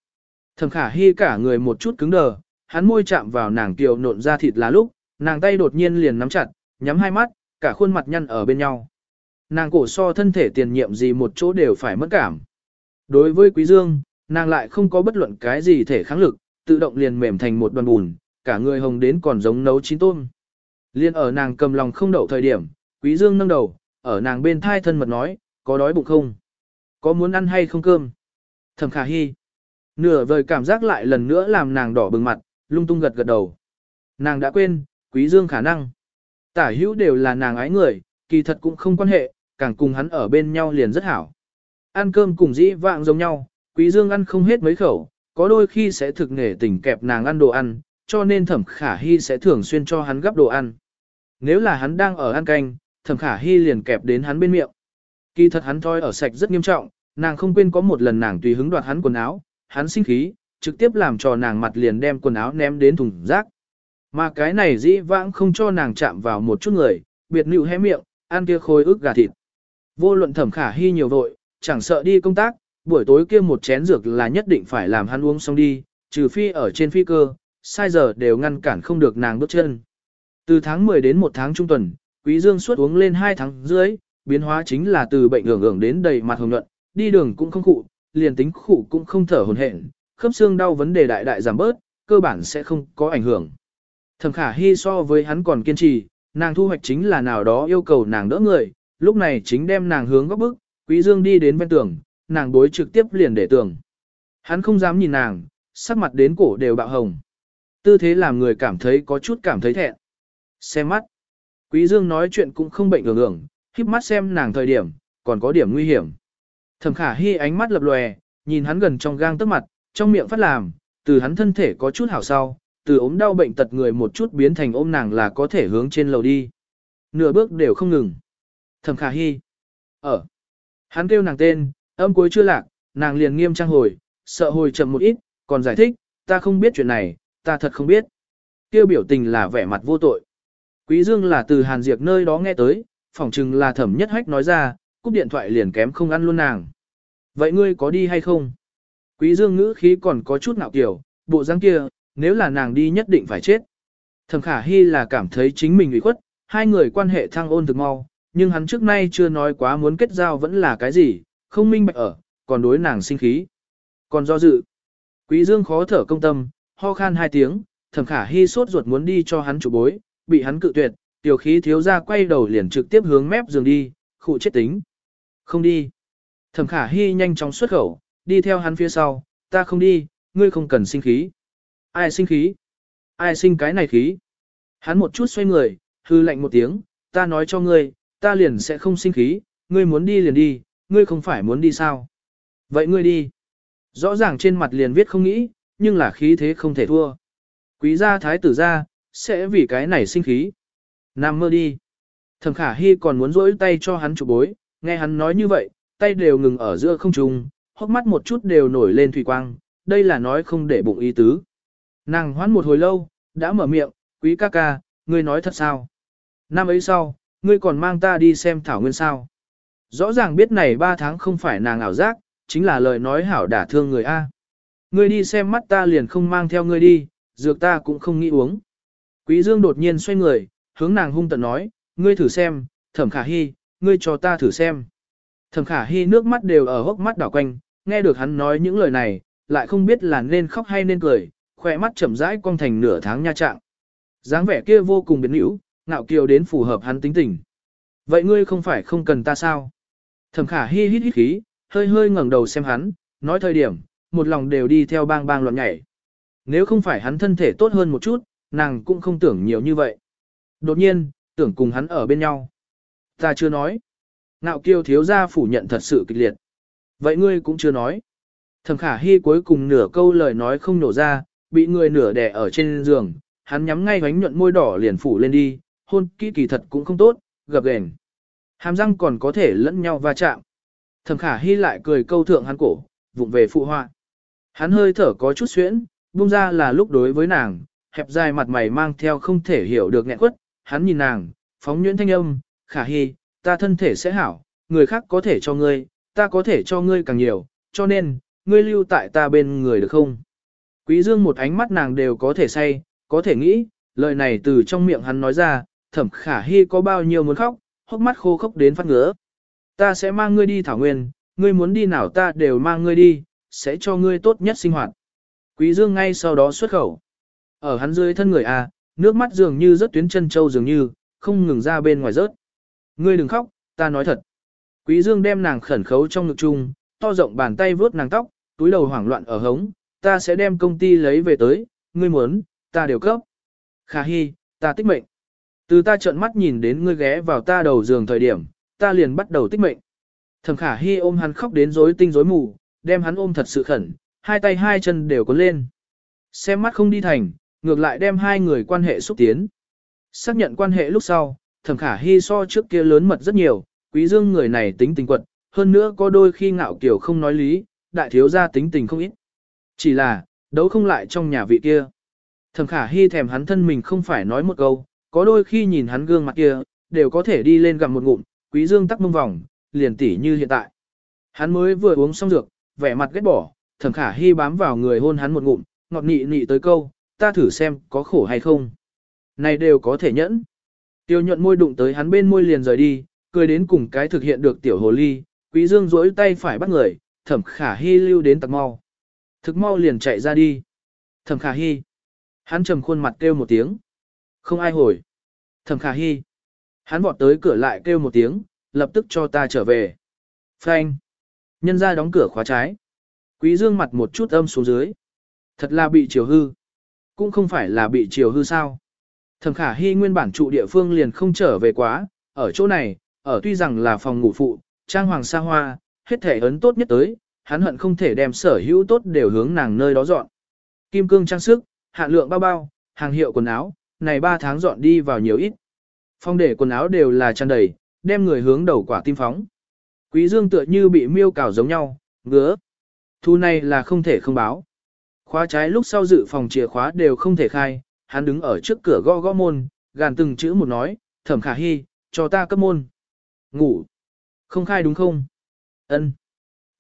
Thẩm khả hy cả người một chút cứng đờ, hắn môi chạm vào nàng kiều nộn ra thịt là lúc, nàng tay đột nhiên liền nắm chặt, nhắm hai mắt, cả khuôn mặt nhăn ở bên nhau. Nàng cổ so thân thể tiền nhiệm gì một chỗ đều phải mất cảm. Đối với Quý Dương, nàng lại không có bất luận cái gì thể kháng lực, tự động liền mềm thành một đoàn bùn, cả người hồng đến còn giống nấu chín tôm. Liên ở nàng cầm lòng không đậu thời điểm, Quý Dương nâng đầu, ở nàng bên thai thân mật nói, có đói bụng không? Có muốn ăn hay không cơm? Thẩm khả hy. Nửa vời cảm giác lại lần nữa làm nàng đỏ bừng mặt, lung tung gật gật đầu. Nàng đã quên, quý dương khả năng. Tả hữu đều là nàng ái người, kỳ thật cũng không quan hệ, càng cùng hắn ở bên nhau liền rất hảo. Ăn cơm cùng dĩ vạng giống nhau, quý dương ăn không hết mấy khẩu, có đôi khi sẽ thực nghề tình kẹp nàng ăn đồ ăn, cho nên thẩm khả hy sẽ thường xuyên cho hắn gấp đồ ăn. Nếu là hắn đang ở ăn canh, thẩm khả hy liền kẹp đến hắn bên miệng. Kỳ thật hắn thôi ở sạch rất nghiêm trọng, nàng không quên có một lần nàng tùy hứng đoạt hắn quần áo, hắn sinh khí, trực tiếp làm cho nàng mặt liền đem quần áo ném đến thùng rác. Mà cái này dĩ vãng không cho nàng chạm vào một chút người, biệt nữ hé miệng, ăn kia khối ức gà thịt. Vô luận thẩm khả hy nhiều vội, chẳng sợ đi công tác, buổi tối kia một chén dược là nhất định phải làm hắn uống xong đi, trừ phi ở trên phi cơ, sai giờ đều ngăn cản không được nàng bước chân. Từ tháng 10 đến một tháng trung tuần, Quý Dương suốt uống lên 2 tháng dưới, biến hóa chính là từ bệnh ngưỡng ngưỡng đến đầy mặt hồng nhuận, đi đường cũng không khụ, liền tính khụ cũng không thở hồn hển, khớp xương đau vấn đề đại đại giảm bớt, cơ bản sẽ không có ảnh hưởng. Thẩm khả hy so với hắn còn kiên trì, nàng thu hoạch chính là nào đó yêu cầu nàng đỡ người, lúc này chính đem nàng hướng góc bức, quý dương đi đến bên tường, nàng đối trực tiếp liền để tường. Hắn không dám nhìn nàng, sắc mặt đến cổ đều bạo hồng. Tư thế làm người cảm thấy có chút cảm thấy thẹn. Xem mắt. Quý dương nói chuyện cũng không bệnh ngưỡng ngưỡng, khiếp mắt xem nàng thời điểm, còn có điểm nguy hiểm. Thẩm khả hy ánh mắt lập lòe, nhìn hắn gần trong gang tức mặt, trong miệng phát làm, từ hắn thân thể có chút hảo sau, từ ốm đau bệnh tật người một chút biến thành ôm nàng là có thể hướng trên lầu đi. Nửa bước đều không ngừng. Thẩm khả hy. Ở. Hắn kêu nàng tên, âm cuối chưa lạc, nàng liền nghiêm trang hồi, sợ hồi chậm một ít, còn giải thích, ta không biết chuyện này, ta thật không biết. Kêu biểu tình là vẻ mặt vô tội. Quý Dương là từ Hàn Diệp nơi đó nghe tới, phỏng chừng là thẩm nhất hách nói ra, cúp điện thoại liền kém không ăn luôn nàng. Vậy ngươi có đi hay không? Quý Dương ngữ khí còn có chút ngạo kiểu, bộ dáng kia, nếu là nàng đi nhất định phải chết. Thẩm khả hy là cảm thấy chính mình ủy khuất, hai người quan hệ thăng ôn thực mau, nhưng hắn trước nay chưa nói quá muốn kết giao vẫn là cái gì, không minh bạch ở, còn đối nàng sinh khí. Còn do dự, quý dương khó thở công tâm, ho khan hai tiếng, thẩm khả hy sốt ruột muốn đi cho hắn chủ bối, bị hắn cự tuyệt, tiểu khí thiếu ra quay đầu liền trực tiếp hướng mép giường đi, khụ chết tính. Không đi. Thẩm khả hy nhanh chóng xuất khẩu, đi theo hắn phía sau, ta không đi, ngươi không cần sinh khí. Ai sinh khí? Ai sinh cái này khí? Hắn một chút xoay người, hư lạnh một tiếng, ta nói cho ngươi, ta liền sẽ không sinh khí, ngươi muốn đi liền đi, ngươi không phải muốn đi sao? Vậy ngươi đi. Rõ ràng trên mặt liền viết không nghĩ, nhưng là khí thế không thể thua. Quý gia thái tử gia, sẽ vì cái này sinh khí. Nam mơ đi. Thẩm khả hy còn muốn rỗi tay cho hắn chụp bối, nghe hắn nói như vậy, tay đều ngừng ở giữa không trung, hốc mắt một chút đều nổi lên thủy quang, đây là nói không để bụng ý tứ. Nàng hoán một hồi lâu, đã mở miệng, quý ca ca, ngươi nói thật sao? Năm ấy sau, ngươi còn mang ta đi xem thảo nguyên sao? Rõ ràng biết này ba tháng không phải nàng ảo giác, chính là lời nói hảo đả thương người A. Ngươi đi xem mắt ta liền không mang theo ngươi đi, dược ta cũng không nghĩ uống. Quý Dương đột nhiên xoay người, hướng nàng hung tận nói, ngươi thử xem, thẩm khả hy, ngươi cho ta thử xem. Thẩm khả hy nước mắt đều ở hốc mắt đảo quanh, nghe được hắn nói những lời này, lại không biết là nên khóc hay nên cười, khỏe mắt chậm rãi cong thành nửa tháng nha trạng. dáng vẻ kia vô cùng biến hữu, ngạo kiều đến phù hợp hắn tính tình. Vậy ngươi không phải không cần ta sao? Thẩm khả hi hít hít khí, hơi hơi ngẩng đầu xem hắn, nói thời điểm, một lòng đều đi theo bang bang loạn nhảy. Nếu không phải hắn thân thể tốt hơn một chút, nàng cũng không tưởng nhiều như vậy. Đột nhiên, tưởng cùng hắn ở bên nhau. Ta chưa nói. Nạo kiêu thiếu gia phủ nhận thật sự kịch liệt. Vậy ngươi cũng chưa nói. Thẩm khả Hi cuối cùng nửa câu lời nói không nổ ra, bị người nửa đè ở trên giường, hắn nhắm ngay bánh nhuận môi đỏ liền phủ lên đi, hôn kỹ kỳ thật cũng không tốt, gập ghềnh. Hàm răng còn có thể lẫn nhau va chạm. Thẩm khả hy lại cười câu thượng hắn cổ, vụng về phụ họa. Hắn hơi thở có chút xuyễn, buông ra là lúc đối với nàng, hẹp dài mặt mày mang theo không thể hiểu được nghẹn quất, hắn nhìn nàng, phóng nhuyễn thanh âm, khả hy, ta thân thể sẽ hảo, người khác có thể cho ngươi, ta có thể cho ngươi càng nhiều, cho nên, ngươi lưu tại ta bên người được không? Quý dương một ánh mắt nàng đều có thể say, có thể nghĩ, lời này từ trong miệng hắn nói ra, thẩm khả hy có bao nhiêu muốn khóc, hốc mắt khô khốc đến phát ngứa. Ta sẽ mang ngươi đi thảo nguyên, ngươi muốn đi nào ta đều mang ngươi đi, sẽ cho ngươi tốt nhất sinh hoạt. Quý dương ngay sau đó xuất khẩu. Ở hắn dưới thân người A, nước mắt dường như rớt tuyến chân châu dường như, không ngừng ra bên ngoài rớt. Ngươi đừng khóc, ta nói thật. Quý dương đem nàng khẩn khấu trong ngực chung, to rộng bàn tay vướt nàng tóc, túi đầu hoảng loạn ở hống, ta sẽ đem công ty lấy về tới, ngươi muốn, ta đều cấp. Khả Hi, ta tích mệnh. Từ ta trợn mắt nhìn đến ngươi ghé vào ta đầu giường thời điểm, ta liền bắt đầu tích mệnh. Thẩm khả hy ôm hắn khóc đến rối tinh rối mù, đem hắn ôm thật sự khẩn, hai tay hai chân đều có lên. Xem mắt không đi thành, ngược lại đem hai người quan hệ xúc tiến. Xác nhận quan hệ lúc sau, thẩm khả hy so trước kia lớn mật rất nhiều, quý dương người này tính tình quật, hơn nữa có đôi khi ngạo kiểu không nói lý, đại thiếu gia tính tình không ít. Chỉ là, đấu không lại trong nhà vị kia. Thẩm khả hy thèm hắn thân mình không phải nói một câu, có đôi khi nhìn hắn gương mặt kia, đều có thể đi lên gặm một ngụm, quý dương tắc mông vòng, liền tỉ như hiện tại. Hắn mới vừa uống xong dược, vẻ mặt ghét bỏ, thẩm khả hy bám vào người hôn hắn một ngụm, ngọt nị nị tới câu, ta thử xem có khổ hay không. Này đều có thể nhẫn. Tiêu nhuận môi đụng tới hắn bên môi liền rời đi, cười đến cùng cái thực hiện được tiểu hồ ly, quý dương duỗi tay phải bắt người, thẩm khả hy lưu đến tặc mau. Thực mau liền chạy ra đi. Thẩm khả hy. Hắn trầm khuôn mặt kêu một tiếng. Không ai hồi. Thẩm khả hy. Hắn vọt tới cửa lại kêu một tiếng, lập tức cho ta trở về. Phanh. Nhân ra đóng cửa khóa trái. Quý dương mặt một chút âm xuống dưới. Thật là bị chiều hư. Cũng không phải là bị chiều hư sao. Thẩm khả hy nguyên bản trụ địa phương liền không trở về quá. Ở chỗ này, ở tuy rằng là phòng ngủ phụ, trang hoàng xa hoa, hết thể ấn tốt nhất tới, hắn hận không thể đem sở hữu tốt đều hướng nàng nơi đó dọn. Kim cương trang sức, hạn lượng bao bao, hàng hiệu quần áo, này 3 tháng dọn đi vào nhiều ít. Phong để quần áo đều là tràn đầy, đem người hướng đầu quả tim phóng. Quý dương tựa như bị miêu cào giống nhau, ngứa. Thu này là không thể không báo. Khóa trái lúc sau dự phòng chìa khóa đều không thể khai, hắn đứng ở trước cửa gõ gõ môn, gàn từng chữ một nói, thẩm khả hy, cho ta cấp môn. Ngủ. Không khai đúng không? Ân.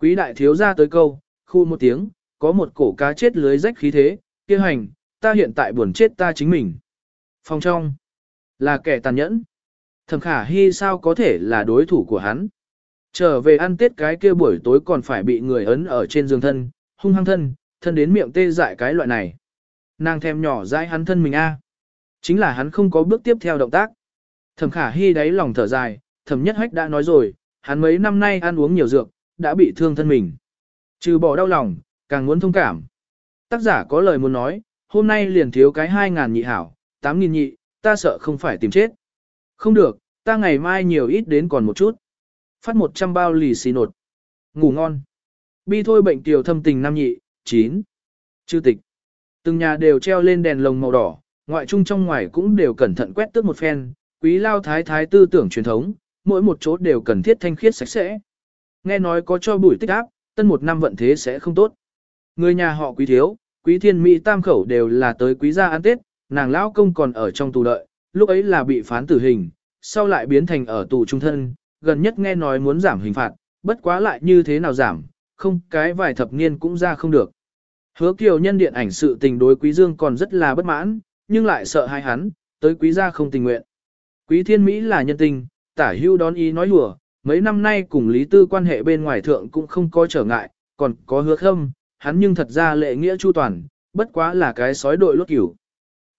Quý đại thiếu gia tới câu, khu một tiếng, có một cổ cá chết lưới rách khí thế, kia hành, ta hiện tại buồn chết ta chính mình. Phòng trong, là kẻ tàn nhẫn. Thẩm khả hy sao có thể là đối thủ của hắn. Trở về ăn tết cái kia buổi tối còn phải bị người ấn ở trên giường thân, hung hăng thân, thân đến miệng tê dại cái loại này. Nàng thèm nhỏ dãi hắn thân mình a. Chính là hắn không có bước tiếp theo động tác. Thẩm khả hy đáy lòng thở dài, thẩm nhất hách đã nói rồi, hắn mấy năm nay ăn uống nhiều dược, đã bị thương thân mình. Trừ bỏ đau lòng, càng muốn thông cảm. Tác giả có lời muốn nói, hôm nay liền thiếu cái 2.000 nhị hảo, 8.000 nhị, ta sợ không phải tìm chết. Không được, ta ngày mai nhiều ít đến còn một chút. Phát 100 bao lì xì nột. Ngủ ngon. Bi thôi bệnh tiểu thâm tình nam nhị, chín, Chư tịch. Từng nhà đều treo lên đèn lồng màu đỏ, ngoại trung trong ngoài cũng đều cẩn thận quét tước một phen, quý lao thái thái tư tưởng truyền thống, mỗi một chỗ đều cần thiết thanh khiết sạch sẽ. Nghe nói có cho bụi tích áp, tân một năm vận thế sẽ không tốt. Người nhà họ quý thiếu, quý thiên mỹ tam khẩu đều là tới quý gia ăn tết, nàng lão công còn ở trong tù đợi, lúc ấy là bị phán tử hình, sau lại biến thành ở tù trung thân, gần nhất nghe nói muốn giảm hình phạt, bất quá lại như thế nào giảm, không cái vài thập niên cũng ra không được. Hứa kiều nhân điện ảnh sự tình đối quý dương còn rất là bất mãn, nhưng lại sợ hai hắn, tới quý gia không tình nguyện. Quý thiên Mỹ là nhân tình, tả hưu đón ý nói hùa, mấy năm nay cùng Lý Tư quan hệ bên ngoài thượng cũng không có trở ngại, còn có hứa khâm, hắn nhưng thật ra lệ nghĩa chu toàn, bất quá là cái sói đội lốt cửu.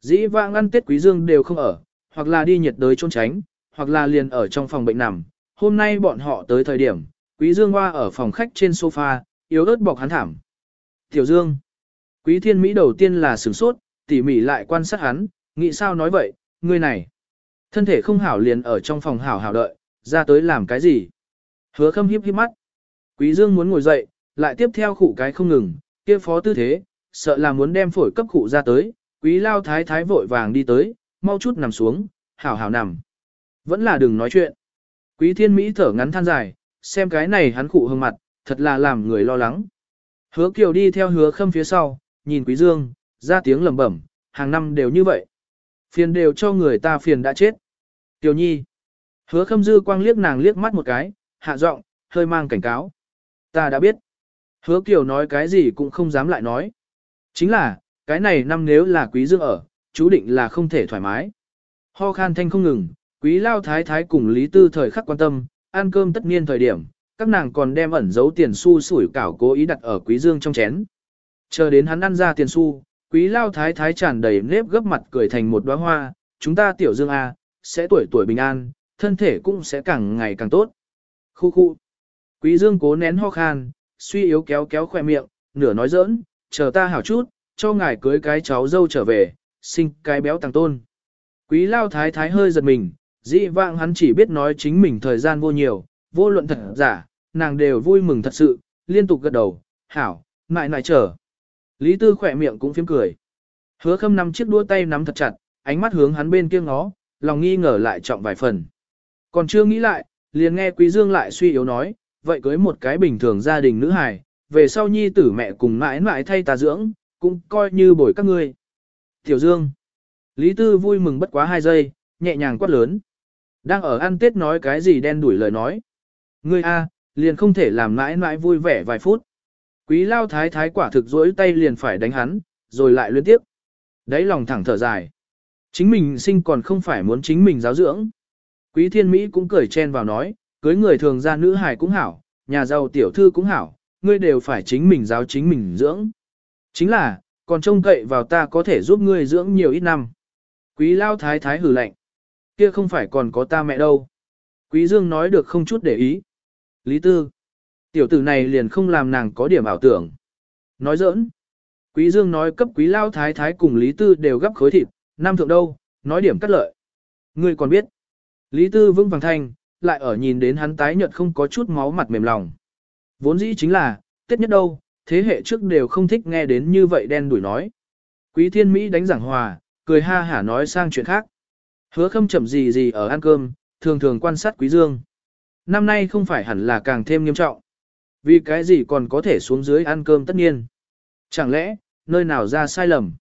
Dĩ vãng ăn tết quý dương đều không ở, hoặc là đi nhiệt đới trốn tránh, hoặc là liền ở trong phòng bệnh nằm. Hôm nay bọn họ tới thời điểm, quý dương hoa ở phòng khách trên sofa, yếu ớt bọc hắn thảm. Tiểu dương, quý thiên Mỹ đầu tiên là sửng sốt, tỉ mỉ lại quan sát hắn, nghĩ sao nói vậy, người này. Thân thể không hảo liền ở trong phòng hảo hảo đợi, ra tới làm cái gì? Hứa khâm hiếp hiếp mắt. Quý Dương muốn ngồi dậy, lại tiếp theo khụ cái không ngừng, kia phó tư thế, sợ là muốn đem phổi cấp khụ ra tới, quý lao thái thái vội vàng đi tới, mau chút nằm xuống, hảo hảo nằm. Vẫn là đừng nói chuyện. Quý thiên Mỹ thở ngắn than dài, xem cái này hắn cụ hương mặt, thật là làm người lo lắng. Hứa kiều đi theo hứa khâm phía sau, nhìn quý dương, ra tiếng lầm bẩm, hàng năm đều như vậy. Phiền đều cho người ta phiền đã chết. Tiểu nhi. Hứa khâm dư quang liếc nàng liếc mắt một cái, hạ giọng, hơi mang cảnh cáo. Ta đã biết. Hứa kiều nói cái gì cũng không dám lại nói. Chính là, cái này năm nếu là quý dương ở, chú định là không thể thoải mái. Ho khan thanh không ngừng, quý lao thái thái cùng Lý Tư thời khắc quan tâm, ăn cơm tất niên thời điểm, các nàng còn đem ẩn giấu tiền xu sủi cảo cố ý đặt ở quý dương trong chén. Chờ đến hắn ăn ra tiền xu, quý lao thái thái tràn đầy nếp gấp mặt cười thành một đóa hoa, chúng ta tiểu dương A, sẽ tuổi tuổi bình an, thân thể cũng sẽ càng ngày càng tốt. Khu khu. Quý dương cố nén ho khan, suy yếu kéo kéo khỏe miệng, nửa nói giỡn, chờ ta hảo chút, cho ngài cưới cái cháu dâu trở về, sinh cái béo tăng tôn. Quý lao thái thái hơi giật mình, dị vãng hắn chỉ biết nói chính mình thời gian vô nhiều, vô luận thật giả, nàng đều vui mừng thật sự, liên tục gật đầu, hảo, ngại nại trở Lý Tư khỏe miệng cũng phím cười. Hứa khâm nắm chiếc đua tay nắm thật chặt, ánh mắt hướng hắn bên kia ngó, lòng nghi ngờ lại trọng vài phần. Còn chưa nghĩ lại, liền nghe Quý Dương lại suy yếu nói, vậy cưới một cái bình thường gia đình nữ hài, về sau nhi tử mẹ cùng mãi mãi thay ta dưỡng, cũng coi như bồi các ngươi. Tiểu Dương. Lý Tư vui mừng bất quá hai giây, nhẹ nhàng quát lớn. Đang ở ăn tết nói cái gì đen đuổi lời nói. Ngươi a, liền không thể làm mãi mãi vui vẻ vài phút. Quý lao thái thái quả thực rỗi tay liền phải đánh hắn, rồi lại liên tiếp. Đấy lòng thẳng thở dài. Chính mình sinh còn không phải muốn chính mình giáo dưỡng. Quý thiên Mỹ cũng cười chen vào nói, cưới người thường ra nữ hài cũng hảo, nhà giàu tiểu thư cũng hảo, ngươi đều phải chính mình giáo chính mình dưỡng. Chính là, còn trông cậy vào ta có thể giúp ngươi dưỡng nhiều ít năm. Quý lao thái thái hử lạnh. Kia không phải còn có ta mẹ đâu. Quý dương nói được không chút để ý. Lý tư. Tiểu tử này liền không làm nàng có điểm ảo tưởng. Nói giỡn. Quý dương nói cấp quý lao thái thái cùng Lý tư đều gấp khối thịt, nam thượng đâu, nói điểm cắt lợi. Ngươi còn biết. Lý tư vững vàng thanh, lại ở nhìn đến hắn tái nhợt không có chút máu mặt mềm lòng. Vốn dĩ chính là, tết nhất đâu, thế hệ trước đều không thích nghe đến như vậy đen đuổi nói. Quý thiên Mỹ đánh giảng hòa, cười ha hả nói sang chuyện khác. Hứa khâm chậm gì gì ở ăn cơm, thường thường quan sát quý dương. Năm nay không phải hẳn là càng thêm nghiêm trọng. Vì cái gì còn có thể xuống dưới ăn cơm tất nhiên. Chẳng lẽ, nơi nào ra sai lầm.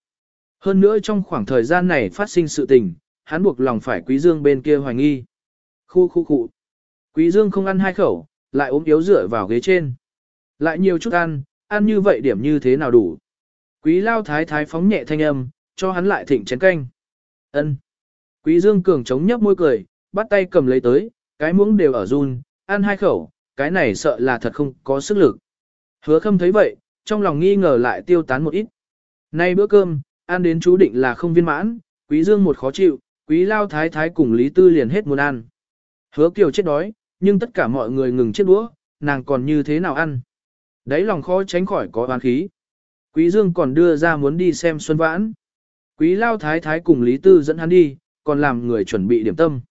Hơn nữa trong khoảng thời gian này phát sinh sự tình, hắn buộc lòng phải quý dương bên kia hoài nghi. Khu khu khu. Quý dương không ăn hai khẩu, lại ốm yếu dựa vào ghế trên. Lại nhiều chút ăn, ăn như vậy điểm như thế nào đủ. Quý lao thái thái phóng nhẹ thanh âm, cho hắn lại thịnh chén canh. ân Quý dương cường chống nhấp môi cười, bắt tay cầm lấy tới, cái muỗng đều ở run, ăn hai khẩu, cái này sợ là thật không có sức lực. Hứa khâm thấy vậy, trong lòng nghi ngờ lại tiêu tán một ít. Nay bữa cơm, ăn đến chú định là không viên mãn, quý dương một khó chịu, quý lao thái thái cùng Lý Tư liền hết muốn ăn. Hứa kiều chết đói, nhưng tất cả mọi người ngừng chết đũa, nàng còn như thế nào ăn. Đấy lòng khó tránh khỏi có oán khí. Quý Dương còn đưa ra muốn đi xem Xuân Vãn. Quý Lao Thái Thái cùng Lý Tư dẫn hắn đi, còn làm người chuẩn bị điểm tâm.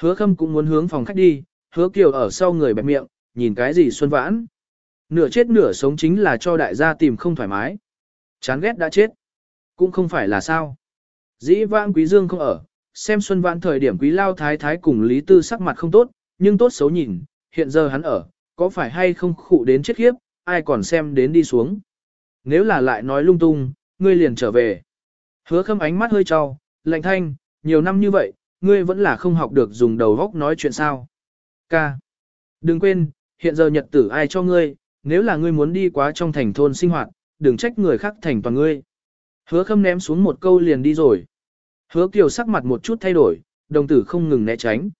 Hứa Khâm cũng muốn hướng phòng khách đi, Hứa Kiều ở sau người bẹp miệng, nhìn cái gì Xuân Vãn. Nửa chết nửa sống chính là cho đại gia tìm không thoải mái. Chán ghét đã chết. Cũng không phải là sao. Dĩ vãng Quý Dương không ở, xem Xuân Vãn thời điểm Quý Lao Thái Thái cùng Lý Tư sắc mặt không tốt, nhưng tốt xấu nhìn, hiện giờ hắn ở, có phải hay không khụ đến chết khiếp, ai còn xem đến đi xuống. Nếu là lại nói lung tung, ngươi liền trở về. Hứa khâm ánh mắt hơi trao, lạnh thanh, nhiều năm như vậy, ngươi vẫn là không học được dùng đầu góc nói chuyện sao. Ca. Đừng quên, hiện giờ nhật tử ai cho ngươi, nếu là ngươi muốn đi quá trong thành thôn sinh hoạt, đừng trách người khác thành toàn ngươi. Hứa khâm ném xuống một câu liền đi rồi. Hứa kiều sắc mặt một chút thay đổi, đồng tử không ngừng né tránh.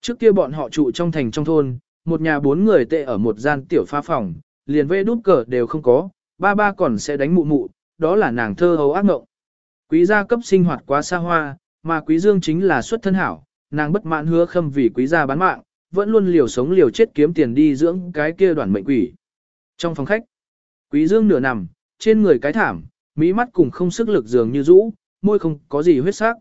Trước kia bọn họ trụ trong thành trong thôn, một nhà bốn người tệ ở một gian tiểu pha phòng, liền vê đút cờ đều không có, ba ba còn sẽ đánh mụ mụ, đó là nàng thơ hấu ác ngộng. Quý gia cấp sinh hoạt quá xa hoa, mà quý dương chính là xuất thân hảo, nàng bất mãn hứa khâm vì quý gia bán mạng, vẫn luôn liều sống liều chết kiếm tiền đi dưỡng cái kia đoàn mệnh quỷ. Trong phòng khách, quý dương nửa nằm, trên người cái thảm, mỹ mắt cùng không sức lực dường như rũ, môi không có gì huyết sắc.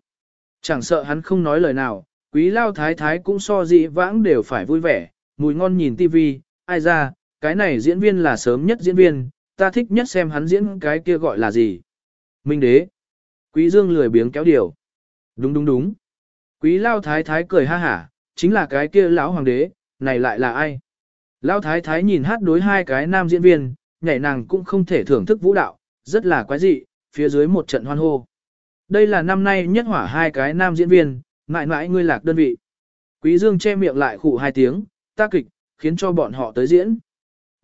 Chẳng sợ hắn không nói lời nào, Quý lao thái thái cũng so dị vãng đều phải vui vẻ, mùi ngon nhìn tivi, ai ra, cái này diễn viên là sớm nhất diễn viên, ta thích nhất xem hắn diễn cái kia gọi là gì. Minh đế. Quý dương lười biếng kéo điều. Đúng đúng đúng. Quý lao thái thái cười ha hả, chính là cái kia lão hoàng đế, này lại là ai? Lao thái thái nhìn hát đối hai cái nam diễn viên, nhảy nàng cũng không thể thưởng thức vũ đạo, rất là quái dị, phía dưới một trận hoan hô. Đây là năm nay nhất hỏa hai cái nam diễn viên, mãi mãi ngươi lạc đơn vị. Quý Dương che miệng lại khụ hai tiếng, ta kịch, khiến cho bọn họ tới diễn.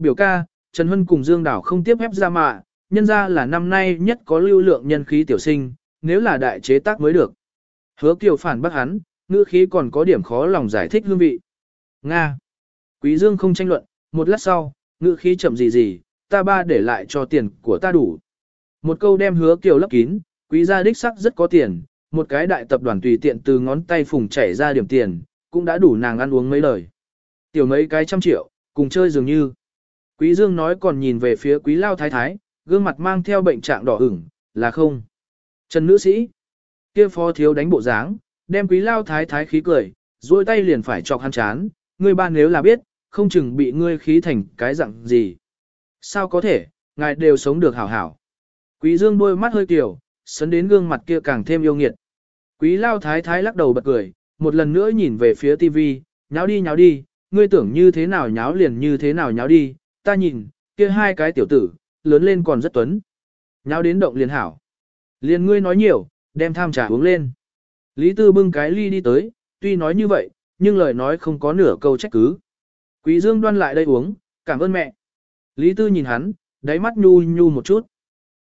Biểu ca, Trần Hân cùng Dương Đảo không tiếp ép ra mà, nhân ra là năm nay nhất có lưu lượng nhân khí tiểu sinh, nếu là đại chế tác mới được. Hứa Kiều phản bác hắn, ngữ khí còn có điểm khó lòng giải thích hương vị. Nga. Quý Dương không tranh luận, một lát sau, ngữ khí chậm gì gì, ta ba để lại cho tiền của ta đủ. Một câu đem hứa Kiều lấp kín, quý gia đích sắc rất có tiền, một cái đại tập đoàn tùy tiện từ ngón tay phùng chảy ra điểm tiền, cũng đã đủ nàng ăn uống mấy lời. Tiểu mấy cái trăm triệu, cùng chơi dường như. Quý Dương nói còn nhìn về phía quý lao thái thái, gương mặt mang theo bệnh trạng đỏ ửng, là không. Trần nữ sĩ, kia phó thiếu đánh bộ dáng, đem quý lao thái thái khí cười, duỗi tay liền phải chọc hắn chán, ngươi ba nếu là biết, không chừng bị ngươi khí thành cái dạng gì. Sao có thể, ngài đều sống được hảo hảo. Quý dương đôi mắt hơi tiểu, sấn đến gương mặt kia càng thêm yêu nghiệt. Quý lao thái thái lắc đầu bật cười, một lần nữa nhìn về phía TV, nháo đi nháo đi, ngươi tưởng như thế nào nháo liền như thế nào nháo đi, ta nhìn, kia hai cái tiểu tử, lớn lên còn rất tuấn. Nháo đến động liền hảo. Liền ngươi nói nhiều, đem tham trà uống lên. Lý Tư bưng cái ly đi tới, tuy nói như vậy, nhưng lời nói không có nửa câu trách cứ. Quý Dương đoan lại đây uống, cảm ơn mẹ. Lý Tư nhìn hắn, đáy mắt nhu nhu một chút.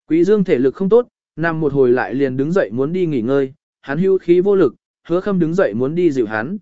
Quý Dương thể lực không tốt, nằm một hồi lại liền đứng dậy muốn đi nghỉ ngơi, hắn hưu khí vô lực, hứa khâm đứng dậy muốn đi dịu hắn.